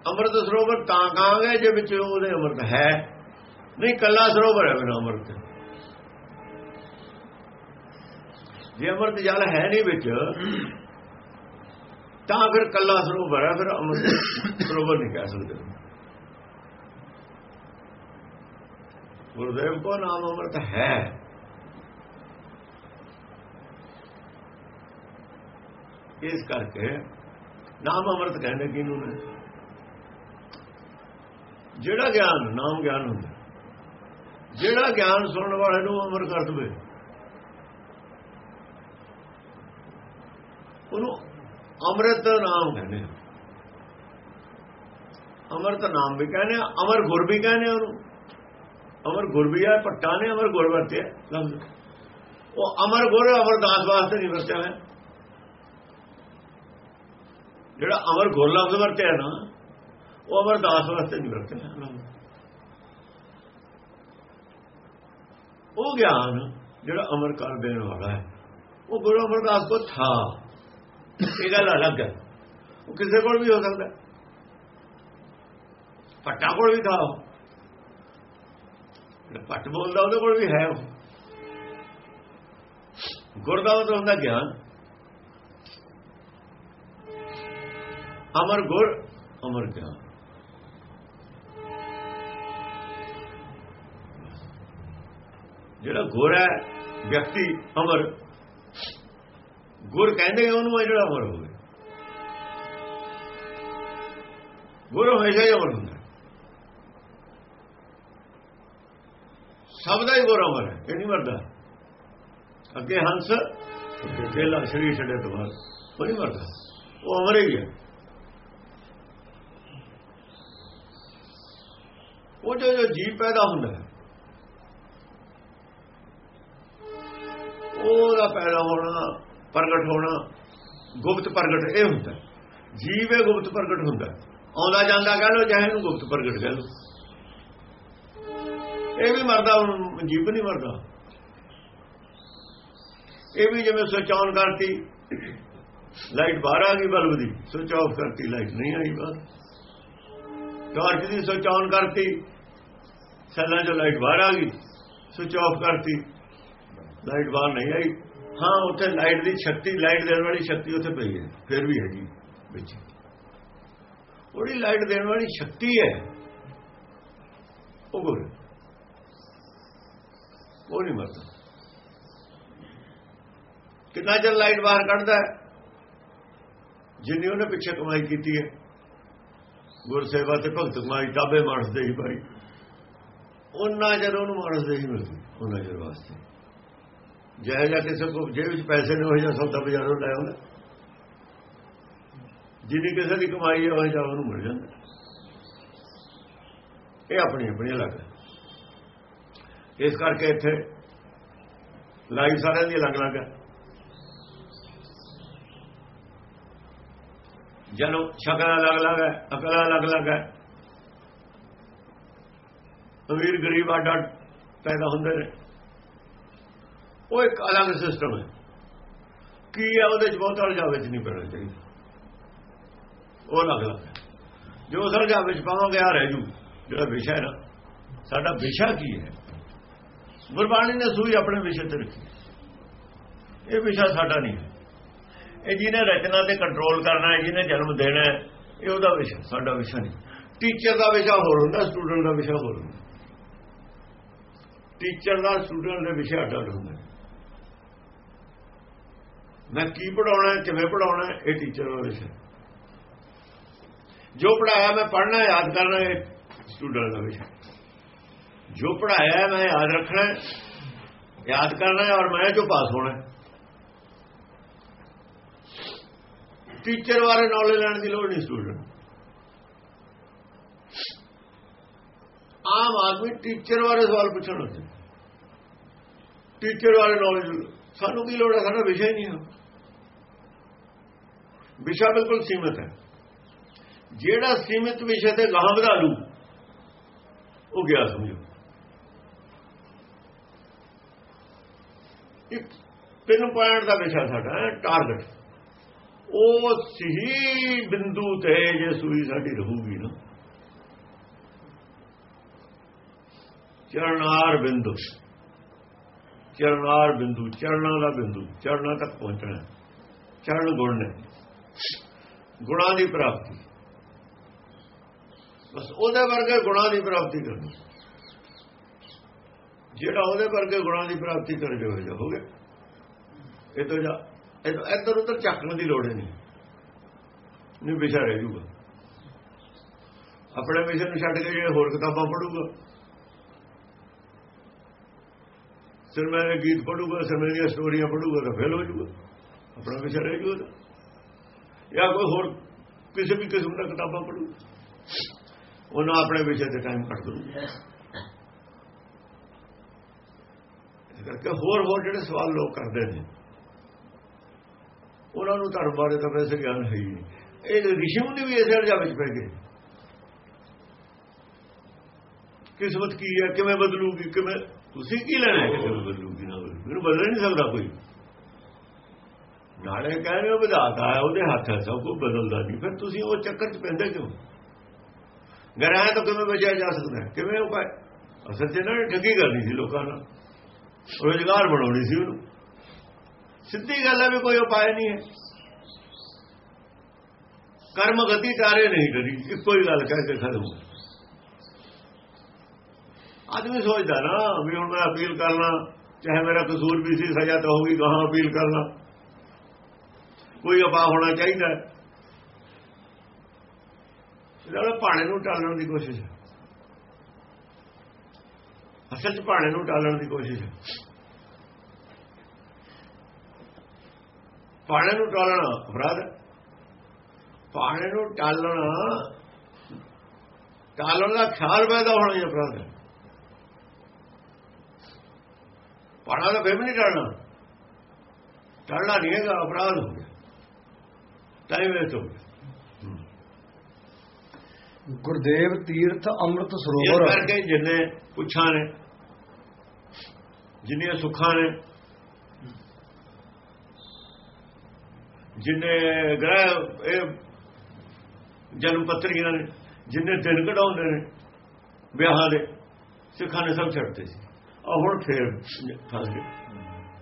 ਅੰਮ੍ਰਿਤ ਸਰੋਵਰ ਤਾਂ ਕਹਾਂਗੇ ਜੇ ਵਿੱਚ ਉਹਦੇ ਅੰਮ੍ਰਿਤ ਹੈ। ਨਹੀਂ ਕੱਲਾ ਸਰੋਵਰ ਹੈ ਬਿਨਾਂ ਅੰਮ੍ਰਿਤ। ਜੇ ਅੰਮ੍ਰਿਤ ਜਲ ਹੈ ਨਹੀਂ ਵਿੱਚ, ਤਾਂ ਫਿਰ ਕੱਲਾ ਸਰੋਵਰ ਹੈ, ਫਿਰ ਅੰਮ੍ਰਿਤ ਸਰੋਵਰ ਨਹੀਂ ਕਹਿ ਸਕਦੇ। ਗੁਰਦੇਵ ਕੋ ਨਾਮ ਅੰਮ੍ਰਿਤ ਹੈ। ਇਸ ਕਰਕੇ ਨਾਮ ਅੰਮ੍ਰਿਤ ਕਹਿੰਦੇ, ਕਿਹਨੂੰ ਨੇ? ਜਿਹੜਾ ਗਿਆਨ, ਨਾਮ ਗਿਆਨ ਹੁੰਦਾ। ਜਿਹੜਾ ਗਿਆਨ ਸੁਣਨ ਵਾਲੇ ਨੂੰ ਅਮਰ ਕਰ ਦਵੇ। ਉਹਨੂੰ ਅੰਮ੍ਰਿਤ ਨਾਮ ਕਹਿੰਦੇ ਅੰਮ੍ਰਿਤ ਨਾਮ ਵੀ ਕਹਿੰਦੇ ਆ, ਅਮਰ ਗੁਰ ਵੀ ਕਹਿੰਦੇ ਉਹਨੂੰ। ਅਮਰ ਗੁਰ ਵੀ ਆ ਪੱਟਾ ਨੇ ਅਮਰ ਗੁਰ ਵਰਤਿਆ। ਲਫ਼ਜ਼। ਉਹ ਅਮਰ ਗੁਰ ਅਮਰਦਾਸ ਵਾਸਤੇ ਨਹੀਂ ਵਰਤਿਆ ਹੈ ਜਿਹੜਾ ਅਮਰ ਗੁਰ ਲਫ਼ਜ਼ ਵਰਤਿਆ ਨਾ, ਉਹ ਅਮਰਦਾਸ ਵਾਸਤੇ ਨਹੀਂ ਵਰਤਿਆ। ਉਹ ਗਿਆਨ ਜਿਹੜਾ ਅਮਰ ਕਰ ਦੇਣ ਵਾਲਾ ਹੈ, ਉਹ ਗੁਰੂ ਅਮਰਦਾਸ ਕੋਲ ਥਾ। ਇਹ ਗੱਲ ਅਲੱਗ ਹੈ। ਉਹ ਕਿਸੇ ਕੋਲ ਵੀ ਹੋ ਸਕਦਾ। ਪੱਟਾ ਕੋਲ ਵੀ ਥਾ ਪੱਟ ਬੋਲਦਾ ਉਹਦੇ ਕੋਲ ਵੀ ਹੈ ਉਹ। ਗੁਰਦਾ ਮਤਲਬ ਹੁੰਦਾ ਗਿਆਨ। ਅਮਰ ਗੁਰ, ਅਮਰ ਗਿਆਨ। ਜਿਹੜਾ ਗੁਰ ਹੈ, ਵਿਅਕਤੀ, ਅਮਰ। ਗੁਰ ਕਹਿੰਦੇ ਉਹਨੂੰ ਹੈ ਜਿਹੜਾ ਅਮਰ ਹੋਵੇ ਗੁਰ ਹਮੇਸ਼ਾ ਹੀ ਅਮਰ ਹੁੰਦਾ ਸਭ ਦਾ ਹੀ ਗੁਰ ਅਮਰ ਹੈ, ਇਹ ਨਹੀਂ ਮਰਦਾ। ਅੱਗੇ ਹੰਸ ਪਹਿਲਾ ਸਰੀਰ ਛੱਡੇ ਤੋਂ ਬਾਅਦ ਉਹ ਨਹੀਂ ਮਰਦਾ। ਉਹ ਅਮਰ ਹੀ ਹੈ। ਉਹ ਜੋ ਜੋ ਜੀਵ ਪੈਦਾ ਹੁੰਦਾ ਹੈ, ਉਹਦਾ ਪੈਦਾ ਹੋਣਾ, ਪ੍ਰਗਟ ਹੋਣਾ, ਗੁਪਤ ਪ੍ਰਗਟ ਇਹ ਹੁੰਦਾ ਜੀਵ ਇਹ ਗੁਪਤ ਪ੍ਰਗਟ ਹੁੰਦਾ ਆਉਂਦਾ ਜਾਂਦਾ ਕਹ ਲੋ ਚਾਹੇ ਨੂੰ ਗੁਪਤ ਪ੍ਰਗਟ ਕਹ ਲੋ ਇਹ ਵੀ ਮਰਦਾ, ਹੁਣ ਜੀਵ ਨਹੀਂ ਮਰਦਾ। ਇਹ ਵੀ ਜਿਵੇਂ ਸਵਿਚ ਆਨ ਕਰਤੀ, ਲਾਈਟ ਬਾਹਰ ਆ ਗਈ ਬਲਬ ਦੀ, ਸਵਿਚ ਆਫ ਕਰਤੀ, ਲਾਈਟ ਨਹੀਂ ਆਈ ਬਾਹਰ। ਟਾਰਚ ਦੀ ਸਵਿਚ ਆਨ ਕਰਤੀ ਸੈਲਾਂ 'ਚੋਂ ਲਾਈਟ ਬਾਹਰ ਆ ਗਈ ਸਵਿਚ ਆਫ ਕਰਤੀ। ਲਾਈਟ ਬਾਹਰ ਨਹੀਂ ਆਈ। ਹਾਂ, ਉੱਥੇ ਲਾਈਟ ਦੀ ਸ਼ਕਤੀ ਲਾਈਟ ਦੇਣ ਵਾਲੀ ਸ਼ਕਤੀ ਉੱਥੇ ਪਈ ਹੈ, ਫਿਰ ਵੀ ਹੈਗੀ ਵਿੱਚ। ਉਹਦੀ ਲਾਈਟ ਦੇਣ ਵਾਲੀ ਸ਼ਕਤੀ ਹੈ। ਉਹ ਗੁਰ ਉਹ ਨਹੀਂ ਮਰਦਾ। ਕਿੰਨਾ ਚਿਰ ਲਾਈਟ ਬਾਹਰ ਕੱਢਦਾ ਜਿੰਨੀ ਉਹਨੇ ਪਿੱਛੇ ਕਮਾਈ ਕੀਤੀ ਹੈ। ਗੁਰ ਸੇਵਾ ਤੇ ਭਗਤ ਕਮਾਈ ਤਾਬੇ ਮਾਨਸ ਦੇ ਹੀ ਭਾਈ। ਉਹਨਾਂ ਚਿਰ ਉਹਨੂੰ ਮਾਨਸ ਦੇ ਹੀ ਮਿਲਦੀ, ਉਹਨਾਂ ਚਿਰ ਵਾਸਤੇ। ਜੈ ਜਾ ਕਿਸੇ ਕੋ ਜੇਬ ਵਿੱਚ ਪੈਸੇ ਨੇ ਹੋਏ ਜਾਂ ਸੌਦਾ ਬਾਜ਼ਾਰੋਂ ਲੈ ਆਉਂਦਾ। ਜਿੰਨੀ ਕਿਸੇ ਦੀ ਕਮਾਈ ਹੈ, ਉਹ ਜਾ ਉਹਨੂੰ ਮਿਲ ਜਾਂਦਾ। ਇਹ ਆਪਣੀ ਆਪਣੀ ਅਲੱਗ ਹੈ। ਇਸ ਕਰਕੇ ਇੱਥੇ ਲਾਈਵ ਸਾਰਿਆਂ ਦੀ ਅਲੱਗ ਅਲੱਗ ਹੈ। ਜਨੋ, ਸ਼ਕਲ ਅਲੱਗ ਅਲੱਗ ਹੈ, ਅਕਲ ਅਲੱਗ ਅਲੱਗ ਹੈ। ਅਮੀਰ ਗਰੀਬ ਅੱਡ ਪੈਦਾ ਹੁੰਦੇ ਨੇ। ਉਹ ਇੱਕ ਅਲੱਗ ਸਿਸਟਮ ਹੈ। ਕੀ ਹੈ ਉਹਦੇ ਚ ਬਹੁਤ ਅਲਜਾ ਵਿੱਚ ਨਹੀਂ ਪੈਣਾ ਚਾਹੀਦਾ। ਉਹ ਅਲੱਗ ਅਲੱਗ ਹੈ। ਜੋ ਸਰਜਾ ਵਿੱਚ ਪਾਵਾਂਗੇ ਆ ਰਹਿ ਜੂ। ਜਿਹੜਾ ਵਿਸ਼ਾ ਹੈ ਨਾ, ਸਾਡਾ ਵਿਸ਼ਾ ਕੀ ਹੈ? ਗੁਰਬਾਣੀ ਨੇ ਸੂਈ ਆਪਣੇ ਵਿਸ਼ੇ ਤੇ ਰੱਖੀ। ਇਹ ਵਿਸ਼ਾ ਸਾਡਾ ਨਹੀਂ ਹੈ। ਇਹ ਜਿਹਨੇ ਰਚਨਾ ਤੇ ਕੰਟਰੋਲ ਕਰਨਾ ਹੈ, ਜਿਹਨੇ ਜਨਮ ਦੇਣਾ ਹੈ, ਇਹ ਉਹਦਾ ਵਿਸ਼ਾ, ਸਾਡਾ ਵਿਸ਼ਾ ਨਹੀਂ। ਟੀਚਰ ਦਾ ਵਿਸ਼ਾ ਹੋਰ ਹੁੰਦਾ ਸਟੂਡੈਂਟ ਦਾ ਵਿਸ਼ਾ ਹੋਰ ਹੁੰਦਾ। ਟੀਚਰ ਦਾ ਸਟੂਡੈਂਟ ਦੇ ਵਿਸ਼ੇ ਅੱਡ ਅੱਡ ਹੁੰਦਾ ਮੈਂ ਕੀ ਪੜਾਉਣਾ ਕਿਵੇਂ ਪੜਾਉਣਾ ਇਹ ਟੀਚਰ ਦਾ ਵਿਸ਼ਾ। ਜੋ ਪੜਾਇਆ ਮੈਂ ਪੜਨਾ ਯਾਦ ਕਰਨਾ ਇਹ ਸਟੂਡੈਂਟ ਦਾ ਵਿਸ਼ਾ। ਜੋ ਪੜਾਇਆ ਮੈਂ ਯਾਦ ਰੱਖਣਾ ਯਾਦ ਕਰਨਾ ਔਰ ਮੈਂ ਜੋ ਪਾਸ ਹੋਣਾ ਟੀਚਰ ਬਾਰੇ ਨੌਲੇਜ ਲੈਣ ਦੀ ਲੋੜ ਨਹੀਂ ਸਟੂਡੈਂਟ ਆਮ ਆਦਮੀ ਟੀਚਰ ਬਾਰੇ ਸਵਾਲ ਪੁੱਛਣ ਲੱਗੇ ਟੀਚਰ ਵਾਲੇ ਨੌਲੇਜ ਸਾਨੂੰ ਕੀ ਲੋੜ ਹੈ ਸਾਡਾ ਵਿਸ਼ਾ ਹੀ ਨਹੀਂ ਹੈ ਵਿਸ਼ਾ ਬਿਲਕੁਲ ਸੀਮਿਤ ਹੈ। ਜਿਹੜਾ ਸੀਮਿਤ ਵਿਸ਼ੇ ਤੇ ਗਾਹ ਵਧਾ ਲੂ, ਉਹ ਗਿਆ ਸਮਝੋ। ਇੱਕ ਤਿੰਨ ਪੁਆਇੰਟ ਦਾ ਵਿਸ਼ਾ ਸਾਡਾ ਟਾਰਗੇਟ ਉਹ ਸਹੀ ਬਿੰਦੂ ਤੇ ਜੇ ਸੂਈ ਸਾਡੀ ਰਹੂਗੀ ਨਾ। ਚਰਨਾਰ ਬਿੰਦੂ। ਚਰਨਾਰ ਬਿੰਦੂ, ਚਰਨਾਂ ਦਾ ਬਿੰਦੂ, ਚਰਨਾਂ ਤੱਕ ਪਹੁੰਚਣਾ ਚਰਨ ਗੁਣ ਨੇ। ਗੁਣਾਂ ਦੀ ਪ੍ਰਾਪਤੀ। ਬਸ ਉਹਦੇ ਵਰਗੇ ਗੁਣਾਂ ਦੀ ਪ੍ਰਾਪਤੀ ਕਰਨੀ। ਜਿਹੜਾ ਉਹਦੇ ਵਰਗੇ ਗੁਣਾਂ ਦੀ ਪ੍ਰਾਪਤੀ ਕਰ ਜੋ ਜਾਓਗੇ ਇਹ ਤਾਂ ਜਾ ਇੱਧਰ ਉੱਧਰ ਚੱਕਣ ਦੀ ਲੋੜ ਨਹੀਂ। ਨਹੀਂ, ਵਿਸ਼ਾ ਰਹਿ ਜੂਗਾ। ਆਪਣੇ ਵਿਸ਼ੇ ਨੂੰ ਛੱਡ ਕੇ ਜੇ ਹੋਰ ਕਿਤਾਬਾਂ ਪੜੂਗਾ ਸਿਰਮੇ ਦੇ ਗੀਤ ਪੜੂਗਾ ਸਿਰਮੇ ਦੀਆਂ ਸਟੋਰੀਆਂ ਪੜੂਗਾ, ਤਾਂ ਫੇਲ ਹੋ ਜੂਗਾ ਆਪਣਾ ਵਿਸ਼ਾ ਰਹਿ ਜੂਗਾ ਜਾਂ ਕੋਈ ਹੋਰ ਕਿਸੇ ਵੀ ਕਿਸਮ ਦਾ ਕਿਤਾਬਾਂ ਪੜੂ। ਉਹਨਾਂ ਆਪਣੇ ਵਿਸ਼ੇ ਤੇ ਟਾਈਮ ਕੱਢ ਦੂ ਕਰਕੇ ਹੋਰ ਹੋਰ ਜਿਹੜੇ ਸਵਾਲ ਲੋਕ ਕਰਦੇ ਨੇ, ਉਹਨਾਂ ਨੂੰ ਧਰਮ ਬਾਰੇ ਤਾਂ ਵੈਸੇ ਗਿਆਨ ਹੈ ਹੀ ਨਹੀਂ। ਇਹ ਰਿਸ਼ੀ ਮੁਨੀ ਵੀ ਇਸੇ ਅਰਜਾ ਵਿੱਚ ਪੈ ਗਏ। ਕਿਸਮਤ ਕੀ ਹੈ, ਕਿਵੇਂ ਬਦਲੂਗੀ, ਕਿਵੇਂ ਤੁਸੀਂ ਕੀ ਲੈਣਾ ਹੈ ਕਿਵੇਂ ਬਦਲੂਗੀ ਨਾ ਮੈਨੂੰ ਬਦਲ ਨਹੀਂ ਸਕਦਾ ਕੋਈ। ਨਾਲੇ ਕਹਿ ਕਹਿੰਦੇ ਉਹ ਵਿਧਾਤਾ ਹੈ ਉਹਦੇ ਹੱਥ ਹੈ, ਸਭ ਕੁਝ ਬਦਲਦਾ ਨਹੀਂ। ਫਿਰ ਤੁਸੀਂ ਉਹ ਚੱਕਰ 'ਚ ਪੈਂਦੇ ਕਿਉਂ? ਗਰਾਂ ਤਾਂ ਕਿਵੇਂ ਬਚਿਆ ਜਾ ਸਕਦਾ ਕਿਵੇਂ ਉਪਾਏ ਅਸਲ 'ਚ ਇਹਨਾਂ ਨੇ ਠੱਗੀ ਕਰਨੀ ਸੀ ਲੋਕਾਂ ਨਾਲ। ਰੋਜ਼ਗਾਰ ਬਣਾਉਣੀ ਸੀ ਉਹਨੂੰ। ਸਿੱਧੀ ਗੱਲ ਹੈ ਵੀ ਕੋਈ ਉਪਾਅ ਨਹੀਂ ਹੈ। ਕਰਮ ਗਤੀ ਤਾਰੇ ਨਹੀਂ ਕਰੀ। ਇੱਕੋ ਹੀ ਗੱਲ ਕਹਿ ਕੇ ਖਤਮ ਆਦਮੀ ਸੋਚਦਾ ਨਾ ਵੀ ਹੁਣ ਮੈਂ ਅਪੀਲ ਕਰਨਾ, ਚਾਹੇ ਮੇਰਾ ਕਸੂਰ ਵੀ ਸੀ, ਸਜ਼ਾ ਤਾਂ ਹੋਊਗੀ, ਗਾਹਾਂ ਅਪੀਲ ਕਰਨਾ। ਕੋਈ ਅਪਾ ਹੋਣਾ ਚਾਹੀਦਾ ਜਿਹੜਾ ਭਾਣੇ ਨੂੰ ਟਾਲਣ ਦੀ ਕੋਸ਼ਿਸ਼ ਹੈ। ਅਸਲ 'ਚ ਭਾਣੇ ਨੂੰ ਟਾਲਣ ਦੀ ਕੋਸ਼ਿਸ਼ ਹੈ। ਭਾਣੇ ਨੂੰ ਟਾਲਣਾ ਅਪਰਾਧ ਹੈ। ਭਾਣੇ ਨੂੰ ਟਾਲਣਾ, ਟਾਲਣ ਦਾ ਖਿਆਲ ਪੈਦਾ ਹੋਣਾ ਹੀ ਅਪਰਾਧ ਹੈ। ਪਾਣਾ ਦਾ ਫੇਰ ਨਹੀਂ ਟਾਲਣਾ ਟਾਲਣਾ ਨਹੀਂ ਹੈਗਾ ਅਪਰਾਧ ਹੋ ਗਿਆ। ਟਾਈਮ ਵੇਸਟ ਹੋ ਗਿਆ। ਗੁਰਦੇਵ ਤੀਰਥ ਅੰਮ੍ਰਿਤ ਸਰੋਵਰ। ਕਰਕੇ ਜਿੰਨੇ ਪੁੱਛਾਂ ਨੇ ਜਿੰਨੀਆਂ ਸੁੱਖਾਂ ਨੇ ਜਿੰਨੇ ਗ੍ਰਹਿ ਇਹ ਜਨਮ ਪੱਤਰੀਆਂ ਨੇ ਜਿੰਨੇ ਦਿਨ ਕਢਾਉਂਦੇ ਨੇ ਵਿਆਹਾਂ ਦੇ ਸਿੱਖਾਂ ਨੇ ਸਭ ਛੱਡਦੇ ਸੀ। ਆ ਹੁਣ ਫੇਰ ਫਸ ਗਏ।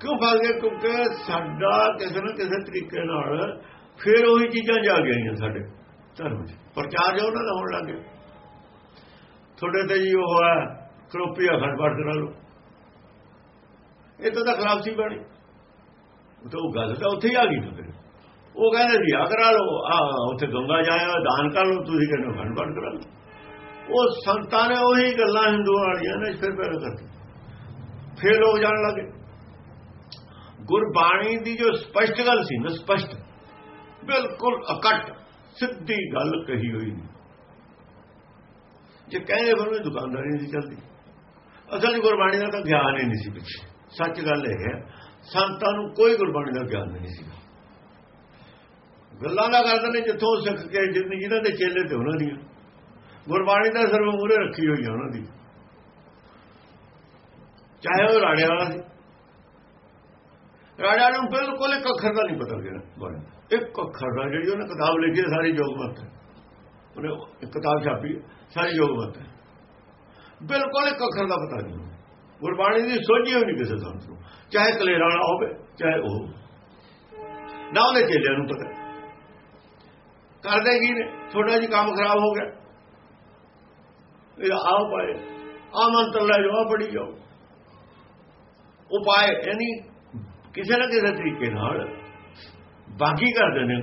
ਕਿਉਂ ਫਸ ਗਏ? ਕਿਉਂਕਿ ਸਾਡਾ ਕਿਸੇ ਨਾ ਕਿਸੇ ਤਰੀਕੇ ਨਾਲ ਫੇਰ ਉਹੀ ਚੀਜ਼ਾਂ ਜਾ ਗਈਆਂ ਸਾਡੇ ਧਰਮ 'ਚ। ਪ੍ਰਚਾਰ ਜੋ ਉਹਨਾਂ ਦਾ ਹੋਣ ਲੱਗ ਗਿਆ। ਤੁਹਾਡੇ ਤੇ ਜੀ ਉਹ ਹੈ, ਕਰੋਪੀ ਅਖੰਡ ਪਾਠ ਕਰਾ ਲਓ ਇਹ ਤਾਂ ਖਰਾਬ ਸੀ ਬਾਣੀ। ਉਹ ਗੱਲ ਤਾਂ ਉੱਥੇ ਹੀ ਆ ਗਈ ਫਿਰ। ਉਹ ਕਹਿੰਦੇ ਸੀ ਆ ਕਰਾ ਲਓ ਆ ਉੱਥੇ ਗੰਗਾ ਜਾਇਆ, ਦਾਨ ਕਰ ਲਓ, ਤੁਸੀਂ ਕਹਿੰਦੇ ਅਖੰਡ ਪਾਠ ਕਰਾ ਲਓ। ਉਹ ਸੰਤਾਂ ਨੇ ਉਹੀ ਗੱਲਾਂ ਹਿੰਦੂਆਂ ਵਾਲੀਆਂ ਨੇ ਫਿਰ ਪੈਦਾ ਕਰਤੀ ਫਿਰ ਲੋਕ ਜਾਣ ਲੱਗੇ ਗੁਰਬਾਣੀ ਦੀ ਜੋ ਸਪਸ਼ਟ ਗੱਲ ਸੀ ਨਾ, ਸਪਸ਼ਟ, ਬਿਲਕੁਲ ਅਕਟ, ਸਿੱਧੀ ਗੱਲ ਕਹੀ ਹੋਈ ਨਹੀਂ। ਜੇ ਕਹਿੰਦੇ ਫਿਰ ਵੀ ਦੁਕਾਨਦਾਰੀ ਨਹੀਂ ਸੀ ਚੱਲਦੀ। ਅਸਲ 'ਚ ਗੁਰਬਾਣੀ ਦਾ ਤਾਂ ਗਿਆਨ ਹੀ ਨਹੀਂ ਸੀ ਪਿੱਛੇ। ਸੱਚ ਗੱਲ ਇਹ ਹੈ, ਸੰਤਾਂ ਨੂੰ ਕੋਈ ਗੁਰਬਾਣੀ ਦਾ ਗਿਆਨ ਨਹੀਂ ਸੀ। ਗੱਲਾਂ ਦਾ ਕਰਦੇ ਨੇ ਜਿੱਥੋਂ ਸਿੱਖ ਕੇ ਜਿੰਨੀ ਜਿਹਨਾਂ ਦੇ ਚੇਲੇ ਤੇ ਉਹਨਾਂ ਦੀਆਂ। ਗੁਰਬਾਣੀ ਦਾ ਸਰਵ ਮੂਰੇ ਰੱਖੀ ਹੋਈ ਹੈ ਉਹਨਾਂ ਦੀ। ਚਾਹੇ ਉਹ ਰਾੜਿਆ ਵਾਲਾ ਸੀ। ਰਾੜਿਆ ਨੂੰ ਬਿਲਕੁਲ ਇੱਕ ਅੱਖਰ ਦਾ ਨਹੀਂ ਪਤਾ ਗਿਆ ਇੱਕ ਅੱਖਰ ਦਾ ਜਿਹੜੀ ਉਹਨੇ ਕਿਤਾਬ ਲਿਖੀ ਸਾਰੀ ਜੋਗ ਮਤ ਹੈ। ਉਹਨੇ ਇੱਕ ਕਿਤਾਬ ਛਾਪੀ ਸਾਰੀ ਜੋਗ ਮਤ ਹੈ। ਬਿਲਕੁਲ ਇੱਕ ਅੱਖਰ ਦਾ ਪਤਾ ਨਹੀਂ। ਗੁਰਬਾਣੀ ਦੀ ਸੋਝੀ ਹੋਣੀ ਕਿਸੇ ਸੰਤ ਨੂੰ ਚਾਹੇ ਕਲੇਰਾ ਵਾਲਾ ਹੋਵੇ ਚਾਹੇ ਉਹ ਨਾ ਉਹਦੇ ਚੇਲਿਆਂ ਨੂੰ ਪਤਾ। ਕਰਦੇ ਕੀ ਨੇ? ਥੋੜਾ ਜਿਹਾ ਕੰਮ ਖਰਾਬ ਹੋ ਗਿਆ। ਇਹ ਆਓ ਪਾਏ ਆ ਮੰਤਰ ਲੈ ਜਾਓ ਪੜੀ ਜਾਓ। ਉਪਾਏ ਯਾਨੀ ਕਿਸੇ ਨਾ ਕਿਸੇ ਤਰੀਕੇ ਨਾਲ ਬਾਗੀ ਕਰਦੇ ਨੇ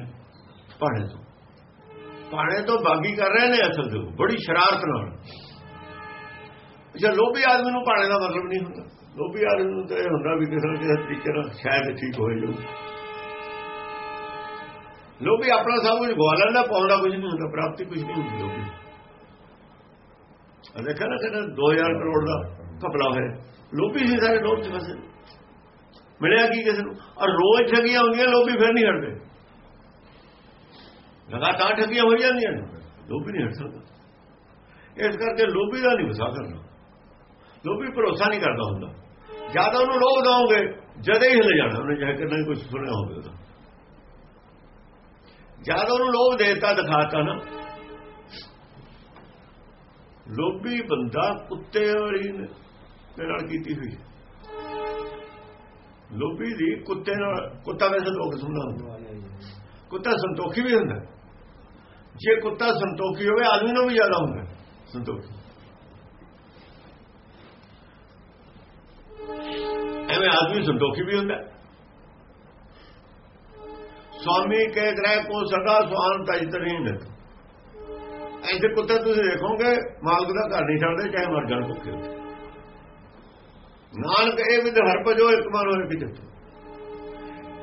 ਪਾਣੇ ਤੋਂ। ਪਾਣੇ ਤੋਂ ਬਾਗੀ ਕਰ ਰਹੇ ਨੇ ਅਸਲ ਤੋਂ। ਬੜੀ ਸ਼ਰਾਰਤ ਨਾਲ। ਜੇ ਲੋਭੀ ਆਦਮੀ ਨੂੰ ਪਾਣੇ ਦਾ ਮਤਲਬ ਨਹੀਂ ਹੁੰਦਾ। ਲੋਭੀ ਆਦਮੀ ਨੂੰ ਤਾਂ ਇਹ ਹੁੰਦਾ ਵੀ ਕਿਸੇ ਨਾ ਕਿਸੇ ਤਰੀਕੇ ਨਾਲ ਸ਼ਾਇਦ ਠੀਕ ਹੋਏ ਜੋ। ਲੋਭੀ ਆਪਣਾ ਸਭ ਕੁਝ ਗਵਾ ਲੈਂਦਾ, ਪਾਉਂਦਾ ਕੁਝ ਨਹੀਂ ਹੁੰਦਾ, ਪ੍ਰਾਪਤੀ ਕੁਝ ਨਹੀਂ ਹੁੰਦੀ ਲੋਭੀ। ਆ ਦੇਖਿਆ ਨਾ 2000 ਕਰੋੜ ਦਾ ਕਪਲਾ ਹੋਇਆ। ਲੋਭੀ ਸੀ ਸਾਰੇ ਲੋਭ ਚ ਫਸੇ ਮਿਲਿਆ ਕੀ ਕਿਸੇ ਨੂੰ? ਔਰ ਰੋਜ਼ ਠਗੀਆਂ ਹੁੰਦੀਆਂ, ਲੋਭੀ ਫਿਰ ਨਹੀਂ ਹਟਦੇ। ਲਗਾਤਾਰ ਠਗੀਆਂ ਹੋ ਜਾਂਦੀਆਂ ਨੇ। ਲੋਭੀ ਨਹੀਂ ਹਟ ਸਕਦਾ। ਇਸ ਕਰਕੇ ਲੋਭੀ ਦਾ ਨਹੀਂ ਵਸਾ ਕਰਨਾ। ਲੋਭੀ ਭਰੋਸਾ ਨਹੀਂ ਕਰਦਾ ਹੁੰਦਾ। ਜ਼ਿਆਦਾ ਉਹਨੂੰ ਲੋਭ ਦਵਾਓਗੇ ਜਦੇ ਹੀ ਹਿਲ ਜਾਣਾ। ਉਹਨੇ ਚਾਹੇ ਕਿੰਨਾ ਕੁਝ ਸੁਣਿਆ ਹੋਵੇ ਉਹਦਾ। ਜ਼ਿਆਦਾ ਉਹਨੂੰ ਲੋਭ ਦੇਤਾ, ਦਿਖਾਤਾ ਨਾ। ਲੋਭੀ ਬੰਦਾ ਕੁੱਤੇ ਵਾਲੀ ਦੇ ਨਾਲ ਕੀਤੀ ਹੋਈ। ਲੋਭੀ ਦੀ ਕੁੱਤੇ ਨਾਲ, ਕੁੱਤਾ ਵੈਸੇ ਲੋਕ ਕਿਸਮ ਕੁੱਤਾ ਸੰਤੋਖੀ ਵੀ ਹੁੰਦਾ। ਜੇ ਕੁੱਤਾ ਸੰਤੋਖੀ ਹੋਵੇ, ਆਦਮੀ ਨੂੰ ਵੀ ਜ਼ਿਆਦਾ ਹੁੰਦਾ, ਸੰਤੋਖੀ। ਐਵੇਂ ਆਦਮੀ ਸੰਤੋਖੀ ਵੀ ਹੁੰਦਾ। ਸਵਾਮੀ ਕੇ ਗ੍ਰਹਿ ਕੋ ਸਦਾ ਸਵਾਨ ਤਜਤਰੀਨ ਐਸੇ ਕੁੱਤੇ ਤੁਸੀਂ ਦੇਖੋਗੇ, ਮਾਲਕ ਦਾ ਘਰ ਨਹੀਂ ਛੱਡਦੇ, ਚਾਹੇ ਮਰ ਜਾਣ ਭੁੱਖੇ। ਨਾਨਕ, ਇਹ ਵਿਦ ਹਰ ਭਜੋ ਇੱਕ ਮਨ ਹੋਏ ਕਿ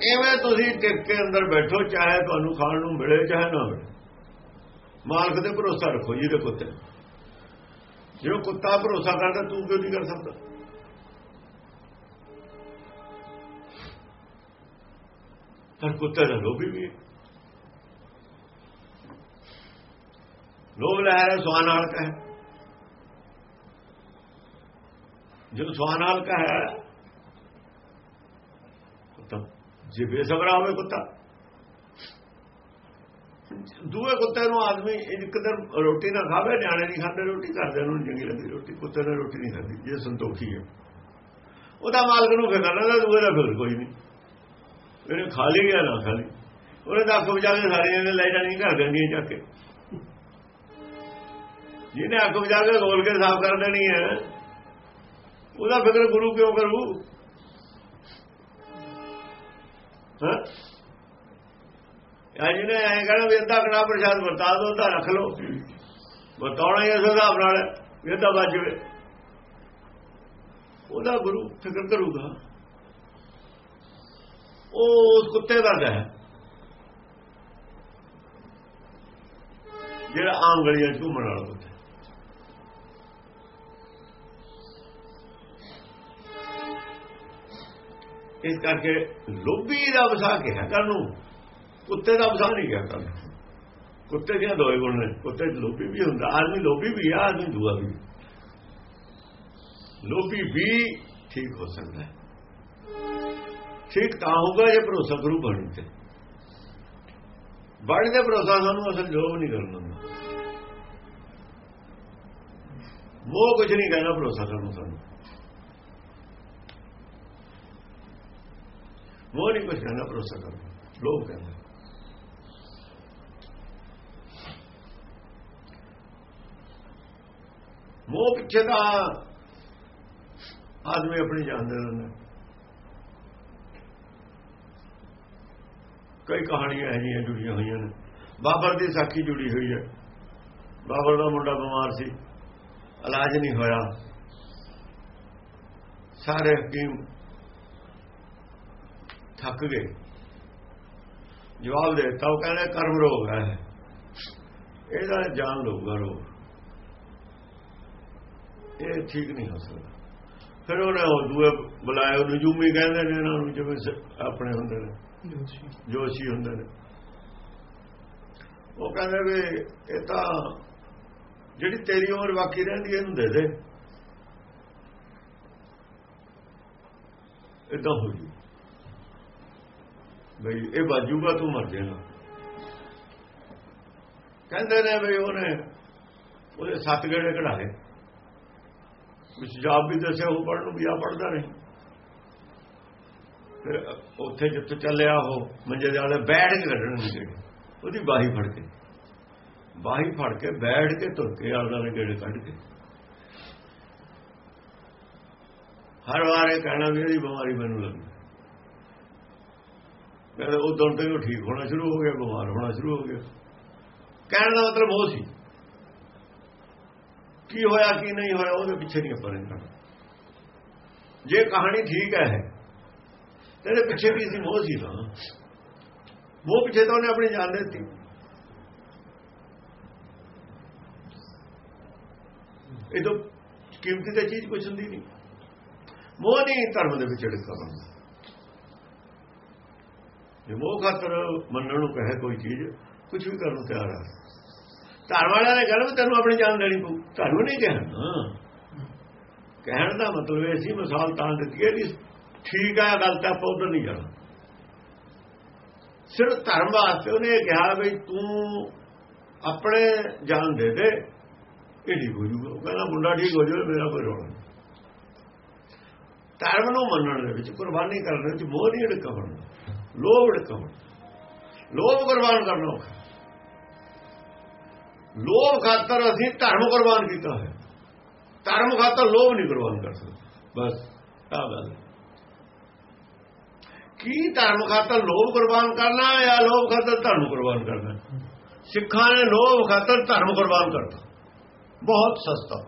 ਐਵੇਂ ਤੁਸੀਂ ਟਿਕ ਕੇ ਅੰਦਰ ਬੈਠੋ, ਚਾਹੇ ਤੁਹਾਨੂੰ ਖਾਣ ਨੂੰ ਮਿਲੇ, ਚਾਹੇ ਨਾ ਮਿਲੇ। ਮਾਲਕ ਤੇ ਭਰੋਸਾ ਰੱਖੋ ਜੀ ਦੇ ਕੁੱਤੇ ਜੇ ਕੁੱਤਾ ਭਰੋਸਾ ਕਰਦਾ, ਤੂੰ ਕਿਉਂ ਨਹੀਂ ਕਰ ਸਕਦਾ? ਪਰ ਕੁੱਤੇ ਦਾ ਲੋਭੀ ਵੀ ਲੋਭ ਲੈ ਰਿਹਾ ਸਵਾਨ ਨਾਲ ਕਹੇ। ਜੋ ਸਵਾਨ ਨਾਲ ਕਹੇ, ਕੁੱਤਾ, ਜੇ ਬੇਸਬਰਾ ਹੋਵੇ ਕੁੱਤਾ। ਦੂਏ ਕੁੱਤੇ ਨੂੰ ਆਦਮੀ ਇੱਕ ਦਿਨ ਰੋਟੀ ਨਾ ਖਾਵੇ, ਨਿਆਣੇ ਨਹੀਂ ਖਾਂਦੇ ਰੋਟੀ ਕਰਦੇ ਨੂੰ ਚੰਗੀ ਲੱਗਦੀ ਰੋਟੀ, ਕੁੱਤੇ ਨੇ ਰੋਟੀ ਨਹੀਂ ਖਾਂਦੀ ਜੇ ਸੰਤੋਖੀ ਹੈ। ਉਹਦਾ ਮਾਲਕ ਨੂੰ ਫਿਕਰ ਨਾ ਦੂਏ ਦਾ ਫਿਰ ਕੋਈ ਨਹੀਂ। ਇਹਨੇ ਖਾ ਲਈ ਗਿਆ ਨਾ ਖਾ ਲਈ ਉਹਨੇ ਤਾਂ ਅੱਖ ਬਜਾ ਕੇ ਸਾਰੀਆਂ ਨੇ ਲੈ ਜਾਣੀ, ਘਰ ਦੇਣੀਆਂ ਚੱਕ ਕੇ। ਜਿਹਨੇ ਅੱਖ ਬਜਾ ਕੇ ਰੋਲ ਕੇ ਸਾਫ਼ ਕਰ ਦੇਣੀ ਹੈ ਉਹਦਾ ਫਿਕਰ ਗੁਰੂ ਕਿਉਂ ਕਰੂ? ਹਾਂ? ਆ ਜਿਹਨੇ ਐ ਕਹਿੰਦਾ ਵੀ ਅੱਧਾ ਕੜਾ ਪ੍ਰਸ਼ਾਦ ਵਰਤਾ ਦੋ ਤਾਂ ਰੱਖ ਲਓ। ਬਤਾਉਣਾ ਹੀ ਇਸ ਹਿਸਾਬ ਨਾਲ ਇਹ ਤਾਂ ਬਚ ਜਵੇ। ਉਹਦਾ ਗੁਰੂ ਫਿਕਰ ਕਰੂਗਾ। ਉਹ ਉਸ ਕੁੱਤੇ ਵਰਗਾ ਹੈ ਜਿਹੜਾ ਆਮ ਗਲੀਆਂ ਘੁੰਮਣ ਵਾਲਾ ਇਸ ਕਰਕੇ ਲੋਭੀ ਦਾ ਵਸਾ ਕਿਹਾ ਕਰ ਨੂੰ। ਕੁੱਤੇ ਦਾ ਵਸਾ ਨਹੀਂ ਕਿਹਾ ਕਰ ਕੁੱਤੇ ਦੀਆਂ ਦੋਏ ਗੁਣ ਨੇ। ਕੁੱਤੇ 'ਚ ਲੋਭੀ ਵੀ ਹੁੰਦਾ। ਆਦਮੀ ਲੋਭੀ ਵੀ ਆ, ਆਦਮੀ ਦੂਆ ਵੀ। ਲੋਭੀ ਵੀ ਠੀਕ ਹੋ ਸਕਦਾ ਹੈ। ਠੀਕ ਤਾਂ ਹੋਊਗਾ ਜੇ ਭਰੋਸਾ ਗੁਰੂ ਬਣ ਤੇ ਬਣ ਦੇ ਭਰੋਸਾ ਸਾਨੂੰ ਅਸਲ ਲੋਭ ਨਹੀਂ ਕਰਨਾ ਮੋਹ ਕੁਝ ਨਹੀਂ ਕਹਿਣਾ ਭਰੋਸਾ ਕਰਨ ਸਾਨੂੰ। ਮੋਹ ਨਹੀਂ ਕੁਝ ਕਹਿਣਾ ਭਰੋਸਾ ਕਰਦਾ ਲੋਭ ਕਹਿੰਦਾ ਮੋਹ ਪਿੱਛੇ ਦਾ ਆਦਮੀ ਆਪਣੀ ਜਾਨ ਦੇ ਦਿੰਦਾ ਕਈ ਕਹਾਣੀਆਂ ਹੈ ਜੀਆਂ ਜੁੜੀਆਂ ਹੋਈਆਂ ਨੇ ਬਾਬਰ ਦੀ ਸਾਖੀ ਜੁੜੀ ਹੋਈ ਹੈ ਬਾਬਰ ਦਾ ਮੁੰਡਾ ਬਿਮਾਰ ਸੀ ਇਲਾਜ ਨਹੀਂ ਹੋਇਆ ਸਾਰੇ ਹਕੀਮ ਥੱਕ ਗਏ। ਜਵਾਬ ਦੇ ਦਿੱਤਾ ਉਹ ਕਹਿੰਦੇ ਕਰਮ ਰੋਗ ਹੈ। ਇਹਦਾ ਜਾਨ ਲਊਗਾ ਰੋਗ। ਇਹ ਠੀਕ ਨਹੀਂ ਹੋ ਸਕਦਾ। ਫਿਰ ਉਹਨੇ ਉਹ ਦੂਏ ਬੁਲਾਇਆ ਉਹ ਨਜੂਮੀ ਕਹਿੰਦੇ ਨੇ ਇਹਨਾਂ ਨੂੰ ਜਿਵੇਂ ਆਪਣੇ ਹੁੰਦੇ ਨੇ। ਜੋਸ਼ੀ। ਹੁੰਦੇ ਨੇ। ਉਹ ਕਹਿੰਦੇ ਵੀ ਇਹ ਤਾਂ ਜਿਹੜੀ ਤੇਰੀ ਉਮਰ ਬਾਕੀ ਰਹਿੰਦੀ ਇਹਨੂੰ ਦੇ ਦੇ। ਇਦਾਂ ਹੋ ਜੂ। ਬਈ, ਇਹ ਬਾਜੂਗਾ, ਤੂੰ ਮਰ ਜਾਏਗਾ। ਕਹਿੰਦੇ ਨੇ ਬਈ, ਉਹਨੇ, ਉਹਦੇ ਸੱਤ ਗੇੜੇ ਕਢਾਏ। ਵਿੱਚ ਜਾਬ ਵੀ ਦੱਸਿਆ, ਉਹ ਪੜਨ ਨੂੰ ਵੀ ਆ ਪੜਦਾ ਨਹੀਂ। ਫਿਰ ਉੱਥੇ ਜਿੱਥੇ ਚੱਲਿਆ ਉਹ, ਮੰਜੇ ਦੇ ਵਾਲੇ ਬੈਠ ਕੇ ਕੱਢਣ ਨੂੰ ਗੇੜੇ ਉਹਦੀ ਬਾਹੀ ਫੜ ਕੇ। ਬਾਹੀ ਫੜ ਕੇ ਬੈਠ ਕੇ ਤੁਰ ਕੇ ਆਲਦਾ ਨੇ ਗੇੜੇ ਕੱਢ ਕੇ। ਹਰ ਵਾਰ ਇਹ ਕਹਿਣਾ ਵੀ ਇਹਦੀ ਬਿਮਾਰੀ ਮੈਨੂੰ ਲੱਗੀ। ਕਹਿੰਦਾ ਉਹ ਦੌੜ ਤੇ ਉਹ ਠੀਕ ਹੋਣਾ ਸ਼ੁਰੂ ਹੋ ਗਿਆ, ਬਿਮਾਰ ਹੋਣਾ ਸ਼ੁਰੂ ਹੋ ਗਿਆ। ਕਹਿਣ ਦਾ ਮਤਲਬ ਉਹ ਸੀ। ਕੀ ਹੋਇਆ, ਕੀ ਨਹੀਂ ਹੋਇਆ, ਉਹਦੇ ਪਿੱਛੇ ਨਹੀਂ ਆਪਾਂ ਰਹਿਣਾ ਜੇ ਕਹਾਣੀ ਠੀਕ ਹੈ ਤੇਰੇ ਪਿੱਛੇ ਵੀ ਸੀ ਮੋਹ ਸੀ ਨਾ ਮੋਹ ਪਿੱਛੇ ਤਾਂ ਉਹਨੇ ਆਪਣੀ ਜਾਨ ਦੇ ਦਿੱਤੀ। ਇਹ ਤਾਂ ਕੀਮਤੀ ਤੇ ਚੀਜ਼ ਕੁਛ ਹੁੰਦੀ ਨਹੀਂ। ਮੋਹ ਨਹੀਂ ਧਰਮ ਦੇ ਵਿੱਚ ਢਿੱਕਾ ਬੰਦਾ ਮੋਹ ਖਾਤਰ ਮੰਨਣ ਨੂੰ ਕਹੇ ਕੋਈ ਚੀਜ਼ ਕੁਝ ਵੀ ਕਰਨ ਨੂੰ ਤਿਆਰ ਹੈ ਧਰਮ ਵਾਲਿਆਂ ਨੇ ਕਹਿੰਦਾ ਤੈਨੂੰ ਆਪਣੀ ਜਾਨ ਦੇਣੀ ਪਊ। ਤੁਹਾਨੂੰ ਨਹੀਂ ਕਹਿਣਾ। ਕਹਿਣ ਦਾ ਮਤਲਬ ਇਹ ਸੀ, ਮਿਸਾਲ ਤਾਂ ਦਿੱਤੀ ਹੈ ਵੀ ਠੀਕ ਹੈ ਗੱਲ ਤਾਂ ਆਪਾਂ ਉਧਰ ਨਹੀਂ ਜਾਣਾ। ਸਿਰਫ ਧਰਮ ਵਾਸਤੇ ਉਹਨੇ ਕਿਹਾ ਵੀ ਤੂੰ ਆਪਣੇ ਜਾਨ ਦੇ ਦੇ, ਇਹ ਠੀਕ ਹੋ ਜੂਗਾ ਉਹ ਕਹਿੰਦਾ, ਮੁੰਡਾ ਠੀਕ ਹੋ ਜਾਵੇ, ਮੇਰਾ ਕੋਈ ਰੋਣਾ ਧਰਮ ਨੂੰ ਮੰਨਣ ਦੇ ਵਿੱਚ, ਕੁਰਬਾਨੀ ਕਰਨ ਦੇ ਵਿੱਚ ਮੋਹ ਨਹੀਂ ਢਕਾ ਬਣਦਾ। ਲੋਭ ਢਕਾ ਲੋਭ ਕੁਰਬਾਨ ਕਰਨਾ ਔਖਾ ਲੋਭ ਖਾਤਰ ਅਸੀਂ ਧਰਮ ਕੁਰਬਾਨ ਕੀਤਾ ਹੈ ਧਰਮ ਖਾਤਰ ਲੋਭ ਨਹੀਂ ਕੁਰਬਾਨ ਕਰ ਸਕਦੇ ਬਸ ਆ ਗੱਲ ਕੀ ਧਰਮ ਖਾਤਰ ਲੋਭ ਕੁਰਬਾਨ ਕਰਨਾ ਜਾਂ ਲੋਭ ਖਾਤਰ ਧਰਮ ਕੁਰਬਾਨ ਕਰਨਾ ਸਿੱਖਾਂ ਨੇ ਲੋਭ ਖਾਤਰ ਧਰਮ ਕੁਰਬਾਨ ਕਰਤਾ ਬਹੁਤ ਸਸਤਾ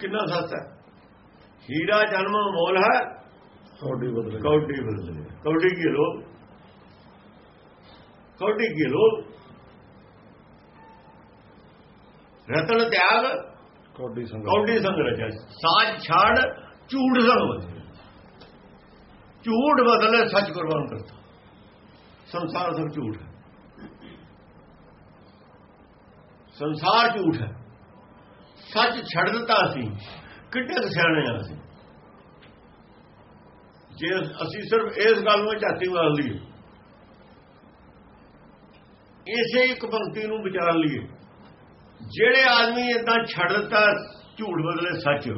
ਕਿੰਨਾ ਸਸਤਾ ਹੀਰਾ ਜਨਮ ਮੋਲ ਹੈ। ਕੌਡੀ ਬਦਲੇ। ਕੌਡੀ ਬਦਲੇ। ਕੌਡੀ ਕੀ ਲੋਭ ਕੌਡੀ ਕੀ ਲੋਭ ਰਤਨ ਤਿਆਗ। ਕੌਡੀ ਸੰਗ ਕੌਡੀ ਸੰਗ ਰਚਿਆ ਸਾਜ ਛਾੜ ਝੂਠ ਸੰਗ ਝੂਠ ਬਦਲੇ ਸੱਚ ਕੁਰਬਾਨ ਕਰਤਾ। ਸੰਸਾਰ ਸਭ ਝੂਠ ਹੈ। ਸੰਸਾਰ ਝੂਠ ਹੈ। ਸੱਚ ਛੱਡ ਦਿੱਤਾ ਸੀ। ਕਿੱਡੇ ਸਿਆਣੇ ਆ ਅਸੀਂ? ਜੇ ਅਸੀਂ ਸਿਰਫ ਇਸ ਗੱਲ ਨੂੰ ਝਾਤੀ ਮਾਰ ਲਈਏ, ਇਸੇ ਇੱਕ ਪੰਕਤੀ ਨੂੰ ਵਿਚਾਰ ਲਈਏ, ਜਿਹੜੇ ਆਦਮੀ ਇਦਾਂ ਛੱਡ ਦਿੱਤਾ ਝੂਠ ਬਦਲੇ ਸੱਚ,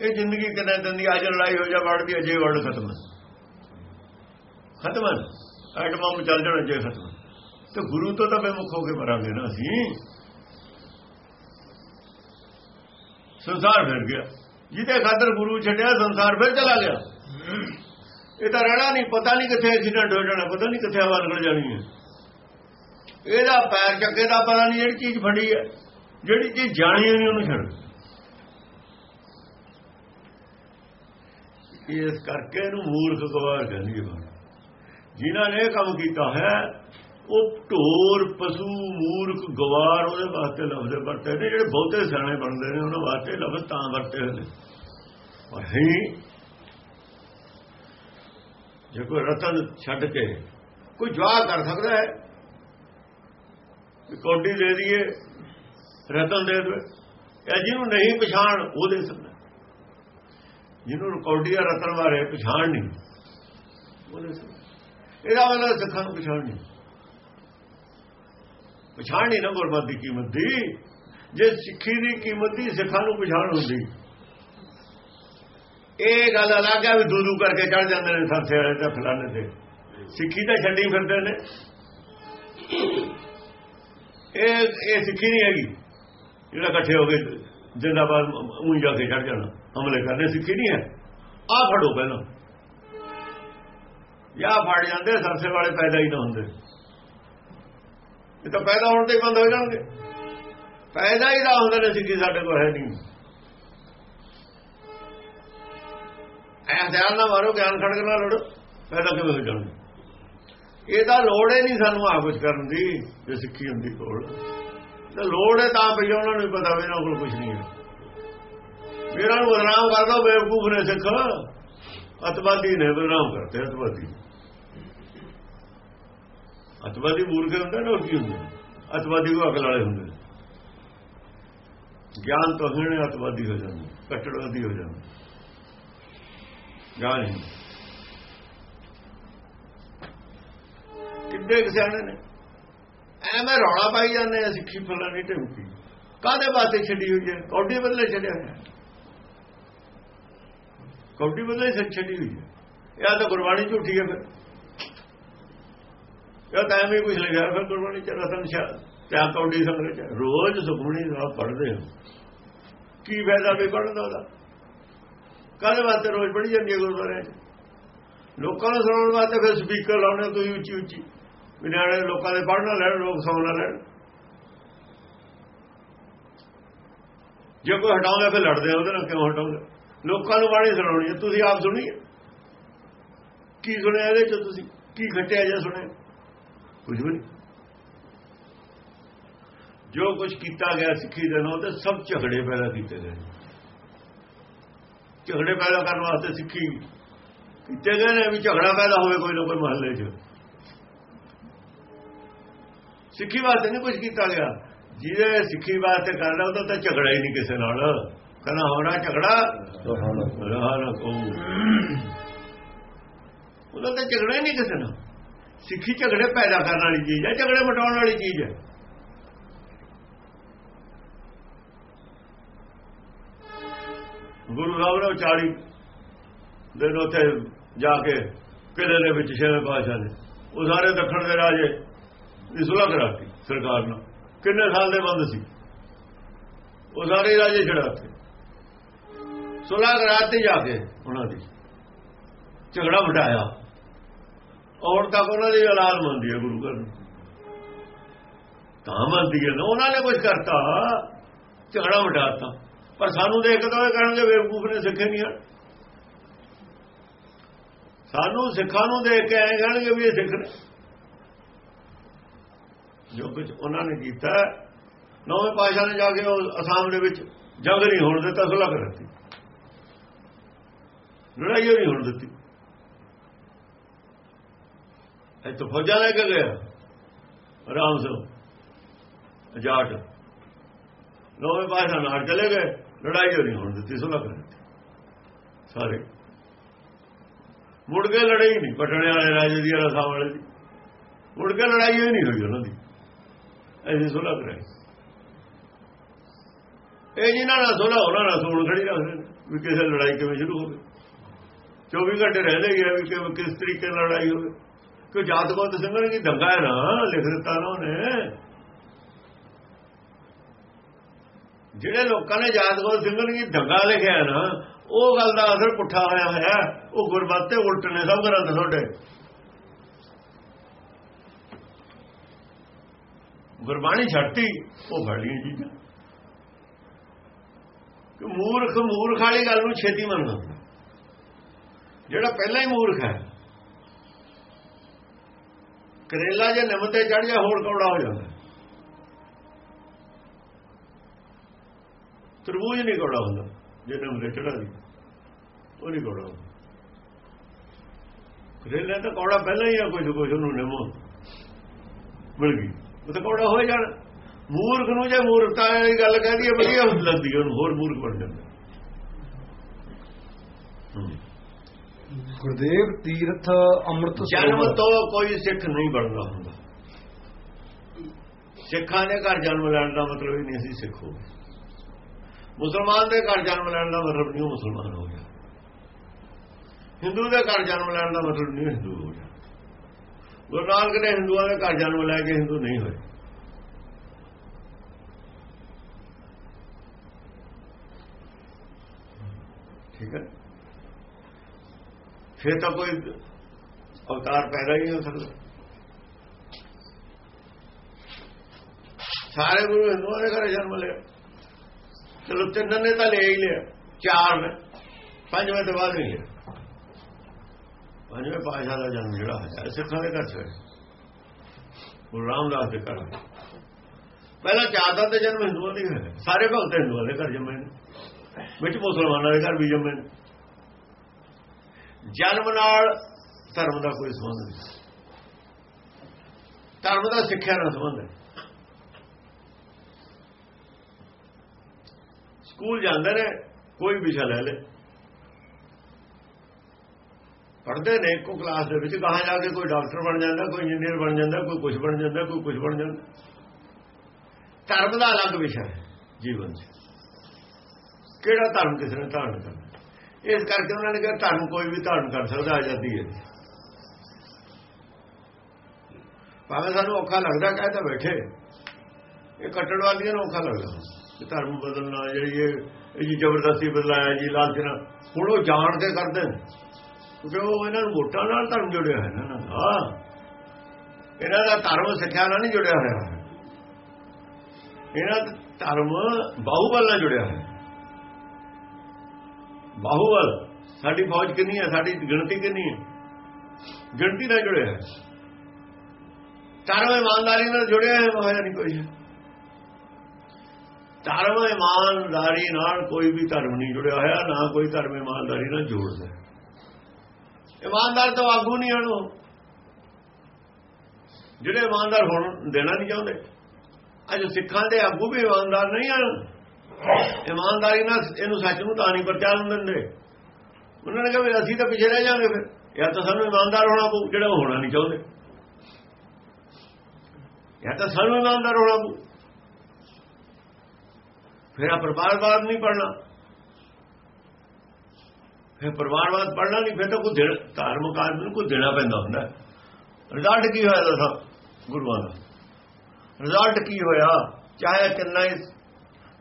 ਇਹ ਜ਼ਿੰਦਗੀ ਕਿੰਨਾ ਦਿਨ ਦੀ ਅੱਜ ਲੜਾਈ ਹੋ ਜਾ, ਵੜਦੀ ਅਜੇ ਵਰਲਡ ਖਤਮ ਹੈ। ਖਤਮ ਹੈ। ਐਟਮਾਂ ਨੂੰ ਚੱਲ ਜਾਣਾ, ਜੇ ਖਤਮ ਤੇ ਗੁਰੂ ਤੋਂ ਤਾਂ ਬੇਮੁਖ ਹੋ ਕੇ ਮਰਾਂਗੇ ਨਾ ਅਸੀਂ। ਸੰਸਾਰ ਫਿਰ ਗਿਆ। ਜਿਹਦੇ ਖਾਤਰ ਗੁਰੂ ਛੱਡਿਆ, ਸੰਸਾਰ ਫਿਰ ਚਲਾ ਗਿਆ। ਇਹ ਤਾਂ ਰਹਿਣਾ ਨਹੀਂ, ਪਤਾ ਨਹੀਂ ਕਿੱਥੇ ਐਕਸੀਡੈਂਟ ਹੋ ਜਾਣਾ ਪਤਾ ਨਹੀਂ ਕਿੱਥੇ ਹਵਾ ਨਿਕਲ ਜਾਣੀ ਹੈ। ਇਹਦਾ ਪੈਰ ਚੱਕੇ ਦਾ ਪਤਾ ਨਹੀਂ ਜਿਹੜੀ ਚੀਜ਼ ਫੜੀ ਹੈ। ਜਿਹੜੀ ਚੀਜ਼ ਜਾਣੀ ਨਹੀਂ ਉਹਨੂੰ ਛੱਡ। ਇਸ ਕਰਕੇ ਇਹਨੂੰ ਮੂਰਖ ਗਵਾਰ ਕਹਿੰਦੀ ਹੈ ਜਿਨ੍ਹਾਂ ਨੇ ਇਹ ਕੰਮ ਕੀਤਾ ਹੈ ਉਹ ਢੋਰ, ਪਸ਼ੂ, ਮੂਰਖ, ਗਵਾਰ ਉਹਦੇ ਵਾਸਤੇ ਲਫ਼ਜ਼ ਵਰਤੇ ਨੇ, ਜਿਹੜੇ ਬਹੁਤੇ ਸਿਆਣੇ ਬਣਦੇ ਨੇ, ਉਹਨਾਂ ਵਾਸਤੇ ਲਫ਼ਜ਼ ਤਾਂ ਵਰਤੇ ਹੋਏ ਨੇ। ਪਰ ਜੇ ਕੋਈ ਰਤਨ ਛੱਡ ਕੇ ਕੋਈ ਜਵਾਹ ਕਰ ਸਕਦਾ ਹੈ ਵੀ ਕੋਡੀ ਦੇ ਦਈਏ, ਰਤਨ ਦੇ ਦੇ ਇਹ ਜਿਹਨੂੰ ਨਹੀਂ ਪਛਾਣ, ਉਹ ਦੇ ਸਕਦਾ। ਜਿਹਨੂੰ ਕੋਡੀਆ ਰਤਨ ਬਾਰੇ ਪਛਾਣ ਨਹੀਂ, ਉਹ ਦੇ ਸਕਦਾ। ਇਹਦਾ ਮਤਲਬ ਸਿੱਖਾਂ ਨੂੰ ਪਛਾਣ ਨਹੀਂ। ਪਛਾਣ ਨਹੀਂ ਨਾ ਗੁਰਮਤਿ ਦੀ ਕੀਮਤ ਦੀ। ਜੇ ਸਿੱਖੀ ਦੀ ਕੀਮਤ ਦੀ, ਸਿੱਖਾਂ ਨੂੰ ਪਛਾਣ ਹੁੰਦੀ। ਇਹ ਗੱਲ ਅਲੱਗ ਹੈ ਵੀ ਦੂਦੂ ਕਰਕੇ ਚੜ ਜਾਂਦੇ ਨੇ ਸਰਸੇ ਵਾਲੇ ਤੇ ਫਲਾਣੇ ਤੇ। ਸਿੱਖੀ ਤਾਂ ਛੱਡੀ ਫਿਰਦੇ ਨੇ। ਇਹ ਇਹ ਸਿੱਖੀ ਨਹੀਂ ਹੈਗੀ। ਜਿਹੜਾ ਇਕੱਠੇ ਹੋ ਕੇ ਜਿੰਦਾਬਾਦ ਉਹੀ ਜਾ ਕੇ ਚੜ ਜਾਣਾ, ਹਮਲੇ ਕਰਨੇ, ਸਿੱਖੀ ਨਹੀਂ ਹੈ। ਆ ਫੜੋ ਪਹਿਲਾਂ। ਜਾਂ ਫੜ ਜਾਂਦੇ, ਸਰਸੇ ਵਾਲੇ ਪੈਦਾ ਹੀ ਨਾ ਹੁੰਦੇ। ਇਹ ਤਾਂ ਪੈਦਾ ਹੋਣ ਤੇ ਬੰਦ ਹੋ ਜਾਣਗੇ। ਪੈਦਾ ਹੀ ਦਾ ਹੁੰਦੇ ਨੇ ਸਿੱਖੀ ਸਾਡੇ ਕੋਲ ਹੈ ਨਹੀਂ। ਐ ਧਿਆਨ ਨਾਲ ਮਾਰੋ, ਗਿਆਨ ਖੜਕ ਨਾਲ ਲੜੋ, ਪੈਦਾ ਕਿਵੇਂ ਹੋ ਜਾਣਗੇ? ਇਹ ਤਾਂ ਲੋੜ ਹੀ ਨਹੀਂ ਸਾਨੂੰ ਆ ਕੁਝ ਕਰਨ ਦੀ, ਜੇ ਸਿੱਖੀ ਹੁੰਦੀ ਕੋਲ। ਤਾਂ ਲੋੜ ਹੈ ਤਾਂ ਪਈ ਉਹਨਾਂ ਨੂੰ ਪਤਾ, ਵੀ ਇਹਨਾਂ ਕੋਲ ਕੁਝ ਨਹੀਂ ਹੈ। ਇਹਨਾਂ ਨੂੰ ਬਦਨਾਮ ਕਰਦਾ, ਬੇਵਕੂਫ ਨੇ ਸਿੱਖ। ਅਤਵਾਦੀ ਨੇ, ਬਦਨਾਮ ਕਰਤੇ ਅਤਵਾਦੀ। ਅਤਵਾਦੀ ਮੂਰਖ ਹੁੰਦਾ ਨਾ ਕੀ ਹੁੰਦਾ? ਅਤਵਾਦੀ ਉਹ ਅਕਲ ਵਾਲੇ ਹੁੰਦੇ ਗਿਆਨ ਤੋਂ ਹਿਣੇ ਅਤਵਾਦੀ ਹੋ ਜਾਂਦੇ, ਕਟੜਵਾਦੀ ਹੋ ਜਾਂਦੇ। ਗਿਆਨ ਕਿੱਡੇ ਸਿਆਣੇ ਨੇ। ਐਵੇਂ ਰੌਲਾ ਪਾਈ ਜਾਂਦੇ ਆ ਸਿੱਖੀ ਫਲਾਣੀ ਢੰਕੀ ਕਾਦੇ ਵਾਸਤੇ ਛੱਡੀ ਹੋਈ ਹੈ? ਕੌਡੀ ਬਦਲੇ ਛੱਡਿਆ ਕੌਡੀ ਬਦਲੇ ਛੱਡੀ ਹੋਈ ਹੈ। ਇਹ ਤਾਂ ਗੁਰਬਾਣੀ ਝੂਠੀ ਹੈ ਫਿਰ। ਇਹ ਤਾਂ ਐਵੇਂ ਕੁਝ ਲਿਖਿਆ ਫਿਰ ਗੁਰਬਾਣੀ ਚ ਰਤਨ ਸ਼ਾ ਕਿਆ ਕੌਡੀ ਸੰਗਰੇ ਚ। ਰੋਜ਼ ਸੁਖਮਣੀ ਸਾਹਿਬ ਪੜ੍ਹਦੇ ਹੋ। ਕੀ ਫਾਇਦਾ ਵੀ ਪੜ੍ਹਨ ਦਾ ਉਹਦਾ? ਕਾਹਦੇ ਵਾਸਤੇ ਰੋਜ਼ ਪੜ੍ਹੀ ਜਾਂਦੀ ਹੈ ਗੁਰਦੁਆਰੇ ਲੋਕਾਂ ਨੂੰ ਸੁਣਾਉਣ ਵਾਸਤੇ ਫਿਰ ਸਪੀਕਰ ਲਾਉਣੇ ਤੁਸੀਂ ਉੱਚੀ ਉੱਚੀ। ਵਿਨਾੜੇ ਲੋਕਾਂ ਦੇ ਪੜ੍ਹਨਾ ਲੈਣ ਲੋਕ ਸੁਣਨਾ ਲੈਣ। ਜੇ ਕੋਈ ਹਟਾਉਂਦਾ ਫਿਰ ਲੜਦੇ ਆ ਉਹਦੇ ਨਾਲ ਕਿਉਂ ਹਟਾਉਂਦੇ? ਲੋਕਾਂ ਨੂੰ ਬਾਣੀ ਸੁਣਾਉਣੀ ਹੈ ਤੁਸੀਂ ਆਪ ਸੁਣੀਏ। ਕੀ ਸੁਣਿਆ ਇਹਦੇ ਚ ਤੁਸੀਂ? ਕੀ ਘਟਿਆ ਜਾਂ ਸੁਣਿਆ? ਕੁਝ ਵੀ ਜੋ ਕੁਝ ਕੀਤਾ ਗਿਆ ਸਿੱਖੀ ਦੇ ਨਾਲ ਤੇ ਸਭ ਝਗੜੇ ਪੈਦਾ ਕੀਤੇ ਗਏ। ਝਗੜੇ ਪੈਦਾ ਕਰਨ ਵਾਸਤੇ ਸਿੱਖੀ ਕੀਤੇ ਗਏ ਨੇ ਵੀ ਝਗੜਾ ਪੈਦਾ ਹੋਵੇ ਕੋਈ ਨਾ ਕੋਈ ਮਹੱਲੇ 'ਚ। ਸਿੱਖੀ ਵਾਸਤੇ ਨਹੀਂ ਕੁਝ ਕੀਤਾ ਗਿਆ। ਜਿਹਦੇ ਸਿੱਖੀ ਵਾਸਤੇ ਕਰਦਾ ਉਹਦਾ ਤਾਂ ਝਗੜਾ ਹੀ ਨਹੀਂ ਕਿਸੇ ਨਾਲ। ਕਹਿੰਦਾ ਹੋਣਾ ਝਗੜਾ ਰਹਾ ਨਾ ਕੋ। ਉਹਦਾ ਤਾਂ ਝਗੜਾ ਹੀ ਨਹੀਂ ਕਿਸੇ ਨਾਲ। ਸਿੱਖੀ ਝਗੜੇ ਪੈਦਾ ਕਰਨ ਵਾਲੀ ਚੀਜ਼ ਹੈ, ਝਗੜੇ ਮਟਾਉਣ ਵਾਲੀ ਚੀਜ਼ ਹੈ। ਗੁਰੂ ਸਾਹਿਬ ਨੇ 40 ਦਿਨ ਉੱਥੇ ਜਾ ਕੇ ਕਿਲੇ ਦੇ ਵਿੱਚ ਛੇਵੇਂ ਪਾਸ਼ਾ ਨੇ ਉਹ ਸਾਰੇ ਦੱਖਣ ਦੇ ਰਾਜੇ ਦੀ ਸੁਲਹ ਕਰਾਤੀ ਸਰਕਾਰ ਨਾਲ। ਕਿੰਨੇ ਸਾਲ ਦੇ ਬੰਦ ਸੀ। ਉਹ ਸਾਰੇ ਰਾਜੇ ਛੜਾਤੇ ਸੁਲਹ ਕਰਾਤੀ ਜਾ ਕੇ ਉਹਨਾਂ ਦੀ। ਝਗੜਾ ਵਟਾਇਆ। ਔਰ ਤੱਕ ਉਹਨਾਂ ਦੀ ਔਲਾਦ ਮੰਨਦੀ ਹੈ ਗੁਰੂ ਘਰ ਤਾਂ ਮੰਨਦੀ ਹੈ ਨਾ, ਉਹਨਾਂ ਨੇ ਕੁਝ ਕਰਤਾ। ਝਗੜਾ ਵਟਾਤਾ। ਪਰ ਸਾਨੂੰ ਦੇਖ ਕੇ ਤਾਂ ਇਹ ਕਹਿਣਗੇ, ਬੇਵਕੂਫ ਨੇ ਸਿੱਖੇ ਨਹੀਂ ਹਨ ਸਾਨੂੰ ਸਿੱਖਾਂ ਨੂੰ ਦੇਖ ਕੇ ਐਂ ਕਹਿਣਗੇ ਵੀ ਇਹ ਸਿੱਖ ਨੇ। ਜੋ ਕੁਝ ਉਹਨਾਂ ਨੇ ਕੀਤਾ, ਨੌਵੇਂ ਪਾਸ਼ਾ ਨੇ ਜਾ ਕੇ ਉਹ ਅਸਾਮ ਦੇ ਵਿੱਚ ਜੰਗ ਨਹੀਂ ਹੋਣ ਦਿੱਤਾ ਸੁਲ੍ਹਾ ਕਰ ਦਿੱਤੀ ਲੜਾਈ ਨਹੀਂ ਹੋਣ ਦਿੱਤੀ। ਇਹ ਤਾਂ ਫੌਜਾਂ ਲੈ ਕੇ ਗਿਆ ਆਰਾਮ ਸੇ ਜਾਟ ਨੌਵੇਂ ਪਾਸ਼ਾ ਨਾਲ ਚਲੇ ਗਏ। ਲੜਾਈ ਨਹੀਂ ਹੋਣ ਦਿੱਤੀ ਸੁਲ੍ਹਾ ਕਰ ਸਾਰੇ। ਮੁੜ ਕੇ ਲੜਾਈ ਨਹੀਂ, ਪਟਣੇ ਵਾਲੇ ਰਾਜੇ ਦੀ ਰਸਾਂ ਵਾਲੇ ਦੀ ਮੁੜ ਕੇ ਲੜਾਈ ਹੀ ਨਹੀਂ ਹੋਈ ਉਹਨਾਂ ਦੀ। ਐਸੀ ਸੁਲ੍ਹਾ ਕਰਾਈ ਇਹ ਜਿਨ੍ਹਾਂ ਨਾਲ ਸੁਲ੍ਹਾ ਉਹਨਾਂ ਨਾਲ ਸੋਣ ਖੜੀ ਰੱਖਦੇ ਵੀ ਕਿਸੇ ਲੜਾਈ ਕਿਵੇਂ ਸ਼ੁਰੂ ਹੋਵੇ 24 ਘੰਟੇ ਰਹਿੰਦੇ ਹੀ ਆ, ਵੀ ਕਿਵੇਂ ਕਿਸ ਤਰੀਕੇ ਨਾਲ ਲੜਾਈ ਹੋਵੇ ਕਿ ਜਾਤ ਕੋਤ ਸਿੰਘਣ ਕੀ ਦੰਗਾ ਹੈ ਨਾ? ਲਿਖ ਦਿੱਤਾ ਨਾ ਉਹਨੇ। ਜਿਹੜੇ ਲੋਕਾਂ ਨੇ ਜਾਦਗੋਰ ਸਿੰਘਣ ਕੀ ਦੰਗਾ ਲਿਖਿਆ ਨਾ, ਉਹ ਗੱਲ ਦਾ ਅਸਰ ਪੁੱਠਾ ਹੋਇਆ ਹੋਇਆ ਉਹ ਗੁਰਬੱਤੇ ਉਲਟ ਨੇ ਸਭ ਗ੍ਰੰਥ ਤੁਹਾਡੇ। ਗੁਰਬਾਣੀ ਛੱਡਤੀ, ਉਹ ਫੜੀਆਂ ਚੀਜ਼ਾਂ। ਕਿ ਮੂਰਖ ਮੂਰਖ ਵਾਲੀ ਗੱਲ ਨੂੰ ਛੇਤੀ ਮੰਨਦਾ। ਜਿਹੜਾ ਪਹਿਲਾਂ ਹੀ ਮੂਰਖ ਹੈ। ਕਰੇਲਾ ਜੇ ਨਿੰਮ ਤੇ ਚੜ ਜਾ ਹੋਰ ਕੌੜਾ ਹੋ ਜਾਂਦਾ। ਤਰਬੂਜ ਨਹੀਂ ਕੌੜਾ ਹੁੰਦਾ, ਜੇ ਨਿੰਮ ਤੇ ਚੜਾ ਦੀ ਉਹ ਨਹੀਂ ਕੌੜਾ ਹੁੰਦਾ। ਕਰੇਲਾ ਤਾਂ ਕੌੜਾ ਪਹਿਲਾਂ ਹੀ ਆ ਕੁਝ ਕੁਝ ਉਹਨੂੰ ਨਿੰਮ ਮਿਲ ਗਈ। ਉਹ ਤਾਂ ਕੌੜਾ ਹੋ ਜਾਣਾ। ਮੂਰਖ ਨੂੰ ਜੇ ਮੂਰਖਤਾ ਵਾਲੀ ਗੱਲ ਕਹਦੀ ਹੈ ਵਧੀਆ ਲੱਗਦੀ ਹੈ ਉਹਨੂੰ, ਹੋਰ ਮੂਰਖ ਬਣ ਜਾਂਦਾ। ਗੁਰਦੇਵ ਤੀਰਥ ਅੰਮ੍ਰਿਤ ਜਨਮ ਤੋਂ ਕੋਈ ਸਿੱਖ ਨਹੀਂ ਬਣਦਾ ਹੁੰਦਾ। ਸਿੱਖਾਂ ਦੇ ਘਰ ਜਨਮ ਲੈਣ ਦਾ ਮਤਲਬ ਹੀ ਨਹੀਂ ਸੀ ਸਿੱਖ ਹੋ ਗਏ। ਮੁਸਲਮਾਨ ਦੇ ਘਰ ਜਨਮ ਲੈਣ ਦਾ ਮਤਲਬ ਨਹੀਂ, ਉਹ ਮੁਸਲਮਾਨ ਹੋ ਗਿਆ। ਹਿੰਦੂ ਦੇ ਘਰ ਜਨਮ ਲੈਣ ਦਾ ਮਤਲਬ ਨਹੀਂ, ਉਹ ਹਿੰਦੂ ਹੋ ਗਿਆ। ਗੁਰੂ ਨਾਨਕ ਨੇ ਹਿੰਦੂਆਂ ਦੇ ਘਰ ਜਨਮ ਲੈ ਕੇ ਹਿੰਦੂ ਨਹੀਂ ਹੋਏ। ਠੀਕ ਹੈ? ਫਿਰ ਤਾਂ ਕੋਈ ਅਵਤਾਰ ਪੈਦਾ ਹੀ ਨਹੀਂ ਹੋ ਸਕਦਾ। ਸਾਰੇ ਗੁਰੂ ਹਿੰਦੂਆਂ ਦੇ ਘਰੇ ਜਨਮ ਲਿਆ। ਚਲੋ ਤਿੰਨ ਨੇ ਤਾਂ ਲਿਆ ਹੀ ਲਿਆ, ਚਾਰ ਨੇ, ਪੰਜਵੇਂ ਤੋਂ ਬਾਅਦ ਨਹੀਂ ਲਿਆ। ਪੰਜਵੇਂ ਪਾਸ਼ਾ ਦਾ ਜਨਮ ਜਿਹੜਾ ਹੈ ਸਿੱਖਾਂ ਦੇ ਘਰ ਚ ਹੋਇਆ। ਗੁਰੂ ਰਾਮਦਾਸ ਦੇ ਘਰ ਹੋਇਆ। ਪਹਿਲਾਂ ਚਾਰ ਦਾ ਤੇ ਜਨਮ ਹਿੰਦੂਆਂ ਦੇ ਹੋਇਆ ਸਾਰੇ ਭਗਤ ਹਿੰਦੂਆਂ ਦੇ ਘਰ ਜੰਮੇ ਨੇ। ਵਿੱਚ ਮੁਸਲਮਾਨਾਂ ਦੇ ਘਰ ਵੀ ਜੰਮੇ ਨੇ। ਜਨਮ ਨਾਲ ਧਰਮ ਦਾ ਕੋਈ ਸੰਬੰਧ ਨਹੀਂ। ਧਰਮ ਦਾ ਸਿੱਖਿਆ ਨਾਲ ਸੰਬੰਧ ਹੈ। ਸਕੂਲ ਜਾਂਦੇ ਨੇ, ਕੋਈ ਵਿਸ਼ਾ ਲੈ ਲੈ। ਪੜ੍ਹਦੇ ਨੇ, ਇੱਕੋ ਕਲਾਸ ਦੇ ਵਿੱਚ ਕਹਾਂ ਜਾ ਕੇ ਕੋਈ ਡਾਕਟਰ ਬਣ ਜਾਂਦਾ, ਕੋਈ ਇੰਜੀਨੀਅਰ ਬਣ ਜਾਂਦਾ, ਕੋਈ ਕੁਝ ਬਣ ਜਾਂਦਾ, ਕੋਈ ਕੁਝ ਬਣ ਜਾਂਦਾ। ਧਰਮ ਦਾ ਅਲੱਗ ਵਿਸ਼ਾ ਹੈ ਜੀਵਨ 'ਚ। ਕਿਹੜਾ ਧਰਮ ਕਿਸ ਨੇ ਧਾਰਨ ਕਰਨਾ? ਇਸ ਕਰਕੇ ਉਹਨਾਂ ਨੇ ਕਿਹਾ ਧਰਮ ਕੋਈ ਵੀ ਧਾਰਨ ਕਰ ਸਕਦਾ ਆਜ਼ਾਦੀ ਹੈ। ਭਾਵੇਂ ਸਾਨੂੰ ਔਖਾ ਲੱਗਦਾ ਕਹਿੰਦਾ ਬੈਠੇ। ਇਹ ਕੱਟਣ ਵਾਲੀਆਂ ਨੂੰ ਔਖਾ ਲੱਗਦਾ। ਕਿ ਧਰਮ ਬਦਲਣਾ, ਜਿਹੜੀ ਇਹ ਜੀ ਜ਼ਬਰਦਸਤੀ ਬਦਲਾਇਆ ਜੀ, ਲਾਲਚ ਨਾਲ। ਹੁਣ ਉਹ ਜਾਣ ਕੇ ਕਰਦੇ ਨੇ। ਕਿਉਂਕਿ ਉਹ ਇਹਨਾਂ ਨੂੰ ਵੋਟਾਂ ਨਾਲ ਧਰਮ ਜੁੜਿਆ ਹੈ ਨਾ ਹਾਂ। ਇਹਨਾਂ ਦਾ ਧਰਮ ਸਿੱਖਿਆ ਨਾਲ ਨਹੀਂ ਜੁੜਿਆ ਹੋਇਆ। ਇਹਨਾਂ ਦਾ ਧਰਮ ਬਾਹੂਬਲ ਨਾਲ ਜੁੜਿਆ ਹੋਇਆ। ਬਾਹੂਬਲ ਸਾਡੀ ਫੌਜ ਕਿੰਨੀ ਹੈ? ਸਾਡੀ ਗਿਣਤੀ ਕਿੰਨੀ ਹੈ? ਗਿਣਤੀ ਨਾਲ ਜੁੜਿਆ ਹੈ। ਧਰਮ ਇਮਾਨਦਾਰੀ ਨਾਲ ਜੁੜਿਆ ਹੈ ਹੋਇਆ ਨਹੀਂ ਕੋਈ। ਧਰਮ ਇਮਾਨਦਾਰੀ ਨਾਲ ਕੋਈ ਵੀ ਧਰਮ ਨਹੀਂ ਜੁੜਿਆ ਹੋਇਆ, ਨਾ ਕੋਈ ਧਰਮ ਇਮਾਨਦਾਰੀ ਨਾਲ ਜੋੜਦਾ। ਇਮਾਨਦਾਰ ਤਾਂ ਆਗੂ ਨਹੀਂ ਹਣੋ ਜਿਹੜੇ ਇਮਾਨਦਾਰ ਹੁਣ ਦੇਣਾ ਨਹੀਂ ਚਾਹੁੰਦੇ। ਅੱਜ ਸਿੱਖਾਂ ਦੇ ਆਗੂ ਵੀ ਇਮਾਨਦਾਰ ਨਹੀਂ ਹਨ। ਇਮਾਨਦਾਰੀ ਨਾਲ ਇਹਨੂੰ ਸੱਚ ਨੂੰ ਤਾਂ ਨਹੀਂ ਪ੍ਰਚਾਰ ਦਿੰਦੇ। ਉਹਨਾਂ ਨੇ ਕਿਹਾ ਵੀ ਅਸੀਂ ਤਾਂ ਪਿੱਛੇ ਰਹਿ ਜਾਾਂਗੇ ਫਿਰ। ਜਾਂ ਤਾਂ ਸਾਨੂੰ ਇਮਾਨਦਾਰ ਹੋਣਾ ਪਊ, ਜਿਹੜਾ ਉਹ ਹੋਣਾ ਨਹੀਂ ਚਾਹੁੰਦੇ। ਜਾਂ ਤਾਂ ਸਾਨੂੰ ਇਮਾਨਦਾਰ ਹੋਣਾ ਪਊ। ਫਿਰ ਆ ਪਰਿਵਾਰਵਾਦ ਨਹੀਂ ਪੜਨਾ ਫਿਰ ਪਰਿਵਾਰਵਾਦ ਪੜਨਾ ਨਹੀਂ, ਫਿਰ ਤਾਂ ਕੋਈ ਦੇਣਾ ਧਾਰਮਿਕ ਆਦਮੀ ਨੂੰ ਕੋਈ ਦੇਣਾ ਪੈਂਦਾ ਹੁੰਦਾ। ਰਿਜ਼ਲਟ ਕੀ ਹੋਇਆ ਦੱਸਾਂ ਗੁਰੂਆਂ ਦਾ? ਰਿਜ਼ਲਟ ਕੀ ਹੋਇਆ? ਚਾਹੇ ਕਿੰਨਾ ਹੀ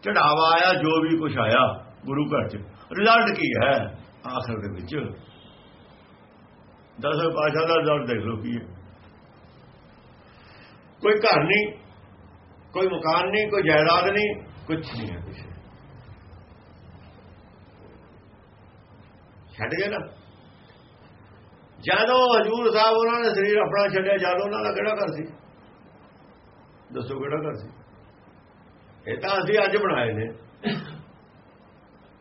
ਚੜਾਵਾ ਆਇਆ, ਜੋ ਵੀ ਕੁਝ ਆਇਆ ਗੁਰੂ ਘਰ ਚ। ਰਿਜ਼ਲਟ ਕੀ ਹੈ ਆਖਰ ਦੇ ਵਿੱਚ? ਦਸਵੇਂ ਪਾਸ਼ਾ ਦਾ ਰਿਜ਼ਲਟ ਦੇਖ ਲਓ ਕੀ ਹੈ। ਕੋਈ ਘਰ ਨਹੀਂ, ਕੋਈ ਮਕਾਨ ਨਹੀਂ, ਕੋਈ ਜਾਇਦਾਦ ਨਹੀਂ ਕੁਝ ਨਹੀਂ ਹੈ ਕੁਛ। ਛੱਡ ਗਏ ਨਾ। ਜਦੋਂ ਹਜੂਰ ਸਾਹਿਬ ਉਹਨਾਂ ਨੇ ਸਰੀਰ ਆਪਣਾ ਛੱਡਿਆ, ਜਦੋਂ ਉਹਨਾਂ ਦਾ ਕਿਹੜਾ ਘਰ ਸੀ? ਦੱਸੋ ਕਿਹੜਾ ਘਰ ਸੀ? ਇਹ ਤਾਂ ਅਸੀਂ ਅੱਜ ਬਣਾਏ ਨੇ।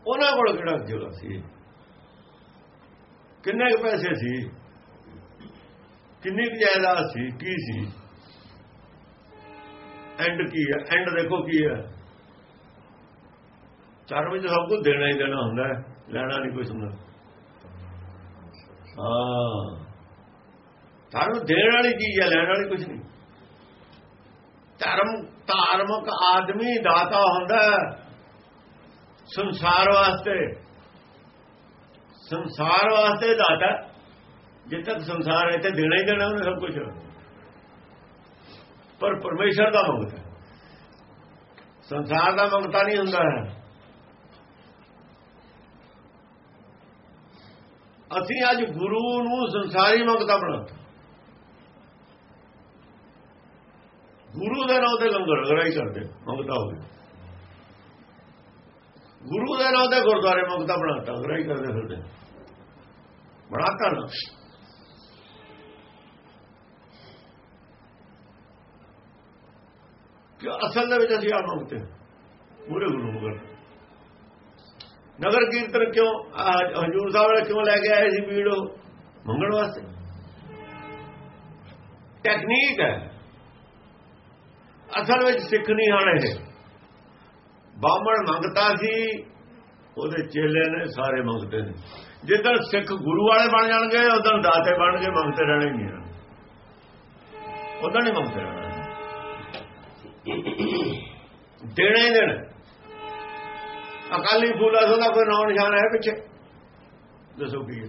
ਉਹਨਾਂ ਕੋਲ ਕਿਹੜਾ ਜਗ੍ਹਾ ਸੀ? ਕਿੰਨੇ ਕੁ ਪੈਸੇ ਸੀ? ਕਿੰਨੀ ਕੁ ਜਾਇਦਾਦ ਸੀ? ਕੀ ਸੀ? ਐਂਡ ਕੀ ਹੈ? ਐਂਡ ਦੇਖੋ ਕੀ ਹੈ। ਚਾਰ ਵਿੱਚ ਸਭ ਕੁਝ ਦੇਣਾ ਹੀ ਦੇਣਾ ਹੁੰਦਾ ਹੈ। ਲੈਣਾ ਨਹੀਂ ਕੁਝ ਹੁੰਦਾ ਹਾਂ। ਧਰਮ ਦੇਣ ਵਾਲੀ ਚੀਜ਼ ਹੈ? ਲੈਣ ਵਾਲੀ ਕੁਝ ਨਹੀਂ। ਧਰਮ ਧਾਰਮਿਕ ਆਦਮੀ ਦਾਤਾ ਹੁੰਦਾ ਹੈ। ਸੰਸਾਰ ਵਾਸਤੇ। ਸੰਸਾਰ ਵਾਸਤੇ ਦਾਤਾ ਜਿੱਦ ਤੱਕ ਸੰਸਾਰ ਹੈ ਤੇ ਦੇਣਾ ਹੀ ਦੇਣਾ ਉਹਨੇ ਸਭ ਕੁਝ ਪਰ ਪਰਮੇਸ਼ਰ ਦਾ ਮੰਗਦਾ ਸੰਸਾਰ ਦਾ ਮੰਗਤਾ ਨਹੀਂ ਹੁੰਦਾ ਹੈ। ਅਸੀਂ ਅੱਜ ਗੁਰੂ ਨੂੰ ਸੰਸਾਰੀ ਮੰਗਤਾ ਬਣਾਤਾ। ਗੁਰੂ ਦੇ ਨਾਂ ਤੇ ਲੰਗਰ ਲਗਾਈ ਕਰਦੇ ਮੰਗਤਾ ਹੋ ਗਈ ਗੁਰੂ ਦੇ ਨਾਂ ਤੇ ਗੁਰਦੁਆਰੇ ਮੰਗਤਾ ਬਣਾਤਾ, ਲਗਾਈ ਕਰਦੇ ਫਿਰਦੇ ਬਣਾਤਾ ਨਾ ਕਿ ਅਸਲ ਦੇ ਵਿੱਚ ਅਸੀਂ ਆ ਮੰਗਤੇ ਪੂਰੇ ਗੁਰੂ ਨੂੰ ਨਗਰ ਕੀਰਤਨ ਕਿਉਂ ਹਜੂਰ ਸਾਹਿਬ ਵਾਲੇ ਕਿਉਂ ਲੈ ਕੇ ਆਏ ਸੀ ਵੀੜੋ ਮੰਗਣ ਵਾਸਤੇ। ਟੈਕਨੀਕ ਹੈ। ਅਸਲ ਵਿੱਚ ਸਿੱਖ ਨਹੀਂ ਆਣੇ ਬਾਹਮਣ ਮੰਗਤਾ ਸੀ, ਉਹਦੇ ਚੇਲੇ ਨੇ ਸਾਰੇ ਮੰਗਤੇ ਨੇ। ਜਿੱਦਣ ਸਿੱਖ ਗੁਰੂ ਵਾਲੇ ਬਣ ਜਾਣਗੇ, ਉਦੋਂ ਦਾਤੇ ਬਣ ਕੇ ਮੰਗਤੇ ਰਹਿਣੇ ਨਹੀਂ ਉਦੋਂ ਨਹੀਂ ਮੰਗਤੇ ਰਹਿਣਾ। ਦੇਣਾ ਹੀ ਦੇਣਾ। ਅਕਾਲੀ ਫੂਲਾ ਦਾ ਕੋਈ ਨਾਮ ਨਿਸ਼ਾਨ ਹੈ ਪਿੱਛੇ। ਦੱਸੋ ਕੀ ਹੈ।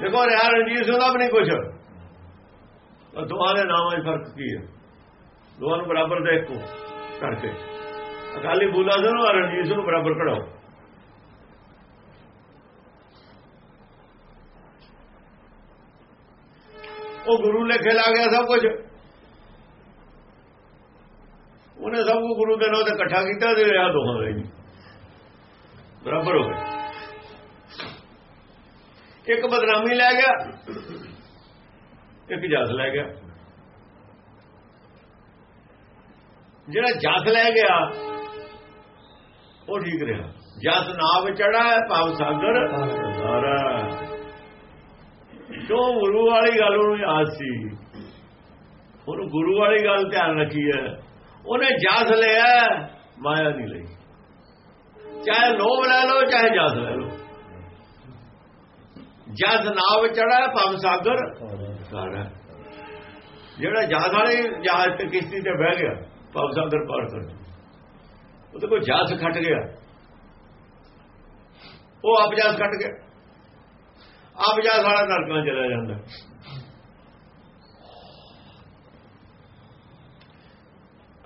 ਦੇਖੋ ਰਿਆ ਰਣਜੀਤ ਸਿੰਘ ਦਾ ਵੀ ਨਹੀਂ ਕੁਛ। ਦੋਹਾਂ ਦੇ ਨਾਮਾਂ ਵਿੱਚ ਫ਼ਰਕ ਕੀ ਹੈ? ਦੋਵਾਂ ਨੂੰ ਬਰਾਬਰ ਦੇਖੋ ਕਰਕੇ ਅਕਾਲੀ ਬੂਲਾ ਸਿੰਘ ਨੂੰ ਰਣਜੀਤ ਸਿੰਘ ਨੂੰ ਬਰਾਬਰ ਕਢਾਓ ਉਹ ਗੁਰੂ ਲੇਖੇ ਲਾ ਗਿਆ ਸਭ ਕੁਝ ਉਹਨੇ ਸਭ ਨੂੰ ਗੁਰੂ ਦੇ ਨਾਲ ਤੇ ਇਕੱਠਾ ਕੀਤਾ ਤੇ ਆ ਦੋਹਾਂ ਦਾ ਬਰਾਬਰ ਹੋ ਗਏ। ਇੱਕ ਬਦਨਾਮੀ ਲੈ ਗਿਆ, ਇੱਕ ਜਸ ਲੈ ਗਿਆ। ਜਿਹੜਾ ਜਸ ਲੈ ਗਿਆ, ਉਹ ਠੀਕ ਰਿਹਾ। ਜਸ ਨਾਮ ਚੜਾ ਭਾਵ ਸਾਗਰ ਸਾਰਾ ਜੋ ਗੁਰੂ ਵਾਲੀ ਗੱਲ ਉਹਨੂੰ ਯਾਦ ਸੀ? ਉਹਨੂੰ ਗੁਰੂ ਵਾਲੀ ਗੱਲ ਧਿਆਨ ਰੱਖੀ ਹੈ ਉਹਨੇ ਜਸ ਲਿਆ, ਮਾਇਆ ਨਹੀਂ ਲਈ। ਚਾਹੇ ਲੋਭ ਲੈ ਲਓ, ਚਾਹੇ ਜਸ ਲੈ ਲਓ। ਜਸ ਨਾਵ ਚੜਾ ਭਾਵ ਸਾਗਰ ਸਾਰਾ ਜਿਹੜਾ ਜਹਾਜ਼ ਵਾਲੇ ਜਹਾਜ਼ ਤੇ ਕਿਸ਼ਤੀ ਤੇ ਬਹਿ ਗਿਆ ਭਵ ਸਾਗਰ ਪਾਰ ਕਰ ਉਹਦੇ ਕੋਲ ਜਸ ਖੱਟ ਗਿਆ। ਉਹ ਆਪ ਜਸ ਖੱਟ ਗਿਆ। ਆਪ ਜਾਸ ਵਾਲਾ ਨਰਕਾਂ ਚਲਾ ਜਾਂਦਾ।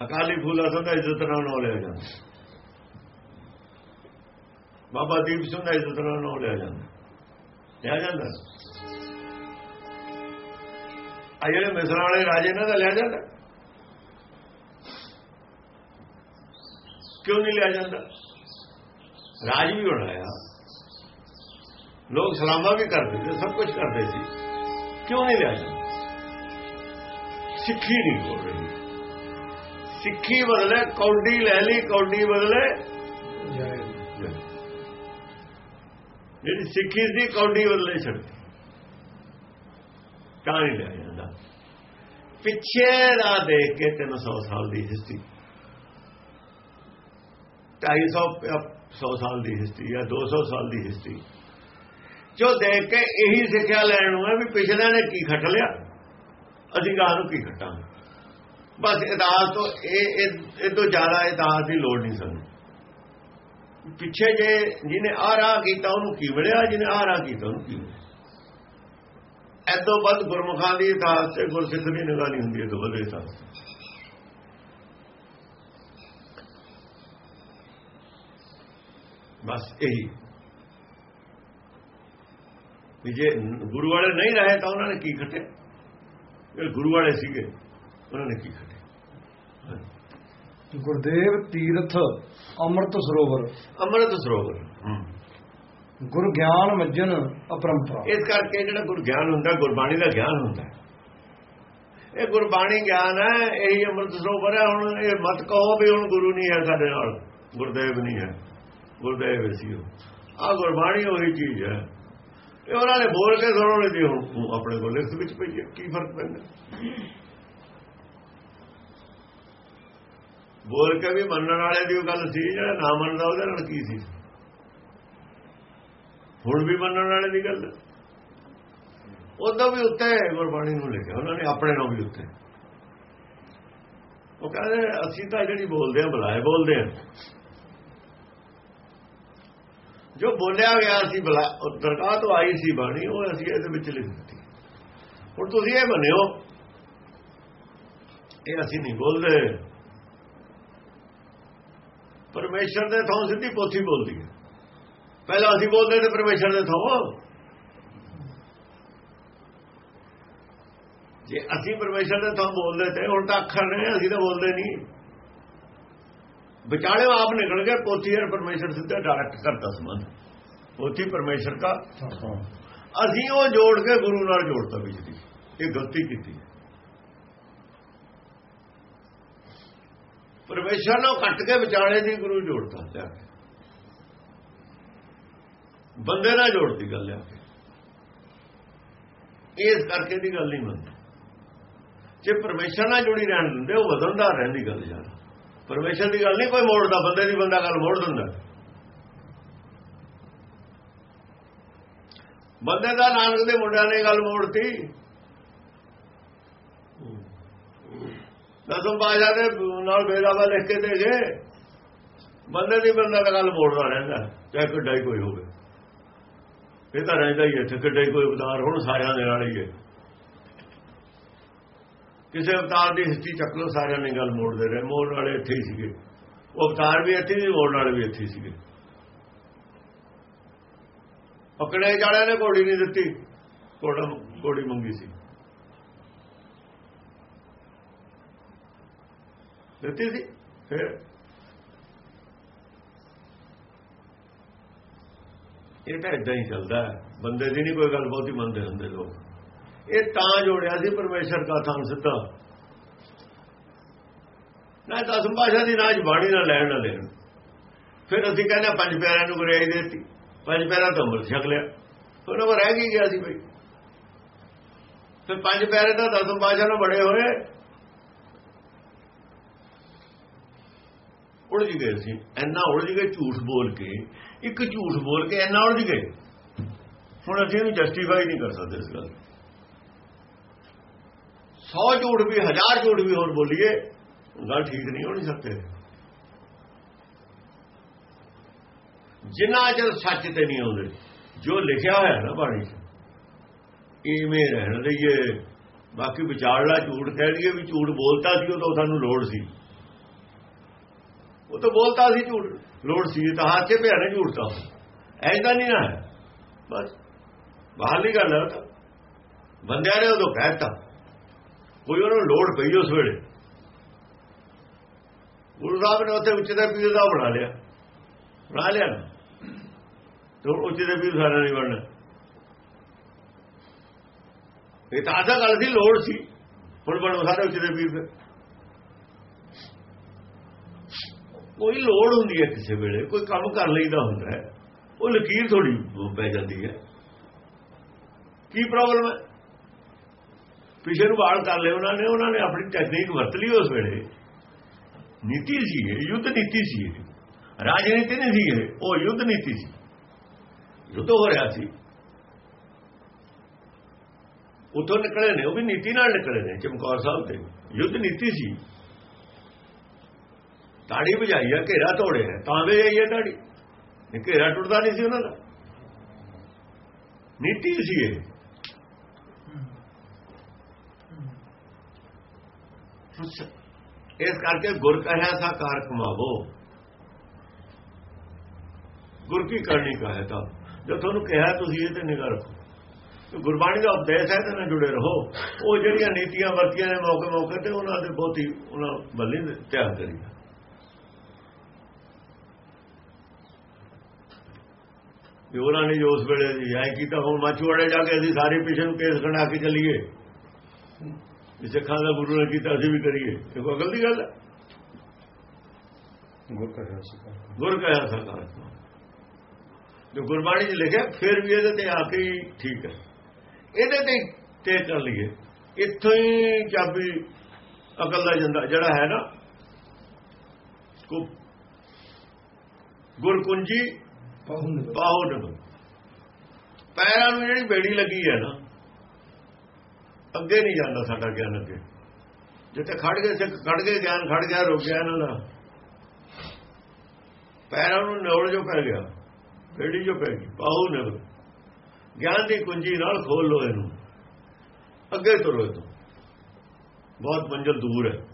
ਅਕਾਲੀ ਫੂਲਾ ਸੰਦਾ ਇੱਜ਼ਤ ਨਾਲ ਨਾ ਲਿਆ ਜਾਂਦਾ। ਬਾਬਾ ਦੀਪ ਸਿੰਘ ਦਾ ਇੱਜ਼ਤ ਨਾਲ ਨਾ ਲਿਆ ਜਾਂਦਾ। ਲਿਆ ਜਾਂਦਾ। ਆ ਜਿਹੜੇ ਮਿਸਰਾਂ ਵਾਲੇ ਰਾਜੇ ਇਹਨਾਂ ਦਾ ਲਿਆ ਜਾਂਦਾ। ਕਿਉਂ ਨਹੀਂ ਲਿਆ ਜਾਂਦਾ ਰਾਜ ਵੀ ਬਣਾਇਆ ਲੋਕ ਸਲਾਮਾ ਵੀ ਕਰਦੇ ਸੀ ਸਭ ਕੁਝ ਕਰਦੇ ਸੀ ਕਿਉਂ ਨਹੀਂ ਲਿਆ ਜਾਂਦਾ ਸਿੱਖੀ ਨਹੀਂ ਹੋ ਰਹੀ ਸਿੱਖੀ ਬਦਲੇ ਕੌਡੀ ਲੈ ਲਈ ਕੌਡੀ ਬਦਲੇ ਜਿਹੜੀ ਸਿੱਖੀ ਸੀ ਕੌਡੀ ਬਦਲੇ ਛੱਡ ਤਾਂ ਨਹੀਂ ਲਿਆ ਜਾਂਦਾ ਪਿੱਛੇ ਦਾ ਦੇਖ ਕੇ 300 ਸਾਲ ਦੀ ਹਿਸਟਰੀ 250 100 ਸਾਲ ਦੀ ਹਿਸਟਰੀ ਜਾਂ 200 ਸਾਲ ਦੀ ਹਿਸਟਰੀ ਜੋ ਦੇਖ ਕੇ ਇਹੀ ਸਿੱਖਿਆ ਲੈਣ ਨੂੰ ਹੈ ਵੀ ਪਿਛਲੇ ਨੇ ਕੀ ਖੱਟ ਲਿਆ, ਅਸੀਂ ਗਾਂ ਨੂੰ ਕੀ ਖੱਟਾਂਗੇ। ਬਸ ਇਦਾਸ ਤੋਂ ਇਹ ਇਹ ਤੋਂ ਜ਼ਿਆਦਾ ਇਤਿਹਾਸ ਦੀ ਲੋੜ ਨਹੀਂ ਸਾਨੂੰ। ਪਿੱਛੇ ਜੇ ਜਿਹਨੇ ਆਹ ਰਾਹ ਕੀਤਾ, ਉਹਨੂੰ ਕੀ ਮਿਲਿਆ? ਜਿਹਨੇ ਆਹ ਰਾਹ ਕੀਤਾ, ਉਹਨੂੰ ਕੀ ਮਿਲਿਆ? ਐਦੋਂ ਵੱਧ ਗੁਰਮੁਖਾਂ ਦੀ ਇਤਿਹਾਸ ਤੇ ਗੁਰਸਿੱਖ ਦੀ ਨਿਗਾਹ ਨਹੀਂ ਹੁੰਦੀ ਇਹ ਤੋਂ ਵੱਧ ਇਤਿਹਾਸ ਬਸ ਇਹੀ। ਵੀ ਜੇ ਗੁਰੂ ਵਾਲੇ ਨਹੀਂ ਰਹੇ ਤਾਂ ਉਹਨਾਂ ਨੇ ਕੀ ਖੱਟੇ ਇਹ ਗੁਰੂ ਵਾਲੇ ਸੀਗੇ ਉਹਨਾਂ ਨੇ ਕੀ ਖੱਟੇ ਗੁਰਦੇਵ ਤੀਰਥ ਅੰਮ੍ਰਿਤ ਸਰੋਵਰ। ਅੰਮ੍ਰਿਤ ਸਰੋਵਰ ਗੁਰ ਗਿਆਨ ਮੱਜਨ ਅਪਰੰਪਰਾ। ਇਸ ਕਰਕੇ ਜਿਹੜਾ ਗੁਰ ਗਿਆਨ ਹੁੰਦਾ ਗੁਰਬਾਣੀ ਦਾ ਗਿਆਨ ਹੁੰਦਾ। ਇਹ ਗੁਰਬਾਣੀ ਗਿਆਨ ਹੈ ਇਹੀ ਅੰਮ੍ਰਿਤ ਸਰੋਵਰ ਹੈ ਹੁਣ ਇਹ ਮਤ ਕਹੋ ਵੀ ਹੁਣ ਗੁਰੂ ਨਹੀਂ ਹੈ ਸਾਡੇ ਨਾਲ ਗੁਰਦੇਵ ਨਹੀਂ ਹੈ। ਗੁਰਦੇਵ ਸੀ ਉਹ। ਆ ਗੁਰਬਾਣੀ ਉਹੀ ਚੀਜ਼ ਹੈ। ਇਹ ਉਹਨਾਂ ਨੇ ਬੋਲ ਕੇ ਸੁਣਾਉਣੀ ਦੀ ਹੁਣ ਆਪਣੇ ਕੋਲ ਲਿਖਤ ਵਿੱਚ ਪਈ ਹੈ, ਕੀ ਫ਼ਰਕ ਪੈਂਦਾ? ਬੋਲ ਕੇ ਵੀ ਮੰਨਣ ਵਾਲੇ ਦੀ ਉਹ ਗੱਲ ਸੀ, ਜਿਹੜਾ ਨਾ ਮੰਨਦਾ ਉਹਦੇ ਨਾਲ ਕੀ ਸੀ? ਹੁਣ ਵੀ ਮੰਨਣ ਵਾਲੇ ਦੀ ਗੱਲ ਉਦੋਂ ਵੀ ਉੱਤੇ ਗੁਰਬਾਣੀ ਨੂੰ ਲਿਖਿਆ, ਉਹਨਾਂ ਨੇ ਆਪਣੇ ਨਾਲ ਵੀ ਉੱਤੇ। ਉਹ ਕਹਿੰਦੇ, ਅਸੀਂ ਤਾਂ ਜਿਹੜੀ ਬੋਲਦੇ ਆ ਬੁਲਾਏ ਬੋਲਦੇ ਆ ਜੋ ਬੋਲਿਆ ਗਿਆ ਸੀ ਬਲਾ ਦਰਗਾਹ ਤੋਂ ਆਈ ਸੀ ਬਾਣੀ, ਉਹ ਅਸੀਂ ਇਹਦੇ ਵਿੱਚ ਲਿਖ ਦਿੱਤੀ। ਹੁਣ ਤੁਸੀਂ ਇਹ ਮੰਨਿਓ, ਇਹ ਅਸੀਂ ਨਹੀਂ ਬੋਲਦੇ। ਪਰਮੇਸ਼ਰ ਦੇ ਥਾਂ ਸਿੱਧੀ ਪੋਥੀ ਬੋਲਦੀ ਹੈ। ਪਹਿਲਾਂ ਅਸੀਂ ਬੋਲਦੇ ਤੇ ਪਰਮੇਸ਼ਰ ਦੇ ਥਾਂ। ਜੇ ਅਸੀਂ ਪਰਮੇਸ਼ਰ ਦੇ ਥਾਂ ਬੋਲਦੇ ਤੇ ਹੁਣ ਤਾਂ ਅੱਖਰ ਨੇ, ਅਸੀਂ ਤਾਂ ਬੋਲਦੇ ਨਹੀਂ। ਵਿਚਾਲੇ ਆਪ ਨਿਕਲ ਗਏ, ਪੋਥੀ ਔਰ ਪਰਮੇਸ਼ਰ ਸਿੱਧਾ ਡਾਇਰੈਕਟ ਕਰਦਾ ਸੰਬੰਧ ਪੋਥੀ ਪਰਮੇਸ਼ਰ ਦਾ ਅਸੀਂ ਉਹ ਜੋੜ ਕੇ ਗੁਰੂ ਨਾਲ ਜੋੜਤਾ ਵਿੱਚ ਦੀ। ਇਹ ਗਲਤੀ ਕੀਤੀ। ਪਰਮੇਸ਼ਰ ਨੂੰ ਕੱਟ ਕੇ ਵਿਚਾਲੇ ਦੀ ਗੁਰੂ ਜੋੜਤਾ ਲਿਆ ਕੇ। ਬੰਦੇ ਨਾਲ ਜੋੜਦੀ ਗੱਲ ਆ ਕੇ। ਇਸ ਕਰਕੇ ਦੀ ਗੱਲ ਨਹੀਂ ਮੰਨਦੇ। ਜੇ ਪਰਮੇਸ਼ਰ ਨਾਲ ਜੁੜੀ ਰਹਿਣ ਦਿੰਦੇ, ਉਹ ਵਧਣਦਾ ਰਹਿੰਦੀ ਗੱਲ ਯਾਰ। ਪਰਮੇਸ਼ਰ ਦੀ ਗੱਲ ਨਹੀਂ, ਕੋਈ ਮੋੜਦਾ ਬੰਦੇ ਦੀ ਬੰਦਾ ਗੱਲ ਮੋੜ ਦਿੰਦਾ। ਬੰਦੇ ਦਾ ਨਾਨਕ ਦੇ ਮੁੰਡਿਆਂ ਨੇ ਗੱਲ ਮੋੜਤੀ। ਦਸਮ ਬਾਜਾ ਦੇ ਨਾਲ ਬੇਦਾਵਾ ਲਿਖ ਕੇ ਦੇ ਗਏ ਬੰਦੇ ਦੀ ਬੰਦਾ ਦਾ ਗੱਲ ਮੋੜਦਾ ਰਹਿੰਦਾ, ਚਾਹੇ ਕਿੱਡਾ ਕੋਈ ਹੋਵੇ। ਇਹ ਤਾਂ ਰਹਿੰਦਾ ਹੀ ਇੱਥੇ, ਕਿੱਡਾ ਕੋਈ ਉਦਾਰ, ਹੁਣ ਸਾਰਿਆਂ ਦੇ ਨਾਲ ਹੀ ਹੈ। ਕਿਸੇ ਅਵਤਾਰ ਦੀ ਹਿਸਟਰੀ ਚੱਕ ਲੋ ਸਾਰਿਆਂ ਨੇ ਗੱਲ ਮੋੜਦੇ ਰਹੇ। ਮੋੜ ਵਾਲੇ ਇੱਥੇ ਹੀ ਸੀਗੇ। ਉਹ ਅਵਤਾਰ ਵੀ ਇੱਥੇ ਸੀ ਮੋੜ ਵਾਲੇ ਵੀ ਇੱਥੇ ਸੀਗੇ। ਪਕੜੇ ਜਾਲਿਆਂ ਨੇ, ਘੋੜੀ ਨਹੀਂ ਦਿੱਤੀ। ਘੋੜਾ ਘੋੜੀ ਮੰਗੀ ਸੀ। ਦਿੱਤੀ ਸੀ, ਫਿਰ ਇਹ ਤਾਂ ਇਦਾਂ ਹੀ ਚੱਲਦਾ ਬੰਦੇ ਦੀ ਨਹੀਂ ਕੋਈ ਗੱਲ ਬਹੁਤੀ, ਮੰਨਦੇ ਹੁੰਦੇ ਲੋਕ। ਇਹ ਤਾਂ ਜੋੜਿਆ ਸੀ ਪਰਮੇਸ਼ਰ ਦਾ ਥਾਂ ਸਿੱਧਾ। ਨਾ ਦਸਮ ਭਾਸ਼ਾ ਦੀ ਰਾਜ ਬਾਣੀ ਨਾਲ ਲੈਣ ਨਾ। ਲੈਣ ਫਿਰ ਅਸੀਂ ਕਹਿੰਦੇ ਪੰਜ ਪਿਆਰਿਆਂ ਨੂੰ ਗੁਰਿਆਈ ਦੇਤੀ। ਪੰਜ ਪਿਆਰਿਆਂ ਤੋਂ ਅੰਮ੍ਰਿਤ ਛਕ ਲਿਆ। ਉਹਨਾਂ ਕੋਲ ਰਹਿ ਗਈ ਗਿਆ ਸੀ ਬਈ? ਫਿਰ ਪੰਜ ਪਿਆਰੇ ਤਾਂ ਦਸਮ ਭਾਸ਼ਾ ਨਾਲ ਬੜੇ ਹੋਏ। ਉਲਝ ਗਏ ਸੀ। ਇੰਨਾ ਉਲਝ ਗਏ ਝੂਠ ਬੋਲ ਕੇ। ਇੱਕ ਝੂਠ ਬੋਲ ਕੇ ਇੰਨਾ ਉਲਝ ਗਏ। ਹੁਣ ਅਸੀਂ ਇਹਨੂੰ ਜਸਟੀਫਾਈ ਨਹੀਂ ਕਰ ਸਕਦੇ ਇਸ ਗੱਲ 100 ਝੂਠ ਵੀ, ਹਜ਼ਾਰ ਝੂਠ ਵੀ ਹੋਰ ਬੋਲੀਏ, ਗੱਲ ਠੀਕ ਨਹੀਂ ਹੋਣੀ ਸਕਤੇ ਜਿੰਨਾ ਚਿਰ ਸੱਚ ਤੇ ਨਹੀਂ ਆਉਂਦੇ, ਜੋ ਲਿਖਿਆ ਹੋਇਆ ਨਾ ਬਾਣੀ 'ਚ, ਇਵੇਂ ਰਹਿਣ ਲਈਏ। ਬਾਕੀ ਵਿਚਾਰਲਾ ਝੂਠ ਕਹਿ ਲਈਏ ਵੀ ਝੂਠ ਬੋਲਤਾ ਸੀ, ਉਹ ਤਾਂ ਸਾਨੂੰ ਲੋੜ ਸੀ। ਉਹ ਤਾਂ ਬੋਲਤਾ ਸੀ, ਝੂਠ, ਲੋੜ ਸੀ ਤਾਂ ਹੱਥ 'ਚ ਪਿਆ ਨਾ ਝੂਠ ਤਾਂ। ਐਦਾਂ ਨਹੀਂ ਨਾ ਬਸ ਬਾਹਰਲੀ ਗੱਲ ਹੈ ਬੰਦਿਆਂ ਨੇ ਉਦੋਂ ਕਹਿਤਾ ਕੋਈ ਉਹਨੂੰ ਲੋੜ ਪਈ ਉਸ ਵੇਲੇ। ਗੁਰੂ ਸਾਹਿਬ ਨੇ ਉੱਥੇ ਉੱਚ ਦਾ ਪੀਰ ਦਾ ਬਣਾ ਲਿਆ। ਬਣਾ ਲਿਆ ਨਾ। ਤੇ ਉੱਚ ਦੇ ਪੀਰ ਸਾਰਾ ਨਹੀਂ ਬਣਨਾ। ਇਹ ਤਾਂ ਆਦਾ ਗੱਲ ਸੀ ਲੋੜ ਸੀ। ਹੁਣ ਬਣੋ ਸਾਰੇ ਉੱਚ ਦੇ ਪੀਰ ਫਿਰ। ਕੋਈ ਲੋੜ ਹੁੰਦੀ ਹੈ ਕਿਸੇ ਵੇਲੇ। ਕੋਈ ਕੰਮ ਕਰ ਲਈਦਾ ਹੁੰਦਾ ਹੈ। ਉਹ ਲਕੀਰ ਥੋੜੀ ਪੈ ਜਾਂਦੀ ਹੈ। ਕੀ ਪ੍ਰੋਬਲਮ ਹੈ? ਪਿਛੇ ਨੂੰ ਬਾਲ ਕਰ ਲਏ ਉਹਨਾਂ ਨੇ ਉਹਨਾਂ ਨੇ ਆਪਣੀ ਟੈਕਨੀਕ ਵਰਤ ਲਈ ਉਸ ਵੇਲੇ। ਨੀਤੀ ਸੀ ਇਹ, ਯੁੱਧ ਨੀਤੀ ਸੀ ਇਹ। ਰਾਜਨੀਤੀ ਨਹੀਂ ਸੀ ਇਹ, ਉਹ ਯੁੱਧ ਨੀਤੀ ਸੀ। ਯੁੱਧ ਹੋ ਰਿਹਾ ਸੀ। ਉਤੋਂ ਨਿਕਲੇ ਨੇ, ਉਹ ਵੀ ਨੀਤੀ ਨਾਲ ਨਿਕਲੇ ਨੇ, ਚਮਕੌਰ ਸਾਹਿਬ ਦੇ। ਯੁੱਧ ਨੀਤੀ ਸੀ। ਤਾੜੀ ਵਜਾਈ ਆ, ਘੇਰਾ ਤੋੜਿਆ ਤਾਂ ਵੇ ਆਈ ਹੈ ਤਾੜੀ। ਘੇਰਾ ਟੁੱਟਦਾ ਨਹੀਂ ਸੀ ਉਹਨਾਂ ਦਾ। ਨੀਤੀ ਸੀ ਇਹ। ਇਸ ਕਰਕੇ ਗੁਰ ਕਹਿਆ ਸਾ ਕਾਰ ਕਮਾਵੋ। ਗੁਰ ਕੀ ਕਰਨੀ ਕਹੇ ਤਾਂ? ਜੋ ਤੁਹਾਨੂੰ ਕਿਹਾ ਤੁਸੀਂ ਇਹ ਤੇ ਨਿਗਰ ਰੱਖੋ। ਗੁਰਬਾਣੀ ਦਾ ਉਪਦੇਸ਼ ਹੈ ਤੇ ਨਾਲ ਜੁੜੇ ਰਹੋ। ਉਹ ਜਿਹੜੀਆਂ ਨੀਤੀਆਂ ਵਰਤੀਆਂ ਨੇ ਮੌਕੇ ਮੌਕੇ ਤੇ, ਉਹਨਾਂ ਦੇ ਬਹੁਤੀ ਉਹਨਾਂ ਬੱਲੇ ਧਿਆਨ ਕਰੀ ਵੀ ਉਹਨਾਂ ਨੇ ਜੋ ਉਸ ਵੇਲੇ ਜੀ ਐ ਕੀਤਾ, ਹੁਣ ਮਾਚੂੜੇ ਜਾ ਕੇ ਅਸੀਂ ਸਾਰੇ ਪਿਛੇ ਨੂੰ ਕੇਸ ਖੜਾ ਕੇ ਚੱਲੀਏ। ਜੇ ਸਿੱਖਾਂ ਦਾ ਗੁਰੂ ਨੇ ਕੀਤਾ ਅਸੀਂ ਵੀ ਕਰੀਏ। ਇਹ ਕੋਈ ਗਲਤੀ ਗੱਲ ਹੈ? ਗੁਰ ਕਹਿਆ ਸੀ ਗੁਰ ਕਹਿਆ ਸਰਕਾਰ ਜੋ ਗੁਰਬਾਣੀ 'ਚ ਲਿਖਿਆ ਫਿਰ ਵੀ ਇਹਦੇ ਤੇ ਆ ਕੇ ਠੀਕ ਹੈ। ਇਹਦੇ ਤੇ ਤੇ ਕਰ ਲਈਏ। ਇੱਥੋਂ ਹੀ ਚਾਬੀ ਅਕਲ ਦਾ ਜੰਦਾ ਜਿਹੜਾ ਹੈ ਨਾ ਕੋ ਗੁਰਕੁੰਜੀ ਪਾਹੋ ਡਬ ਪੈਰਾਂ ਨੂੰ ਜਿਹੜੀ ਬੇੜੀ ਲੱਗੀ ਹੈ ਨਾ ਅੱਗੇ ਨਹੀਂ ਜਾਂਦਾ ਸਾਡਾ ਗਿਆਨ ਅੱਗੇ। ਜਿੱਥੇ ਖੜ ਗਏ, ਸਿੱਖ ਖੜ ਗਏ, ਗਿਆਨ ਖੜ ਗਿਆ, ਰੁਕ ਗਿਆ ਇਹਨਾਂ ਦਾ। ਪੈਰਾਂ ਨੂੰ ਨੌਲ ਜੋ ਪੈ ਗਿਆ, ਬੇੜੀ ਜੋ ਪੈ ਗਈ ਪਾਹੂ ਨੇ ਗਿਆਨ ਦੀ ਕੁੰਜੀ ਨਾਲ ਖੋਲ ਲੋ ਇਹਨੂੰ। ਅੱਗੇ ਤੁਰੋ ਇਹ ਬਹੁਤ ਮੰਜ਼ਲ ਦੂਰ ਹੈ।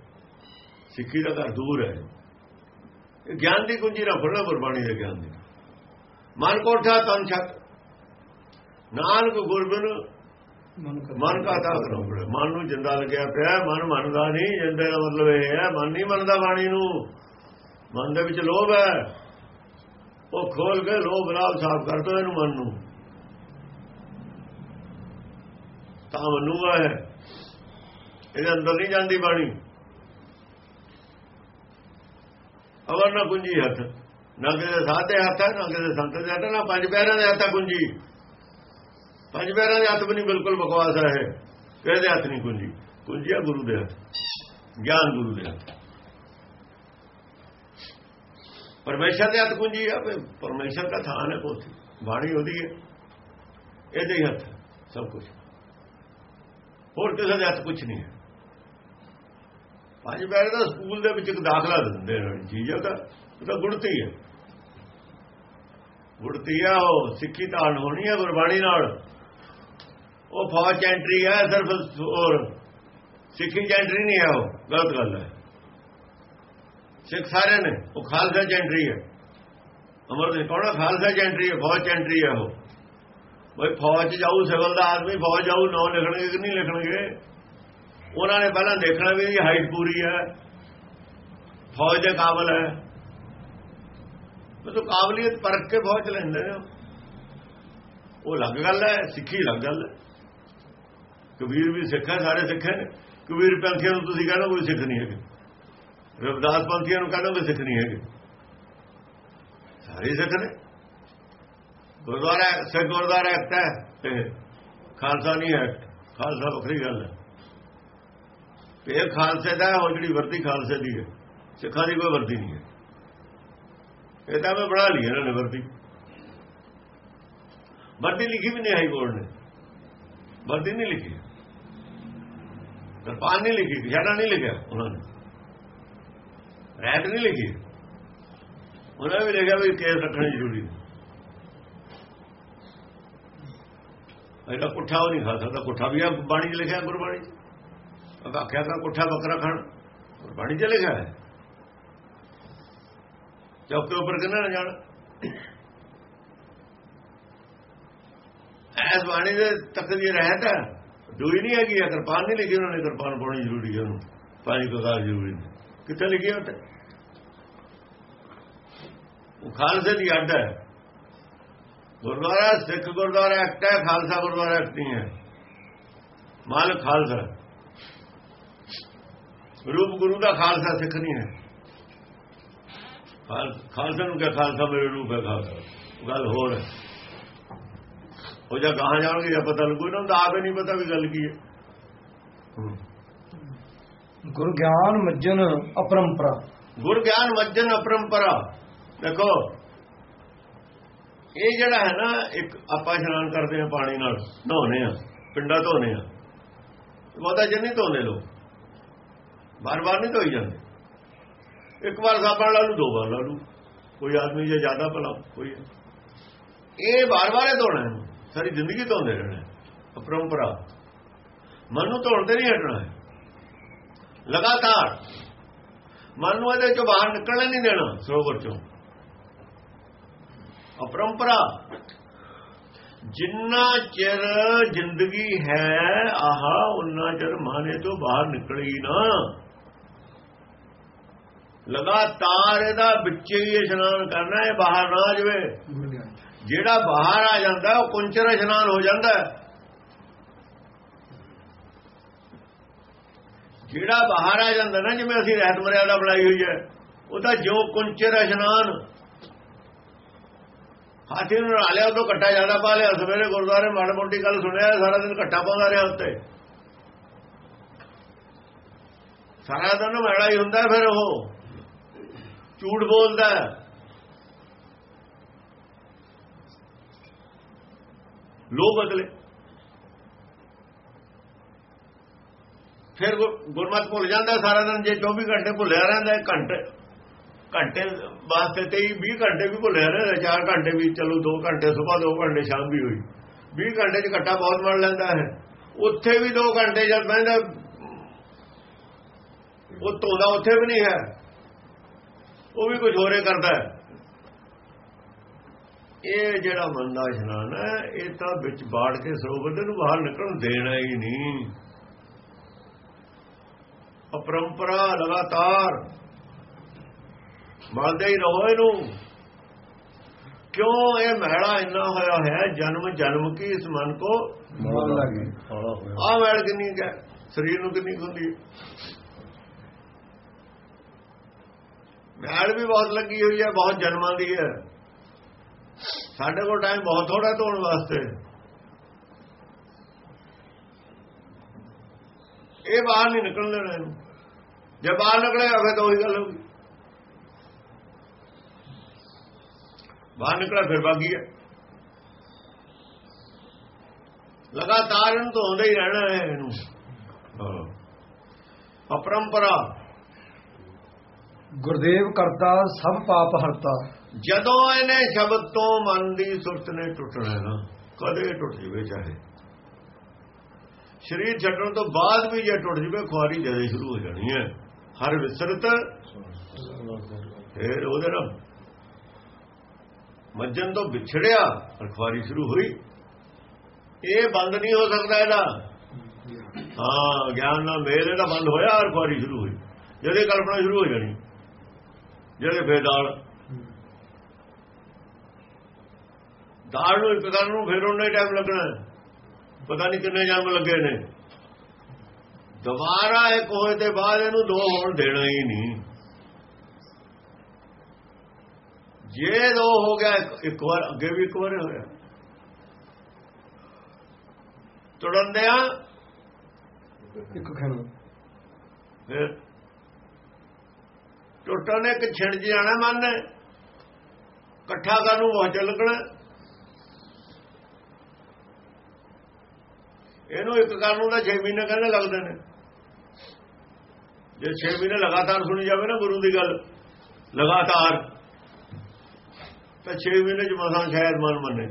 ਸਿੱਖੀ ਦਾ ਘਰ ਦੂਰ ਹੈ। ਇਹ ਗਿਆਨ ਦੀ ਕੁੰਜੀ ਨਾਲ ਖੁੱਲ੍ਹਣਾ ਗੁਰਬਾਣੀ ਦੇ ਗਿਆਨ ਦੀ। ਮਨ ਕੋਠਾ ਤਨ ਛੱਤ। ਨਾਨਕ ਗੁਰਬਨ ਮਨ ਕਰ ਮਨ ਕਾ ਕਰੋੜ ਮਨ ਨੂੰ ਜਿੰਦਾ ਲੱਗਿਆ ਪਿਆ ਮਨ ਮੰਨਦਾ ਨਹੀਂ। ਜਿੰਦੇ ਦਾ ਮਤਲਬ ਇਹ ਹੈ ਮਨ ਨਹੀਂ ਮੰਨਦਾ ਬਾਣੀ ਨੂੰ। ਮਨ ਦੇ ਵਿੱਚ ਲੋਭ ਹੈ। ਉਹ ਖੋਲ ਕੇ ਲੋਭ ਰਾਵ ਸਾਫ਼ ਕਰ ਦੋ ਇਹਨੂੰ ਮਨ ਨੂੰ। ਤਾਂ ਮੰਨੂਗਾ ਹੈ ਇਹਦੇ ਅੰਦਰ ਨਹੀਂ ਜਾਂਦੀ ਬਾਣੀ। ਅਵਰ ਨਾ ਕੁੰਜੀ ਹੱਥ। ਨਾ ਕਿਸੇ ਸਾਧੇ ਹੱਥ ਹੈ ਨਾ ਕਿਸੇ ਸੰਤ ਦੇ ਹੱਥ ਹੈ, ਨਾ ਪੰਜ ਪੈਰਾਂ ਦੇ ਹੱਥ ਹੈ ਕੁੰਜੀ। ਪੰਜ ਪੈਰਾਂ ਦੇ ਹੱਥ ਵੀ ਨਹੀਂ, ਬਿਲਕੁਲ ਬਕਵਾਸ ਹੈ ਇਹ। ਕਿਸੇ ਦੇ ਹੱਥ ਨਹੀਂ ਕੁੰਜੀ? ਕੁੰਜੀ ਹੈ ਗੁਰੂ ਦੇ ਹੱਥ। ਗਿਆਨ ਗੁਰੂ ਦੇ ਹੱਥ। ਪਰਮੇਸ਼ਰ ਦੇ ਹੱਥ ਕੁੰਜੀ ਆ, ਵੀ ਪਰਮੇਸ਼ਰ ਦਾ ਥਾਨ ਹੈ ਕੋਥੀ ਬਾਣੀ ਉਹਦੀ ਹੈ। ਇਹਦੇ ਹੀ ਹੱਥ, ਸਭ ਕੁਝ ਹੋਰ ਕਿਸੇ ਦੇ ਹੱਥ ਕੁਝ ਨਹੀਂ ਹੈ। ਪੰਜ ਪੈਰ ਦਾ ਸਕੂਲ ਦੇ ਵਿੱਚ ਇੱਕ ਦਾਖਲਾ ਦਿੰਦੇ ਨੇ। ਚੀਜ਼ ਹੈ ਤਾਂ ਗੁੜਤੀ ਹੈ। ਗੁੜਤੀ ਆ, ਉਹ ਸਿੱਖੀ ਤਾਣ ਹੋਣੀ ਹੈ ਗੁਰਬਾਣੀ ਨਾਲ। ਉਹ ਫੌਜ ਚ ਐਂਟਰੀ ਹੈ ਸਿਰਫ ਹੋਰ ਸਿੱਖੀ ਚ ਐਂਟਰੀ ਨਹੀਂ ਹੈ ਉਹ, ਗਲਤ ਗੱਲ ਹੈ। ਸਿੱਖ ਸਾਰੇ ਨੇ, ਉਹ ਖਾਲਸਾ ਚ ਐਂਟਰੀ ਹੈ ਅਮਰ ਦੇ ਕੋਣਾ ਖਾਲਸਾ ਚ ਐਂਟਰੀ ਹੈ ਫੌਜ ਚ ਐਂਟਰੀ ਹੈ ਉਹ। ਬਈ ਫੌਜ ਚ ਜਾਊ, ਸਿਵਲ ਦਾ ਆਦਮੀ ਫੌਜ ਜਾਊ, ਨੌ ਲਿਖਣਗੇ ਕਿ ਨਹੀਂ ਲਿਖਣਗੇ? ਉਹਨਾਂ ਨੇ ਪਹਿਲਾਂ ਦੇਖਣਾ ਵੀ ਇਹਦੀ ਹਾਈਟ ਪੂਰੀ ਹੈ ਫੌਜ ਦੇ ਕਾਬਲ ਹੈ। ਮਤਲਬ ਕਾਬਲੀਅਤ ਪਰਖ ਕੇ ਫੌਜ ਚ ਲੈਂਦੇ ਨੇ ਉਹ। ਲੱਗ ਗੱਲ ਹੈ, ਸਿੱਖੀ ਲੱਗ ਗੱਲ ਹੈ। ਕਬੀਰ ਵੀ ਸਿੱਖ ਹੈ, ਸਾਰੇ ਸਿੱਖ ਨੇ ਕਬੀਰ ਪੰਥੀਆਂ ਨੂੰ ਤੁਸੀਂ ਕਹਿੰਦੇ ਕੋਈ ਸਿੱਖ ਨਹੀਂ ਹੈਗੇ। ਰਵਿਦਾਸ ਪੰਥੀਆਂ ਨੂੰ ਕਹਿੰਦੇ ਕੋਈ ਸਿੱਖ ਨਹੀਂ ਹੈਗੇ। ਸਾਰੇ ਸਿੱਖ ਨੇ। ਗੁਰਦੁਆਰਾ ਸਿੱਖ ਗੁਰਦੁਆਰਾ ਐਕਟ ਹੈ ਤੇ ਖਾਲਸਾ ਨਹੀਂ ਐਕਟ ਖਾਲਸਾ ਵੱਖਰੀ ਗੱਲ ਹੈ। ਇਹ ਖਾਲਸੇ ਦਾ ਉਹ ਜਿਹੜੀ ਵਰਦੀ ਖਾਲਸੇ ਦੀ ਹੈ। ਸਿੱਖਾਂ ਦੀ ਕੋਈ ਵਰਦੀ ਨਹੀਂ ਹੈ। ਇਹ ਤਾਂ ਮੈਂ ਬਣਾ ਲਈ ਇਹਨਾਂ ਨੇ ਵਰਦੀ। ਵਰਦੀ ਲਿਖੀ ਵੀ ਨਹੀਂ ਹਾਈ ਕੋਰਟ ਨੇ। ਵਰਦੀ ਨਹੀਂ ਲਿਖੀ। ਕਿਰਪਾਨ ਨਹੀਂ ਲਿਖੀ ਖਿਆਣਾ ਨਹੀਂ ਲਿਖਿਆ। ਉਹਨਾਂ ਨੇ। ਰੈਟ ਨਹੀਂ ਲਿਖੀ। ਉਹਨਾਂ ਵੀ ਲਿਖਿਆ ਵੀ ਕੇਸ ਰੱਖਣੀ ਜ਼ਰੂਰੀ ਹੈ ਇਹਦਾ ਪੁੱਠਾ ਉਹ ਨਹੀਂ ਖਾ ਸਕਦਾ। ਪੁੱਠਾ ਵੀ ਆ ਬਾਣੀ 'ਚ ਲਿਖਿਆ ਗੁਰਬਾਣੀ 'ਚ। ਆਖਿਆ ਤਾਂ ਪੁੱਠਾ ਬੱਕਰਾ ਖਾਣ। ਗੁਰਬਾਣੀ 'ਚ ਲਿਖਿਆ ਹੈ। ਚੌਕ ਉੱਪਰ ਕਿੰਨਾ ਨਾ ਜਾਣ? ਐਸ ਬਾਣੀ ਦੇ ਤੱਕ ਦੀ ਰਹਿਤ ਹੈ। ਜ਼ਰੂਰੀ ਨਹੀਂ ਹੈਗੀ ਹੈ ਕਿਰਪਾਨ ਨਹੀਂ ਲਿਖੀ ਉਹਨਾਂ ਨੇ, ਕਿਰਪਾਨ ਪਾਉਣੀ ਜ਼ਰੂਰੀ ਹੈ ਉਹਨੂੰ। ਪਾਣੀ ਕੋ ਜ਼ਰੂਰੀ ਨਹੀਂ ਕਿੱਥੇ ਲਿਖੀ ਹੈ ਉਹ ਖਾਲਸੇ ਦੀ ਅੱਡ ਹੈ। ਗੁਰਦੁਆਰਾ ਸਿੱਖ ਗੁਰਦੁਆਰਾ ਐਕਟ ਹੈ, ਖਾਲਸਾ ਗੁਰਦੁਆਰਾ ਐਕਟ ਨਹੀਂ ਹੈ। ਮਾਲਕ ਖਾਲਸਾ ਰੂਪ ਗੁਰੂ ਦਾ ਖਾਲਸਾ ਸਿੱਖ ਨਹੀਂ ਹੈ। ਖਾਲਸਾ ਨੂੰ ਕਿਹਾ, ਖਾਲਸਾ ਮੇਰੇ ਰੂਪ ਹੈ, ਖਾਲਸਾ। ਗੱਲ ਹੋਰ ਹੈ। ਉਹ ਜਾਂ ਗਾਹਾਂ ਜਾਣਗੇ ਜਾਂ ਪਤਾ ਲੱਗੂ ਇਹਨਾਂ ਦਾ ਆਪੇ ਨਹੀਂ ਪਤਾ ਵੀ ਗੱਲ ਕੀ ਹੈ। ਗੁਰ ਗਿਆਨ ਮੱਜਨ ਅਪਰੰਪਰਾ। ਗੁਰ ਗਿਆਨ ਮੱਜਨ ਅਪਰੰਪਰਾ। ਦੇਖੋ ਇਹ ਜਿਹੜਾ ਹੈ ਨਾ ਇੱਕ ਆਪਾਂ ਇਸ਼ਨਾਨ ਕਰਦੇ ਆ ਪਾਣੀ ਨਾਲ ਨਹਾਉਨੇ ਆ ਪਿੰਡਾ ਧੋਨੇ ਆ ਬਹੁਤਾ ਜਨ ਨਹੀਂ ਧੋਨੇ ਲੋਕ। ਬਾਰ-ਬਾਰ ਨਹੀਂ ਧੋਈ ਜਾਂਦੇ। ਇੱਕ ਵਾਰ ਸਾਬਣ ਲਾ ਲੂ ਦੋ ਵਾਰ ਲਾ ਲੂ ਕੋਈ ਆਦਮੀ ਜੇ ਜ਼ਿਆਦਾ ਭਲਾ ਕੋਈ ਇਹ ਬਾਰ-ਬਾਰ ਹੀ ਧੋਣਾ ਹੈ। ਸਾਰੀ ਜ਼ਿੰਦਗੀ ਧੋਂਦੇ ਰਹਿਣਾ ਅਪਰੰਪਰਾ ਮਨ ਨੂੰ ਧੋਣ ਤੇ ਨਹੀਂ ਹਟਣਾ ਲਗਾਤਾਰ। ਮਨ ਨੂੰ ਇਹਦੇ ਚੋਂ ਬਾਹਰ ਨਿਕਲਣ ਨਹੀਂ ਦੇਣਾ, ਸਰੋਵਰ ਚੋਂ। ਅਪਰੰਪਰਾ ਜਿੰਨਾ ਚਿਰ ਜ਼ਿੰਦਗੀ ਹੈ, ਆਹਾ ਉਨਾ ਚਿਰ ਮਾਨੇ ਤੋਂ ਬਾਹਰ ਨਿਕਲੀ ਨਾ। ਲਗਾਤਾਰ ਇਹਦਾ ਵਿੱਚ ਹੀ ਇਸ਼ਨਾਨ ਕਰਨਾ ਹੈ ਬਾਹਰ ਨਾ ਜਵੇ। ਗੁਰ ਜਿਹੜਾ ਬਾਹਰ ਆ ਜਾਂਦਾ, ਉਹ ਕੁੰਚਰ ਇਸ਼ਨਾਨ ਹੋ ਜਾਂਦਾ ਜਿਹੜਾ ਬਾਹਰ ਆ ਜਾਂਦਾ ਨਾ, ਜਿਵੇਂ ਅਸੀਂ ਰਹਿਤ ਮਰਿਆਦਾ ਬਣਾਈ ਹੋਈ ਹੈ, ਉਹਦਾ ਜੋ ਕੁੰਚਰ ਇਸ਼ਨਾਨ। ਹਾਥੀ ਨੂੰ ਲਾ ਲਿਆ ਤੋਂ ਘੱਟਾ ਜ਼ਿਆਦਾ ਪਾ ਲਿਆ। ਸਵੇਰੇ ਗੁਰਦੁਆਰੇ ਮਾੜ ਮੋਟੀ ਗੱਲ ਸੁਣਿਆ, ਸਾਰਾ ਦਿਨ ਘੱਟਾ ਪਾਉਂਦਾ ਰਿਹਾ ਉੱਤੇ। ਸਾਰਾ ਦਿਨ ਮੈੜਾ ਹੀ ਹੁੰਦਾ ਫਿਰ ਉਹ। ਝੂਠ ਬੋਲਦਾ ਲੋਕ ਬਦਲੇ। ਫਿਰ ਗੁਰਮਤ ਭੁੱਲ ਜਾਂਦਾ ਸਾਰਾ ਦਿਨ, ਜੇ 24 ਘੰਟੇ ਭੁੱਲਿਆ ਰਹਿੰਦਾ ਘੰਟੇ ਘੰਟੇ ਵਾਸਤੇ ਤੇ 20 ਘੰਟੇ ਵੀ ਭੁੱਲਿਆ ਰਹਿੰਦਾ 4 ਘੰਟੇ ਵੀ, ਚਲੋ 2 ਘੰਟੇ ਸਵੇਰ 2 ਘੰਟੇ, ਸ਼ਾਮ ਵੀ ਹੋਈ। 20 ਘੰਟੇ ਚ ਘੱਟਾ ਬਹੁਤ ਮੜ ਲੈਂਦਾ ਹੈ। ਉੱਥੇ ਵੀ 2 ਘੰਟੇ ਜਦ ਬੈਂਦਾ ਉਹ ਤੋਦਾ ਉੱਥੇ ਵੀ ਨਹੀਂ ਹੈ। ਉਹ ਵੀ ਕੁਝ ਹੋਰੇ ਕਰਦਾ ਹੈ। ਇਹ ਜਿਹੜਾ ਮਨ ਦਾ ਇਸ਼ਨਾਨ ਹੈ ਇਹ ਤਾਂ ਵਿੱਚ ਬਾੜ ਕੇ ਸਰੋਵਰ ਦੇ ਨੂੰ ਬਾਹਰ ਨਿਕਲਣ ਦੇਣਾ ਹੀ ਨਹੀਂ। ਅਪਰੰਪਰਾ ਲਗਾਤਾਰ ਮੰਨਦੇ ਹੀ ਰਹੋ ਇਹਨੂੰ। ਕਿਉਂ ਇਹ ਮਹਿਲਾ ਇੰਨਾ ਹੋਇਆ ਹੈ ਜਨਮ ਜਨਮ ਕੀ ਇਸ ਮਨ ਕੋ? ਮਨ ਲੱਗੇ ਆ ਮੈਲ ਕਿੰਨੀ ਹੈ? ਸਰੀਰ ਨੂੰ ਕਿੰਨੀ ਹੁੰਦੀ ਹੈ? ਮੈਲ ਵੀ ਬਹੁਤ ਲੱਗੀ ਹੋਈ ਹੈ ਬਹੁਤ ਜਨਮਾਂ ਦੀ ਹੈ। ਸਾਡੇ ਕੋਲ ਟਾਈਮ ਬਹੁਤ ਥੋੜਾ ਧੋਣ ਵਾਸਤੇ। ਇਹ ਬਾਹਰ ਨਹੀਂ ਨਿਕਲਣ ਦੇਣਾ ਇਹਨੂੰ ਜੇ ਬਾਹਰ ਨਿਕਲੇਗਾ ਫਿਰ ਤਾਂ ਉਹੀ ਗੱਲ ਹੋਊਗੀ ਬਾਹਰ ਨਿਕਲਿਆ, ਫਿਰ ਬਾਗੀ ਹੈ। ਲਗਾਤਾਰ ਇਹਨੂੰ ਧੋਂਦੇ ਹੀ ਰਹਿਣਾ ਹੈ ਇਹਨੂੰ। ਅਪਰੰਪਰਾ ਗੁਰਦੇਵ ਕਰਤਾ, ਸਭ ਪਾਪ ਹਰਤਾ। ਜਦੋਂ ਇਹਨੇ ਸ਼ਬਦ ਤੋਂ ਮਨ ਦੀ ਸੁਰਤ ਨੇ ਟੁੱਟਣਾ ਨਾ, ਕਦੇ ਟੁੱਟ ਜਵੇ ਚਾਹੇ। ਸਰੀਰ ਛੱਡਣ ਤੋਂ ਬਾਅਦ ਵੀ ਜੇ ਟੁੱਟ ਜਵੇ, ਖੁਆਰੀ ਜਦੇ ਸ਼ੁਰੂ ਹੋ ਜਾਣੀ ਹੈ। ਹਰ ਵਿਸਰਤ, ਫਿਰ ਉਹਦੇ ਨਾਲ। ਮੱਜਨ ਤੋਂ ਵਿਛੜਿਆ, ਪਰ ਖੁਆਰੀ ਸ਼ੁਰੂ ਹੋਈ। ਇਹ ਬੰਦ ਨਹੀਂ ਹੋ ਸਕਦਾ ਇਹਦਾ। ਹਾਂ, ਗਿਆਨ ਨਾਲ ਮੇਲ ਇਹਦਾ ਬੰਦ ਹੋਇਆ, ਔਰ ਖੁਆਰੀ ਸ਼ੁਰੂ ਹੋਈ। ਜਦੇ ਕਲਪਨਾ ਸ਼ੁਰੂ ਹੋ ਜਾਣੀ ਜਿਹੜੇ ਫੇਦਾਲ ਦਾਲ ਨੂੰ ਇੱਕ ਕਰਨ ਨੂੰ ਫਿਰ ਉਹਨਾਂ ਹੀ ਟਾਈਮ ਲੱਗਣਾ। ਪਤਾ ਨਹੀਂ ਕਿੰਨੇ ਜਨਮ ਲੱਗੇ ਨੇ। ਦੁਬਾਰਾ ਇੱਕ ਹੋਏ ਤੇ ਬਾਅਦ ਇਹਨੂੰ ਦੋ ਹੋਣ ਦੇਣਾ ਹੀ ਨਹੀਂ। ਜੇ ਦੋ ਹੋ ਗਿਆ ਇੱਕ- ਵਾਰ ਅੱਗੇ ਵੀ ਇੱਕ ਵਾਰ ਹੋਇਆ। ਤੁੜੰਦਿਆਂ ਇੱਕ ਖਣ। ਫਿਰ ਟੁੱਟਣ ਨੇ ਇੱਕ ਛਿੜ ਜਾਣਾ ਮਨ। ਇਕੱਠਾ ਕਰਨ ਨੂੰ ਬਹੁਤ ਲੱਗਣਾ। ਇਹਨੂੰ ਇੱਕ ਕਰਨ ਨੂੰ ਤਾਂ 6 ਮਹੀਨੇ ਕਹਿੰਦੇ ਲੱਗਦੇ ਨੇ। ਜੇ 6 ਮਹੀਨੇ ਲਗਾਤਾਰ ਸੁਣੀ ਜਾਵੇ ਨਾ ਗੁਰੂ ਦੀ ਗੱਲ ਲਗਾਤਾਰ ਤਾਂ 6 ਮਹੀਨੇ ਚ ਮਸਾਂ ਸ਼ਾਇਦ ਮਨ ਮੰਨੇ।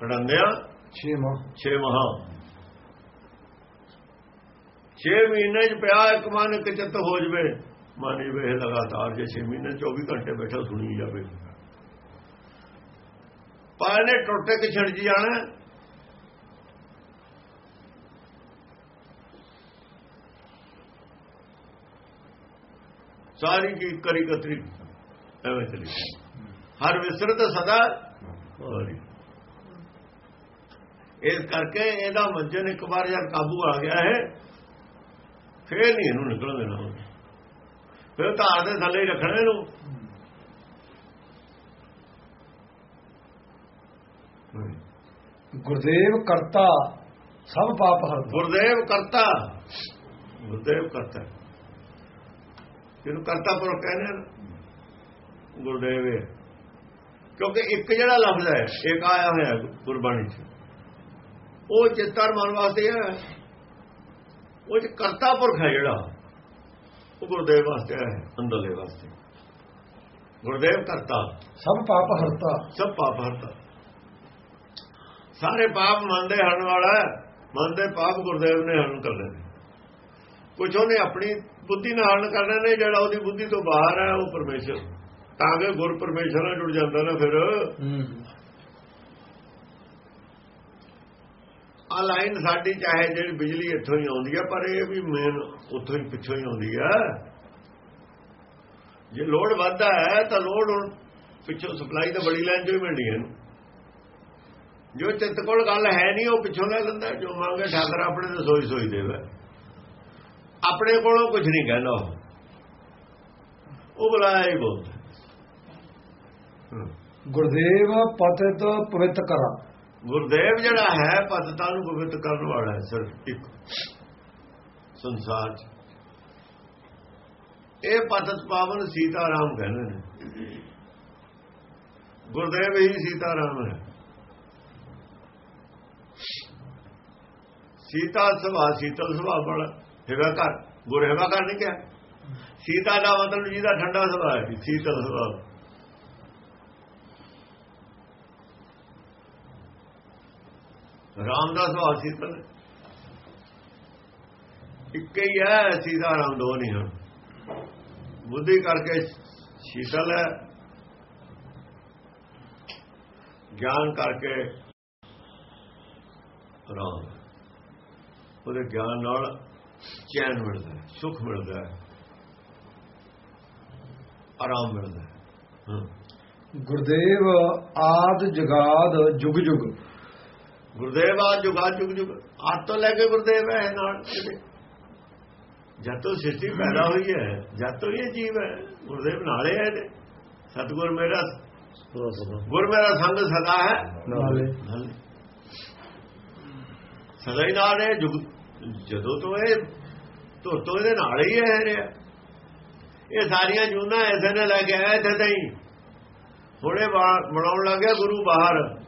ਖੜੰਦਿਆ ਛੇ ਮਾਹ। 6 ਮਹਾ। 6 ਮਹੀਨੇ ਚ ਪਿਆ ਇੱਕ ਮਨ ਇੱਕ ਚਿੱਤ ਹੋ ਜਵੇ। ਮਨ ਇਹ ਲਗਾਤਾਰ ਜੇ 6 ਮਹੀਨੇ 24 ਘੰਟੇ ਬੈਠਾ ਸੁਣੀ ਜਾਵੇ। ਇਹਨੇ ਟੁੱਟੇ ਕਿ ਛੜ ਜੀ ਜਾਣਾ। ਸਾਰੀ ਕੀ ਕਰੀ ਕਤਰੀ। ਐਵੇਂ ਚਲੀ ਹਰ ਵਿਸਰਤ ਸਦਾ ਹੋਰੀ ਇਸ ਕਰਕੇ ਇਹਦਾ ਮੰਜਨ ਇੱਕ ਵਾਰ ਜਦ ਕਾਬੂ ਆ ਗਿਆ ਹੈ ਫੇਰ ਨਹੀਂ ਇਹਨੂੰ ਨਿਕਲਣ ਦੇਣਾ ਫਿਰ ਧਾਰ ਦੇ ਥੱਲੇ ਹੀ ਰੱਖਣਾ ਇਹਨੂੰ। ਗੁਰਦੇਵ ਕਰਤਾ ਸਭ ਪਾਪ ਹਰਤਾ ਗੁਰਦੇਵ ਕਰਤਾ। ਗੁਰਦੇਵ ਕਰਤਾ। ਇਹਨੂੰ ਕਰਤਾ ਪਰ ਕਹਿੰਦੇ ਨੇ। ਗੁਰਦੇਵ ਕਿਉਂਕਿ ਇੱਕ ਜਿਹੜਾ ਲਫ਼ਜ਼ ਹੈ ਇੱਕ ਆਇਆ ਹੋਇਆ ਹੈ ਗੁਰਬਾਣੀ 'ਚ। ਉਹ ਚਿੱਤਰ ਮਨ ਵਾਸਤੇ ਹੈ। ਉਹ ਚ ਕਰਤਾ ਪੁਰਖ ਹੈ ਜਿਹੜਾ। ਉਹ ਗੁਰਦੇਵ ਵਾਸਤੇ ਹੈ ਅੰਦਰਲੇ ਵਾਸਤੇ। ਗੁਰਦੇਵ ਕਰਤਾ। ਸਭ ਪਾਪ ਹਰਤਾ। ਸਭ ਪਾਪ ਹਰਤਾ। ਸਾਰੇ ਪਾਪ ਮਨ ਦੇ ਹਰਨ ਵਾਲਾ ਹੈ। ਮਨ ਦੇ ਪਾਪ ਗੁਰਦੇਵ ਨੇ ਹਰਨ ਕਰਨੇ ਨੇ। ਕੁਝ ਉਹਨੇ ਆਪਣੀ ਬੁੱਧੀ ਨਾਲ ਹਰਨ ਕਰਨੇ ਨੇ ਜਿਹੜਾ ਉਹਦੀ ਬੁੱਧੀ ਤੋਂ ਬਾਹਰ ਹੈ ਉਹ ਪਰਮੇਸ਼ਰ। ਤਾਂ ਕਿ ਗੁਰ ਪਰਮੇਸ਼ਰ ਨਾਲ ਜੁੜ ਜਾਂਦਾ ਨਾ ਫਿਰ। ਆ ਲਾਈਨ ਸਾਡੀ ਚਾਹੇ ਜਿਹੜੀ ਬਿਜਲੀ ਇੱਥੋਂ ਹੀ ਆਉਂਦੀ ਹੈ ਪਰ ਇਹ ਵੀ ਮੇਨ ਉੱਥੋਂ ਹੀ ਪਿੱਛੋਂ ਹੀ ਆਉਂਦੀ ਹੈ ਜੇ ਲੋਡ ਵੱਧਦਾ ਹੈ ਤਾਂ ਲੋਡ ਹੁਣ ਪਿੱਛੋਂ ਸਪਲਾਈ ਤਾਂ ਬੜੀ ਲਾਈਨ ਚੋਂ ਹੀ ਮਿਲਣੀ ਹੈ ਜੋ ਚਿੱਤ ਕੋਲ ਗੱਲ ਹੈ ਨਹੀਂ ਉਹ ਪਿੱਛੋਂ ਲੈ ਲੈਂਦਾ ਜੋ ਮੰਗੇ ਠਾਕਰ ਆਪਣੇ ਤੇ ਸੋਈ ਸੋਈ ਦੇਵੇ। ਆਪਣੇ ਕੋਲੋਂ ਕੁਝ ਨਹੀਂ ਕਹਿੰਦਾ ਉਹ। ਬੁਲਾਇਆ ਹੀ ਬੋਲਦਾ। ਗੁਰਦੇਵ ਪਤਿਤ ਪਵਿੱਤ ਕਰਾ। ਗੁਰਦੇਵ ਜਿਹੜਾ ਹੈ ਪਤਤਾ ਨੂੰ ਪਵਿੱਤ ਕਰਨ ਵਾਲਾ ਹੈ ਸਿਰਫ ਇੱਕ। ਸੰਸਾਰ 'ਚ। ਇਹ ਪਤਤ ਪਾਵਨ ਸੀਤਾ ਰਾਮ ਕਹਿੰਦੇ ਨੇ। ਗੁਰਦੇਵ ਹੀ ਸੀਤਾ ਰਾਮ ਹੈ। ਸੀਤਾ ਸੁਭਾ ਸੀਤਲ ਸੁਭਾ ਬੜਾ। ਹੈਗਾ ਘਰ। ਗੁਰ ਹੈਗਾ ਘਰ ਨਹੀਂ ਕਿਹਾ। ਸੀਤਾ ਦਾ ਮਤਲਬ ਜਿਹਦਾ ਠੰਡਾ ਸੁਭਾਅ ਹੈ ਸੀਤਲ ਸੁਭਾਅ। ਰਾਮ ਦਾ ਸੁਭਾਅ ਸੀਤਲ। ਇੱਕ ਹੀ ਹੈ, ਸੀਤਾ, ਰਾਮ ਦੋ ਨਹੀਂ ਹਨ। ਬੁੱਧੀ ਕਰਕੇ ਸ਼ੀਤਲ ਹੈ। ਗਿਆਨ ਕਰਕੇ ਰਾਮ। ਉਹਦੇ ਗਿਆਨ ਨਾਲ ਚੈਨ ਮਿਲਦਾ ਸੁਖ ਮਿਲਦਾ ਆਰਾਮ ਮਿਲਦਾ ਗੁਰਦੇਵ ਆਦ ਜਗਾਦ ਜੁਗ ਜੁਗ। ਗੁਰਦੇਵ ਆ ਜੁਗਾ ਜੁਗ ਜੁਗ। ਆਦ ਤੋਂ ਲੈ ਕੇ ਗੁਰਦੇਵ ਹੈ ਨਾਲ। ਜਦ ਤੋਂ ਸ੍ਰਿਸ਼ਟੀ ਪੈਦਾ ਹੋਈ ਹੈ ਜਦ ਤੋਂ ਇਹ ਜੀਵ ਹੈ ਗੁਰਦੇਵ ਨਾਲੇ ਹੈ ਸਤਗੁਰ ਮੇਰਾ ਗੁਰ ਮੇਰਾ ਸੰਗ ਸਦਾ ਹੈ। ਨਾਲੇ। ਸਦਾ ਹੀ ਨਾਲ ਹੈ ਜੁਗ ਜਦੋਂ ਤੋਂ ਇਹ ਤੋਂ ਤੋਂ ਇਹਦੇ ਨਾਲ ਹੀ ਹੈ ਰਿਹਾ। ਇਹ ਸਾਰੀਆਂ ਜੂਨਾ ਐਸੇ ਨੇ ਲੈ ਕੇ ਆਇਆ ਇੱਥੇ ਤਾਈ ਹੀ। ਹੁਣੇ ਬਾ- ਬਣਾਉਣ ਲੱਗਿਆ ਗੁਰੂ ਬਾਹਰ।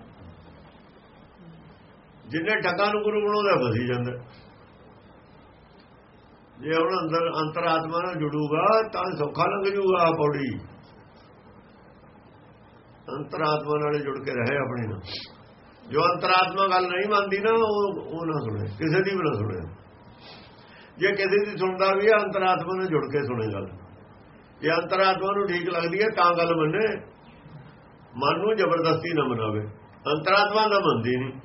ਜਿੰਨੇ ਠੱਗਾਂ ਨੂੰ ਗੁਰੂ ਬਣਾਉਂਦਾ ਫਸੀ ਜਾਂਦਾ। ਜੇ ਹੁਣ ਅੰਦਰ ਅੰਤਰਾਤਮਾ ਨਾਲ ਜੁੜੂਗਾ, ਤਾਂ ਸੌਖਾ ਲੰਘ ਜੂਗਾ ਆਹ ਪੌੜੀ। ਅੰਤਰਾਤਮਾ ਨਾਲ ਜੁੜ ਕੇ ਰਹੇ ਆਪਣੇ ਨਾਲ। ਜੋ ਅੰਤਰਾਤਮਾ ਗੱਲ ਨਹੀਂ ਮੰਨਦੀ ਨਾ, ਉਹ ਉਹ ਨਾ ਸੁਣੇ। ਕਿਸੇ ਦੀ ਵੀ ਨਾ ਸੁਣੇ। ਜੇ ਕਿਸੇ ਦੀ ਸੁਣਦਾ ਵੀ ਹੈ ਅੰਤਰਾਤਮਾ ਨਾਲ ਜੁੜ ਕੇ ਸੁਣੇ ਗੱਲ। ਜੇ ਅੰਤਰਾਤਮਾ ਨੂੰ ਠੀਕ ਲੱਗਦੀ ਹੈ ਤਾਂ ਗੱਲ ਮੰਨੇ। ਮਨ ਨੂੰ ਜ਼ਬਰਦਸਤੀ ਨਾ ਮਨਾਵੇ। ਅੰਤਰਾਤਮਾ ਨਾ ਮੰਨਦੀ ਨਹੀਂ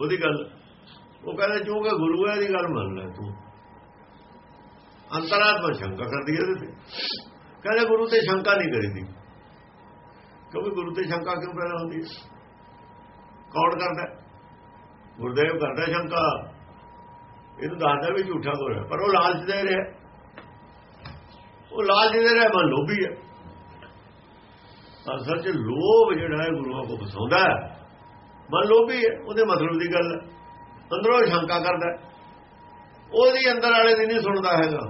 ਉਹਦੀ ਗੱਲ। ਉਹ ਕਹਿੰਦਾ ਚੂੰਕਿ ਗੁਰੂ ਹੈ ਦੀ ਗੱਲ ਮੰਨ ਲੈ ਤੂੰ। ਅੰਤਰਾਤਮਾ ਸ਼ੰਕਾ ਕਰਦੀ ਹੈ ਤੇ। ਕਹਿੰਦੇ, ਗੁਰੂ ਤੇ ਸ਼ੰਕਾ ਨਹੀਂ ਕਰੀਦੀ। ਕਿਉਂਕਿ ਗੁਰੂ ਤੇ ਸ਼ੰਕਾ ਕਿਉਂ ਪੈਦਾ ਹੁੰਦੀ ਕੌਣ ਕਰਦਾ ਗੁਰਦੇਵ ਕਰਦਾ ਸ਼ੰਕਾ। ਇਹਨੂੰ ਦੱਸਦਾ ਵੀ ਝੂਠਾ ਹੋ ਰਿਹਾ ਪਰ ਉਹ ਲਾਲਚ ਦੇ ਰਿਹਾ ਉਹ ਲਾਲਚ ਦੇ ਰਿਹਾ ਮਨ ਲੋਭੀ ਹੈ। ਅਸਲ 'ਚ ਲੋਭ ਜਿਹੜਾ ਹੈ ਗੁਰੂਆਂ ਕੋ ਫਸਾਉਂਦਾ ਹੈ। ਮਨ ਲੋਭੀ ਹੈ, ਉਹਦੇ ਮਤਲਬ ਦੀ ਗੱਲ ਅੰਦਰੋਂ ਸ਼ੰਕਾ ਕਰਦਾ ਉਹਦੀ ਅੰਦਰ ਵਾਲੇ ਦੀ ਨਹੀਂ ਸੁਣਦਾ ਹੈਗਾ।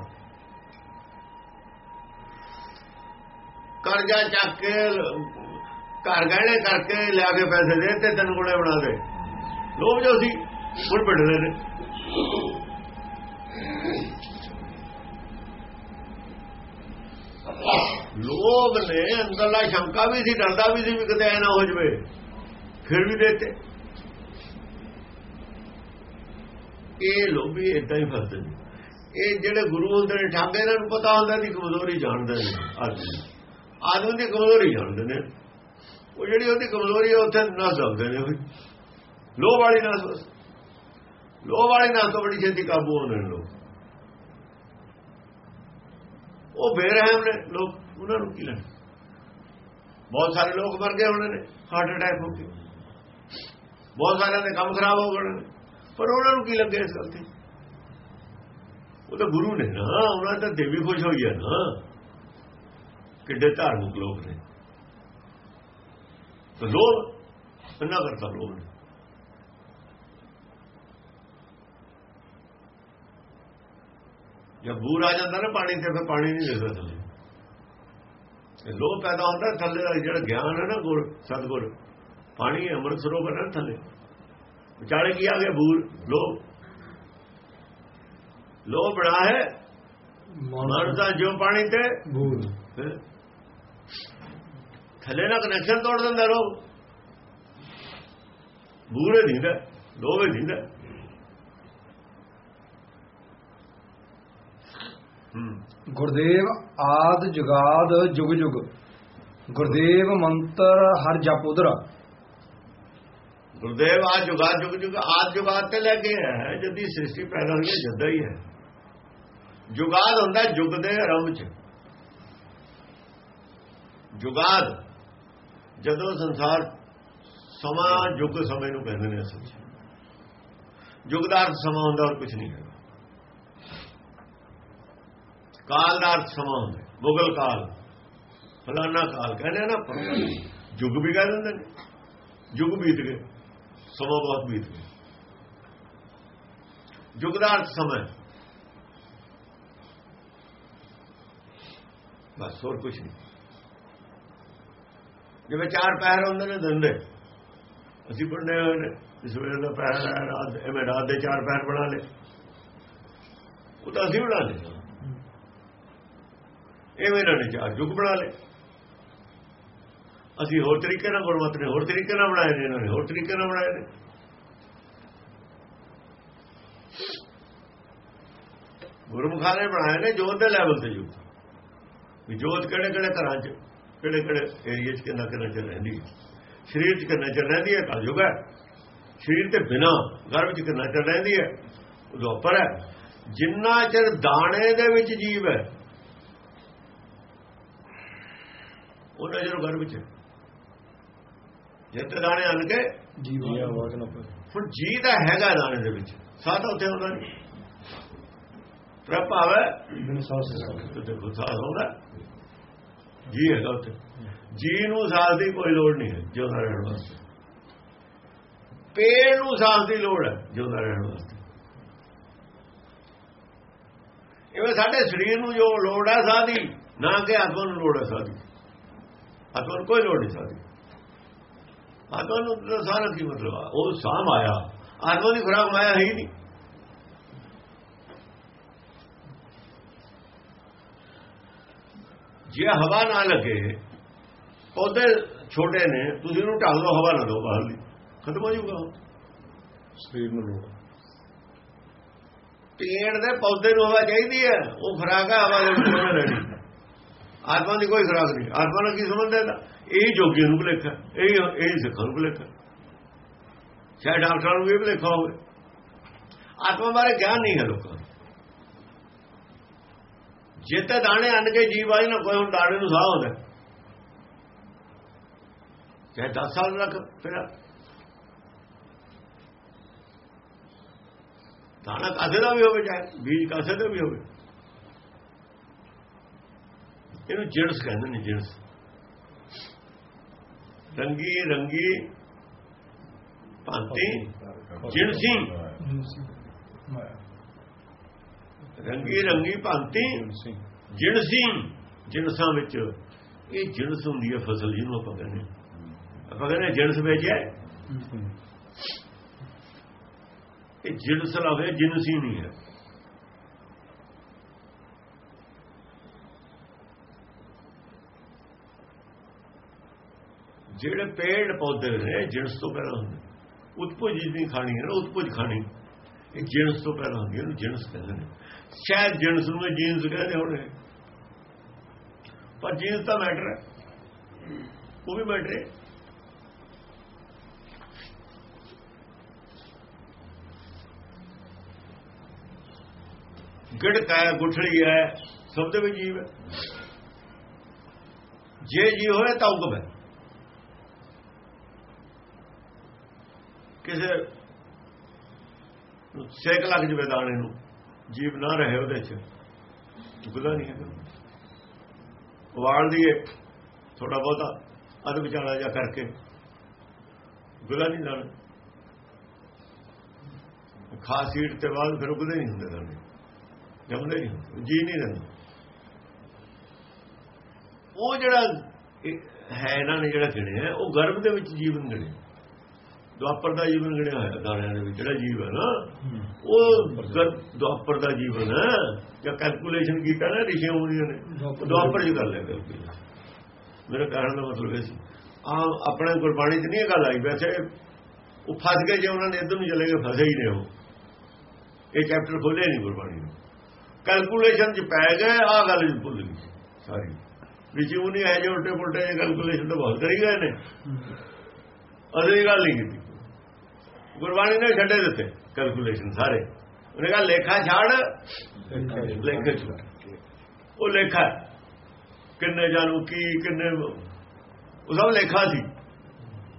ਕਰਜ਼ਾ ਚੱਕ ਕੇ ਘਰ ਗਹਿਣੇ ਕਰਕੇ ਲਿਆ ਕੇ ਪੈਸੇ ਦੇ ਤੇ ਤਿੰਨ ਗੁਣੇ ਬਣਾ ਦੇ। ਲੋਭ ਜੋ ਸੀ, ਹੁਣ ਪਿੱਟਦੇ ਨੇ। ਲੋਭ ਨੇ ਅੰਦਰਲਾ ਸ਼ੰਕਾ ਵੀ ਸੀ, ਡਰਦਾ ਵੀ ਸੀ ਵੀ ਕਿਤੇ ਐ ਨਾ ਹੋ ਜਵੇ। ਫਿਰ ਵੀ ਦੇਤੇ। ਇਹ ਲੋਭੀ ਇਦਾਂ ਹੀ ਫਸਦੇ ਨੇ। ਇਹ ਜਿਹੜੇ ਗੁਰੂ ਹੁੰਦੇ ਨੇ ਠਾਕੇ ਇਹਨਾਂ ਨੂੰ ਪਤਾ ਹੁੰਦਾ ਦੀ ਕਮਜ਼ੋਰੀ ਜਾਣਦੇ ਨੇ। ਆਦਮੀ ਆਦਮੀ ਦੀ ਕਮਜ਼ੋਰੀ ਜਾਣਦੇ ਨੇ। ਉਹ ਜਿਹੜੀ ਉਹਦੀ ਕਮਜ਼ੋਰੀ ਹੈ, ਉੱਥੇ ਨਾ ਸਕਦੇ ਨੇ ਉਹ ਲੋਭ ਵਾਲੀ ਨਾ ਬਸ ਲੋਭ ਵਾਲੀ ਨਾ ਤੋਂ ਬੜੀ ਛੇਤੀ ਕਾਬੂ ਹੋਣੇ ਨੇ ਲੋਕ। ਉਹ ਬੇਰਹਿਮ ਨੇ, ਲੋਕ ਉਹਨਾਂ ਨੂੰ ਕੀ ਲੈਣਾ? ਬਹੁਤ ਸਾਰੇ ਲੋਕ ਮਰ ਗਏ ਉਹਨਾਂ ਨੇ ਹਾਰਟ ਅਟੈਕ ਹੋ ਕੇ ਬਹੁਤ ਸਾਰਿਆਂ ਦੇ ਕੰਮ ਖਰਾਬ ਹੋ ਗਏ ਨੇ। ਪਰ ਉਹਨਾਂ ਨੂੰ ਕੀ ਲੱਗੇ ਇਸ ਗੱਲ ਤੇ? ਉਹ ਤਾਂ ਗੁਰੂ ਨੇ ਨਾ, ਉਹਨਾਂ ਤਾਂ ਦੇਵੀ ਖੁਸ਼ ਹੋਈ ਹੈ ਨਾ। ਕਿੱਡੇ ਧਾਰਮਿਕ ਲੋਕ ਨੇ। ਤਾਂ ਲੋਭ ਇੰਨਾ ਕਰਤਾ ਲੋਭ ਨੇ ਜਦ ਬੂਰ ਆ ਜਾਂਦਾ ਨਾ ਪਾਣੀ ਤੇ ਫਿਰ ਪਾਣੀ ਨਹੀਂ ਦਿਸਦਾ ਥੱਲੇ ਇਹ ਲੋਭ ਪੈਦਾ ਹੁੰਦਾ ਥੱਲੇ ਦਾ ਜਿਹੜਾ ਗਿਆਨ ਹੈ ਨਾ ਗੁਰ ਸਤਗੁਰ ਪਾਣੀ ਅੰਮ੍ਰਿਤ ਸਰੋਵਰ ਹੈ ਥੱਲੇ ਵਿਚਾਲੇ ਕੀ ਆ ਗਿਆ ਬੂਰ ਲੋਭ ਲੋਭ ਬੜਾ ਹੈ ਮਨ ਦਾ ਜੋ ਪਾਣੀ ਤੇ ਬੂਲ ਫਿਰ ਥੱਲੇ ਨਾਲ ਕਨੈਕਸ਼ਨ ਤੋੜ ਦਿੰਦਾ ਲੋਭ ਬੂਰੇ ਦਿੰਦਾ ਲੋਭੇ ਦਿੰਦਾ ਗੁਰਦੇਵ ਆਦ ਜਗਾਦ ਜੁਗ ਜੁਗ। ਗੁਰਦੇਵ ਮੰਤਰ ਹਰ ਜਪ ਉਧਰਾ। ਗੁਰਦੇਵ ਆ ਜੁਗਾ ਜੁਗ ਜੁਗ ਆਦ ਜੁਗਾਦ ਤੇ ਲੈ ਕੇ ਹੈ ਜਦੀ ਸ੍ਰਿਸ਼ਟੀ ਪੈਦਾ ਹੋਈ ਹੈ ਜਦਾਂ ਹੀ ਹੈ। ਜੁਗਾਦ ਹੁੰਦਾ ਜੁਗ ਦੇ ਆਰੰਭ ਚ। ਜੁਗਾਦ ਜਦੋਂ ਸੰਸਾਰ ਸਮਾਂ ਯੁੱਗ ਸਮੇਂ ਨੂੰ ਕਹਿੰਦੇ ਨੇ ਅਸਲ ਚ। ਯੁੱਗ ਦਾ ਅਰਥ ਸਮਾਂ ਹੁੰਦਾ ਹੋਰ ਕੁਝ ਨਹੀਂ ਹੈ ਕਾਲ ਦਾ ਅਰਥ ਸਮਾਂ ਹੁੰਦਾ, ਮੁਗਲ ਕਾਲ, ਫਲਾਨਾ ਕਾਲ ਕਹਿੰਦੇ ਆ ਨਾ ਆਪਾਂ। ਯੁੱਗ ਵੀ ਕਹਿ ਦਿੰਦੇ ਨੇ, ਯੁੱਗ ਬੀਤ ਗਏ, ਸਮਾਂ ਬਹੁਤ ਬੀਤ ਗਿਆ। ਯੁੱਗ ਦਾ ਅਰਥ ਸਮਾਂ ਬਸ ਹੋਰ ਕੁਝ ਨਹੀਂ। ਜਿਵੇਂ ਚਾਰ ਪੈਰ ਹੁੰਦੇ ਨੇ ਦਿੰਦੇ। ਅਸੀਂ ਪੜਨੇ ਹੋਏ ਨੇ। ਇਸ ਵੇਲੇ ਦਾ ਪੈਰ ਹੈ, ਰਾਤ ਐਵੇਂ ਰਾਤ ਦੇ ਚਾਰ ਪੈਰ ਬਣਾ ਲਏ। ਉਹ ਤਾਂ ਅਸੀਂ ਬਣਾ ਲਏ। ਐਵੇਂ ਇਹਨਾਂ ਨੇ ਚਾਰ ਯੁੱਗ ਬਣਾ ਲਏ। ਅਸੀਂ ਹੋਰ ਤਰੀਕੇ ਨਾਲ ਗੁਰਮਤਿ ਨੇ, ਹੋਰ ਤਰੀਕੇ ਨਾਲ ਬਣਾਏ ਨੇ, ਇਹਨਾਂ ਨੇ ਹੋਰ ਤਰੀਕੇ ਨਾਲ ਬਣਾਏ ਨੇ। ਗੁਰਮੁਖਾਂ ਨੇ ਬਣਾਏ ਨੇ ਜੋਤ ਦੇ ਲੈਵਲ ਤੇ ਯੁੱਗ ਵੀ ਜੋਤ ਕਿਹੜੇ ਕਿਹੜੇ ਘਰਾਂ 'ਚ? ਕਿਹੜੇ ਕਿਹੜੇ ਏਰੀਆ 'ਚ ਕਿੰਨਾ ਕਿੰਨਾ ਚ ਰਹਿੰਦੀ ਹੈ? ਸਰੀਰ 'ਚ ਕਿੰਨਾ ਚ ਰਹਿੰਦੀ ਹੈ? ਕਲਯੁਗ ਹੈ। ਸਰੀਰ ਤੇ ਬਿਨਾ ਗਰਭ 'ਚ ਕਿੰਨਾ ਚ ਰਹਿੰਦੀ ਹੈ? ਉਹ ਉੱਪਰ ਹੈ। ਜਿੰਨਾ ਚਿਰ ਦਾਣੇ ਦੇ ਵਿੱਚ ਜੀਵ ਹੈ ਉਹਨਾਂ ਜਦੋਂ ਗਰਭ 'ਚ ਜਿੱਤੇ ਦਾਣੇ ਅੰਨ ਕੇ ਜੀਵਾ ਹੁਣ ਜੀ ਦਾ ਹੈਗਾ ਦਾਣੇ ਦੇ ਵਿੱਚ। ਸਾਹ ਤਾਂ ਉੱਥੇ ਹੁੰਦਾ ਨਹੀਂ ਪ੍ਰਭ ਆਵੇ ਬਿਨ ਤੇ ਦੇਖੋ ਸਾਹ ਹੁੰਦਾ। ਜੀ ਹੈਗਾ ਉੱਥੇ ਜੀ ਨੂੰ ਸਾਹ ਦੀ ਕੋਈ ਲੋੜ ਨਹੀਂ ਹੈ, ਜਿਉਂਦਾ ਰਹਿਣ ਵਾਸਤੇ। ਪੇੜ ਨੂੰ ਸਾਹ ਦੀ ਲੋੜ ਹੈ, ਜਿਉਂਦਾ ਰਹਿਣ ਵਾਸਤੇ। ਇਵੇਂ ਸਾਡੇ ਸਰੀਰ ਨੂੰ ਜੋ ਲੋੜ ਹੈ ਸਾਹ ਦੀ ਨਾ ਕਿ ਆਤਮਾ ਨੂੰ ਲੋੜ ਹੈ ਸਾਹ ਦੀ ਆਤਮਾ ਨੂੰ ਕੋਈ ਲੋੜ ਨਹੀਂ ਸਾਹ ਦੀ ਆਤਮਾ ਨੂੰ ਸਾਰਾ ਕੀ ਮਤਲਬ ਆ? ਉਹ ਸਾਹ ਆਇਆ ਆਤਮਾ ਦੀ ਖੁਰਾਕ ਮਾਇਆ ਹੈ ਹੀ ਨਹੀਂ। ਜੇ ਹਵਾ ਨਾ ਲੱਗੇ ਪੌਦੇ ਛੋਟੇ ਨੇ ਤੁਸੀਂ ਉਹਨੂੰ ਢੱਕ ਦਿਓ ਹਵਾ ਨਾ ਦਿਓ ਬਾਹਰ ਦੀ। ਖਤਮ ਹੋ ਜਾਊਗਾ। ਸਰੀਰ ਨੂੰ ਲੋੜ ਪੇੜ ਦੇ ਪੌਦੇ ਨੂੰ ਹਵਾ ਚਾਹੀਦੀ ਹੈ। ਉਹ ਖੁਰਾਕ ਹੈ ਹਵਾ ਦੇ ਵਿੱਚ ਰਹਿਣੀ ਆਤਮਾ ਦੀ ਕੋਈ ਖੁਰਾਕ ਨਹੀਂ। ਆਤਮਾ ਨਾਲ ਕੀ ਸੰਬੰਧ ਹੈ ਇਹ ਜੋਗੀ ਨੂੰ ਭੁਲੇਖਾ। ਇਹ ਇਹ ਸਿੱਖਾਂ ਨੂੰ ਭੁਲੇਖਾ। ਸ਼ਾਇਦ ਡਾਕਟਰਾਂ ਨੂੰ ਵੀ ਭੁਲੇਖਾ ਹੋਵੇ। ਆਤਮਾ ਬਾਰੇ ਗਿਆਨ ਨਹੀਂ ਹੈ ਲੋਕਾਂ ਨੂੰ ਜਿੱਤੇ ਦਾਣੇ ਅੰਨ ਕੇ ਜੀਵ ਆਈ ਨਾ ਕੋਈ ਹੁਣ ਦਾਣੇ ਨੂੰ ਸਾਹ ਹੁੰਦਾ ਚਾਹੇ 10 ਸਾਲ ਤੱਕ ਫਿਰ ਦਾਣਾ ਕਾਸੇ ਦਾ ਵੀ ਹੋਵੇ ਚਾਹੇ ਬੀਜ ਕਾਸੇ ਦਾ ਵੀ ਹੋਵੇ। ਇਹਨੂੰ ਜਿਣਸ ਕਹਿੰਦੇ ਨੇ ਜਿਣਸ ਰੰਗੀ ਰੰਗੀ ਭਾਂਤੀ ਜਿਣਸੀ ਰੰਗੀ ਰੰਗੀ ਭਾਂਤੀ। ਸਿੰਘ ਜਿਣਸੀ ਜਿਣਸਾਂ ਵਿੱਚ ਇਹ ਜਿਣਸ ਹੁੰਦੀ ਹੈ ਫਸਲ ਜਿਹਨੂੰ ਆਪਾਂ ਕਹਿੰਦੇ ਹਾਂ। ਆਪਾਂ ਕਹਿੰਦੇ ਹਾਂ ਜਿਣਸ ਵੇਚਿਆ। ਇਹ ਜਿਣਸ ਲਵੇ ਜਿਣਸੀ ਨਹੀਂ ਹੈ। ਜਿਹੜੇ ਪੇੜ ਪੌਦੇ ਨੇ ਜਿਣਸ ਤੋਂ ਪਹਿਲਾਂ ਹੁੰਦੇ ਉਤਪੁਜ ਨਹੀਂ ਖਾਣੀ ਹੈ ਨਾ ਉਤਪੁਜ ਖਾਣੀ। ਇਹ ਜਿਣਸ ਤੋਂ ਪਹਿਲਾਂ ਹੁੰਦੀ ਹੈ ਉਹਨੂੰ ਜਿਣਸ ਕਹਿੰਦੇ ਨੇ। ਸ਼ਾਇਦ ਜਿਣਸ ਨੂੰ ਇਹ ਜੀਨਸ ਕਹਿੰਦੇ ਹੋਣੇ। ਪਰ ਜੀਨਸ ਤਾਂ ਮੈਟਰ ਹੈ। ਉਹ ਵੀ ਮੈਟਰ ਹੈ। ਗਿੜਕ ਹੈ ਗੁਠੜੀ ਹੈ, ਸਭ ਦੇ ਵਿੱਚ ਜੀਵ ਹੈ। ਜੇ ਜੀ ਹੋਏ ਤਾਂ ਉਗਮ ਹੈ। ਕਿਸੇ ਸੇਕ ਲੱਗ ਜਵੇ ਦਾਣੇ ਨੂੰ ਜੀਵ ਨਾ ਰਹੇ ਉਹਦੇ ਚ। ਉਗਦਾ ਨਹੀਂ ਹੈ ਵਾਲ ਦੀਏ ਥੋੜਾ ਬਹੁਤਾ ਅਧ ਵਿਚਾਲਾ ਜਾ ਕਰਕੇ। ਗੁਲਾ ਨਹੀਂ ਦਾਣਾ। ਖਾਸ ਸੀਟ ਤੇ ਬਾਅਦ ਫਿਰ ਉਗਦੇ ਨਹੀਂ ਹੁੰਦੇ ਦਾਣੇ। ਜੰਮਦੇ ਨਹੀਂ ਹੁੰਦੇ, ਜੀ ਨਹੀਂ ਰਹਿੰਦਾ। ਉਹ ਜਿਹੜਾ ਹੈ ਇਹਨਾਂ ਨੇ ਜਿਹੜਾ ਗਿਣਿਆ ਉਹ ਗਰਭ ਦੇ ਵਿੱਚ ਜੀਵਨ ਗਿਣਿਆ। ਦੁਆਪਰ ਦਾ ਜੀਵਨ ਗਿਣਿਆ ਹੋਇਆ ਦਾਣਿਆਂ ਦੇ ਵਿੱਚ ਜਿਹੜਾ ਜੀਵ ਹੈ ਨਾ। ਉਹ ਦੁਆਪਰ ਦਾ ਜੀਵਨ ਹੈ ਜਾਂ ਕੈਲਕੂਲੇਸ਼ਨ ਕੀਤਾ ਨਾ ਰਿਸ਼ੀ ਮੁਨੀਆਂ ਨੇ ਉਹ ਦੁਆਪਰ ਜੀ ਕਰ ਕੈਲਕੂਲੇਸ਼ਨ ਮੇਰੇ ਕਹਿਣ ਦਾ ਮਤਲਬ ਇਹ ਸੀ। ਆ ਆਪਣੇ ਗੁਰਬਾਣੀ 'ਚ ਨਹੀਂ ਇਹ ਗੱਲ ਆਈ ਵੈਸੇ ਉਹ ਫਸ ਗਏ ਜੇ ਉਹਨਾਂ ਨੇ ਇਧਰ ਨੂੰ ਚਲੇ ਗਏ ਫਸੇ ਹੀ ਨੇ ਉਹ। ਇਹ ਚੈਪਟਰ ਖੋਲੇ ਨਹੀਂ ਗੁਰਬਾਣੀ ਨੂੰ। ਕੈਲਕੂਲੇਸ਼ਨ 'ਚ ਪੈ ਗਏ ਆ ਗੱਲ ਭੁੱਲ ਗਈ ਸਾਰੀ। ਰਿਸ਼ੀ ਮੁਨੀ ਹੈ ਜੋ ਉਲਟੇ ਪੁਲਟੇ ਕੈਲਕੂਲੇਸ਼ਨ ਤਾਂ ਬਹੁਤ ਕਰੀ ਗਏ ਨੇ। ਅਸਲੀ ਗੱਲ ਨਹੀਂ ਕੀਤੀ। ਗੁਰਬਾਣੀ ਨੇ ਛੱਡੇ ਦਿੱਤੇ ਕੈਲਕੂਲੇਸ਼ਨ ਸਾਰੇ। ਉਹਨੇ ਕਿਹਾ ਲੇਖਾ ਛੱਡ ਲੇਖਾ ਛੱਡ ਉਹ ਲੇਖਾ। ਕਿੰਨੇ ਜਾਨੂ ਕੀ ਕਿੰਨੇ ਉਹ ਸਭ ਲੇਖਾ ਸੀ।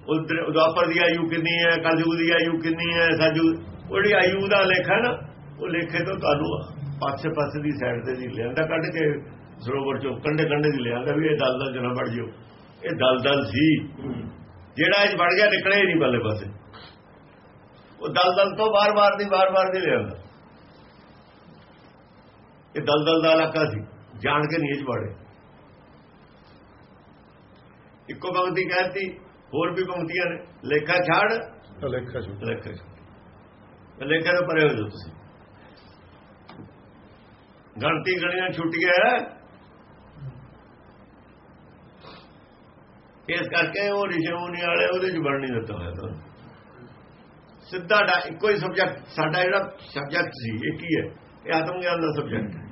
ਉਹ ਦੁਆਪਰ ਦੀ ਆਯੂ ਕਿੰਨੀ ਹੈ ਕਲਯੁਗ ਦੀ ਆਯੂ ਕਿੰਨੀ ਹੈ ਸਾਜੂ ਉਹ ਜਿਹੜੀ ਆਯੂ ਦਾ ਲੇਖਾ ਨਾ ਉਹ ਲੇਖੇ ਤੋਂ ਤੁਹਾਨੂੰ ਪਾਸੇ ਪਾਸੇ ਦੀ ਸਾਈਡ ਤੇ ਦੀ ਲਿਆਂਦਾ ਕੱਢ ਕੇ ਸਰੋਵਰ ਚੋਂ ਕੰਡੇ ਕੰਡੇ ਦੀ ਲਿਆਂਦਾ ਵੀ ਇਹ ਦਲ ਦਲ ਜਨਾ ਵੜ ਜਿਓ। ਇਹ ਦਲ ਦਲ ਸੀ ਜਿਹੜਾ ਇਹ ਵੜ ਗਿਆ ਨਿਕਲੇ ਹੀ ਨਹੀਂ ਬੱਲੇ ਪਾਸੇ। ਉਹ ਦਲ ਦਲ ਤੋਂ ਬਾਰ-ਬਾਰ ਦੀ ਬਾਰ-ਬਾਰ ਦੀ ਲਿਆਂਦਾ ਇਹ ਦਲ ਦਲ ਦਾ ਇਲਾਕਾ ਸੀ ਜਾਣ ਕੇ ਨਹੀਂ ਇਹ 'ਚ ਵੜੇ ਇੱਕੋ ਪੰਕਤੀ ਕਹਿਤੀ ਹੋਰ ਵੀ ਪੰਕਤੀਆਂ ਨੇ। ਲੇਖਾ ਛਾੜ ਲੇਖਾ ਛੁੱਟ ਲੇਖਾ ਛਾੜ। ਲੇਖਾ ਤੋਂ ਪਰੇ ਹੋ ਜਾਓ ਤੁਸੀਂ। ਗਣਤੀ ਗਣੀਆਂ ਛੁੱਟ ਗਿਆ ਇਸ ਕਰਕੇ ਉਹ ਰਿਸ਼ਮੂਨੀ ਵਾਲੇ ਉਹਦੇ ਚ ਬਣ ਨਹੀਂ ਦਿੱਤਾ ਹੋਇਆ ਤਾਂ ਸਿੱਧਾ ਡਾ ਇੱਕੋ ਹੀ ਸਬਜੈਕਟ ਸਾਡਾ ਜਿਹੜਾ ਸਬਜੈਕਟ ਸੀ ਇਹ ਕੀ ਹੈ? ਇਹ ਆਤਮ ਗਿਆਨ ਦਾ ਸਬਜੈਕਟ ਹੈ।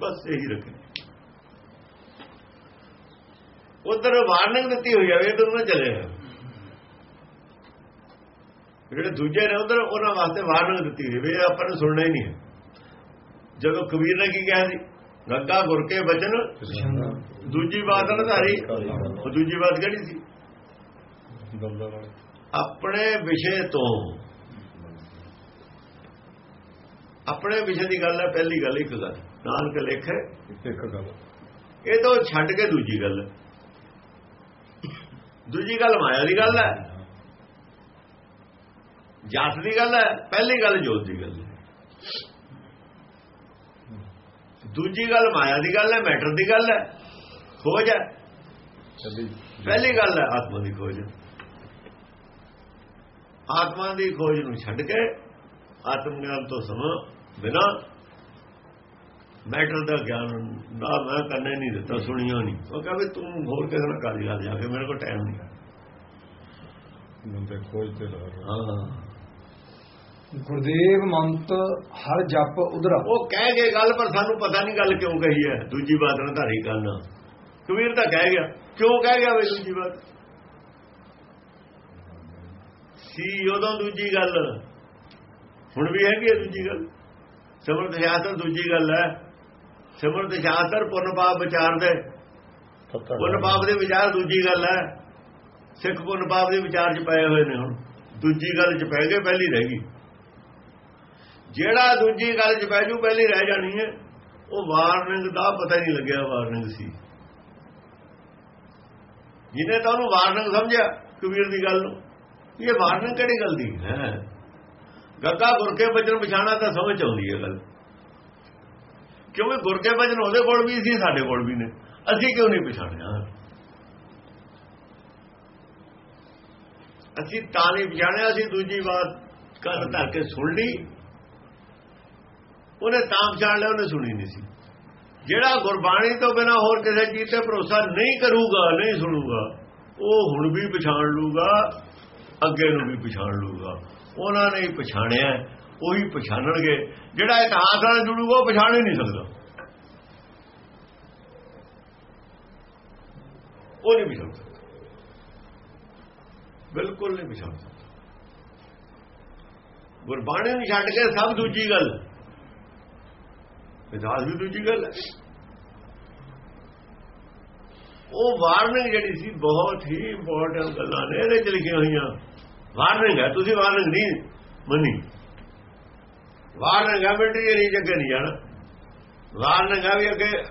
ਬਸ ਇਹੀ ਰੱਖੇ ਉਧਰ ਵਾਰਨਿੰਗ ਦਿੱਤੀ ਹੋਈ ਵੀ ਇਧਰ ਨਾ ਚਲੇ। ਜਿਹੜੇ ਦੂਜੇ ਨੇ ਉਧਰ ਉਹਨਾਂ ਵਾਸਤੇ ਵਾਰਨਿੰਗ ਦਿੱਤੀ ਹੋਈ ਵੀ ਇਹ ਆਪਾਂ ਨੂੰ ਸੁਣਨਾ ਹੀ ਨਹੀਂ ਹੈ। ਜਦੋਂ ਕਬੀਰ ਨੇ ਕੀ ਕਿਹਾ ਸੀ? ਗੱਗਾ ਗੁਰ ਕੇ ਬਚਨ ਦੂਜੀ ਬਾਤ ਨਾ ਧਾਰੀ ਉਹ ਦੂਜੀ ਬਾਤ ਕਿਹੜੀ ਸੀ? ਆਪਣੇ ਵਿਸ਼ੇ ਤੋਂ। ਆਪਣੇ ਵਿਸ਼ੇ ਦੀ ਗੱਲ ਹੈ ਪਹਿਲੀ ਗੱਲ ਇੱਕ ਗੱਲ। ਨਾਨਕ ਲੇਖੇ। ਇੱਕ ਗੱਲ। ਇਹ ਤੋਂ ਛੱਡ ਕੇ ਦੂਜੀ ਗੱਲ ਦੂਜੀ ਗੱਲ ਮਾਇਆ ਦੀ ਗੱਲ ਹੈ। ਜਾਤ ਦੀ ਗੱਲ ਹੈ। ਪਹਿਲੀ ਗੱਲ ਜੋਤ ਦੀ ਗੱਲ ਹੈ। ਦੂਜੀ ਗੱਲ ਮਾਇਆ ਦੀ ਗੱਲ ਹੈ ਮੈਟਰ ਦੀ ਗੱਲ ਹੈ। ਖੋਜ ਹੈ। ਪਹਿਲੀ ਗੱਲ ਹੈ ਆਤਮਾ ਦੀ ਖੋਜ। ਆਤਮਾ ਦੀ ਖੋਜ ਨੂੰ ਛੱਡ ਕੇ ਆਤਮ ਗਿਆਨ ਤੋਂ ਸਮਾਂ ਬਿਨਾ ਮੈਟਰ ਦਾ ਗਿਆਨ ਨਾ ਮੈਂ ਕਰਨੇ ਨਹੀਂ ਦਿੱਤਾ ਸੁਣੀਓ ਨਹੀਂ। ਉਹ ਕਹਿੰਦੇ ਤੂੰ ਹੋਰ ਕਿਸੇ ਨਾਲ ਕਰ ਗੱਲ ਜਾ ਕੇ ਮੇਰੇ ਕੋਲ ਟਾਈਮ ਨਹੀਂ ਬੰਦੇ ਖੋਜ ਤੇ ਹਾਂ। ਗੁਰਦੇਵ ਮੰਤ ਹਰ ਜਪ ਉਧਰਾ। ਉਹ ਕਹਿ ਗਏ ਗੱਲ ਪਰ ਸਾਨੂੰ ਪਤਾ ਨਹੀਂ ਗੱਲ ਕਿਉਂ ਕਹੀ ਹੈ। ਦੂਜੀ ਬਾਤ ਨਾ ਧਾਰੀ ਕਰਨਾ ਕਬੀਰ ਤਾਂ ਕਹਿ ਗਿਆ। ਕਿਉਂ ਕਹਿ ਗਿਆ ਵੇ ਦੂਜੀ ਬਾਤ? ਸੀ ਉਦੋਂ ਦੂਜੀ ਗੱਲ। ਹੁਣ ਵੀ ਹੈਗੀ ਹੈ ਦੂਜੀ ਗੱਲ। ਸਿਮਰਤ ਸ਼ਾਸਤਰ ਦੂਜੀ ਗੱਲ ਹੈ। ਸਿਮਰਤ ਸ਼ਾਸਤਰ ਪੁੰਨ ਪਾਪ ਵਿਚਾਰ ਦੇ। ਪੁੰਨ ਪਾਪ ਦੇ ਵਿਚਾਰ ਦੂਜੀ ਗੱਲ ਹੈ। ਸਿੱਖ ਪੁੰਨ ਪਾਪ ਦੇ ਵਿਚਾਰ ਚ ਪਏ ਹੋਏ ਨੇ ਹੁਣ। ਦੂਜੀ ਗੱਲ ਚ ਪੈ ਗਏ ਪਹਿਲੀ ਰਹਿ ਗਈ। ਜਿਹੜਾ ਦੂਜੀ ਗੱਲ ਚ ਪੈ ਜੂ ਪਹਿਲੀ ਰਹਿ ਜਾਣੀ ਹੈ। ਉਹ ਵਾਰਨਿੰਗ ਦਾ ਪਤਾ ਹੀ ਨਹੀਂ ਲੱਗਿਆ ਵਾਰਨਿੰਗ ਸੀ। ਜਿਹਨੇ ਤਾਂ ਉਹਨੂੰ ਵਾਰਨਿੰਗ ਸਮਝਿਆ ਕਬੀਰ ਦੀ ਗੱਲ ਨੂੰ। ਇਹ ਵਾਰਨਿੰਗ ਕਿਹੜੀ ਗੱਲ ਦੀ ਹੈ? ਗੱਗਾ ਗੁਰਕੇ ਬਚਨ ਪਛਾਣਾ ਤਾਂ ਸਮਝ ਆਉਂਦੀ ਹੈ ਗੱਲ। ਕਿਉਂਕਿ ਗੁਰਕੇ ਬਚਨ ਉਹਦੇ ਕੋਲ ਵੀ ਸੀ, ਸਾਡੇ ਕੋਲ ਵੀ ਨੇ। ਅਸੀਂ ਕਿਉਂ ਨਹੀਂ ਪਛਾਣਿਆ? ਅਸੀਂ ਤਾਂ ਨਹੀਂ ਪਛਾਣਿਆ, ਅਸੀਂ ਦੂਜੀ ਬਾਤ ਕੰਨ ਧਰ ਕੇ ਸੁਣ ਲਈ। ਉਹਨੇ ਤਾਂ ਪਛਾਣ ਲਿਆ, ਉਹਨੇ ਸੁਣੀ ਨਹੀਂ ਸੀ। ਜਿਹੜਾ ਗੁਰਬਾਣੀ ਤੋਂ ਬਿਨਾ ਹੋਰ ਕਿਸੇ ਚੀਜ਼ ਤੇ ਭਰੋਸਾ ਨਹੀਂ ਕਰੂਗਾ, ਨਹੀਂ ਸੁਣੂਗਾ, ਉਹ ਹੁਣ ਵੀ ਪਛਾਣ ਲੂਗਾ, ਅੱਗੇ ਨੂੰ ਵੀ ਪਛਾਣ ਲੂਗਾ। ਉਹਨਾਂ ਨੇ ਹੀ ਪਛਾਣਿਆ ਉਹੀ ਪਛਾਣਨਗੇ। ਜਿਹੜਾ ਇਤਿਹਾਸ ਨਾਲ ਜੁੜੂਗਾ, ਉਹ ਪਛਾਣ ਹੀ ਨਹੀਂ ਸਕਦਾ। ਉਹ ਨਹੀਂ ਪਛਾਣ ਸਕਦਾ। ਬਿਲਕੁਲ ਨਹੀਂ ਪਛਾਣ ਸਕਦਾ। ਗੁਰਬਾਣੀ ਨੂੰ ਛੱਡ ਕੇ ਸਭ ਦੂਜੀ ਗੱਲ। ਇਤਿਹਾਸ ਵੀ ਦੂਜੀ ਗੱਲ ਹੈ। ਉਹ ਵਾਰਨਿੰਗ ਜਿਹੜੀ ਸੀ, ਬਹੁਤ ਹੀ ਇੰਪੋਰਟੈਂਟ ਗੱਲਾਂ ਨੇ, ਇਹਦੇ ਚ ਲਿਖੀਆਂ ਹੋਈਆਂ। ਵਾਰਨਿੰਗ ਹੈ, ਤੁਸੀਂ ਵਾਰਨਿੰਗ ਨਹੀਂ ਮੰਨੀ। ਵਾਰਨਿੰਗ ਹੈ ਮਿੰਟੀ ਜਿਹੜੀ ਜੱਗੇ ਨਹੀਂ ਜਾਣਾ। ਵਾਰਨਿੰਗ ਹੈ ਵੀ ਅੱਗੇ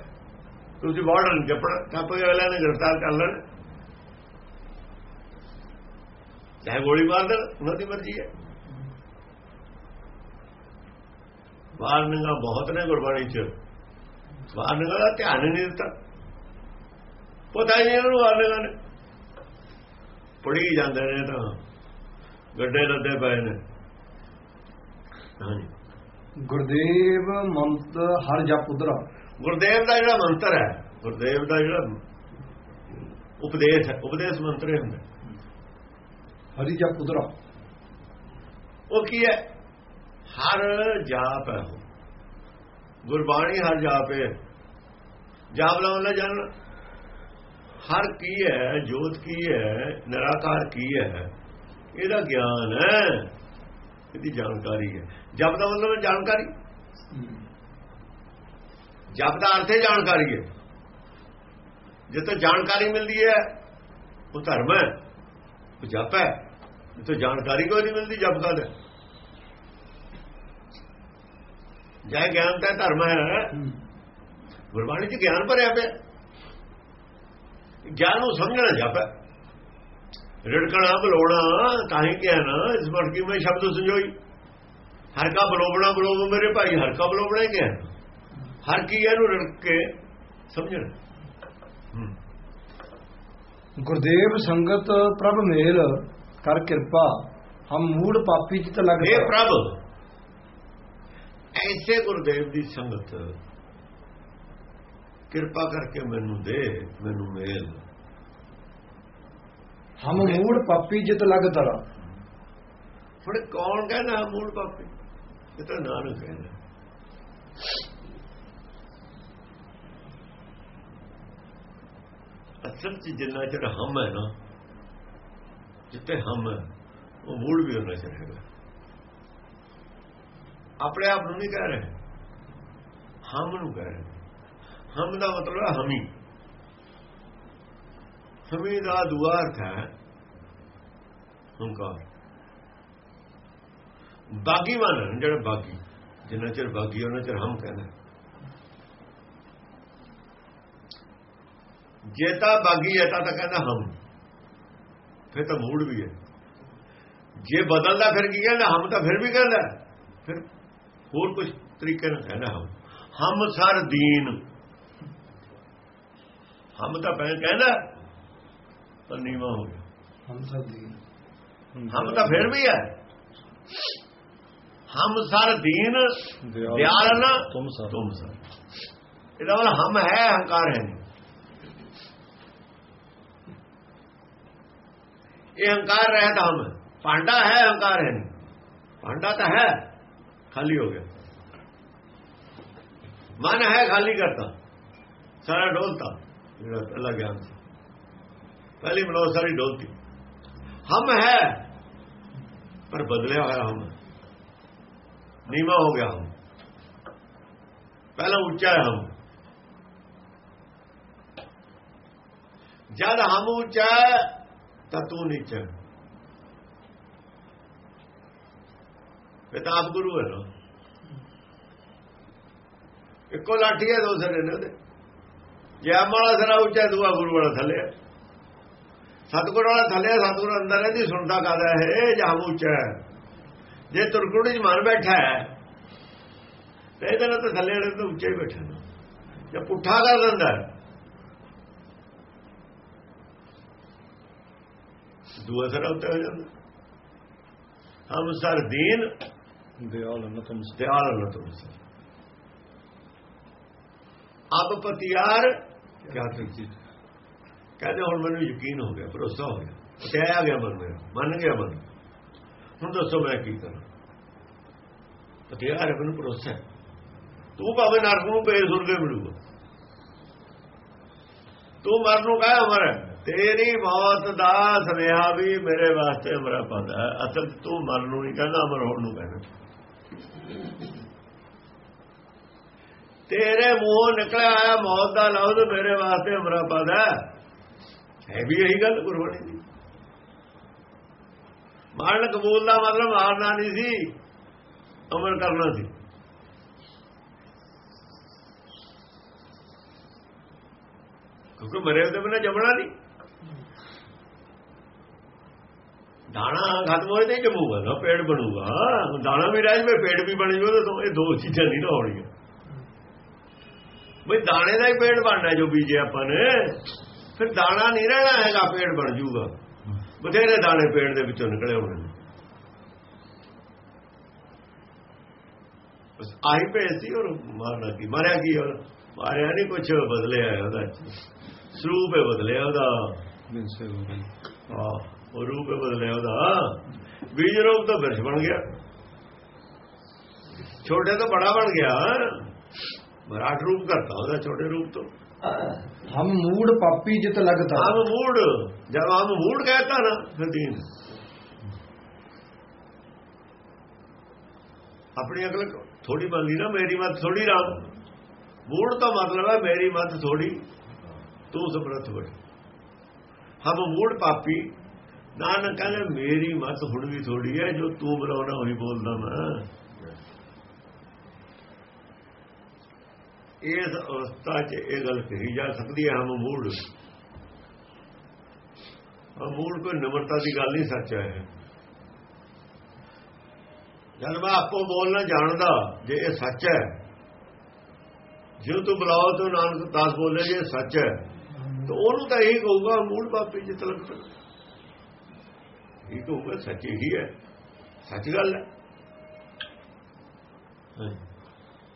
ਤੁਸੀਂ ਬਾਰਡਰ ਨਹੀਂ ਟੱਪ ਕੇ ਅਗਲੇ ਨੇ ਗ੍ਰਿਫਤਾਰ ਕਰ ਲੈਣ। ਚਾਹੇ ਗੋਲੀ ਮਾਰ ਦੇਣ, ਉਹਨਾਂ ਦੀ ਮਰਜ਼ੀ ਹੈ। ਵਾਰਨਿੰਗਾਂ ਬਹੁਤ ਨੇ ਗੁਰਬਾਣੀ ਚ। ਵਾਰਨਿੰਗਾਂ ਦਾ ਧਿਆਨ ਹੀ ਨਹੀਂ ਦਿੱਤਾ। ਪਤਾ ਨਹੀਂ ਇਹਨਾਂ ਨੂੰ ਵਾਰਨਿੰਗਾਂ ਨੇ। ਪੜੀ ਜਾਂਦੇ ਨੇ ਤਾਂ। ਗੱਡੇ ਲੱਦੇ ਪਏ ਨੇ। ਹਾਂਜੀ। ਗੁਰਦੇਵ ਮੰਤ ਹਰ ਜਪ ਉਧਰਾ। ਗੁਰਦੇਵ ਦਾ ਜਿਹੜਾ ਮੰਤਰ ਹੈ ਗੁਰਦੇਵ ਦਾ ਜਿਹੜਾ ਉਪਦੇਸ਼ ਹੈ ਉਪਦੇਸ਼ ਮੰਤਰ ਹੁੰਦਾ। ਹਰੀ ਜਪ ਉਧਰਾ। ਉਹ ਕੀ ਹੈ? ਹਰ ਜਾਪ ਹੈ। ਗੁਰਬਾਣੀ ਹਰ ਜਾਪ ਹੈ। ਜਾਪ ਲਾਉਣ ਜਾਣ ਹਰ ਕੀ ਹੈ ਜੋਤ ਕੀ ਹੈ ਨਿਰਾਕਾਰ ਕੀ ਹੈ? ਇਹਦਾ ਗਿਆਨ ਹੈ? ਇਹਦੀ ਜਾਣਕਾਰੀ ਹੈ। ਜਪ ਦਾ ਮਤਲਬ ਜਾਣਕਾਰੀ? ਜਪ ਦਾ ਅਰਥ ਹੈ ਜਾਣਕਾਰੀ ਹੈ। ਜਿੱਥੇ ਜਾਣਕਾਰੀ ਮਿਲਦੀ ਹੈ, ਉਹ ਧਰਮ ਹੈ, ਉਹ ਜਪ ਹੈ। ਜਿੱਥੇ ਜਾਣਕਾਰੀ ਕੋਈ ਨਹੀਂ ਮਿਲਦੀ, ਜਪ ਦਾ ਹੈ? ਜੈ ਗਿਆਨ ਤਾਂ ਧਰਮ ਹੈ। ਗੁਰਬਾਣੀ 'ਚ ਗਿਆਨ ਭਰਿਆ ਪਿਆ। ਗਿਆਨ ਨੂੰ ਸਮਝਣਾ ਜਪ ਹੈ। ਰਿੜਕਣਾ ਬਲੋਣਾ ਤਾਂ ਹੀ ਕਿਹਾ ਨਾ ਇਸ ਮਰਕੀ ਮੈਂ ਸ਼ਬਦ ਸੰਜੋਈ? ਹਰ ਕਾ ਬਲੋਬਣਾ ਬਲੋਬ ਮੇਰੇ ਭਾਈ ਹਰ ਕਾ ਬਲੋਬਣਾ ਹੀ ਕਿਹਾ ਹਰ ਕੀ ਇਹਨੂੰ ਰਿੜਕ ਕੇ ਸਮਝਣਾ? ਗੁਰਦੇਵ ਸੰਗਤ ਪ੍ਰਭ ਮੇਲ ਕਰ ਕਿਰਪਾ ਹਮ ਮੂੜ ਪਾਪੀ ਚਿਤ ਲਗ ਇਹ ਪ੍ਰਭ ਐਸੇ ਗੁਰਦੇਵ ਦੀ ਸੰਗਤ ਕਿਰਪਾ ਕਰਕੇ ਮੈਨੂੰ ਦੇ ਮੈਨੂੰ ਮੇਲ। ਹਮ ਮੂੜ ਪਾਪੀ ਜਿਤ ਲਗ ਤਰਾ ਹੁਣ ਕੌਣ ਕਹਿੰਦਾ ਮੂਲ ਪਾਪੀ? ਇਹ ਤਾਂ ਨਾਨਕ ਕਹਿੰਦਾ। ਅਸਲ 'ਚ ਜਿੰਨਾ ਚਿਰ ਹਮ ਹੈ ਨਾ ਜਿੱਤੇ ਹਮ ਹੈ, ਉਹ ਮੂੜ ਵੀ ਉਹਨਾਂ ਚਿਰ ਹੈਗਾ। ਆਪਣੇ ਆਪ ਨੂੰ ਨਹੀਂ ਕਹਿ ਰਹੇ। ਹਮ ਨੂੰ ਕਹਿ ਰਹੇ। ਹਮ ਦਾ ਮਤਲਬ ਹੈ ਹਮੀ। ਹਮੀ ਦਾ ਦੂਆ ਅਰਥ ਹੈ ਹੰਕਾਰ। ਬਾਗੀ ਮੰਨਣ ਜਿਹੜਾ ਬਾਗੀ, ਜਿੰਨਾ ਚਿਰ ਬਾਗੀ ਉਹਨਾਂ ਚਿਰ ਹਮ ਕਹਿੰਦਾ ਜੇ ਤਾਂ ਬਾਗੀ ਹੈ, ਤਾਂ ਤਾਂ ਕਹਿੰਦਾ ਹਮ। ਫਿਰ ਤਾਂ ਮੂਡ ਵੀ ਹੈ। ਜੇ ਬਦਲਦਾ ਫਿਰ ਕੀ ਕਹਿੰਦਾ, ਹਮ ਤਾਂ ਫਿਰ ਵੀ ਕਹਿੰਦਾ ਫਿਰ ਹੋਰ ਕੁਝ ਤਰੀਕੇ ਨਾਲ ਕਹਿੰਦਾ ਹਮ। ਹਮ ਸਰ ਦੀਨ। ਹਮ ਤਾਂ ਪਹਿਲਾਂ ਕਹਿੰਦਾ ਪਰ ਨੀਵਾ ਹੋ ਗਿਆ। ਹਮ ਸਭ ਦੀ। ਹਮ ਤਾਂ ਫਿਰ ਵੀ ਹੈ। ਹਮ ਸਰ ਦੀਨ ਦਿਆਲ ਨਾ ਤੁਮ ਸਰ। ਤੁਮ ਸਰ। ਇਹਦਾ ਮਤਲਬ ਹਮ ਹੈ ਹੰਕਾਰ ਹੈ ਨਹੀਂ। ਇਹ ਹੰਕਾਰ ਰਹਿਤ ਹਮ। ਭਾਂਡਾ ਹੈ ਹੰਕਾਰ ਹੈ ਨਹੀਂ। ਭਾਂਡਾ ਤਾਂ ਹੈ ਖਾਲੀ ਹੋ ਗਿਆ। ਮਨ ਹੈ ਖਾਲੀ ਕਰਤਾ। ਸਾਰਾ ਡੋਲਤਾ। ਜਿਹੜਾ ਪਹਿਲਾ ਗਿਆਨ ਸੀ ਪਹਿਲੀ ਮਨੋ ਸਾਰੀ ਡੋਲਤੀ। ਹਮ ਹੈ, ਪਰ ਬਦਲਿਆ ਹੋਇਆ ਹਮ ਹੈ। ਨੀਵਾ ਹੋ ਗਿਆ ਹਮ। ਪਹਿਲਾਂ ਉੱਚਾ ਹੈ ਹਮ। ਜਦ ਹਮ ਉੱਚਾ ਤਾਂ ਤੂੰ ਨੀਚਾ ਹੈ। ਤਾਂ ਆਪ ਗੁਰੂ ਹੈ ਨਾ। ਇੱਕੋ ਲਾਠੀ ਹੈ, ਦੋ ਸਿਰੇ ਨੇ ਉਹਦੇ। ਜੇ ਆਮ ਵਾਲਾ ਸਿਰਾ ਉੱਚਾ ਦੂਆ ਗੁਰੂ ਵਾਲਾ ਥੱਲੇ ਹੈ। ਸਤਗੁਰ ਵਾਲਾ ਥੱਲੇ ਸਤਗੁਰ ਅੰਦਰ ਹੈ ਦੀ ਸੁਣਦਾ ਕਾਦਾ ਹੈ? ਜਾਂ ਹਮ ਉੱਚਾ ਜੇ ਤੁਰਕੁੜੀ ਚ ਮਨ ਬੈਠਾ ਹੈ ਤੇ ਇਹਦੇ ਤਾਂ ਥੱਲੇ ਵਾਲੇ ਤੋਂ ਉੱਚਾ ਹੀ ਬੈਠਾ ਨਾ। ਜੇ ਪੁੱਠਾ ਕਰ ਦਿੰਦਾ ਹੈ, ਦੂਆ ਸਿਰਾ ਉੱਤੇ ਹੋ ਜਾਂਦਾ। ਹਮ ਸਰ ਦੀਨ ਦਿਆਲ ਨਾ ਤੁਮ ਦਿਆਲ ਨਾ ਤੁਮ ਸਰ ਅਬ ਪਤਿਆਰ ਕਿਆ ਤੁਜੀ ਕਹਿੰਦੇ ਹੁਣ ਮੈਨੂੰ ਯਕੀਨ ਹੋ ਗਿਆ, ਭਰੋਸਾ ਹੋ ਗਿਆ। ਤੇ ਆ ਗਿਆ ਮਨ ਮੇਰਾ ਮੰਨ ਗਿਆ ਮਨ ਹੁਣ ਦੱਸੋ ਮੈਂ ਕੀ ਕਰਾਂ? ਪਤਿਆਰ ਮੈਨੂੰ ਭਰੋਸਾ ਤੂੰ ਭਾਵੇਂ ਨਰਕ ਨੂੰ ਪੇਸ਼ ਸੁਣ ਕੇ ਮਿਲੂਗਾ। ਤੂੰ ਮਰਨ ਨੂੰ ਕਹਿ ਅਮਰ ਤੇਰੀ ਮੌਤ ਦਾ ਸੁਨੇਹਾ ਵੀ ਮੇਰੇ ਵਾਸਤੇ ਅਮਰਾ ਪਦ ਹੈ। ਅਸਲ 'ਚ ਤੂੰ ਮਰਨ ਨੂੰ ਨਹੀਂ ਕਹਿੰਦਾ, ਅਮਰ ਹੋਣ ਨੂੰ ਕਹਿੰਦਾ। ਤੇਰੇ ਮੂੰਹੋਂ ਨਿਕਲਿਆ ਆਇਆ ਮੌਤ ਦਾ ਲਫ਼ਜ਼ ਮੇਰੇ ਵਾਸਤੇ ਅਮਰਾ ਪਦ ਹੈ ਵੀ ਇਹੀ ਗੱਲ ਗੁਰਬਾਣੀ ਦੀ। ਮਾਰਨ ਕਬੂਲ ਦਾ ਮਤਲਬ ਮਾਰਨਾ ਨਹੀਂ ਸੀ ਅਮਰ ਕਰਨਾ ਸੀ। ਕਿਉਂਕਿ ਮਰੇ ਉਹਦੇ ਬਿਨਾ ਜੰਮਣਾ ਨਹੀਂ। ਦਾਣਾ ਖਤਮ ਹੋਏ ਤੇ ਜਮੂਗਾ, ਨਾ ਪੇੜ ਬਣੂਗਾ। ਦਾਣਾ ਵੀ ਰਹਿ ਜਵੇ, ਪੇੜ ਵੀ ਬਣ ਜਵੇ, ਤਾਂ ਇਹ ਦੋ ਚੀਜ਼ਾਂ ਨਹੀਂ ਨਾ ਹੋਣੀਆਂ। ਬਈ ਦਾਣੇ ਦਾ ਹੀ ਪੇੜ ਬਣਨਾ ਜੋ ਬੀਜੇ ਆਪਾਂ ਨੇ। ਫਿਰ ਦਾਣਾ ਨਹੀਂ ਰਹਿਣਾ ਹੈਗਾ, ਪੇੜ ਬਣ ਜੂਗਾ। ਬਥੇਰੇ ਦਾਣੇ ਪੇੜ ਦੇ ਵਿੱਚੋਂ ਨਿਕਲੇ ਹੋਣੇ ਬਸ ਆਹੀ ਭੇਜ ਸੀ ਔਰ ਮਾਰਨਾ ਕੀ, ਮਾਰਿਆ ਕੀ ਔਰ ਮਾਰਿਆ ਨਹੀਂ ਕੁਛ, ਬਦਲਿਆ ਉਹਦਾ। ਸਰੂਪ ਹੈ ਬਦਲਿਆ ਉਹਦਾ। ਹਾਂ, ਉਹ ਰੂਪ ਹੈ ਬਦਲਿਆ ਉਹਦਾ। ਬੀਜ ਰੂਪ ਤਾਂ ਬਿਰਛ ਬਣ ਗਿਆ। ਛੋਟੇ ਤੋਂ ਬੜਾ ਬਣ ਗਿਆ। ਮਰਾਠ ਰੂਪ ਕਰਤਾ ਉਹਦਾ, ਛੋਟੇ ਰੂਪ ਤੋਂ। ਹਮ ਮੂੜ ਪਾਪੀ ਜਿਤ ਲਗਤਾ ਆਮ ਮੂੜ ਜਦ ਆਮ ਮੂੜ ਕਹਿਤਾ ਨਾ ਫਿਰ ਦੀਨ ਆਪਣੀ ਅਕਲ ਥੋੜੀ ਬੰਦੀ ਨਾ ਮੇਰੀ ਮਤ ਥੋੜੀ ਰਾਮ ਮੂੜ ਤਾਂ ਮਤਲਬ ਹੈ ਮੇਰੀ ਮਤ ਥੋੜੀ ਤੂੰ ਸਮਰੱਥ ਬਣ ਹਮ ਮੂੜ ਪਾਪੀ ਨਾਨਕ ਕਹਿੰਦਾ ਮੇਰੀ ਮਤ ਹੁਣ ਵੀ ਥੋੜੀ ਹੈ ਜੋ ਤੂੰ ਬੁਲਾਉਣਾ ਉਹੀ ਬੋਲਦਾ ਮੈਂ ਇਸ ਅਵਸਥਾ 'ਚ ਇਹ ਗੱਲ ਕਹੀ ਜਾ ਸਕਦੀ ਹੈ, ਹਮ ਮੂੜ। ਹਮ ਮੂੜ ਕੋਈ ਨਿਮਰਤਾ ਦੀ ਗੱਲ ਨਹੀਂ, ਸੱਚ ਹੈ ਜਦ ਮੈਂ ਆਪੋ ਬੋਲਣਾ ਜਾਣਦਾ ਜੇ ਇਹ ਸੱਚ ਹੈ ਜੇ ਤੂੰ ਬੁਲਾਓ ਤਾਂ ਨਾਨਕ ਦਾਸ ਬੋਲੇ ਜੇ ਇਹ ਸੱਚ ਹੈ, ਤਾਂ ਉਹਨੂੰ ਤਾਂ ਇਹੀ ਕਹੂਗਾ ਮੂੜ ਬਾਪੀ ਜਿਤ ਲਗਦਾ ਇਹ ਕਹੂਗਾ, ਸੱਚ ਹੀ ਹੈ। ਸੱਚ ਗੱਲ ਹੈ।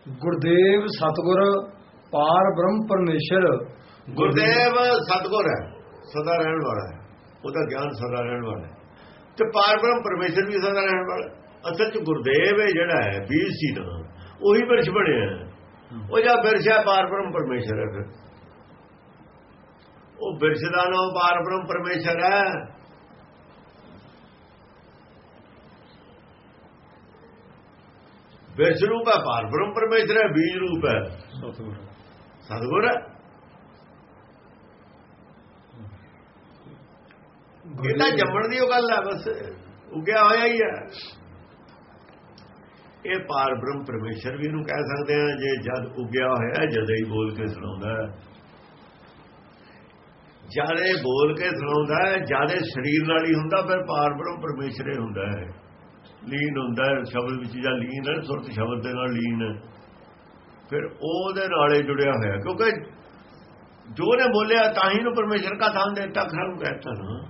ਗੁਰਦੇਵ ਸਤਗੁਰ ਪਾਰ ਬ੍ਰਹਮ ਪਰਮੇਸ਼ਰ। ਗੁਰਦੇਵ ਸਤਗੁਰ ਹੈ, ਸਦਾ ਰਹਿਣ ਵਾਲਾ ਹੈ। ਉਹਦਾ ਗਿਆਨ ਸਦਾ ਰਹਿਣ ਵਾਲਾ ਹੈ। ਤੇ ਪਾਰਬ੍ਰਹਮ ਪਰਮੇਸ਼ਰ ਵੀ ਸਦਾ ਰਹਿਣ ਵਾਲਾ ਅਸਲ ਚ ਗੁਰਦੇਵ ਹੈ ਜਿਹੜਾ ਹੈ, ਵੀਰ ਸੀ ਨਾ ਉਹੀ ਬਿਰਛ ਬਣਿਆ ਉਹ ਜਾਂ ਬਿਰਛ ਹੈ, ਪਾਰ ਬ੍ਰਹਮ ਪਰਮੇਸ਼ਰ ਹੈ ਫਿਰ। ਉਹ ਬਿਰਸ਼ ਦਾ ਨਾਮ ਪਾਰ ਬ੍ਰਹਮ ਪਰਮੇਸ਼ਰ ਹੈ। ਰੂਪ ਹੈ ਪਾਰ ਬ੍ਰਹਮ ਪਰਮੇਸ਼ਰ ਹੈ ਬੀਜ ਰੂਪ ਹੈ। ਸਤਿਗੁਰ। ਹੈ। ਇਹ ਤਾਂ ਜੰਮਣ ਦੀ ਉਹ ਗੱਲ ਹੈ ਬਸ ਉਗਿਆ ਹੋਇਆ ਹੀ ਹੈ। ਇਹ ਪਾਰ ਬ੍ਰਹਮ ਪਰਮੇਸ਼ਰ ਵੀ ਇਹਨੂੰ ਕਹਿ ਸਕਦੇ ਆ ਜੇ ਜਦ ਉਗਿਆ ਹੋਇਆ ਜਦ ਹੀ ਬੋਲ ਕੇ ਸੁਣਾਉਂਦਾ ਹੈ। ਜਾਰੇ ਬੋਲ ਕੇ ਸੁਣਾਉਂਦਾ ਹੈ ਜਾਰੇ ਸਰੀਰ ਨਾਲ ਹੀ ਹੁੰਦਾ ਫਿਰ ਪਾਰ ਬ੍ਰਹਮ ਪਰਮੇਸ਼ਰ ਹੀ ਹੁੰਦਾ ਹੈ। ਲੀਨ ਹੁੰਦਾ ਹੈ, ਸ਼ਬਦ ਵਿੱਚ ਜਾਂ ਲੀਨ ਹੈ, ਸੁਰਤ ਸ਼ਬਦ ਦੇ ਨਾਲ ਲੀਨ ਹੈ। ਫਿਰ ਉਹਦੇ ਨਾਲੇ ਜੁੜਿਆ ਹੋਇਆ, ਕਿਉਂਕਿ ਜੋ ਨੇ ਬੋਲਿਆ ਤਾਂ ਹੀ ਨੂੰ ਪਰਮੇਸ਼ਰ ਦਾ ਥਾਂ ਦਿੱਤਾ ਖਰੂ ਕਹਿਤਾ ਨਾ।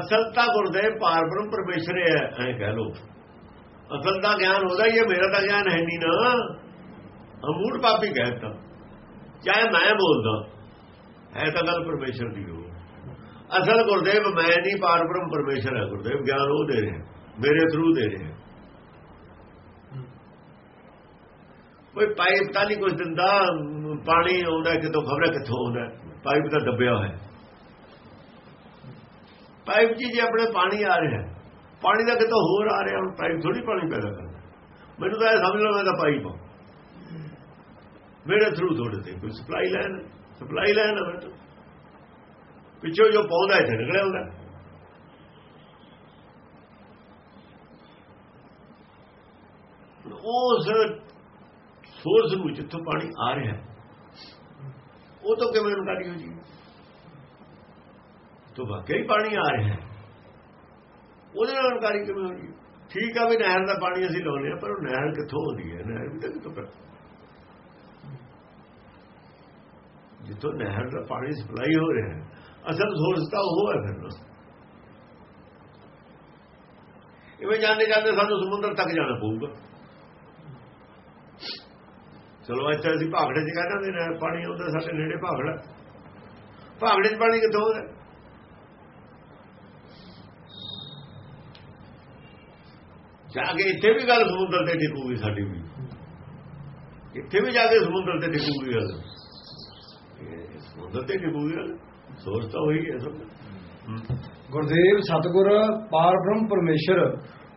ਅਸਲ ਤਾਂ ਗੁਰਦੇਵ ਪਾਰ ਬ੍ਰਹਮ ਪਰਮੇਸ਼ਰ ਹੈ, ਐ ਕਹਿ ਲੋ ਅਸਲ ਦਾ ਗਿਆਨ ਉਹਦਾ ਹੀ ਹੈ, ਮੇਰਾ ਤਾਂ ਗਿਆਨ ਹੈ ਨਹੀਂ ਨਾ। ਅਮੂੜ ਪਾਪੀ ਕਹਿਤਾ। ਚਾਹੇ ਮੈਂ ਬੋਲਦਾ, ਹੈ ਤਾਂ ਗੱਲ ਪਰਮੇਸ਼ਰ ਦੀ ਹੋ। ਅਸਲ ਗੁਰਦੇਵ, ਮੈਂ ਨਹੀਂ ਪਾਰ ਬ੍ਰਹਮ ਪਰਮੇਸ਼ਰ ਹੈ ਗੁਰਦੇਵ, ਗਿਆਨ ਉਹ ਦੇ ਰਿਹਾ, ਮੇਰੇ ਥਰੂ ਦੇ ਰਿਹਾ। ਕੋਈ ਪਾਈਪ ਤਾਂ ਨਹੀਂ ਕੁਝ ਦਿੰਦਾ, ਪਾਣੀ ਆਉਂਦਾ, ਕਿਤੋਂ ਖਬਰ ਕਿੱਥੋਂ ਆਉਂਦਾ ਪਾਈਪ ਤਾਂ ਦੱਬਿਆ ਹੋਇਆ। ਪਾਈਪ ਜੀ, ਜੇ ਆਪਣੇ ਪਾਣੀ ਆ ਰਿਹਾ, ਪਾਣੀ ਦਾ ਕਿਤੋਂ ਹੋਰ ਆ ਰਿਹਾ, ਹੁਣ ਪਾਈਪ ਥੋੜੀ ਪਾਣੀ ਪੈਦਾ ਕਰਦਾ। ਮੈਨੂੰ ਤਾਂ ਇਹ ਸਮਝ ਲਓ, ਮੈਂ ਤਾਂ ਪਾਈਪ ਹਾਂ ਮੇਰੇ ਥਰੂ ਥੋੜੇ ਤੇ ਕੋਈ ਸਪਲਾਈ ਲੈਣ ਸਪਲਾਈ ਲੈਣ ਹੈ ਮੈਂ ਤਾਂ। ਪਿੱਛੋਂ ਜੋ ਪਾਉਂਦਾ ਇੱਥੇ ਨਿਕਲਿਆ ਹੁੰਦਾ ਉਸ ਸੋਰਸ ਨੂੰ ਜਿੱਥੋਂ ਪਾਣੀ ਆ ਰਿਹਾ ਉਹ ਤੋਂ ਕਿਵੇਂ ਇਨਕਾਰੀ ਹੋ ਜੀ ਤੋਂ ਵਾਕਈ ਪਾਣੀ ਆ ਰਿਹਾ ਉਹਦੇ ਨਾਲ ਇਨਕਾਰੀ ਕਿਵੇਂ ਹੋ ਜੀ ਠੀਕ ਆ ਵੀ ਨਹਿਰ ਦਾ ਪਾਣੀ ਅਸੀਂ ਲਾਉਂਦੇ ਆ ਪਰ ਉਹ ਨਹਿਰ ਕਿੱਥੋਂ ਆਉਂਦੀ ਹੈ ਨਹਿਰ ਵੀ ਤਾਂ ਕਿੱਥੋਂ ਪੈ ਜਿੱਥੋਂ ਨਹਿਰ ਦਾ ਪਾਣੀ ਸਪਲਾਈ ਹੋ ਰਿਹਾ ਹੈ ਅਸਲ ਸੋਰਸ ਤਾਂ ਉਹ ਹੈ ਫਿਰ ਇਵੇਂ ਜਾਂਦੇ ਜਾਂਦੇ ਸਾਨੂੰ ਸਮੁੰਦਰ ਤੱਕ ਜਾਣਾ ਪਊਗਾ। ਚਲੋ ਅੱਛਾ ਅਸੀਂ ਭਾਗੜੇ 'ਚ ਕਹਿੰਦੇ ਨੇ, ਪਾਣੀ ਆਉਂਦਾ ਸਾਡੇ ਨੇੜੇ ਭਾਗੜਾ ਭਾਗੜੇ 'ਚ ਪਾਣੀ ਕਿੱਥੋਂ ਆਉਂਦਾ? ਜਾ ਕੇ ਇੱਥੇ ਵੀ ਗੱਲ ਸਮੁੰਦਰ ਤੇ ਟਿਕੂਗੀ ਸਾਡੀ ਵੀ। ਇੱਥੇ ਵੀ ਜਾ ਕੇ ਸਮੁੰਦਰ ਤੇ ਟਿਕੂਗੀ ਗੱਲ। ਸਮੁੰਦਰ ਤੇ ਟਿਕੂਗੀ ਗੱਲ। ਸੋਚ ਤਾਂ ਹੋਈ ਹੈ ਗੁਰਦੇਵ ਸਤਿਗੁਰ ਪਾਰ ਬ੍ਰਹਮ ਪਰਮੇਸ਼ਰ।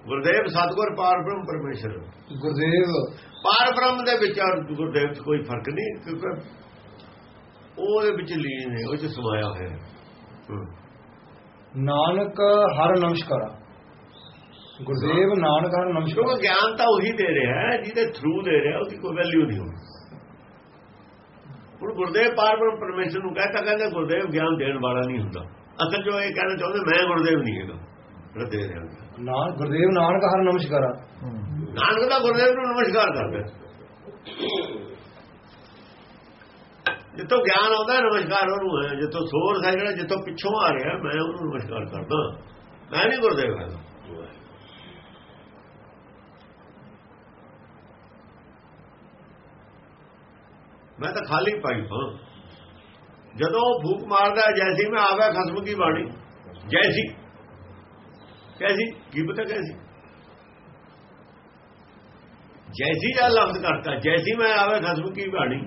ਗੁਰਦੇਵ ਸਤਗੁਰ ਪਾਰ ਬ੍ਰਹਮ ਪਰਮੇਸ਼ਰ। ਗੁਰਦੇਵ। ਪਾਰ ਬ੍ਰਹਮ ਦੇ ਵਿੱਚ ਔਰ ਗੁਰਦੇਵ 'ਚ ਕੋਈ ਫ਼ਰਕ ਨਹੀਂ ਕਿਉਂਕਿ ਉਹਦੇ ਵਿੱਚ ਲੀਨ ਹੈ ਉਹ 'ਚ ਸਮਾਇਆ ਹੋਇਆ ਹੈ। ਨਾਨਕ ਹਰ ਨਮਸਕਾਰਾ। ਗੁਰਦੇਵ ਨਾਨਕ ਹਰ ਨਮਸਕਾਰ। ਗਿਆਨ ਤਾਂ ਉਹੀ ਦੇ ਰਿਹਾ ਜਿਹਦੇ ਥਰੂ ਦੇ ਰਿਹਾ ਉਹਦੀ ਕੋਈ ਵੈਲਿਊ ਨਹੀਂ ਹੋਣੀ। ਹੁਣ ਗੁਰਦੇਵ ਪਾਰ ਬ੍ਰਹਮ ਪਰਮੇਸ਼ਰ ਨੂੰ ਕਹਤਾ ਕਹਿੰਦੇ ਗੁਰਦੇਵ ਗਿਆਨ ਦੇਣ ਵਾਲਾ ਨਹੀਂ ਹੁੰਦਾ। ਅਸਲ ਜੋ ਇਹ ਕਹਿਣਾ ਚਾਹੁੰਦੇ ਮੈਂ ਗੁਰਦੇਵ ਨਹੀਂ ਹੈਗਾ। ਰਿਹਾ। ਨਾਨਕ ਗੁਰਦੇਵ ਨਾਨਕ ਹਰ ਨਮਸਕਾਰਾ। ਨਾਨਕ ਦਾ ਗੁਰਦੇਵ ਨੂੰ ਨਮਸਕਾਰ ਕਰਦਾ। ਜਿੱਥੋਂ ਗਿਆਨ ਆਉਂਦਾ ਹੈ, ਨਮਸਕਾਰ ਉਹਨੂੰ ਹੈ। ਜਿੱਥੋਂ ਸੋਰਸ ਹੈ ਜਿਹੜਾ ਜਿੱਥੋਂ ਪਿੱਛੋਂ ਆ ਰਿਹਾ ਮੈਂ ਉਹਨੂੰ ਨਮਸਕਾਰ ਕਰਦਾ। ਮੈਂ ਨਹੀਂ ਗੁਰਦੇਵ ਹੈਗਾ। ਮੈਂ ਤਾਂ ਖਾਲੀ ਪਾਈਪ ਹਾਂ। ਜਦੋਂ ਫੂਕ ਮਾਰਦਾ ਜੈਸੀ ਮੈਂ ਆਵੇ ਖਸਮ ਕੀ ਬਾਣੀ। ਜੈਸੀ। ਕੈਸੀ? ਕੀ ਪਤਾ ਕੈਸੀ? ਜੈਸੀ ਦਾ ਲਫ਼ਜ਼ ਕਰਤਾ ਜੈਸੀ ਮੈਂ ਆਵੇ ਖਸਮ ਕੀ ਬਾਣੀ।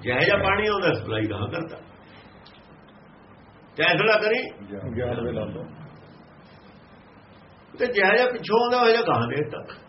ਜਿਹੋ ਜਿਹਾ ਪਾਣੀ ਆਉਂਦਾ ਸਪਲਾਈ ਕਹਾ ਕਰਤਾ। ਫੈਸਲਾ ਕਰੀ। ਗਿਆਨ ਵੇ ਲਾ ਲਓ ਤੇ ਜਿਹੋ ਜਿਹਾ ਪਿੱਛੋਂ ਆਉਂਦਾ ਜਿਹਾ ਕਹਾ ਦੇ ਤੱਕ